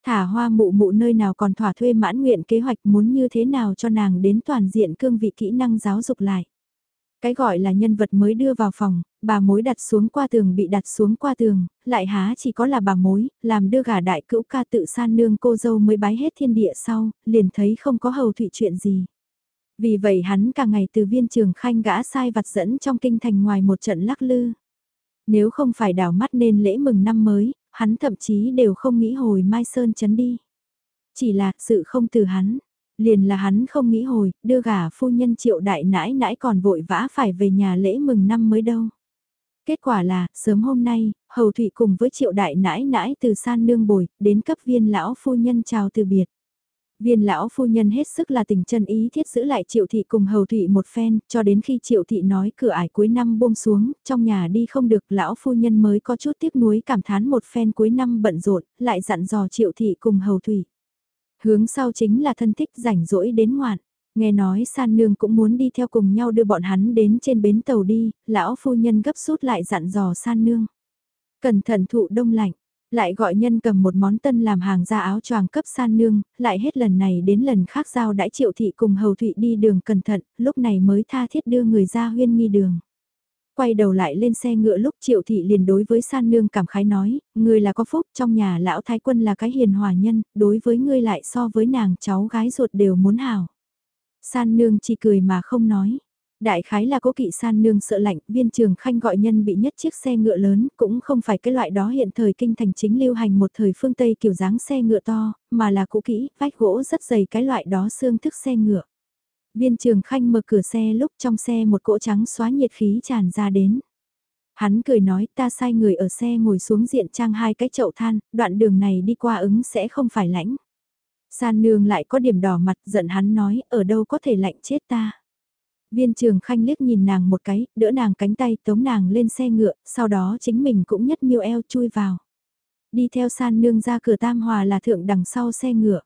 Thả hoa mụ mụ nơi nào còn thỏa thuê mãn nguyện kế hoạch muốn như thế nào cho nàng đến toàn diện cương vị kỹ năng giáo dục lại. Cái gọi là nhân vật mới đưa vào phòng, bà mối đặt xuống qua tường bị đặt xuống qua tường, lại há chỉ có là bà mối, làm đưa gà đại cữu ca tự san nương cô dâu mới bái hết thiên địa sau, liền thấy không có hầu thụy chuyện gì. Vì vậy hắn cả ngày từ viên trường khanh gã sai vặt dẫn trong kinh thành ngoài một trận lắc lư. Nếu không phải đảo mắt nên lễ mừng năm mới, hắn thậm chí đều không nghĩ hồi Mai Sơn chấn đi. Chỉ là sự không từ hắn, Liền là hắn không nghĩ hồi, đưa gả phu nhân triệu đại nãi nãi còn vội vã phải về nhà lễ mừng năm mới đâu. Kết quả là, sớm hôm nay, Hầu Thụy cùng với triệu đại nãi nãi từ san nương bồi, đến cấp viên lão phu nhân chào từ biệt. Viên lão phu nhân hết sức là tình chân ý thiết giữ lại triệu thị cùng hầu thụy một phen, cho đến khi triệu thị nói cửa ải cuối năm buông xuống, trong nhà đi không được, lão phu nhân mới có chút tiếc nuối cảm thán một phen cuối năm bận rộn, lại dặn dò triệu thị cùng hầu thụy. Hướng sau chính là thân thích rảnh rỗi đến ngoạn. Nghe nói san nương cũng muốn đi theo cùng nhau đưa bọn hắn đến trên bến tàu đi, lão phu nhân gấp rút lại dặn dò san nương. Cẩn thận thụ đông lạnh, lại gọi nhân cầm một món tân làm hàng ra áo choàng cấp san nương, lại hết lần này đến lần khác giao đãi triệu thị cùng hầu thụy đi đường cẩn thận, lúc này mới tha thiết đưa người ra huyên nghi đường. Quay đầu lại lên xe ngựa lúc triệu thị liền đối với san nương cảm khái nói, người là có phúc trong nhà lão thái quân là cái hiền hòa nhân, đối với ngươi lại so với nàng cháu gái ruột đều muốn hảo. San nương chỉ cười mà không nói. Đại khái là cố kỵ san nương sợ lạnh, viên trường khanh gọi nhân bị nhất chiếc xe ngựa lớn, cũng không phải cái loại đó hiện thời kinh thành chính lưu hành một thời phương Tây kiểu dáng xe ngựa to, mà là cũ kỹ, vách gỗ rất dày cái loại đó xương thức xe ngựa. Viên trường khanh mở cửa xe lúc trong xe một cỗ trắng xóa nhiệt khí tràn ra đến. Hắn cười nói ta sai người ở xe ngồi xuống diện trang hai cái chậu than, đoạn đường này đi qua ứng sẽ không phải lãnh. San nương lại có điểm đỏ mặt giận hắn nói ở đâu có thể lạnh chết ta. Viên trường khanh liếc nhìn nàng một cái, đỡ nàng cánh tay tống nàng lên xe ngựa, sau đó chính mình cũng nhất miêu eo chui vào. Đi theo san nương ra cửa tam hòa là thượng đằng sau xe ngựa.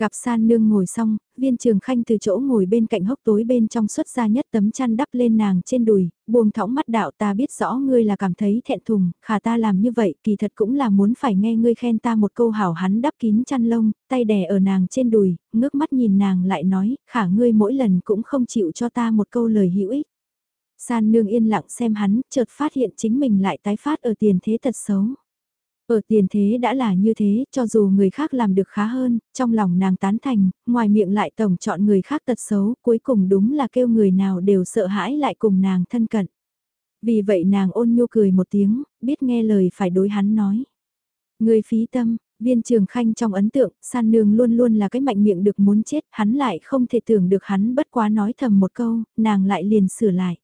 Gặp san nương ngồi xong, viên trường khanh từ chỗ ngồi bên cạnh hốc tối bên trong xuất ra nhất tấm chăn đắp lên nàng trên đùi, buông thõng mắt đạo ta biết rõ ngươi là cảm thấy thẹn thùng, khả ta làm như vậy kỳ thật cũng là muốn phải nghe ngươi khen ta một câu hảo hắn đắp kín chăn lông, tay đè ở nàng trên đùi, ngước mắt nhìn nàng lại nói, khả ngươi mỗi lần cũng không chịu cho ta một câu lời hữu ích. San nương yên lặng xem hắn, chợt phát hiện chính mình lại tái phát ở tiền thế thật xấu. Ở tiền thế đã là như thế, cho dù người khác làm được khá hơn, trong lòng nàng tán thành, ngoài miệng lại tổng chọn người khác tật xấu, cuối cùng đúng là kêu người nào đều sợ hãi lại cùng nàng thân cận. Vì vậy nàng ôn nhu cười một tiếng, biết nghe lời phải đối hắn nói. Người phí tâm, viên trường khanh trong ấn tượng, san nương luôn luôn là cái mạnh miệng được muốn chết, hắn lại không thể tưởng được hắn bất quá nói thầm một câu, nàng lại liền sửa lại.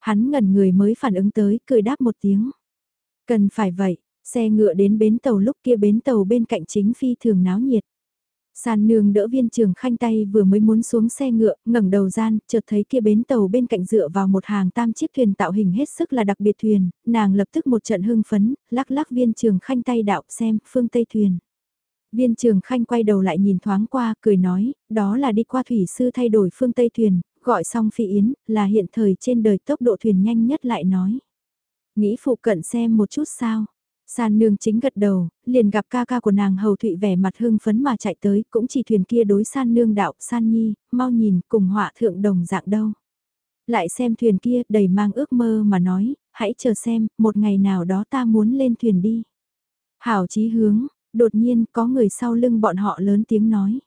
Hắn ngẩn người mới phản ứng tới, cười đáp một tiếng. Cần phải vậy, xe ngựa đến bến tàu lúc kia bến tàu bên cạnh chính phi thường náo nhiệt. San nương đỡ viên trường khanh tay vừa mới muốn xuống xe ngựa, ngẩng đầu gian, chợt thấy kia bến tàu bên cạnh dựa vào một hàng tam chiếc thuyền tạo hình hết sức là đặc biệt thuyền, nàng lập tức một trận hưng phấn, lắc lắc viên trường khanh tay đạo xem, phương Tây thuyền. Viên trường khanh quay đầu lại nhìn thoáng qua, cười nói, đó là đi qua thủy sư thay đổi phương Tây thuyền, gọi xong phi yến, là hiện thời trên đời tốc độ thuyền nhanh nhất lại nói. Nghĩ phụ cận xem một chút sao. San nương chính gật đầu, liền gặp ca ca của nàng hầu thụy vẻ mặt hưng phấn mà chạy tới, cũng chỉ thuyền kia đối san nương đạo, san nhi, mau nhìn, cùng họa thượng đồng dạng đâu. Lại xem thuyền kia, đầy mang ước mơ mà nói, hãy chờ xem, một ngày nào đó ta muốn lên thuyền đi. Hảo chí hướng, đột nhiên có người sau lưng bọn họ lớn tiếng nói.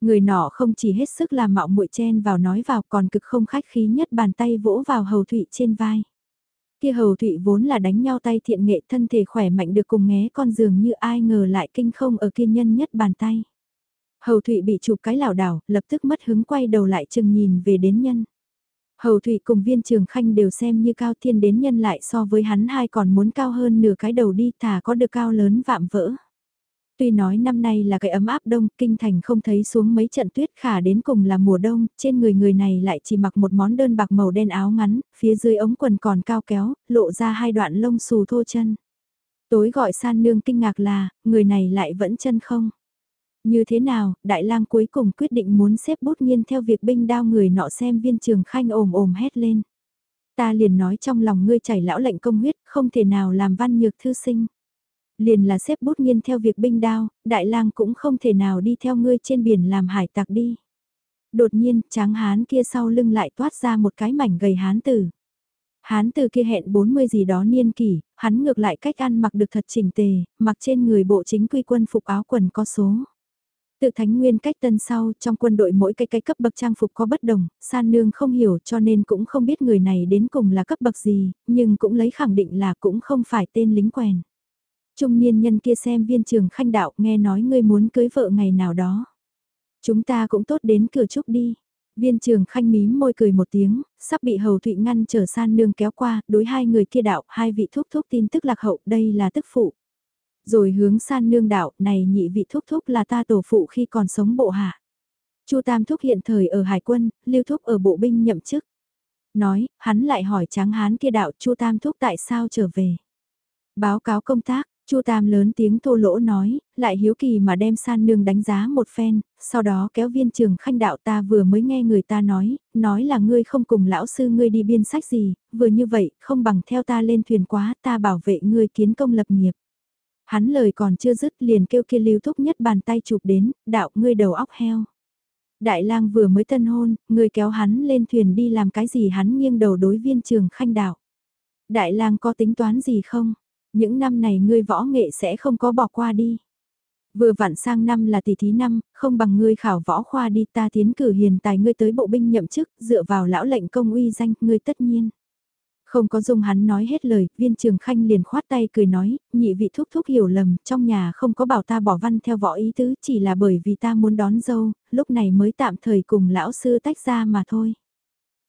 Người nọ không chỉ hết sức làm mạo muội chen vào nói vào còn cực không khách khí nhất bàn tay vỗ vào hầu thụy trên vai. Kia hầu thụy vốn là đánh nhau tay thiện nghệ thân thể khỏe mạnh được cùng nghé con giường như ai ngờ lại kinh không ở kiên nhân nhất bàn tay. Hầu thụy bị chụp cái lảo đảo, lập tức mất hứng quay đầu lại chừng nhìn về đến nhân. Hầu thụy cùng viên trường khanh đều xem như cao thiên đến nhân lại so với hắn hai còn muốn cao hơn nửa cái đầu đi thả có được cao lớn vạm vỡ. Tuy nói năm nay là cái ấm áp đông, kinh thành không thấy xuống mấy trận tuyết khả đến cùng là mùa đông, trên người người này lại chỉ mặc một món đơn bạc màu đen áo ngắn, phía dưới ống quần còn cao kéo, lộ ra hai đoạn lông xù thô chân. Tối gọi san nương kinh ngạc là, người này lại vẫn chân không. Như thế nào, đại lang cuối cùng quyết định muốn xếp bút nghiên theo việc binh đao người nọ xem viên trường khanh ồm ồm hét lên. Ta liền nói trong lòng ngươi chảy lão lệnh công huyết, không thể nào làm văn nhược thư sinh liền là xếp bút nghiên theo việc binh đao, đại lang cũng không thể nào đi theo ngươi trên biển làm hải tặc đi. Đột nhiên, tráng hán kia sau lưng lại toát ra một cái mảnh gầy hán tử. Hán tử kia hẹn 40 gì đó niên kỷ, hắn ngược lại cách ăn mặc được thật chỉnh tề, mặc trên người bộ chính quy quân phục áo quần có số. Tự thánh nguyên cách tân sau, trong quân đội mỗi cái cái cấp bậc trang phục có bất đồng, san nương không hiểu cho nên cũng không biết người này đến cùng là cấp bậc gì, nhưng cũng lấy khẳng định là cũng không phải tên lính quèn trung niên nhân kia xem viên trường khanh đạo nghe nói ngươi muốn cưới vợ ngày nào đó. Chúng ta cũng tốt đến cửa chúc đi. Viên trường khanh mím môi cười một tiếng, sắp bị hầu thụy ngăn trở san nương kéo qua, đối hai người kia đạo, hai vị thúc thúc tin tức lạc hậu, đây là tức phụ. Rồi hướng san nương đạo, này nhị vị thúc thúc là ta tổ phụ khi còn sống bộ hạ. Chu Tam thúc hiện thời ở hải quân, lưu thúc ở bộ binh nhậm chức. Nói, hắn lại hỏi tráng hán kia đạo Chu Tam thúc tại sao trở về. Báo cáo công tác, Chu Tam lớn tiếng thô lỗ nói, lại hiếu kỳ mà đem san nương đánh giá một phen, sau đó kéo viên trường khanh đạo ta vừa mới nghe người ta nói, nói là ngươi không cùng lão sư ngươi đi biên sách gì, vừa như vậy, không bằng theo ta lên thuyền quá, ta bảo vệ ngươi kiến công lập nghiệp. Hắn lời còn chưa dứt liền kêu kia lưu thúc nhất bàn tay chụp đến, đạo ngươi đầu óc heo. Đại lang vừa mới tân hôn, ngươi kéo hắn lên thuyền đi làm cái gì hắn nghiêng đầu đối viên trường khanh đạo. Đại lang có tính toán gì không? Những năm này ngươi võ nghệ sẽ không có bỏ qua đi. Vừa vặn sang năm là tỷ thí năm, không bằng ngươi khảo võ khoa đi ta tiến cử hiền tài ngươi tới bộ binh nhậm chức, dựa vào lão lệnh công uy danh, ngươi tất nhiên. Không có dung hắn nói hết lời, viên trường khanh liền khoát tay cười nói, nhị vị thúc thúc hiểu lầm, trong nhà không có bảo ta bỏ văn theo võ ý tứ, chỉ là bởi vì ta muốn đón dâu, lúc này mới tạm thời cùng lão sư tách ra mà thôi.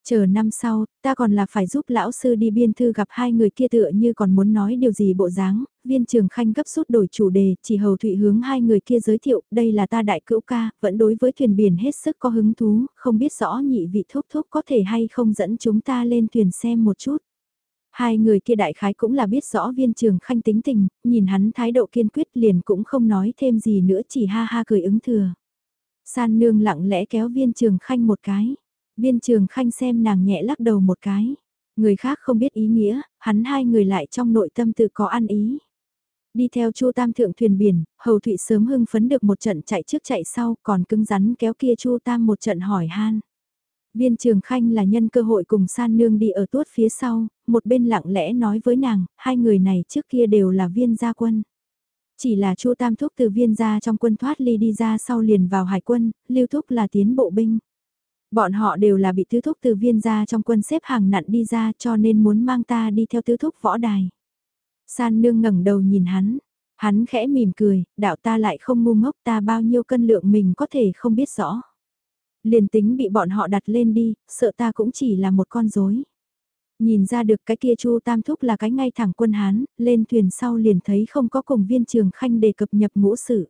Chờ năm sau, ta còn là phải giúp lão sư đi biên thư gặp hai người kia tựa như còn muốn nói điều gì bộ dáng, viên trường khanh gấp rút đổi chủ đề, chỉ hầu thụy hướng hai người kia giới thiệu, đây là ta đại cữu ca, vẫn đối với thuyền biển hết sức có hứng thú, không biết rõ nhị vị thúc thúc có thể hay không dẫn chúng ta lên thuyền xem một chút. Hai người kia đại khái cũng là biết rõ viên trường khanh tính tình, nhìn hắn thái độ kiên quyết liền cũng không nói thêm gì nữa chỉ ha ha cười ứng thừa. San nương lặng lẽ kéo viên trường khanh một cái. Viên trường khanh xem nàng nhẹ lắc đầu một cái. Người khác không biết ý nghĩa, hắn hai người lại trong nội tâm tự có ăn ý. Đi theo Chu Tam thượng thuyền biển, Hầu Thụy sớm hưng phấn được một trận chạy trước chạy sau, còn cứng rắn kéo kia Chu Tam một trận hỏi han. Viên Trường Khanh là nhân cơ hội cùng San Nương đi ở tuốt phía sau, một bên lặng lẽ nói với nàng, hai người này trước kia đều là viên gia quân. Chỉ là Chu Tam Thúc từ viên gia trong quân thoát ly đi ra sau liền vào hải quân, Lưu Thúc là tiến bộ binh. Bọn họ đều là bị tứ thúc từ viên gia trong quân xếp hàng nặn đi ra cho nên muốn mang ta đi theo tứ thúc võ đài. San nương ngẩng đầu nhìn hắn, hắn khẽ mỉm cười, đạo ta lại không ngu ngốc ta bao nhiêu cân lượng mình có thể không biết rõ. Liền tính bị bọn họ đặt lên đi, sợ ta cũng chỉ là một con rối. Nhìn ra được cái kia Chu Tam Thúc là cái ngay thẳng quân Hán, lên thuyền sau liền thấy không có cùng viên trường khanh đề cập nhập ngũ sự.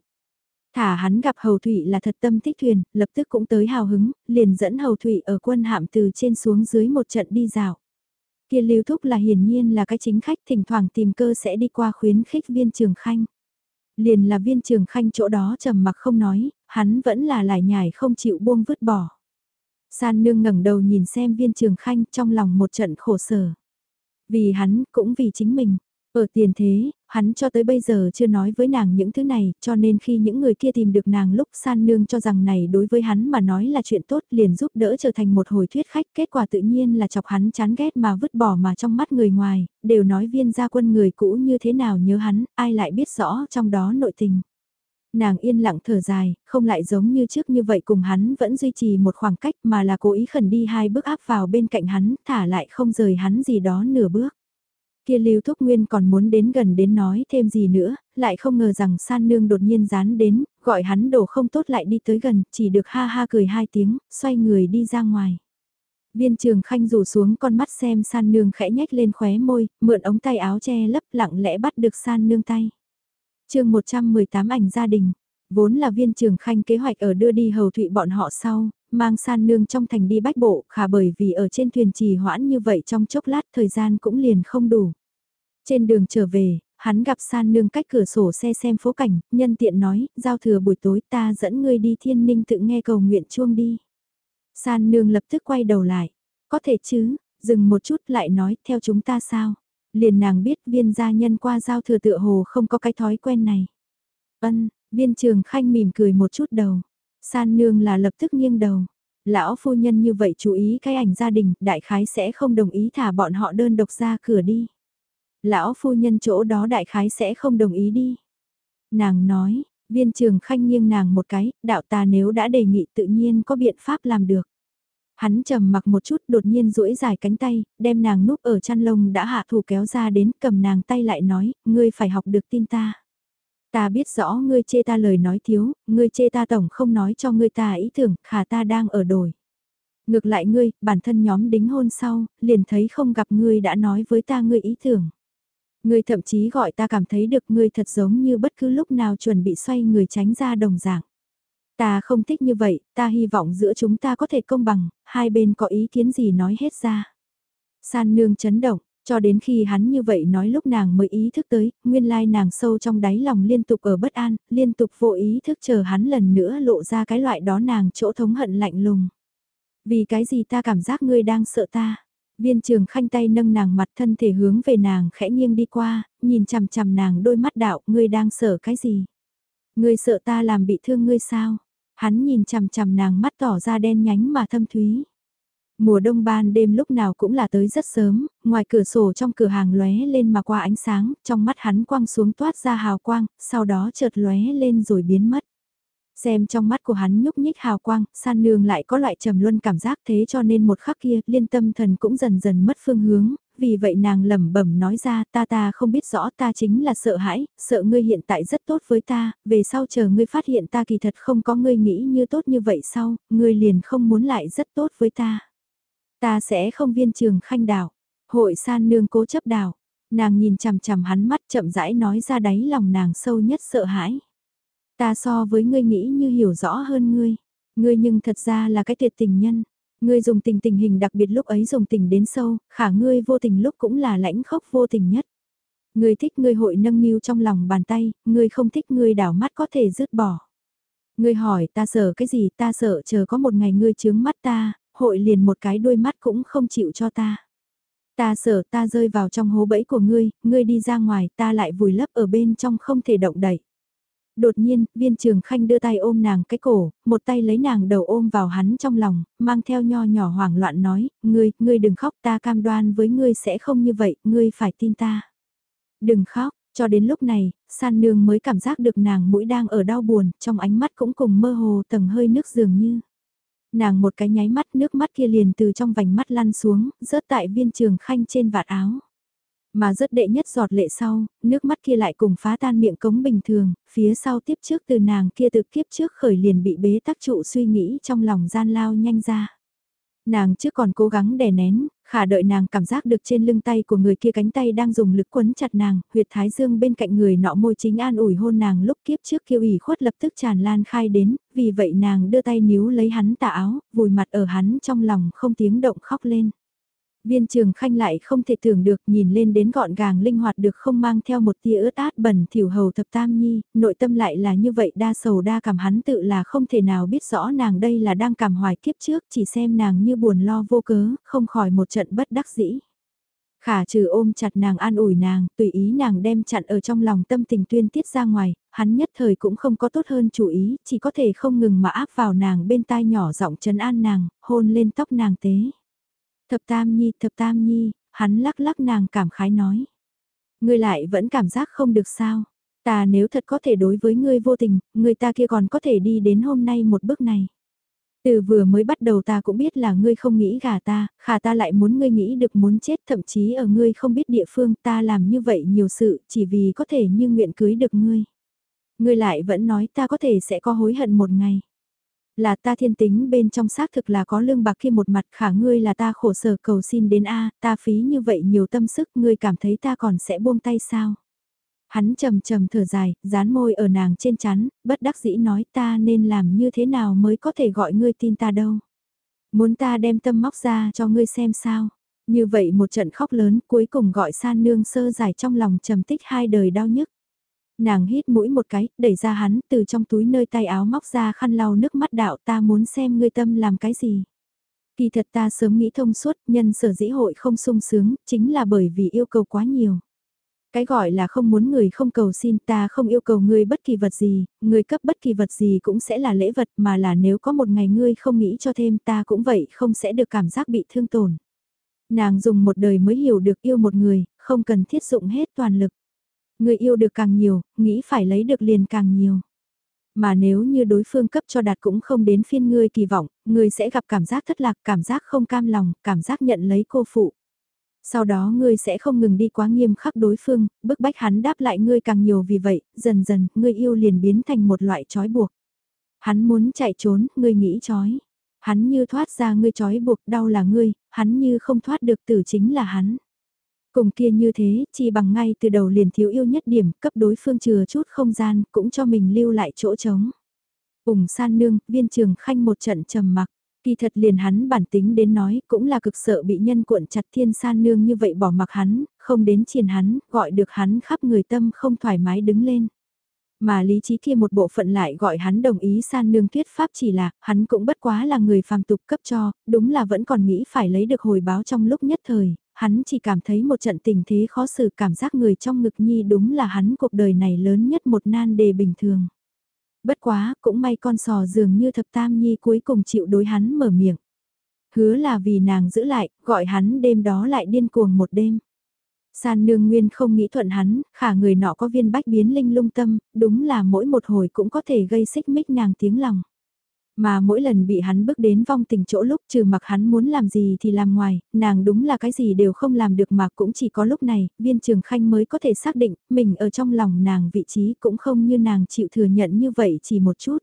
Thả hắn gặp Hầu Thụy là thật tâm thích thuyền, lập tức cũng tới hào hứng, liền dẫn Hầu Thụy ở quân hạm từ trên xuống dưới một trận đi dạo. Kia lưu thúc là hiển nhiên là cái chính khách thỉnh thoảng tìm cơ sẽ đi qua khuyến khích viên trường khanh. Liền là viên trường khanh chỗ đó trầm mặc không nói, hắn vẫn là lải nhải không chịu buông vứt bỏ. San nương ngẩng đầu nhìn xem viên trường khanh trong lòng một trận khổ sở. Vì hắn, cũng vì chính mình. Ở tiền thế, hắn cho tới bây giờ chưa nói với nàng những thứ này, cho nên khi những người kia tìm được nàng lúc san nương cho rằng này đối với hắn mà nói là chuyện tốt liền giúp đỡ trở thành một hồi thuyết khách, kết quả tự nhiên là chọc hắn chán ghét mà vứt bỏ mà trong mắt người ngoài, đều nói viên gia quân người cũ như thế nào nhớ hắn, ai lại biết rõ trong đó nội tình. Nàng yên lặng thở dài, không lại giống như trước như vậy cùng hắn vẫn duy trì một khoảng cách mà là cố ý khẩn đi hai bước áp vào bên cạnh hắn, thả lại không rời hắn gì đó nửa bước. Kia Lưu Thúc Nguyên còn muốn đến gần đến nói thêm gì nữa, lại không ngờ rằng san nương đột nhiên dán đến, gọi hắn đổ không tốt lại đi tới gần, chỉ được ha ha cười hai tiếng, xoay người đi ra ngoài. Viên trường khanh rủ xuống con mắt xem san nương khẽ nhếch lên khóe môi, mượn ống tay áo che lấp lặng lẽ bắt được san nương tay. chương 118 ảnh gia đình, vốn là viên trường khanh kế hoạch ở đưa đi hầu thụy bọn họ sau, mang san nương trong thành đi bách bộ, khả bởi vì ở trên thuyền trì hoãn như vậy trong chốc lát thời gian cũng liền không đủ. Trên đường trở về, hắn gặp san nương cách cửa sổ xe xem phố cảnh, nhân tiện nói, giao thừa buổi tối ta dẫn ngươi đi thiên ninh tự nghe cầu nguyện chuông đi. San nương lập tức quay đầu lại, có thể chứ, dừng một chút lại nói, theo chúng ta sao? Liền nàng biết viên gia nhân qua giao thừa tựa hồ không có cái thói quen này. Ân, viên trường khanh mỉm cười một chút đầu. San nương là lập tức nghiêng đầu. Lão phu nhân như vậy chú ý cái ảnh gia đình, đại khái sẽ không đồng ý thả bọn họ đơn độc ra cửa đi. Lão phu nhân chỗ đó đại khái sẽ không đồng ý đi. Nàng nói, viên trường khanh nghiêng nàng một cái, đạo ta nếu đã đề nghị tự nhiên có biện pháp làm được. Hắn trầm mặc một chút đột nhiên duỗi dài cánh tay, đem nàng núp ở chăn lông đã hạ thủ kéo ra đến cầm nàng tay lại nói, ngươi phải học được tin ta. Ta biết rõ ngươi chê ta lời nói thiếu, ngươi chê ta tổng không nói cho ngươi ta ý tưởng, khả ta đang ở đổi. Ngược lại ngươi, bản thân nhóm đính hôn sau, liền thấy không gặp ngươi đã nói với ta ngươi ý tưởng. Ngươi thậm chí gọi ta cảm thấy được ngươi thật giống như bất cứ lúc nào chuẩn bị xoay người tránh ra đồng dạng. Ta không thích như vậy, ta hy vọng giữa chúng ta có thể công bằng, hai bên có ý kiến gì nói hết ra. San nương chấn động, cho đến khi hắn như vậy nói lúc nàng mới ý thức tới, nguyên lai nàng sâu trong đáy lòng liên tục ở bất an, liên tục vô ý thức chờ hắn lần nữa lộ ra cái loại đó nàng chỗ thống hận lạnh lùng. Vì cái gì ta cảm giác ngươi đang sợ ta? Viên trường khanh tay nâng nàng mặt thân thể hướng về nàng khẽ nghiêng đi qua, nhìn chằm chằm nàng đôi mắt đạo, ngươi đang sợ cái gì? Ngươi sợ ta làm bị thương ngươi sao? Hắn nhìn chằm chằm nàng mắt tỏ ra đen nhánh mà thâm thúy. Mùa đông ban đêm lúc nào cũng là tới rất sớm, ngoài cửa sổ trong cửa hàng lóe lên mà qua ánh sáng, trong mắt hắn quang xuống toát ra hào quang, sau đó chợt lóe lên rồi biến mất. Xem trong mắt của hắn nhúc nhích hào quang, san nương lại có loại trầm luân cảm giác thế cho nên một khắc kia liên tâm thần cũng dần dần mất phương hướng, vì vậy nàng lẩm bẩm nói ra ta ta không biết rõ ta chính là sợ hãi, sợ ngươi hiện tại rất tốt với ta, về sau chờ ngươi phát hiện ta kỳ thật không có ngươi nghĩ như tốt như vậy sau, ngươi liền không muốn lại rất tốt với ta. Ta sẽ không viên trường khanh đảo, hội san nương cố chấp đảo, nàng nhìn chằm chằm hắn mắt chậm rãi nói ra đáy lòng nàng sâu nhất sợ hãi. Ta so với ngươi nghĩ như hiểu rõ hơn ngươi. Ngươi nhưng thật ra là cái tuyệt tình nhân. Ngươi dùng tình tình hình đặc biệt lúc ấy dùng tình đến sâu, khả ngươi vô tình lúc cũng là lãnh khốc vô tình nhất. Ngươi thích ngươi hội nâng niu trong lòng bàn tay, ngươi không thích ngươi đảo mắt có thể dứt bỏ. Ngươi hỏi ta sợ cái gì ta sợ chờ có một ngày ngươi chướng mắt ta, hội liền một cái đôi mắt cũng không chịu cho ta. Ta sợ ta rơi vào trong hố bẫy của ngươi, ngươi đi ra ngoài ta lại vùi lấp ở bên trong không thể động đậy. Đột nhiên, viên trường khanh đưa tay ôm nàng cái cổ, một tay lấy nàng đầu ôm vào hắn trong lòng, mang theo nho nhỏ hoảng loạn nói, ngươi, ngươi đừng khóc ta cam đoan với ngươi sẽ không như vậy, ngươi phải tin ta. Đừng khóc, Cho đến lúc này, san nương mới cảm giác được nàng mũi đang ở đau buồn, trong ánh mắt cũng cùng mơ hồ tầng hơi nước dường như. Nàng một cái nháy mắt nước mắt kia liền từ trong vành mắt lăn xuống, rớt tại viên trường khanh trên vạt áo. Mà rớt đệ nhất giọt lệ sau, nước mắt kia lại cùng phá tan miệng cống bình thường, phía sau tiếp trước từ nàng kia từ kiếp trước khởi liền bị bế tắc trụ suy nghĩ trong lòng gian lao nhanh ra. Nàng trước còn cố gắng đè nén, khả đợi nàng cảm giác được trên lưng tay của người kia cánh tay đang dùng lực quấn chặt nàng, huyệt thái dương bên cạnh người nọ môi chính an ủi hôn nàng lúc kiếp trước kiêu ủy khuất lập tức tràn lan khai đến, vì vậy nàng đưa tay níu lấy hắn tà áo, vùi mặt ở hắn trong lòng không tiếng động khóc lên. Viên trường khanh lại không thể tưởng được nhìn lên đến gọn gàng linh hoạt được không mang theo một tia ướt át bẩn thiểu hầu thập tam nhi, nội tâm lại là như vậy đa sầu đa cảm hắn tự là không thể nào biết rõ nàng đây là đang cảm hoài kiếp trước chỉ xem nàng như buồn lo vô cớ, không khỏi một trận bất đắc dĩ. Khả trừ ôm chặt nàng an ủi nàng, tùy ý nàng đem chặn ở trong lòng tâm tình tuyên tiết ra ngoài, hắn nhất thời cũng không có tốt hơn chủ ý, chỉ có thể không ngừng mà áp vào nàng bên tai nhỏ giọng trấn an nàng, hôn lên tóc nàng tế. Thập tam nhi, thập tam nhi, hắn lắc lắc nàng cảm khái nói. Ngươi lại vẫn cảm giác không được sao. Ta nếu thật có thể đối với ngươi vô tình, người ta kia còn có thể đi đến hôm nay một bước này. Từ vừa mới bắt đầu ta cũng biết là ngươi không nghĩ gả ta, khả ta lại muốn ngươi nghĩ được muốn chết thậm chí ở ngươi không biết địa phương ta làm như vậy nhiều sự chỉ vì có thể như nguyện cưới được ngươi. Ngươi lại vẫn nói ta có thể sẽ có hối hận một ngày. Là ta thiên tính bên trong xác thực là có lương bạc kia một mặt khả ngươi là ta khổ sở cầu xin đến A, ta phí như vậy nhiều tâm sức ngươi cảm thấy ta còn sẽ buông tay sao? Hắn trầm trầm thở dài, dán môi ở nàng trên chắn, bất đắc dĩ nói ta nên làm như thế nào mới có thể gọi ngươi tin ta đâu. Muốn ta đem tâm móc ra cho ngươi xem sao. Như vậy một trận khóc lớn cuối cùng gọi san nương sơ giải trong lòng trầm tích hai đời đau nhức. Nàng hít mũi một cái, đẩy ra hắn, từ trong túi nơi tay áo móc ra khăn lau nước mắt đạo ta muốn xem ngươi tâm làm cái gì. Kỳ thật ta sớm nghĩ thông suốt, nhân sở dĩ hội không sung sướng, chính là bởi vì yêu cầu quá nhiều. Cái gọi là không muốn người không cầu xin ta không yêu cầu ngươi bất kỳ vật gì, ngươi cấp bất kỳ vật gì cũng sẽ là lễ vật mà là nếu có một ngày ngươi không nghĩ cho thêm ta cũng vậy không sẽ được cảm giác bị thương tổn. Nàng dùng một đời mới hiểu được yêu một người, không cần thiết dụng hết toàn lực. Người yêu được càng nhiều, nghĩ phải lấy được liền càng nhiều. Mà nếu như đối phương cấp cho đạt cũng không đến phiên ngươi kỳ vọng, ngươi sẽ gặp cảm giác thất lạc, cảm giác không cam lòng, cảm giác nhận lấy cô phụ. Sau đó ngươi sẽ không ngừng đi quá nghiêm khắc đối phương, bức bách hắn đáp lại ngươi càng nhiều vì vậy, dần dần, ngươi yêu liền biến thành một loại trói buộc. Hắn muốn chạy trốn, ngươi nghĩ trói. Hắn như thoát ra ngươi trói buộc, đau là ngươi, hắn như không thoát được tử chính là hắn. Cùng kia như thế, chỉ bằng ngay từ đầu liền thiếu yêu nhất điểm, cấp đối phương chừa chút không gian, cũng cho mình lưu lại chỗ trống. Ủng san nương, viên trường khanh một trận trầm mặc. Kỳ thật liền hắn bản tính đến nói cũng là cực sợ bị nhân cuộn chặt thiên san nương như vậy bỏ mặc hắn, không đến triền hắn, gọi được hắn khắp người tâm không thoải mái đứng lên. Mà lý trí kia một bộ phận lại gọi hắn đồng ý san nương thuyết pháp chỉ là, hắn cũng bất quá là người phàm tục cấp cho, đúng là vẫn còn nghĩ phải lấy được hồi báo trong lúc nhất thời, hắn chỉ cảm thấy một trận tình thế khó xử cảm giác người trong ngực nhi đúng là hắn cuộc đời này lớn nhất một nan đề bình thường. Bất quá, cũng may con sò dường như thập tam nhi cuối cùng chịu đối hắn mở miệng. Hứa là vì nàng giữ lại, gọi hắn đêm đó lại điên cuồng một đêm. San nương nguyên không nghĩ thuận hắn, khả người nọ có viên bách biến linh lung tâm, đúng là mỗi một hồi cũng có thể gây xích mích nàng tiếng lòng. Mà mỗi lần bị hắn bước đến vong tình chỗ lúc trừ mặc hắn muốn làm gì thì làm ngoài, nàng đúng là cái gì đều không làm được mà cũng chỉ có lúc này, viên trường khanh mới có thể xác định, mình ở trong lòng nàng vị trí cũng không như nàng chịu thừa nhận như vậy chỉ một chút.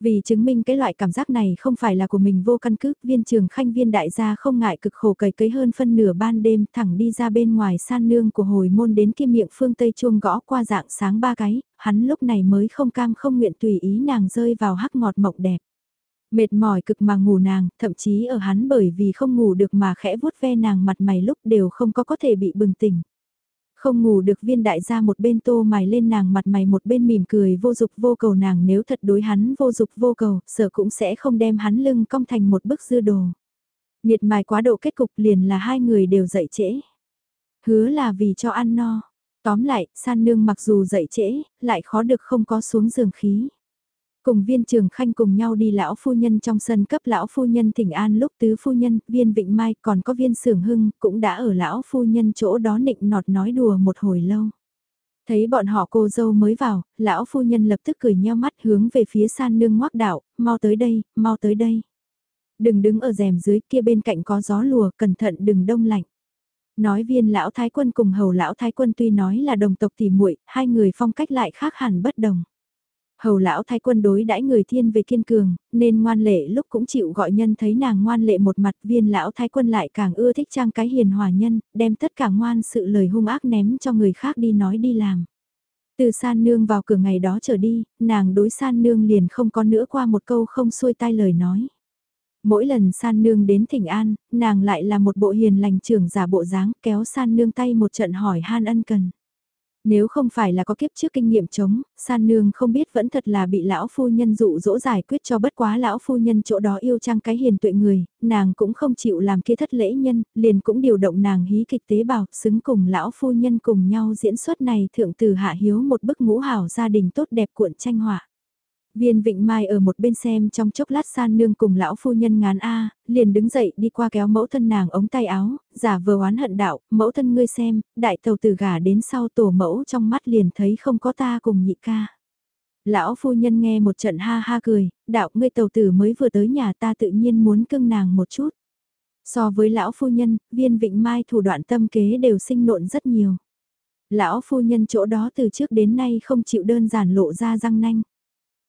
Vì chứng minh cái loại cảm giác này không phải là của mình vô căn cứ, viên trường khanh viên đại gia không ngại cực khổ cày cấy hơn phân nửa ban đêm thẳng đi ra bên ngoài san nương của hồi môn đến kia miệng phương Tây chuông gõ qua dạng sáng ba cái, hắn lúc này mới không cam không nguyện tùy ý nàng rơi vào hắc ngọt mộng đẹp. Mệt mỏi cực mà ngủ nàng, thậm chí ở hắn bởi vì không ngủ được mà khẽ vuốt ve nàng mặt mày lúc đều không có có thể bị bừng tỉnh. Không ngủ được viên đại gia một bên tô mày lên nàng mặt mày một bên mỉm cười vô dục vô cầu nàng nếu thật đối hắn vô dục vô cầu, sợ cũng sẽ không đem hắn lưng cong thành một bức dư đồ. Miệt mài quá độ kết cục liền là hai người đều dậy trễ. Hứa là vì cho ăn no. Tóm lại, san nương mặc dù dậy trễ, lại khó được không có xuống giường khí. Cùng viên trường khanh cùng nhau đi lão phu nhân trong sân cấp lão phu nhân thỉnh an lúc tứ phu nhân, viên vịnh mai còn có viên sưởng hưng cũng đã ở lão phu nhân chỗ đó nịnh nọt nói đùa một hồi lâu. Thấy bọn họ cô dâu mới vào, lão phu nhân lập tức cười nheo mắt hướng về phía san nương ngoác đạo, mau tới đây, mau tới đây. Đừng đứng ở rèm dưới kia bên cạnh có gió lùa, cẩn thận đừng đông lạnh. Nói viên lão thái quân cùng hầu lão thái quân tuy nói là đồng tộc thì muội, hai người phong cách lại khác hẳn bất đồng. Hầu lão thái quân đối đãi người thiên về kiên cường, nên ngoan lệ lúc cũng chịu gọi nhân thấy nàng ngoan lệ một mặt viên lão thái quân lại càng ưa thích trang cái hiền hòa nhân, đem tất cả ngoan sự lời hung ác ném cho người khác đi nói đi làm. Từ san nương vào cửa ngày đó trở đi, nàng đối san nương liền không có nữa qua một câu không xuôi tai lời nói. Mỗi lần san nương đến thỉnh an, nàng lại là một bộ hiền lành trưởng giả bộ dáng kéo san nương tay một trận hỏi han ân cần. Nếu không phải là có kiếp trước kinh nghiệm chống, san nương không biết vẫn thật là bị lão phu nhân dụ dỗ giải quyết cho bất quá lão phu nhân chỗ đó yêu trang cái hiền tuệ người, nàng cũng không chịu làm kia thất lễ nhân, liền cũng điều động nàng hí kịch tế bào, xứng cùng lão phu nhân cùng nhau diễn xuất này thượng từ hạ hiếu một bức ngũ hảo gia đình tốt đẹp cuộn tranh họa. Viên Vịnh Mai ở một bên xem trong chốc lát san nương cùng lão phu nhân ngán A, liền đứng dậy đi qua kéo mẫu thân nàng ống tay áo, giả vờ oán hận đạo, mẫu thân ngươi xem, đại tàu tử gà đến sau tổ mẫu trong mắt liền thấy không có ta cùng nhị ca. Lão phu nhân nghe một trận ha ha cười, đạo ngươi tàu tử mới vừa tới nhà ta tự nhiên muốn cưng nàng một chút. So với lão phu nhân, viên Vịnh Mai thủ đoạn tâm kế đều sinh nộn rất nhiều. Lão phu nhân chỗ đó từ trước đến nay không chịu đơn giản lộ ra răng nanh.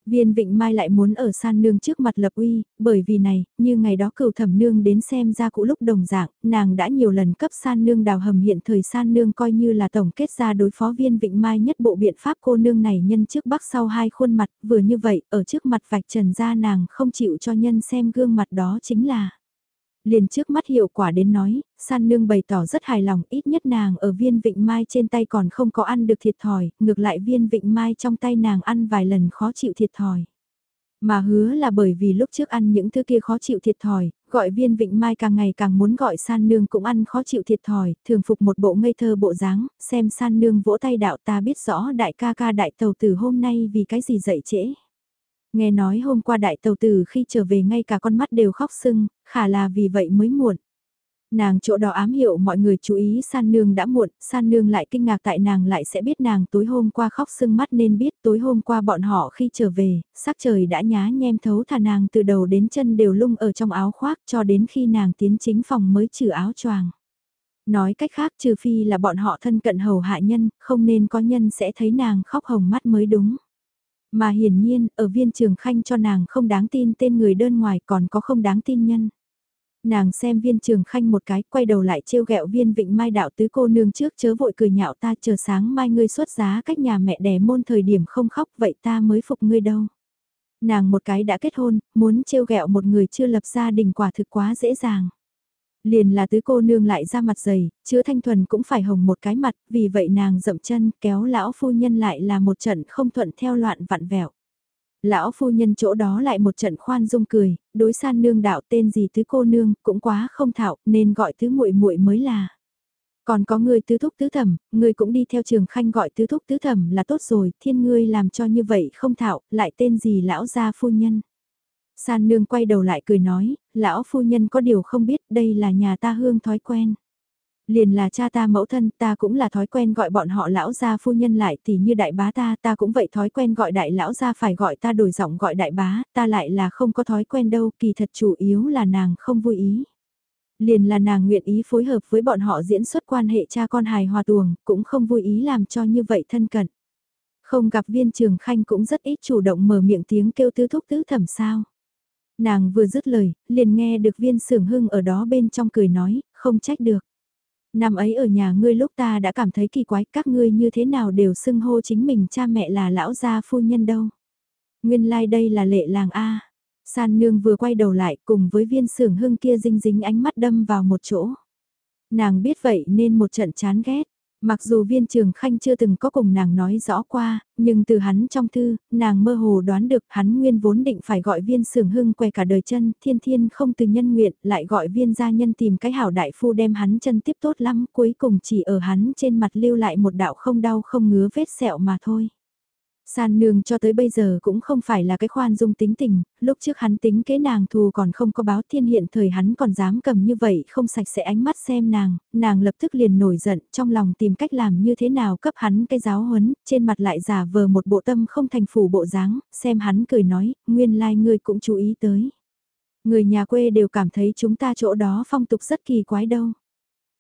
Viên Vịnh Mai lại muốn ở san nương trước mặt lập uy, bởi vì này, như ngày đó cửu thẩm nương đến xem ra cũ lúc đồng dạng, nàng đã nhiều lần cấp san nương đào hầm hiện thời san nương coi như là tổng kết ra đối phó viên Vịnh Mai nhất bộ biện pháp cô nương này nhân trước bắc sau hai khuôn mặt, vừa như vậy, ở trước mặt vạch trần ra nàng không chịu cho nhân xem gương mặt đó chính là liền trước mắt hiệu quả đến nói, san nương bày tỏ rất hài lòng, ít nhất nàng ở viên vịnh mai trên tay còn không có ăn được thiệt thòi, ngược lại viên vịnh mai trong tay nàng ăn vài lần khó chịu thiệt thòi. Mà hứa là bởi vì lúc trước ăn những thứ kia khó chịu thiệt thòi, gọi viên vịnh mai càng ngày càng muốn gọi san nương cũng ăn khó chịu thiệt thòi, thường phục một bộ ngây thơ bộ dáng, xem san nương vỗ tay đạo ta biết rõ đại ca ca đại tàu từ hôm nay vì cái gì dậy trễ. Nghe nói hôm qua đại tàu tử khi trở về ngay cả con mắt đều khóc sưng, khả là vì vậy mới muộn. Nàng chỗ đó ám hiệu mọi người chú ý san nương đã muộn, san nương lại kinh ngạc tại nàng lại sẽ biết nàng tối hôm qua khóc sưng mắt nên biết tối hôm qua bọn họ khi trở về, sắc trời đã nhá nhem thấu thà nàng từ đầu đến chân đều lung ở trong áo khoác cho đến khi nàng tiến chính phòng mới trừ áo choàng. Nói cách khác trừ phi là bọn họ thân cận hầu hạ nhân, không nên có nhân sẽ thấy nàng khóc hồng mắt mới đúng. Mà hiển nhiên, ở viên trường khanh cho nàng không đáng tin tên người đơn ngoài còn có không đáng tin nhân. Nàng xem viên trường khanh một cái, quay đầu lại trêu ghẹo viên vịnh mai đạo tứ cô nương trước chớ vội cười nhạo ta chờ sáng mai ngươi xuất giá cách nhà mẹ đẻ môn thời điểm không khóc vậy ta mới phục ngươi đâu. Nàng một cái đã kết hôn, muốn trêu ghẹo một người chưa lập gia đình quả thực quá dễ dàng. Liền là tứ cô nương lại ra mặt dày, chứa thanh thuần cũng phải hồng một cái mặt, vì vậy nàng dậm chân kéo lão phu nhân lại là một trận không thuận theo loạn vặn vẹo. Lão phu nhân chỗ đó lại một trận khoan dung cười, đối san nương đạo tên gì tứ cô nương cũng quá không thạo nên gọi tứ muội muội mới là. Còn có người tứ thúc tứ thẩm, người cũng đi theo trường khanh gọi tứ thúc tứ thẩm là tốt rồi, thiên ngươi làm cho như vậy không thạo, lại tên gì lão gia phu nhân. San nương quay đầu lại cười nói, lão phu nhân có điều không biết đây là nhà ta hương thói quen. Liền là cha ta mẫu thân ta cũng là thói quen gọi bọn họ lão gia phu nhân lại thì như đại bá ta ta cũng vậy thói quen gọi đại lão gia phải gọi ta đổi giọng gọi đại bá ta lại là không có thói quen đâu kỳ thật chủ yếu là nàng không vui ý. Liền là nàng nguyện ý phối hợp với bọn họ diễn xuất quan hệ cha con hài hòa tuồng cũng không vui ý làm cho như vậy thân cận. Không gặp viên trường khanh cũng rất ít chủ động mở miệng tiếng kêu tứ thúc tứ thẩm sao. Nàng vừa dứt lời, liền nghe được viên sưởng hưng ở đó bên trong cười nói, không trách được. Năm ấy ở nhà ngươi lúc ta đã cảm thấy kỳ quái các ngươi như thế nào đều xưng hô chính mình cha mẹ là lão gia phu nhân đâu. Nguyên lai like đây là lệ làng A. San nương vừa quay đầu lại cùng với viên sưởng hưng kia dinh dính ánh mắt đâm vào một chỗ. Nàng biết vậy nên một trận chán ghét. Mặc dù viên trường khanh chưa từng có cùng nàng nói rõ qua, nhưng từ hắn trong thư, nàng mơ hồ đoán được hắn nguyên vốn định phải gọi viên sưởng hưng què cả đời chân, thiên thiên không từ nhân nguyện, lại gọi viên gia nhân tìm cái hảo đại phu đem hắn chân tiếp tốt lắm, cuối cùng chỉ ở hắn trên mặt lưu lại một đạo không đau không ngứa vết sẹo mà thôi. San nương cho tới bây giờ cũng không phải là cái khoan dung tính tình, lúc trước hắn tính kế nàng thù còn không có báo thiên hiện thời hắn còn dám cầm như vậy không sạch sẽ ánh mắt xem nàng, nàng lập tức liền nổi giận trong lòng tìm cách làm như thế nào cấp hắn cái giáo huấn, trên mặt lại giả vờ một bộ tâm không thành phủ bộ dáng, xem hắn cười nói, nguyên lai like ngươi cũng chú ý tới. Người nhà quê đều cảm thấy chúng ta chỗ đó phong tục rất kỳ quái đâu.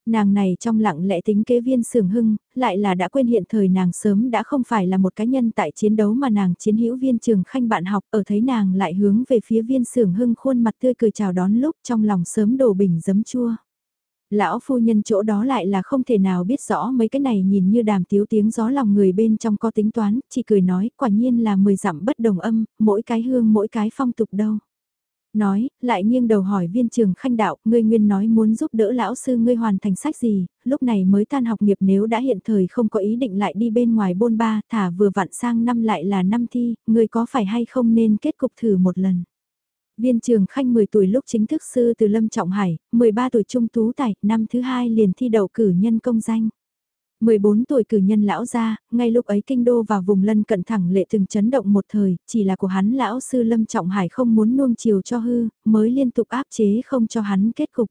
Nàng này trong lặng lẽ tính kế viên sưởng hưng, lại là đã quên hiện thời nàng sớm đã không phải là một cá nhân tại chiến đấu mà nàng chiến hữu viên trường khanh bạn học ở thấy nàng lại hướng về phía viên sưởng hưng khuôn mặt tươi cười chào đón lúc trong lòng sớm đổ bình giấm chua. Lão phu nhân chỗ đó lại là không thể nào biết rõ mấy cái này nhìn như đàm tiếu tiếng gió lòng người bên trong có tính toán, chỉ cười nói quả nhiên là mười dặm bất đồng âm, mỗi cái hương mỗi cái phong tục đâu. Nói, lại nghiêng đầu hỏi viên trường khanh đạo, ngươi nguyên nói muốn giúp đỡ lão sư ngươi hoàn thành sách gì, lúc này mới tan học nghiệp nếu đã hiện thời không có ý định lại đi bên ngoài bôn ba, thả vừa vặn sang năm lại là năm thi, ngươi có phải hay không nên kết cục thử một lần. Viên trường khanh 10 tuổi lúc chính thức sư từ Lâm Trọng Hải, 13 tuổi trung tú tài, năm thứ hai liền thi đậu cử nhân công danh. 14 tuổi cử nhân lão gia, ngay lúc ấy kinh đô và vùng lân cận thẳng lệ từng chấn động một thời, chỉ là của hắn lão sư Lâm Trọng Hải không muốn nuông chiều cho hư, mới liên tục áp chế không cho hắn kết cục.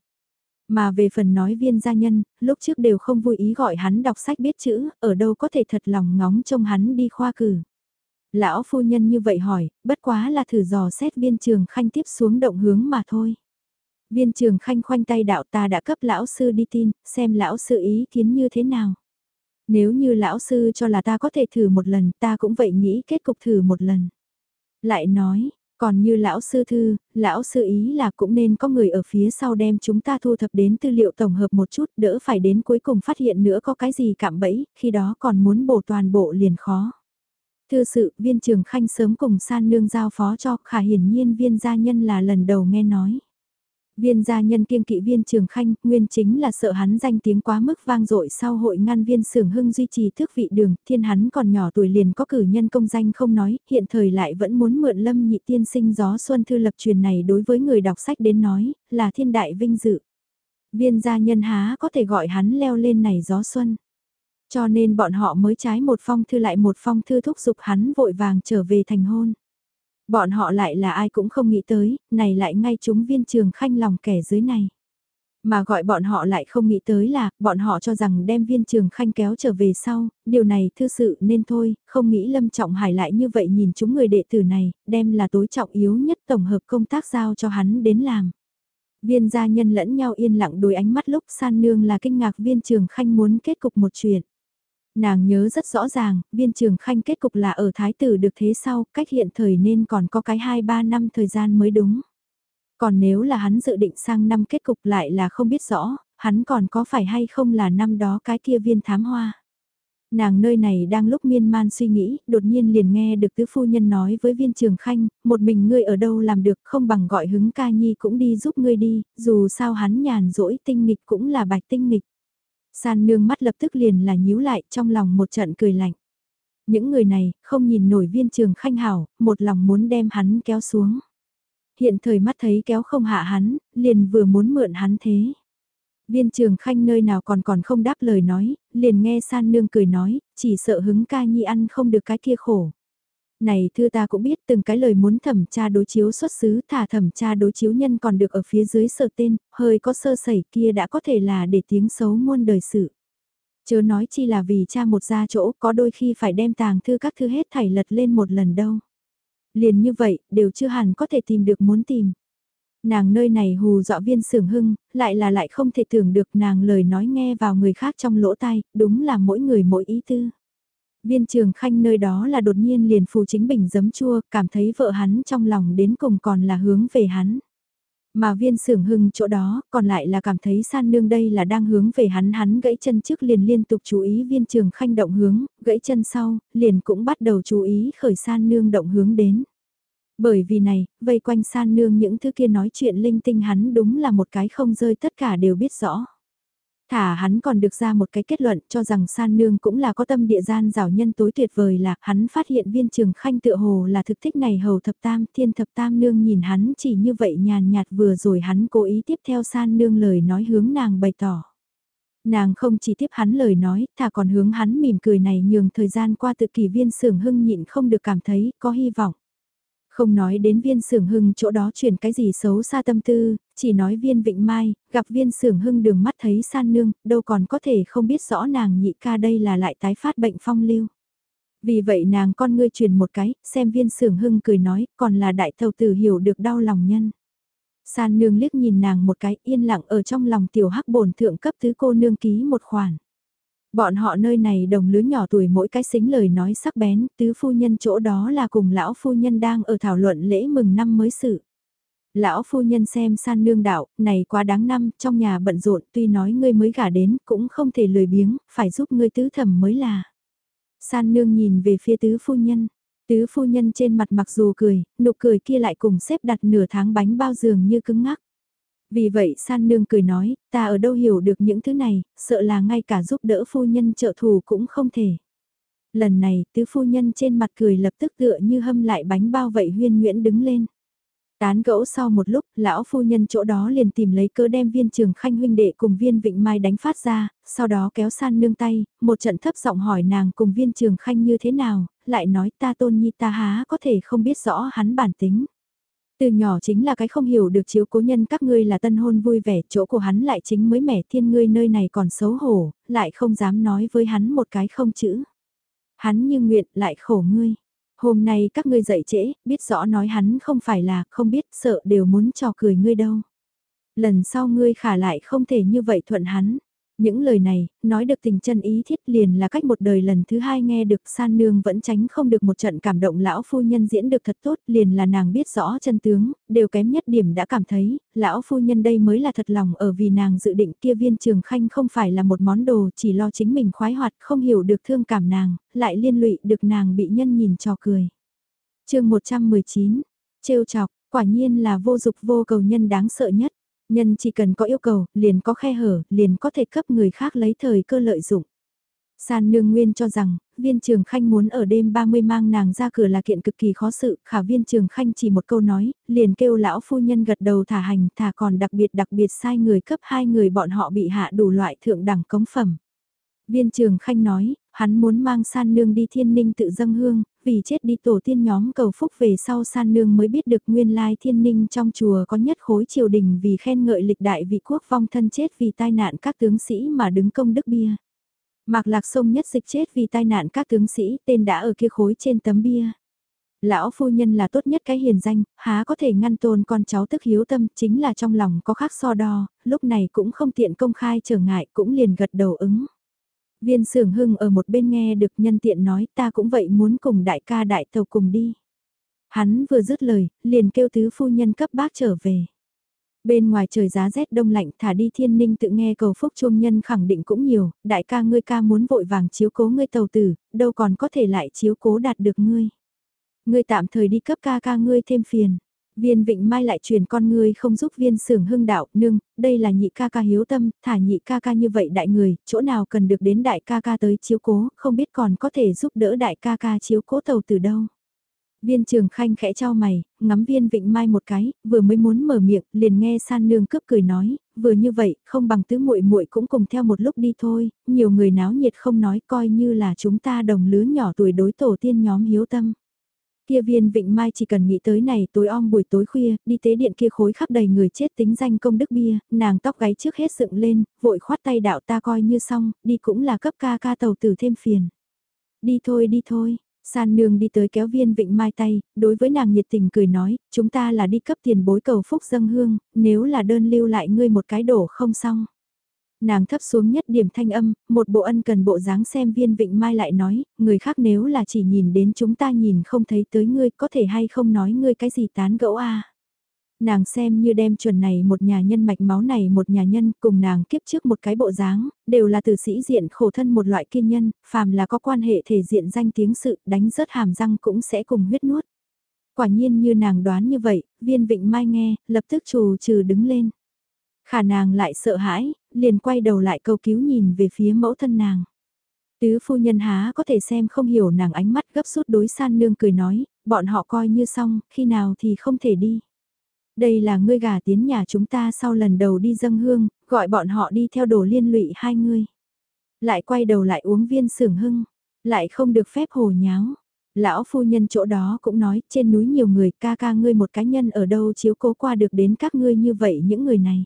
Mà về phần nói viên gia nhân, lúc trước đều không vui ý gọi hắn đọc sách biết chữ, ở đâu có thể thật lòng ngóng trông hắn đi khoa cử. Lão phu nhân như vậy hỏi, bất quá là thử dò xét viên trường khanh tiếp xuống động hướng mà thôi. Viên trường khanh khoanh tay đạo ta đã cấp lão sư đi tin, xem lão sư ý kiến như thế nào. Nếu như lão sư cho là ta có thể thử một lần, ta cũng vậy nghĩ kết cục thử một lần. Lại nói, còn như lão sư thư, lão sư ý là cũng nên có người ở phía sau đem chúng ta thu thập đến tư liệu tổng hợp một chút đỡ phải đến cuối cùng phát hiện nữa có cái gì cạm bẫy, khi đó còn muốn bổ toàn bộ liền khó. Thư sự, viên trường khanh sớm cùng san nương giao phó cho, khả hiển nhiên viên gia nhân là lần đầu nghe nói. Viên gia nhân kiêng kỵ viên trường khanh, nguyên chính là sợ hắn danh tiếng quá mức vang dội sau hội ngăn viên sưởng hưng duy trì thước vị đường, thiên hắn còn nhỏ tuổi liền có cử nhân công danh không nói, hiện thời lại vẫn muốn mượn lâm nhị tiên sinh gió xuân thư lập truyền này đối với người đọc sách đến nói, là thiên đại vinh dự. Viên gia nhân há có thể gọi hắn leo lên này gió xuân. Cho nên bọn họ mới trái một phong thư lại một phong thư thúc giục hắn vội vàng trở về thành hôn. Bọn họ lại là ai cũng không nghĩ tới, này lại ngay chúng viên trường khanh lòng kẻ dưới này. Mà gọi bọn họ lại không nghĩ tới là, bọn họ cho rằng đem viên trường khanh kéo trở về sau, điều này thư sự nên thôi, không nghĩ Lâm Trọng Hải lại như vậy nhìn chúng người đệ tử này, đem là tối trọng yếu nhất tổng hợp công tác giao cho hắn đến làm. Viên gia nhân lẫn nhau yên lặng đôi ánh mắt lúc san nương là kinh ngạc viên trường khanh muốn kết cục một chuyện. Nàng nhớ rất rõ ràng, viên trường khanh kết cục là ở thái tử được thế sau, cách hiện thời nên còn có cái 2-3 năm thời gian mới đúng. Còn nếu là hắn dự định sang năm kết cục lại là không biết rõ, hắn còn có phải hay không là năm đó cái kia viên thám hoa. Nàng nơi này đang lúc miên man suy nghĩ, đột nhiên liền nghe được tứ phu nhân nói với viên trường khanh, một mình ngươi ở đâu làm được không bằng gọi hứng ca nhi cũng đi giúp ngươi đi, dù sao hắn nhàn rỗi tinh nghịch cũng là bạch tinh nghịch. San nương mắt lập tức liền là nhíu lại trong lòng một trận cười lạnh. Những người này không nhìn nổi viên trường khanh hảo, một lòng muốn đem hắn kéo xuống. Hiện thời mắt thấy kéo không hạ hắn, liền vừa muốn mượn hắn thế. Viên trường khanh nơi nào còn còn không đáp lời nói, liền nghe san nương cười nói, chỉ sợ hứng ca nhi ăn không được cái kia khổ. Này thưa ta cũng biết từng cái lời muốn thẩm tra đối chiếu xuất xứ thả thẩm tra đối chiếu nhân còn được ở phía dưới sở tên, hơi có sơ sẩy kia đã có thể là để tiếng xấu muôn đời sự. Chớ nói chi là vì cha một ra chỗ có đôi khi phải đem tàng thư các thư hết thảy lật lên một lần đâu. Liền như vậy, đều chưa hẳn có thể tìm được muốn tìm. Nàng nơi này hù dọa viên sưởng hưng, lại là lại không thể tưởng được nàng lời nói nghe vào người khác trong lỗ tai, đúng là mỗi người mỗi ý tư. Viên trường khanh nơi đó là đột nhiên liền phù chính bình giấm chua, cảm thấy vợ hắn trong lòng đến cùng còn là hướng về hắn. Mà viên sưởng hưng chỗ đó, còn lại là cảm thấy san nương đây là đang hướng về hắn hắn gãy chân trước liền liên tục chú ý viên trường khanh động hướng, gãy chân sau, liền cũng bắt đầu chú ý khởi san nương động hướng đến. Bởi vì này, vây quanh san nương những thứ kia nói chuyện linh tinh hắn đúng là một cái không rơi tất cả đều biết rõ. Thả hắn còn được ra một cái kết luận cho rằng san nương cũng là có tâm địa gian rào nhân tối tuyệt vời là hắn phát hiện viên trường khanh tựa hồ là thực thích này hầu thập tam thiên thập tam nương nhìn hắn chỉ như vậy nhàn nhạt vừa rồi hắn cố ý tiếp theo san nương lời nói hướng nàng bày tỏ. Nàng không chỉ tiếp hắn lời nói, thà còn hướng hắn mỉm cười này nhường thời gian qua tự kỷ viên sưởng hưng nhịn không được cảm thấy có hy vọng. Không nói đến viên sưởng hưng chỗ đó chuyển cái gì xấu xa tâm tư, chỉ nói viên vịnh mai, gặp viên sưởng hưng đường mắt thấy san nương, đâu còn có thể không biết rõ nàng nhị ca đây là lại tái phát bệnh phong lưu. Vì vậy nàng con ngươi truyền một cái, xem viên sưởng hưng cười nói, còn là đại thầu tử hiểu được đau lòng nhân. San nương liếc nhìn nàng một cái yên lặng ở trong lòng tiểu hắc bổn thượng cấp tứ cô nương ký một khoản. Bọn họ nơi này đồng lứa nhỏ tuổi mỗi cái xính lời nói sắc bén, tứ phu nhân chỗ đó là cùng lão phu nhân đang ở thảo luận lễ mừng năm mới sự. Lão phu nhân xem san nương đạo, này quá đáng năm, trong nhà bận rộn, tuy nói ngươi mới gả đến, cũng không thể lười biếng, phải giúp ngươi tứ thẩm mới là. San nương nhìn về phía tứ phu nhân, tứ phu nhân trên mặt mặc dù cười, nụ cười kia lại cùng xếp đặt nửa tháng bánh bao giường như cứng ngắc. Vì vậy san nương cười nói, ta ở đâu hiểu được những thứ này, sợ là ngay cả giúp đỡ phu nhân trợ thù cũng không thể. Lần này, tứ phu nhân trên mặt cười lập tức tựa như hâm lại bánh bao vậy huyên nguyễn đứng lên. Tán gẫu sau một lúc, lão phu nhân chỗ đó liền tìm lấy cớ đem viên trường khanh huynh đệ cùng viên vịnh mai đánh phát ra, sau đó kéo san nương tay, một trận thấp giọng hỏi nàng cùng viên trường khanh như thế nào, lại nói ta tôn nhi ta há có thể không biết rõ hắn bản tính. Từ nhỏ chính là cái không hiểu được chiếu cố nhân các ngươi là tân hôn vui vẻ, chỗ của hắn lại chính mới mẻ thiên ngươi nơi này còn xấu hổ, lại không dám nói với hắn một cái không chữ. Hắn như nguyện lại khổ ngươi. Hôm nay các ngươi dậy trễ, biết rõ nói hắn không phải là, không biết, sợ đều muốn trò cười ngươi đâu. Lần sau ngươi khả lại không thể như vậy thuận hắn. Những lời này, nói được tình chân ý thiết liền là cách một đời lần thứ hai nghe được san nương vẫn tránh không được một trận cảm động lão phu nhân diễn được thật tốt liền là nàng biết rõ chân tướng, đều kém nhất điểm đã cảm thấy, lão phu nhân đây mới là thật lòng ở vì nàng dự định kia viên trường khanh không phải là một món đồ chỉ lo chính mình khoái hoạt không hiểu được thương cảm nàng, lại liên lụy được nàng bị nhân nhìn cho cười. chương 119, trêu chọc, quả nhiên là vô dục vô cầu nhân đáng sợ nhất. Nhân chỉ cần có yêu cầu, liền có khe hở, liền có thể cấp người khác lấy thời cơ lợi dụng. San nương nguyên cho rằng, viên trường khanh muốn ở đêm 30 mang nàng ra cửa là kiện cực kỳ khó sự, khả viên trường khanh chỉ một câu nói, liền kêu lão phu nhân gật đầu thả hành thả còn đặc biệt đặc biệt sai người cấp hai người bọn họ bị hạ đủ loại thượng đẳng cống phẩm. Viên trường khanh nói, hắn muốn mang san nương đi thiên ninh tự dâng hương, vì chết đi tổ tiên nhóm cầu phúc về sau san nương mới biết được nguyên lai thiên ninh trong chùa có nhất khối triều đình vì khen ngợi lịch đại vị quốc vong thân chết vì tai nạn các tướng sĩ mà đứng công đức bia. Mạc lạc sông nhất dịch chết vì tai nạn các tướng sĩ tên đã ở kia khối trên tấm bia. Lão phu nhân là tốt nhất cái hiền danh, há có thể ngăn tôn con cháu tức hiếu tâm chính là trong lòng có khác so đo, lúc này cũng không tiện công khai trở ngại cũng liền gật đầu ứng. Viên sưởng hưng ở một bên nghe được nhân tiện nói ta cũng vậy muốn cùng đại ca đại tàu cùng đi. Hắn vừa dứt lời, liền kêu tứ phu nhân cấp bác trở về. Bên ngoài trời giá rét đông lạnh thả đi thiên ninh tự nghe cầu phúc chuông nhân khẳng định cũng nhiều, đại ca ngươi ca muốn vội vàng chiếu cố ngươi tàu tử, đâu còn có thể lại chiếu cố đạt được ngươi. Ngươi tạm thời đi cấp ca ca ngươi thêm phiền. Viên Vịnh Mai lại truyền con người không giúp viên sưởng hưng đạo, nương, đây là nhị ca ca hiếu tâm, thả nhị ca ca như vậy đại người, chỗ nào cần được đến đại ca ca tới chiếu cố, không biết còn có thể giúp đỡ đại ca ca chiếu cố tàu từ đâu. Viên trường khanh khẽ trao mày, ngắm viên vịnh mai một cái, vừa mới muốn mở miệng, liền nghe san nương cướp cười nói, vừa như vậy, không bằng tứ muội muội cũng cùng theo một lúc đi thôi, nhiều người náo nhiệt không nói coi như là chúng ta đồng lứa nhỏ tuổi đối tổ tiên nhóm hiếu tâm. Kia viên vịnh mai chỉ cần nghĩ tới này tối om buổi tối khuya, đi tế điện kia khối khắp đầy người chết tính danh công đức bia, nàng tóc gáy trước hết dựng lên, vội khoát tay đạo ta coi như xong, đi cũng là cấp ca ca tàu tử thêm phiền. Đi thôi đi thôi, San nương đi tới kéo viên vịnh mai tay, đối với nàng nhiệt tình cười nói, chúng ta là đi cấp tiền bối cầu phúc dâng hương, nếu là đơn lưu lại ngươi một cái đổ không xong. Nàng thấp xuống nhất điểm thanh âm, một bộ ân cần bộ dáng xem viên vịnh mai lại nói, người khác nếu là chỉ nhìn đến chúng ta nhìn không thấy tới ngươi có thể hay không nói ngươi cái gì tán gẫu a Nàng xem như đem chuẩn này một nhà nhân mạch máu này một nhà nhân cùng nàng kiếp trước một cái bộ dáng, đều là từ sĩ diện khổ thân một loại kiên nhân, phàm là có quan hệ thể diện danh tiếng sự đánh rớt hàm răng cũng sẽ cùng huyết nuốt. Quả nhiên như nàng đoán như vậy, viên vịnh mai nghe, lập tức trù trừ đứng lên. Khả nàng lại sợ hãi, liền quay đầu lại cầu cứu nhìn về phía mẫu thân nàng. Tứ phu nhân há có thể xem không hiểu nàng ánh mắt gấp rút đối san nương cười nói, bọn họ coi như xong, khi nào thì không thể đi. Đây là ngươi gà tiến nhà chúng ta sau lần đầu đi dâng hương, gọi bọn họ đi theo đồ liên lụy hai ngươi Lại quay đầu lại uống viên sưởng hưng, lại không được phép hồ nháo. Lão phu nhân chỗ đó cũng nói, trên núi nhiều người ca ca ngươi một cá nhân ở đâu chiếu cố qua được đến các ngươi như vậy những người này.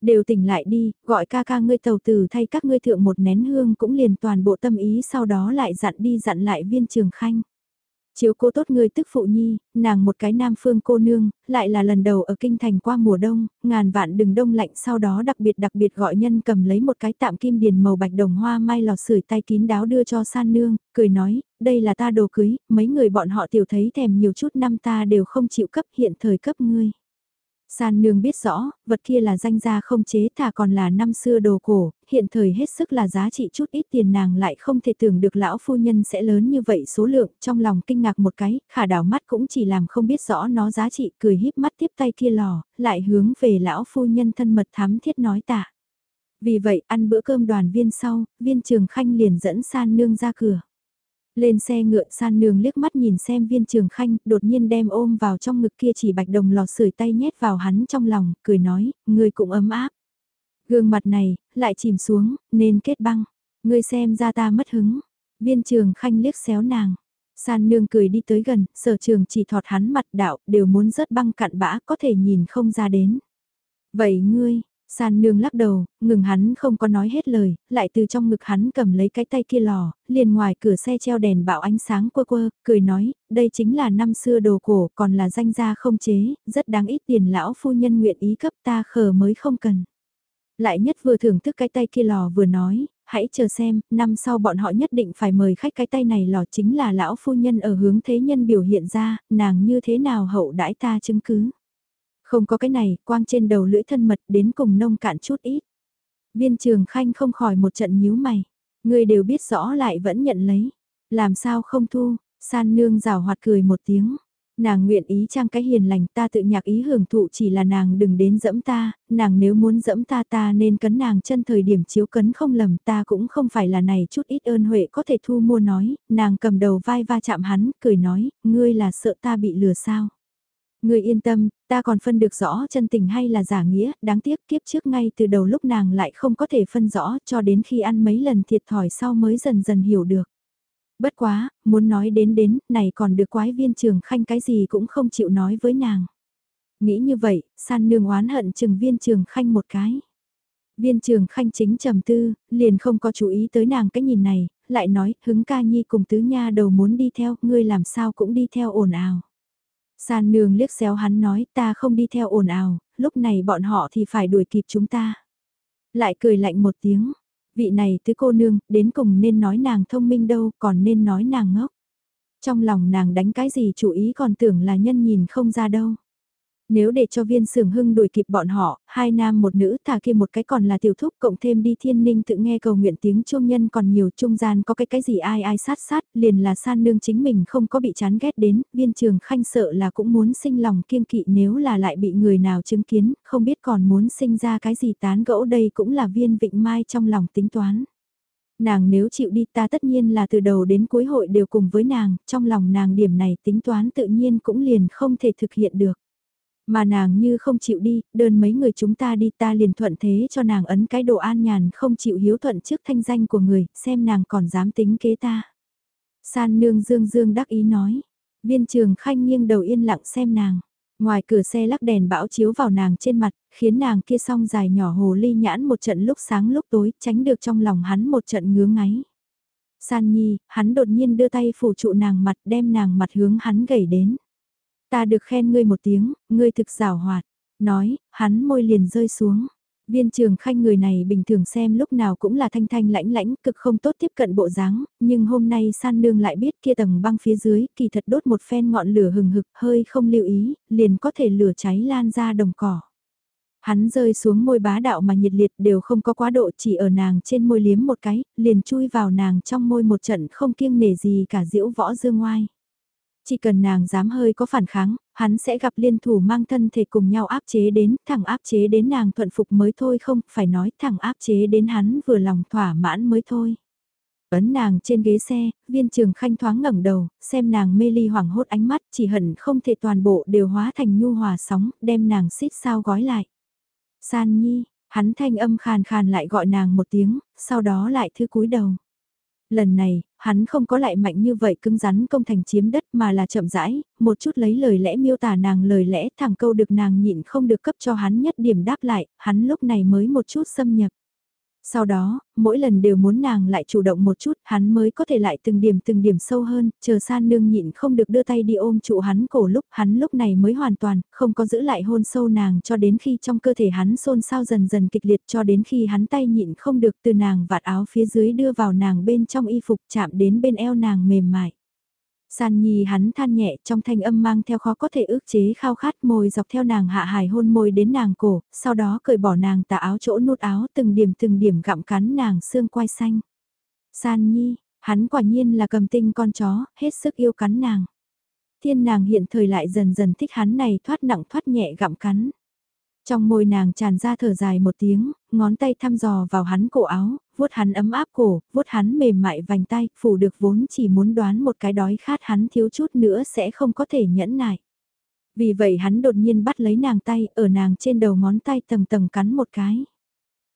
Đều tỉnh lại đi, gọi ca ca ngươi tàu tử thay các ngươi thượng một nén hương cũng liền toàn bộ tâm ý sau đó lại dặn đi dặn lại viên trường khanh. Chiếu cố tốt người tức phụ nhi, nàng một cái nam phương cô nương, lại là lần đầu ở kinh thành qua mùa đông, ngàn vạn đừng đông lạnh sau đó đặc biệt đặc biệt gọi nhân cầm lấy một cái tạm kim điền màu bạch đồng hoa mai lò sưởi tay kín đáo đưa cho san nương, cười nói, đây là ta đồ cưới, mấy người bọn họ tiểu thấy thèm nhiều chút năm ta đều không chịu cấp hiện thời cấp ngươi. San nương biết rõ, vật kia là danh gia không chế thà còn là năm xưa đồ cổ, hiện thời hết sức là giá trị chút ít tiền nàng lại không thể tưởng được lão phu nhân sẽ lớn như vậy số lượng, trong lòng kinh ngạc một cái, khả đảo mắt cũng chỉ làm không biết rõ nó giá trị, cười híp mắt tiếp tay kia lò, lại hướng về lão phu nhân thân mật thám thiết nói tạ. Vì vậy, ăn bữa cơm đoàn viên sau, viên trường khanh liền dẫn san nương ra cửa. Lên xe ngựa san nương liếc mắt nhìn xem viên trường khanh, đột nhiên đem ôm vào trong ngực kia chỉ bạch đồng lò sưởi tay nhét vào hắn trong lòng, cười nói, người cũng ấm áp. Gương mặt này, lại chìm xuống, nên kết băng. Ngươi xem ra ta mất hứng. Viên trường khanh liếc xéo nàng. San nương cười đi tới gần, sở trường chỉ thọt hắn mặt đạo, đều muốn rớt băng cặn bã, có thể nhìn không ra đến. Vậy ngươi, San nương lắc đầu, ngừng hắn không có nói hết lời, lại từ trong ngực hắn cầm lấy cái tay kia lò, liền ngoài cửa xe treo đèn bạo ánh sáng quơ quơ, cười nói, đây chính là năm xưa đồ cổ, còn là danh gia không chế, rất đáng ít tiền lão phu nhân nguyện ý cấp ta khờ mới không cần. Lại nhất vừa thưởng thức cái tay kia lò vừa nói, hãy chờ xem, năm sau bọn họ nhất định phải mời khách cái tay này lò chính là lão phu nhân ở hướng thế nhân biểu hiện ra, nàng như thế nào hậu đãi ta chứng cứ. Không có cái này, quang trên đầu lưỡi thân mật đến cùng nông cạn chút ít. Viên trường khanh không khỏi một trận nhíu mày. Người đều biết rõ lại vẫn nhận lấy. Làm sao không thu, san nương rào hoạt cười một tiếng. Nàng nguyện ý trang cái hiền lành ta tự nhạc ý hưởng thụ chỉ là nàng đừng đến dẫm ta, nàng nếu muốn dẫm ta ta nên cấn nàng chân thời điểm chiếu cấn không lầm ta cũng không phải là này chút ít ơn huệ có thể thu mua nói, nàng cầm đầu vai va chạm hắn, cười nói, ngươi là sợ ta bị lừa sao. Ngươi yên tâm, ta còn phân được rõ chân tình hay là giả nghĩa, đáng tiếc kiếp trước ngay từ đầu lúc nàng lại không có thể phân rõ cho đến khi ăn mấy lần thiệt thòi sau mới dần dần hiểu được. Bất quá, muốn nói đến đến, này còn được quái viên trường khanh cái gì cũng không chịu nói với nàng. Nghĩ như vậy, san nương oán hận chừng viên trường khanh một cái. Viên trường khanh chính trầm tư, liền không có chú ý tới nàng cái nhìn này, lại nói, hứng ca nhi cùng tứ nha đầu muốn đi theo, ngươi làm sao cũng đi theo ồn ào. San nương liếc xéo hắn nói ta không đi theo ồn ào, lúc này bọn họ thì phải đuổi kịp chúng ta. Lại cười lạnh một tiếng, vị này tứ cô nương, đến cùng nên nói nàng thông minh đâu, còn nên nói nàng ngốc. Trong lòng nàng đánh cái gì chủ ý còn tưởng là nhân nhìn không ra đâu. Nếu để cho viên sưởng hưng đuổi kịp bọn họ, hai nam một nữ thả kia một cái còn là tiểu thúc cộng thêm đi thiên ninh tự nghe cầu nguyện tiếng chuông nhân còn nhiều trung gian có cái cái gì ai ai sát sát, liền là san nương chính mình không có bị chán ghét đến, viên trường khanh sợ là cũng muốn sinh lòng kiêng kỵ nếu là lại bị người nào chứng kiến, không biết còn muốn sinh ra cái gì tán gẫu đây cũng là viên vịnh mai trong lòng tính toán nàng nếu chịu đi ta tất nhiên là từ đầu đến cuối hội đều cùng với nàng, trong lòng nàng điểm này tính toán tự nhiên cũng liền không thể thực hiện được. Mà nàng như không chịu đi, đơn mấy người chúng ta đi ta liền thuận thế cho nàng ấn cái độ an nhàn không chịu hiếu thuận trước thanh danh của người, xem nàng còn dám tính kế ta. San nương dương dương đắc ý nói, viên trường khanh nghiêng đầu yên lặng xem nàng. Ngoài cửa xe lắc đèn bão chiếu vào nàng trên mặt, khiến nàng kia song dài nhỏ hồ ly nhãn một trận lúc sáng lúc tối, tránh được trong lòng hắn một trận ngứa ngáy. San nhi, hắn đột nhiên đưa tay phủ trụ nàng mặt đem nàng mặt hướng hắn gầy đến. Ta được khen ngươi một tiếng, ngươi thực rào hoạt. Nói, hắn môi liền rơi xuống. Viên trường khanh người này bình thường xem lúc nào cũng là thanh thanh lãnh lãnh, cực không tốt tiếp cận bộ dáng, nhưng hôm nay san nương lại biết kia tầng băng phía dưới, kỳ thật đốt một phen ngọn lửa hừng hực, hơi không lưu ý, liền có thể lửa cháy lan ra đồng cỏ. Hắn rơi xuống môi bá đạo mà nhiệt liệt đều không có quá độ chỉ ở nàng trên môi liếm một cái, liền chui vào nàng trong môi một trận không kiêng nể gì cả diễu võ dương ngoai. Chỉ cần nàng dám hơi có phản kháng, hắn sẽ gặp liên thủ mang thân thể cùng nhau áp chế đến, thẳng áp chế đến nàng thuận phục mới thôi không, phải nói thẳng áp chế đến hắn vừa lòng thỏa mãn mới thôi. Ấn nàng trên ghế xe, viên trường khanh thoáng ngẩng đầu, xem nàng mê ly hoảng hốt ánh mắt, chỉ hận không thể toàn bộ đều hóa thành nhu hòa sóng, đem nàng xít sao gói lại. San nhi, Hắn thanh âm khàn khàn lại gọi nàng một tiếng, sau đó lại thư cúi đầu. Lần này, hắn không có lại mạnh như vậy cứng rắn công thành chiếm đất mà là chậm rãi, một chút lấy lời lẽ miêu tả nàng lời lẽ thẳng câu được nàng nhịn không được cấp cho hắn nhất điểm đáp lại, hắn lúc này mới một chút xâm nhập. Sau đó, mỗi lần đều muốn nàng lại chủ động một chút, hắn mới có thể lại từng điểm từng điểm sâu hơn, chờ san nương nhịn không được đưa tay đi ôm trụ hắn cổ lúc, hắn lúc này mới hoàn toàn, không có giữ lại hôn sâu nàng cho đến khi trong cơ thể hắn xôn xao dần dần kịch liệt cho đến khi hắn tay nhịn không được từ nàng vạt áo phía dưới đưa vào nàng bên trong y phục chạm đến bên eo nàng mềm mại. San Nhi hắn than nhẹ trong thanh âm mang theo khó có thể ước chế khao khát môi dọc theo nàng hạ hài hôn môi đến nàng cổ, sau đó cởi bỏ nàng tà áo chỗ nút áo từng điểm từng điểm gặm cắn nàng xương quai xanh. San Nhi, hắn quả nhiên là cầm tinh con chó, hết sức yêu cắn nàng. Thiên nàng hiện thời lại dần dần thích hắn này thoát nặng thoát nhẹ gặm cắn. Trong môi nàng tràn ra thở dài một tiếng, ngón tay thăm dò vào hắn cổ áo, vuốt hắn ấm áp cổ, vuốt hắn mềm mại vành tay, phủ được vốn chỉ muốn đoán một cái đói khát hắn thiếu chút nữa sẽ không có thể nhẫn nại. Vì vậy hắn đột nhiên bắt lấy nàng tay, ở nàng trên đầu ngón tay tầng tầng cắn một cái.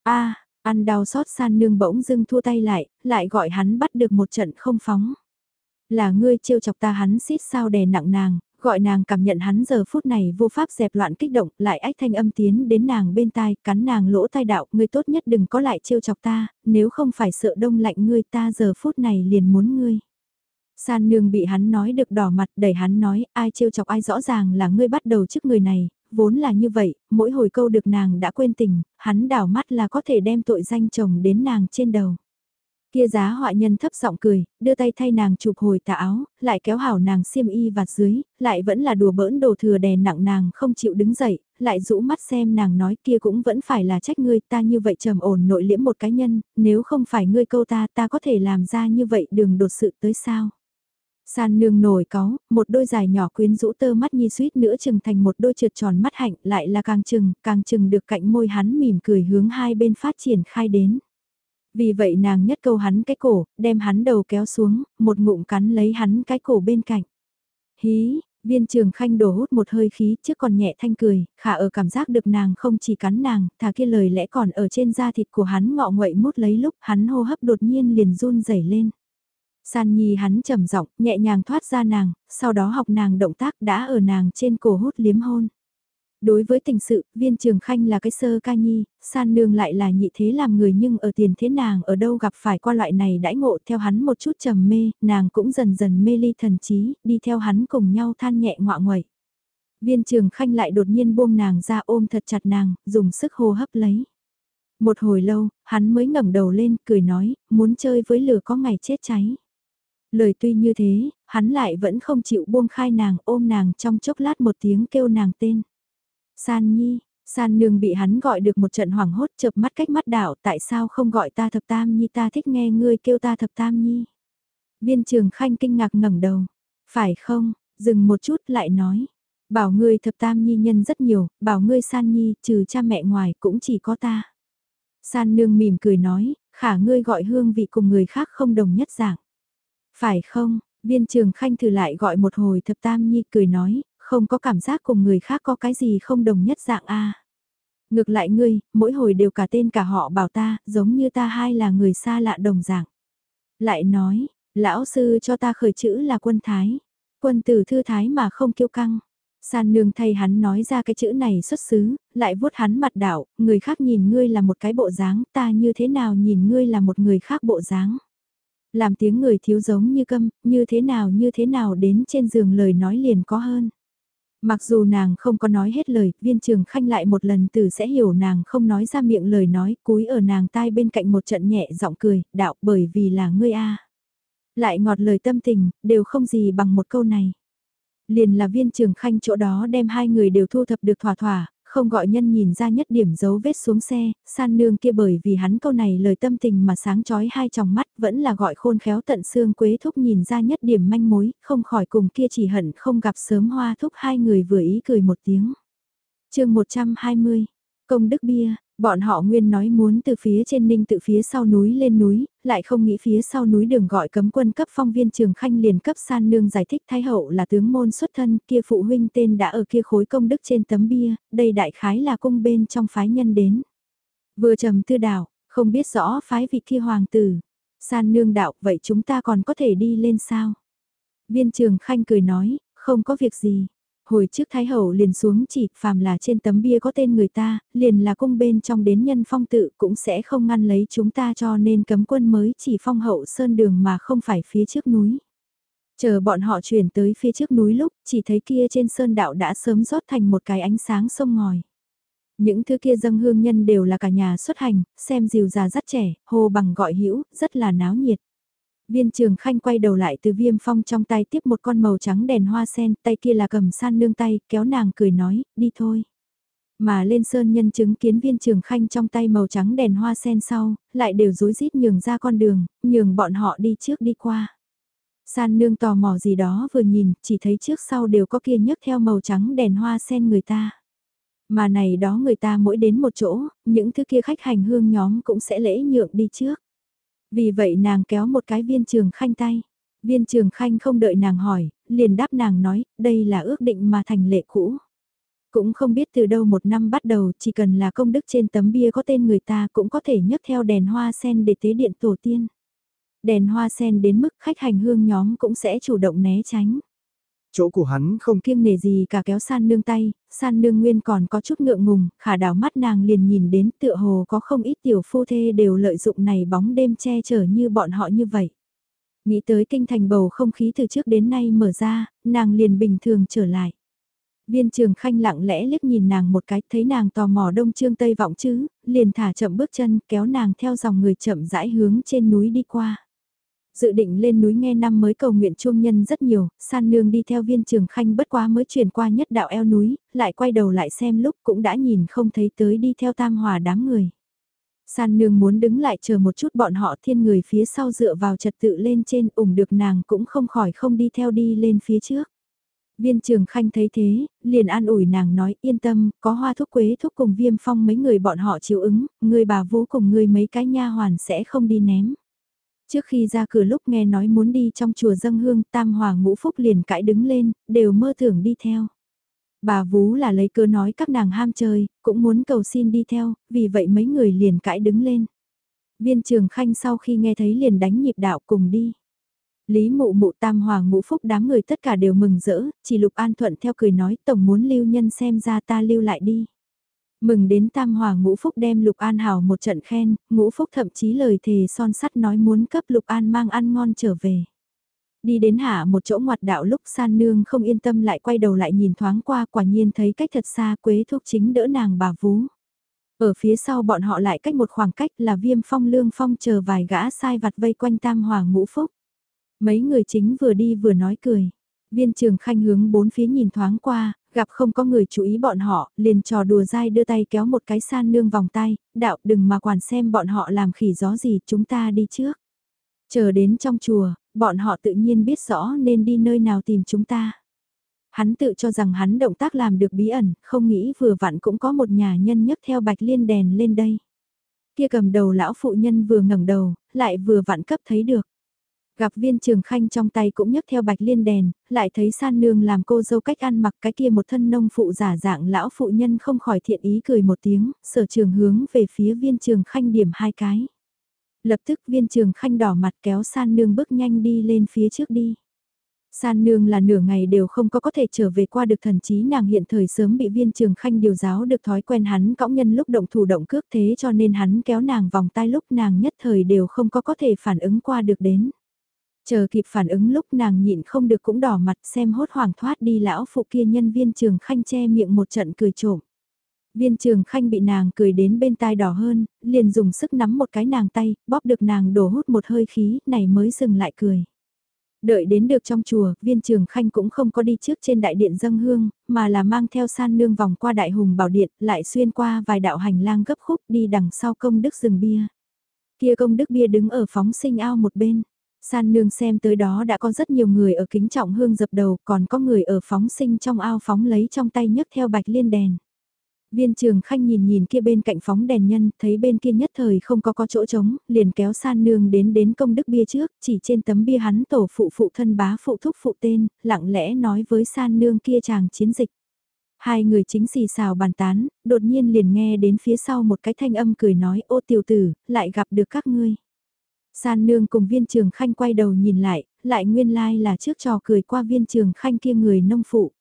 a ăn đau xót san nương bỗng dưng thua tay lại, lại gọi hắn bắt được một trận không phóng. Là ngươi trêu chọc ta hắn xít sao đè nặng nàng, gọi nàng cảm nhận hắn giờ phút này vô pháp dẹp loạn kích động, lại ách thanh âm tiến đến nàng bên tai, cắn nàng lỗ tai đạo, ngươi tốt nhất đừng có lại trêu chọc ta, nếu không phải sợ đông lạnh ngươi ta giờ phút này liền muốn ngươi. San nương bị hắn nói được đỏ mặt đẩy hắn nói ai trêu chọc ai rõ ràng là ngươi bắt đầu trước người này, vốn là như vậy, mỗi hồi câu được nàng đã quên tình, hắn đảo mắt là có thể đem tội danh chồng đến nàng trên đầu. Kia giá họa nhân thấp giọng cười, đưa tay thay nàng chụp hồi tà áo, lại kéo hảo nàng xiêm y vạt dưới, lại vẫn là đùa bỡn đồ thừa đè nặng nàng không chịu đứng dậy, lại rũ mắt xem nàng nói kia cũng vẫn phải là trách ngươi ta như vậy trầm ổn nội liễm một cá nhân, nếu không phải ngươi câu ta ta có thể làm ra như vậy đường đột sự tới sao. San nương nổi có một đôi dài nhỏ quyến rũ tơ mắt nhi suýt nữa chừng thành một đôi trượt tròn mắt hạnh lại là càng chừng, càng chừng được cạnh môi hắn mỉm cười hướng hai bên phát triển khai đến. Vì vậy nàng nhất câu hắn cái cổ, đem hắn đầu kéo xuống, một ngụm cắn lấy hắn cái cổ bên cạnh. Hí, viên trường khanh đổ hút một hơi khí trước còn nhẹ thanh cười, khả ở cảm giác được nàng không chỉ cắn nàng, thà kia lời lẽ còn ở trên da thịt của hắn ngọ nguậy mút lấy lúc hắn hô hấp đột nhiên liền run rẩy lên. San Nhi hắn trầm giọng, nhẹ nhàng thoát ra nàng, sau đó học nàng động tác đã ở nàng trên cổ hút liếm hôn. Đối với tình sự, viên trường khanh là cái sơ ca nhi, san nương lại là nhị thế làm người nhưng ở tiền thế nàng ở đâu gặp phải qua loại này đãi ngộ theo hắn một chút trầm mê, nàng cũng dần dần mê ly thần trí, đi theo hắn cùng nhau than nhẹ ngọa nguậy. Viên trường khanh lại đột nhiên buông nàng ra ôm thật chặt nàng, dùng sức hô hấp lấy. Một hồi lâu, hắn mới ngẩng đầu lên, cười nói, muốn chơi với lửa có ngày chết cháy. Lời tuy như thế, hắn lại vẫn không chịu buông khai nàng ôm nàng trong chốc lát một tiếng kêu nàng tên. San Nhi, San Nương bị hắn gọi được một trận hoảng hốt chợp mắt cách mắt đảo tại sao không gọi ta thập tam nhi ta thích nghe ngươi kêu ta thập tam nhi. Viên trường khanh kinh ngạc ngẩng đầu, phải không, dừng một chút lại nói. Bảo ngươi thập tam nhi nhân rất nhiều, bảo ngươi san nhi trừ cha mẹ ngoài cũng chỉ có ta. San nương mỉm cười nói, khả ngươi gọi hương vị cùng người khác không đồng nhất dạng. Phải không, viên trường khanh thử lại gọi một hồi thập tam nhi cười nói, không có cảm giác cùng người khác có cái gì không đồng nhất dạng a. Ngược lại ngươi, mỗi hồi đều cả tên cả họ bảo ta, giống như ta hai là người xa lạ đồng dạng. Lại nói, lão sư cho ta khởi chữ là quân thái, quân tử thư thái mà không kiêu căng. San nương thay hắn nói ra cái chữ này xuất xứ, lại vuốt hắn mặt đảo, người khác nhìn ngươi là một cái bộ dáng, ta như thế nào nhìn ngươi là một người khác bộ dáng. Làm tiếng người thiếu giống như câm, như thế nào như thế nào đến trên giường lời nói liền có hơn. Mặc dù nàng không có nói hết lời, viên trường khanh lại một lần từ sẽ hiểu nàng không nói ra miệng lời nói, cúi ở nàng tai bên cạnh một trận nhẹ giọng cười, đạo bởi vì là ngươi a Lại ngọt lời tâm tình, đều không gì bằng một câu này. Liền là viên trường khanh chỗ đó đem hai người đều thu thập được thỏa thỏa, không gọi nhân nhìn ra nhất điểm dấu vết xuống xe, san nương kia bởi vì hắn câu này lời tâm tình mà sáng chói hai tròng mắt vẫn là gọi khôn khéo tận xương quế thúc nhìn ra nhất điểm manh mối, không khỏi cùng kia chỉ hận không gặp sớm hoa thúc hai người vừa ý cười một tiếng. chương 120, công đức bia, Bọn họ nguyên nói muốn từ phía trên ninh tự phía sau núi lên núi, lại không nghĩ phía sau núi đường gọi cấm quân cấp phong viên trường khanh liền cấp san nương giải thích thái hậu là tướng môn xuất thân kia phụ huynh tên đã ở kia khối công đức trên tấm bia, đây đại khái là cung bên trong phái nhân đến. Vừa trầm tư đạo, không biết rõ phái vị kia hoàng tử. San nương đạo, vậy chúng ta còn có thể đi lên sao? Viên trường khanh cười nói, không có việc gì. Hồi trước Thái Hậu liền xuống chỉ, phàm là trên tấm bia có tên người ta, liền là cung bên trong đến nhân phong tự cũng sẽ không ngăn lấy chúng ta cho nên cấm quân mới chỉ phong hậu sơn đường mà không phải phía trước núi. Chờ bọn họ chuyển tới phía trước núi lúc, chỉ thấy kia trên sơn đạo đã sớm rót thành một cái ánh sáng sông ngòi. Những thứ kia dâng hương nhân đều là cả nhà xuất hành, xem dìu già rất trẻ, hô bằng gọi hữu rất là náo nhiệt. Viên trường khanh quay đầu lại từ viêm phong trong tay tiếp một con màu trắng đèn hoa sen, tay kia là cầm san nương tay, kéo nàng cười nói, đi thôi. Mà lên sơn nhân chứng kiến viên trường khanh trong tay màu trắng đèn hoa sen sau, lại đều rối rít nhường ra con đường, nhường bọn họ đi trước đi qua. San nương tò mò gì đó vừa nhìn, chỉ thấy trước sau đều có kia nhấc theo màu trắng đèn hoa sen người ta. Mà này đó người ta mỗi đến một chỗ, những thứ kia khách hành hương nhóm cũng sẽ lễ nhượng đi trước. Vì vậy nàng kéo một cái viên trường khanh tay. Viên trường khanh không đợi nàng hỏi, liền đáp nàng nói, đây là ước định mà thành lệ cũ. Cũng không biết từ đâu một năm bắt đầu, chỉ cần là công đức trên tấm bia có tên người ta cũng có thể nhấc theo đèn hoa sen để tế điện tổ tiên. Đèn hoa sen đến mức khách hành hương nhóm cũng sẽ chủ động né tránh. Chỗ của hắn không kiêng nề gì cả kéo san nương tay, san nương nguyên còn có chút ngượng ngùng, khả đảo mắt nàng liền nhìn đến tựa hồ có không ít tiểu phu thê đều lợi dụng này bóng đêm che chở như bọn họ như vậy. Nghĩ tới kinh thành bầu không khí từ trước đến nay mở ra, nàng liền bình thường trở lại. Viên trường khanh lặng lẽ liếc nhìn nàng một cái, thấy nàng tò mò đông trương tây vọng chứ, liền thả chậm bước chân, kéo nàng theo dòng người chậm rãi hướng trên núi đi qua. Dự định lên núi nghe năm mới cầu nguyện chuông nhân rất nhiều, san nương đi theo viên trường khanh bất quá mới chuyển qua nhất đạo eo núi, lại quay đầu lại xem lúc cũng đã nhìn không thấy tới đi theo tam hòa đám người. San nương muốn đứng lại chờ một chút bọn họ thiên người phía sau dựa vào trật tự lên trên ủng được nàng cũng không khỏi không đi theo đi lên phía trước. Viên trường khanh thấy thế, liền an ủi nàng nói yên tâm, có hoa thuốc quế thuốc cùng viêm phong mấy người bọn họ chịu ứng, người bà vũ cùng người mấy cái nha hoàn sẽ không đi ném. Trước khi ra cửa lúc nghe nói muốn đi trong chùa dâng hương tam hòa ngũ phúc liền cãi đứng lên, đều mơ tưởng đi theo. Bà Vú là lấy cớ nói các nàng ham chơi, cũng muốn cầu xin đi theo, vì vậy mấy người liền cãi đứng lên. Viên trường khanh sau khi nghe thấy liền đánh nhịp đạo cùng đi. Lý mụ mụ tam hòa ngũ phúc đám người tất cả đều mừng rỡ, chỉ lục an thuận theo cười nói tổng muốn lưu nhân xem ra ta lưu lại đi. Mừng đến tam hòa ngũ phúc đem Lục An hảo một trận khen, ngũ phúc thậm chí lời thề son sắt nói muốn cấp Lục An mang ăn ngon trở về. Đi đến hạ một chỗ ngoặt đạo lúc san nương không yên tâm lại quay đầu lại nhìn thoáng qua quả nhiên thấy cách thật xa quế thuốc chính đỡ nàng bà vú. Ở phía sau bọn họ lại cách một khoảng cách là viêm phong lương phong chờ vài gã sai vặt vây quanh tam hòa ngũ phúc. Mấy người chính vừa đi vừa nói cười. Viên trường khanh hướng bốn phía nhìn thoáng qua, gặp không có người chú ý bọn họ, liền trò đùa dai đưa tay kéo một cái san nương vòng tay, đạo đừng mà quản xem bọn họ làm khỉ gió gì, chúng ta đi trước. Chờ đến trong chùa, bọn họ tự nhiên biết rõ nên đi nơi nào tìm chúng ta. Hắn tự cho rằng hắn động tác làm được bí ẩn, không nghĩ vừa vặn cũng có một nhà nhân nhấc theo bạch liên đèn lên đây. Kia cầm đầu lão phụ nhân vừa ngẩng đầu, lại vừa vặn cấp thấy được. Gặp viên trường khanh trong tay cũng nhấc theo bạch liên đèn, lại thấy san nương làm cô dâu cách ăn mặc cái kia một thân nông phụ giả dạng lão phụ nhân không khỏi thiện ý cười một tiếng, sở trường hướng về phía viên trường khanh điểm hai cái. Lập tức viên trường khanh đỏ mặt kéo san nương bước nhanh đi lên phía trước đi. San nương là nửa ngày đều không có có thể trở về qua được thần trí nàng hiện thời sớm bị viên trường khanh điều giáo được thói quen hắn cõng nhân lúc động thủ động cước thế cho nên hắn kéo nàng vòng tay lúc nàng nhất thời đều không có có thể phản ứng qua được đến. Chờ kịp phản ứng lúc nàng nhịn không được cũng đỏ mặt xem hốt hoảng thoát đi lão phụ kia nhân viên trường khanh che miệng một trận cười trộm. Viên trường khanh bị nàng cười đến bên tai đỏ hơn, liền dùng sức nắm một cái nàng tay, bóp được nàng đổ hút một hơi khí, này mới dừng lại cười. Đợi đến được trong chùa, viên trường khanh cũng không có đi trước trên đại điện dâng hương, mà là mang theo san nương vòng qua đại hùng bảo điện, lại xuyên qua vài đạo hành lang gấp khúc đi đằng sau công đức rừng bia. Kia công đức bia đứng ở phóng sinh ao một bên. San nương xem tới đó đã có rất nhiều người ở kính trọng hương dập đầu, còn có người ở phóng sinh trong ao phóng lấy trong tay nhấc theo bạch liên đèn. Viên trường khanh nhìn nhìn kia bên cạnh phóng đèn nhân, thấy bên kia nhất thời không có có chỗ trống, liền kéo san nương đến đến công đức bia trước, chỉ trên tấm bia hắn tổ phụ phụ thân bá phụ thúc phụ tên, lặng lẽ nói với san nương kia chàng chiến dịch. Hai người chính xì xào bàn tán, đột nhiên liền nghe đến phía sau một cái thanh âm cười nói ô tiểu tử, lại gặp được các ngươi. San nương cùng viên trường khanh quay đầu nhìn lại, lại nguyên lai like là trước trò cười qua viên trường khanh kia người nông phụ.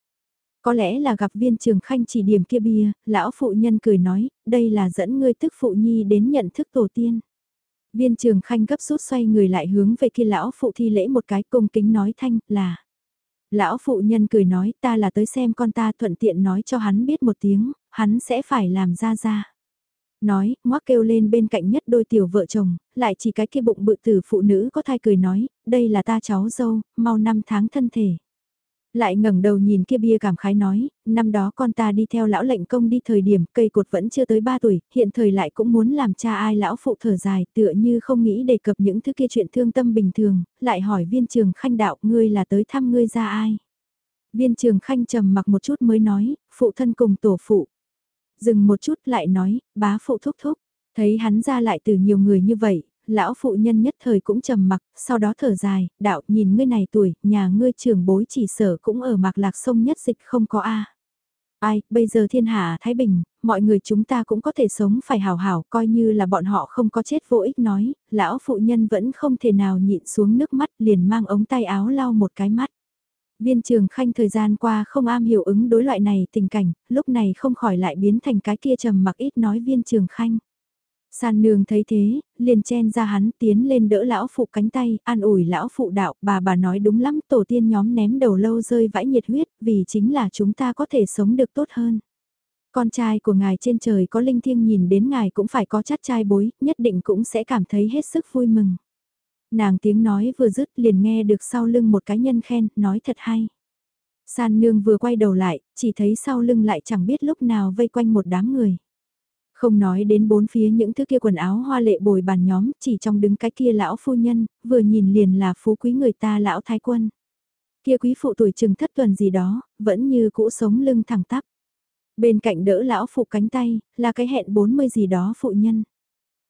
Có lẽ là gặp viên trường khanh chỉ điểm kia bia, lão phụ nhân cười nói, đây là dẫn ngươi tức phụ nhi đến nhận thức tổ tiên. Viên trường khanh gấp rút xoay người lại hướng về kia lão phụ thi lễ một cái cung kính nói thanh là. Lão phụ nhân cười nói ta là tới xem con ta thuận tiện nói cho hắn biết một tiếng, hắn sẽ phải làm ra ra. Nói, ngoác kêu lên bên cạnh nhất đôi tiểu vợ chồng, lại chỉ cái kia bụng bự tử phụ nữ có thai cười nói, đây là ta cháu dâu, mau năm tháng thân thể. Lại ngẩng đầu nhìn kia bia cảm khái nói, năm đó con ta đi theo lão lệnh công đi thời điểm cây cột vẫn chưa tới 3 tuổi, hiện thời lại cũng muốn làm cha ai lão phụ thở dài tựa như không nghĩ đề cập những thứ kia chuyện thương tâm bình thường, lại hỏi viên trường khanh đạo ngươi là tới thăm ngươi ra ai. Viên trường khanh trầm mặc một chút mới nói, phụ thân cùng tổ phụ. Dừng một chút lại nói, bá phụ thúc thúc. Thấy hắn ra lại từ nhiều người như vậy, lão phụ nhân nhất thời cũng trầm mặc, sau đó thở dài, đạo nhìn ngươi này tuổi, nhà ngươi trưởng bối chỉ sở cũng ở mạc lạc sông nhất dịch không có A. Ai, bây giờ thiên hạ Thái Bình, mọi người chúng ta cũng có thể sống phải hào hảo, coi như là bọn họ không có chết vô ích nói, lão phụ nhân vẫn không thể nào nhịn xuống nước mắt liền mang ống tay áo lau một cái mắt. Viên trường khanh thời gian qua không am hiểu ứng đối loại này tình cảnh, lúc này không khỏi lại biến thành cái kia trầm mặc ít nói viên trường khanh. San nương thấy thế, liền chen ra hắn tiến lên đỡ lão phụ cánh tay, an ủi lão phụ đạo, bà bà nói đúng lắm, tổ tiên nhóm ném đầu lâu rơi vãi nhiệt huyết, vì chính là chúng ta có thể sống được tốt hơn. Con trai của ngài trên trời có linh thiêng nhìn đến ngài cũng phải có chát trai bối, nhất định cũng sẽ cảm thấy hết sức vui mừng. Nàng tiếng nói vừa dứt liền nghe được sau lưng một cái nhân khen, nói thật hay. San nương vừa quay đầu lại, chỉ thấy sau lưng lại chẳng biết lúc nào vây quanh một đám người. Không nói đến bốn phía những thứ kia quần áo hoa lệ bồi bàn nhóm, chỉ trong đứng cái kia lão phu nhân, vừa nhìn liền là phú quý người ta lão thái quân. Kia quý phụ tuổi chừng thất tuần gì đó, vẫn như cũ sống lưng thẳng tắp. Bên cạnh đỡ lão phụ cánh tay, là cái hẹn 40 gì đó phụ nhân.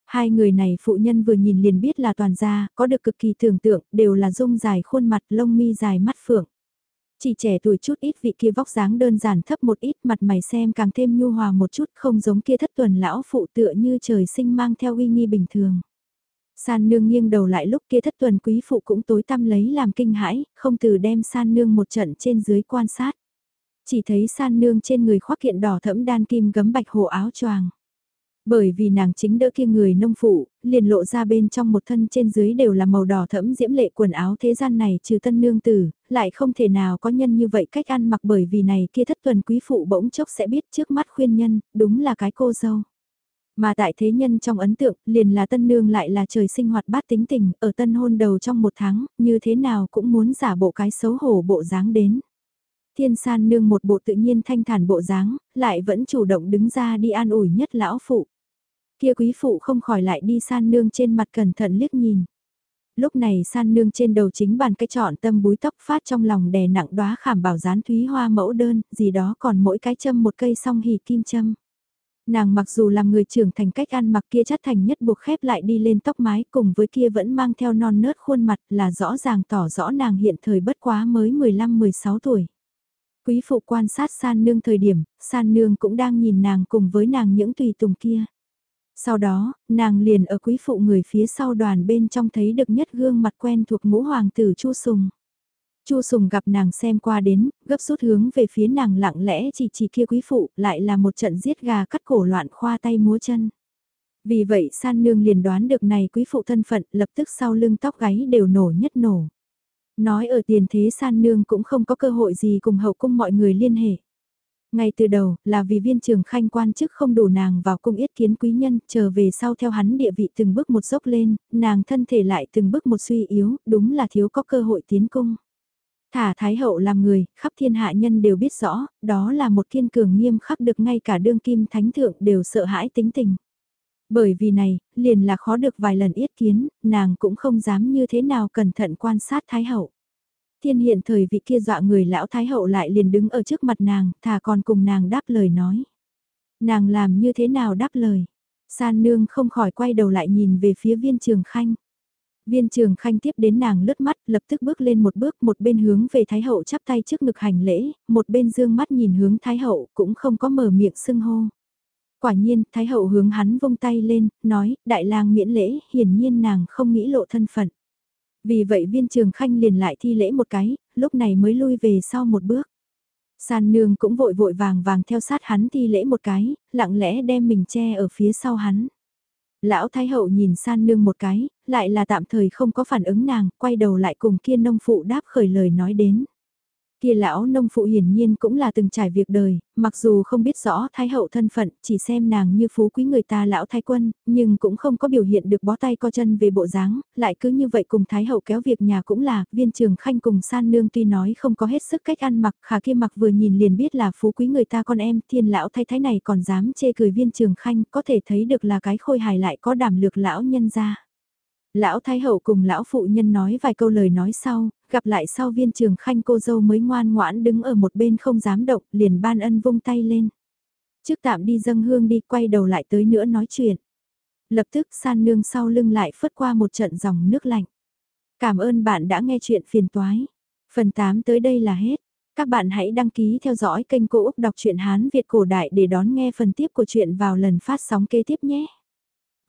Hai người này phụ nhân vừa nhìn liền biết là toàn gia, có được cực kỳ tưởng tượng, đều là dung dài khuôn mặt lông mi dài mắt phượng. Chỉ trẻ tuổi chút ít vị kia vóc dáng đơn giản thấp một ít mặt mày xem càng thêm nhu hòa một chút không giống kia thất tuần lão phụ tựa như trời sinh mang theo uy nghi bình thường. San nương nghiêng đầu lại lúc kia thất tuần quý phụ cũng tối tăm lấy làm kinh hãi, không từ đem san nương một trận trên dưới quan sát. Chỉ thấy san nương trên người khoác kiện đỏ thẫm đan kim gấm bạch hồ áo choàng. Bởi vì nàng chính đỡ kia người nông phụ, liền lộ ra bên trong một thân trên dưới đều là màu đỏ thẫm diễm lệ quần áo thế gian này trừ tân nương tử, lại không thể nào có nhân như vậy cách ăn mặc bởi vì này kia thất tuần quý phụ bỗng chốc sẽ biết trước mắt khuyên nhân, đúng là cái cô dâu. Mà tại thế nhân trong ấn tượng, liền là tân nương lại là trời sinh hoạt bát tính tình, ở tân hôn đầu trong một tháng, như thế nào cũng muốn giả bộ cái xấu hổ bộ dáng đến. Thiên san nương một bộ tự nhiên thanh thản bộ dáng, lại vẫn chủ động đứng ra đi an ủi nhất lão phụ. Kia quý phụ không khỏi lại đi san nương trên mặt cẩn thận liếc nhìn. Lúc này san nương trên đầu chính bàn cái chọn tâm búi tóc phát trong lòng đè nặng đóa khảm bảo dán thúy hoa mẫu đơn, gì đó còn mỗi cái châm một cây song hỉ kim châm. Nàng mặc dù làm người trưởng thành cách ăn mặc kia chất thành nhất buộc khép lại đi lên tóc mái cùng với kia vẫn mang theo non nớt khuôn mặt là rõ ràng tỏ rõ nàng hiện thời bất quá mới 15-16 tuổi. Quý phụ quan sát san nương thời điểm, san nương cũng đang nhìn nàng cùng với nàng những tùy tùng kia. Sau đó, nàng liền ở quý phụ người phía sau đoàn bên trong thấy được nhất gương mặt quen thuộc ngũ hoàng tử Chu Sùng. Chu Sùng gặp nàng xem qua đến, gấp rút hướng về phía nàng lặng lẽ chỉ chỉ kia quý phụ, lại là một trận giết gà cắt cổ loạn khoa tay múa chân. Vì vậy san nương liền đoán được này quý phụ thân phận lập tức sau lưng tóc gáy đều nổ nhất nổ. Nói ở tiền thế san nương cũng không có cơ hội gì cùng hậu cung mọi người liên hệ. Ngay từ đầu, là vì viên trường khanh quan chức không đủ nàng vào cung yết kiến quý nhân, chờ về sau theo hắn địa vị từng bước một dốc lên, nàng thân thể lại từng bước một suy yếu, đúng là thiếu có cơ hội tiến cung. Thả Thái Hậu làm người, khắp thiên hạ nhân đều biết rõ, đó là một thiên cường nghiêm khắc được ngay cả đương kim thánh thượng đều sợ hãi tính tình. Bởi vì này, liền là khó được vài lần yết kiến, nàng cũng không dám như thế nào cẩn thận quan sát Thái Hậu. Thiên hiện thời vị kia dọa người lão thái hậu lại liền đứng ở trước mặt nàng, thà còn cùng nàng đáp lời nói. Nàng làm như thế nào đáp lời? San nương không khỏi quay đầu lại nhìn về phía viên trường khanh. Viên trường khanh tiếp đến nàng lướt mắt, lập tức bước lên một bước, một bên hướng về Thái Hậu chắp tay trước ngực hành lễ, một bên dương mắt nhìn hướng Thái Hậu, cũng không có mở miệng xưng hô. Quả nhiên, Thái Hậu hướng hắn vung tay lên, nói, đại lang miễn lễ, hiển nhiên nàng không nghĩ lộ thân phận. Vì vậy viên trường khanh liền lại thi lễ một cái, lúc này mới lui về sau một bước. San nương cũng vội vội vàng vàng theo sát hắn thi lễ một cái, lặng lẽ đem mình che ở phía sau hắn. Lão Thái Hậu nhìn san nương một cái, lại là tạm thời không có phản ứng nàng, quay đầu lại cùng kia nông phụ đáp khởi lời nói đến. Kia lão nông phụ hiển nhiên cũng là từng trải việc đời, mặc dù không biết rõ thái hậu thân phận, chỉ xem nàng như phú quý người ta lão thái quân, nhưng cũng không có biểu hiện được bó tay co chân về bộ dáng, lại cứ như vậy cùng thái hậu kéo việc nhà cũng là, viên trường khanh cùng san nương tuy nói không có hết sức cách ăn mặc, khả kia mặc vừa nhìn liền biết là phú quý người ta con em, thiên lão thái thái này còn dám chê cười viên trường khanh, có thể thấy được là cái khôi hài lại có đảm lược lão nhân ra. Lão Thái Hậu cùng lão phụ nhân nói vài câu lời nói sau, gặp lại sau viên trường khanh cô dâu mới ngoan ngoãn đứng ở một bên không dám động, liền ban ân vung tay lên. Trước tạm đi dâng hương đi quay đầu lại tới nữa nói chuyện. Lập tức san nương sau lưng lại phất qua một trận dòng nước lạnh. Cảm ơn bạn đã nghe chuyện phiền toái. Phần 8 tới đây là hết. Các bạn hãy đăng ký theo dõi kênh Cô Úc Đọc truyện Hán Việt Cổ Đại để đón nghe phần tiếp của chuyện vào lần phát sóng kế tiếp nhé.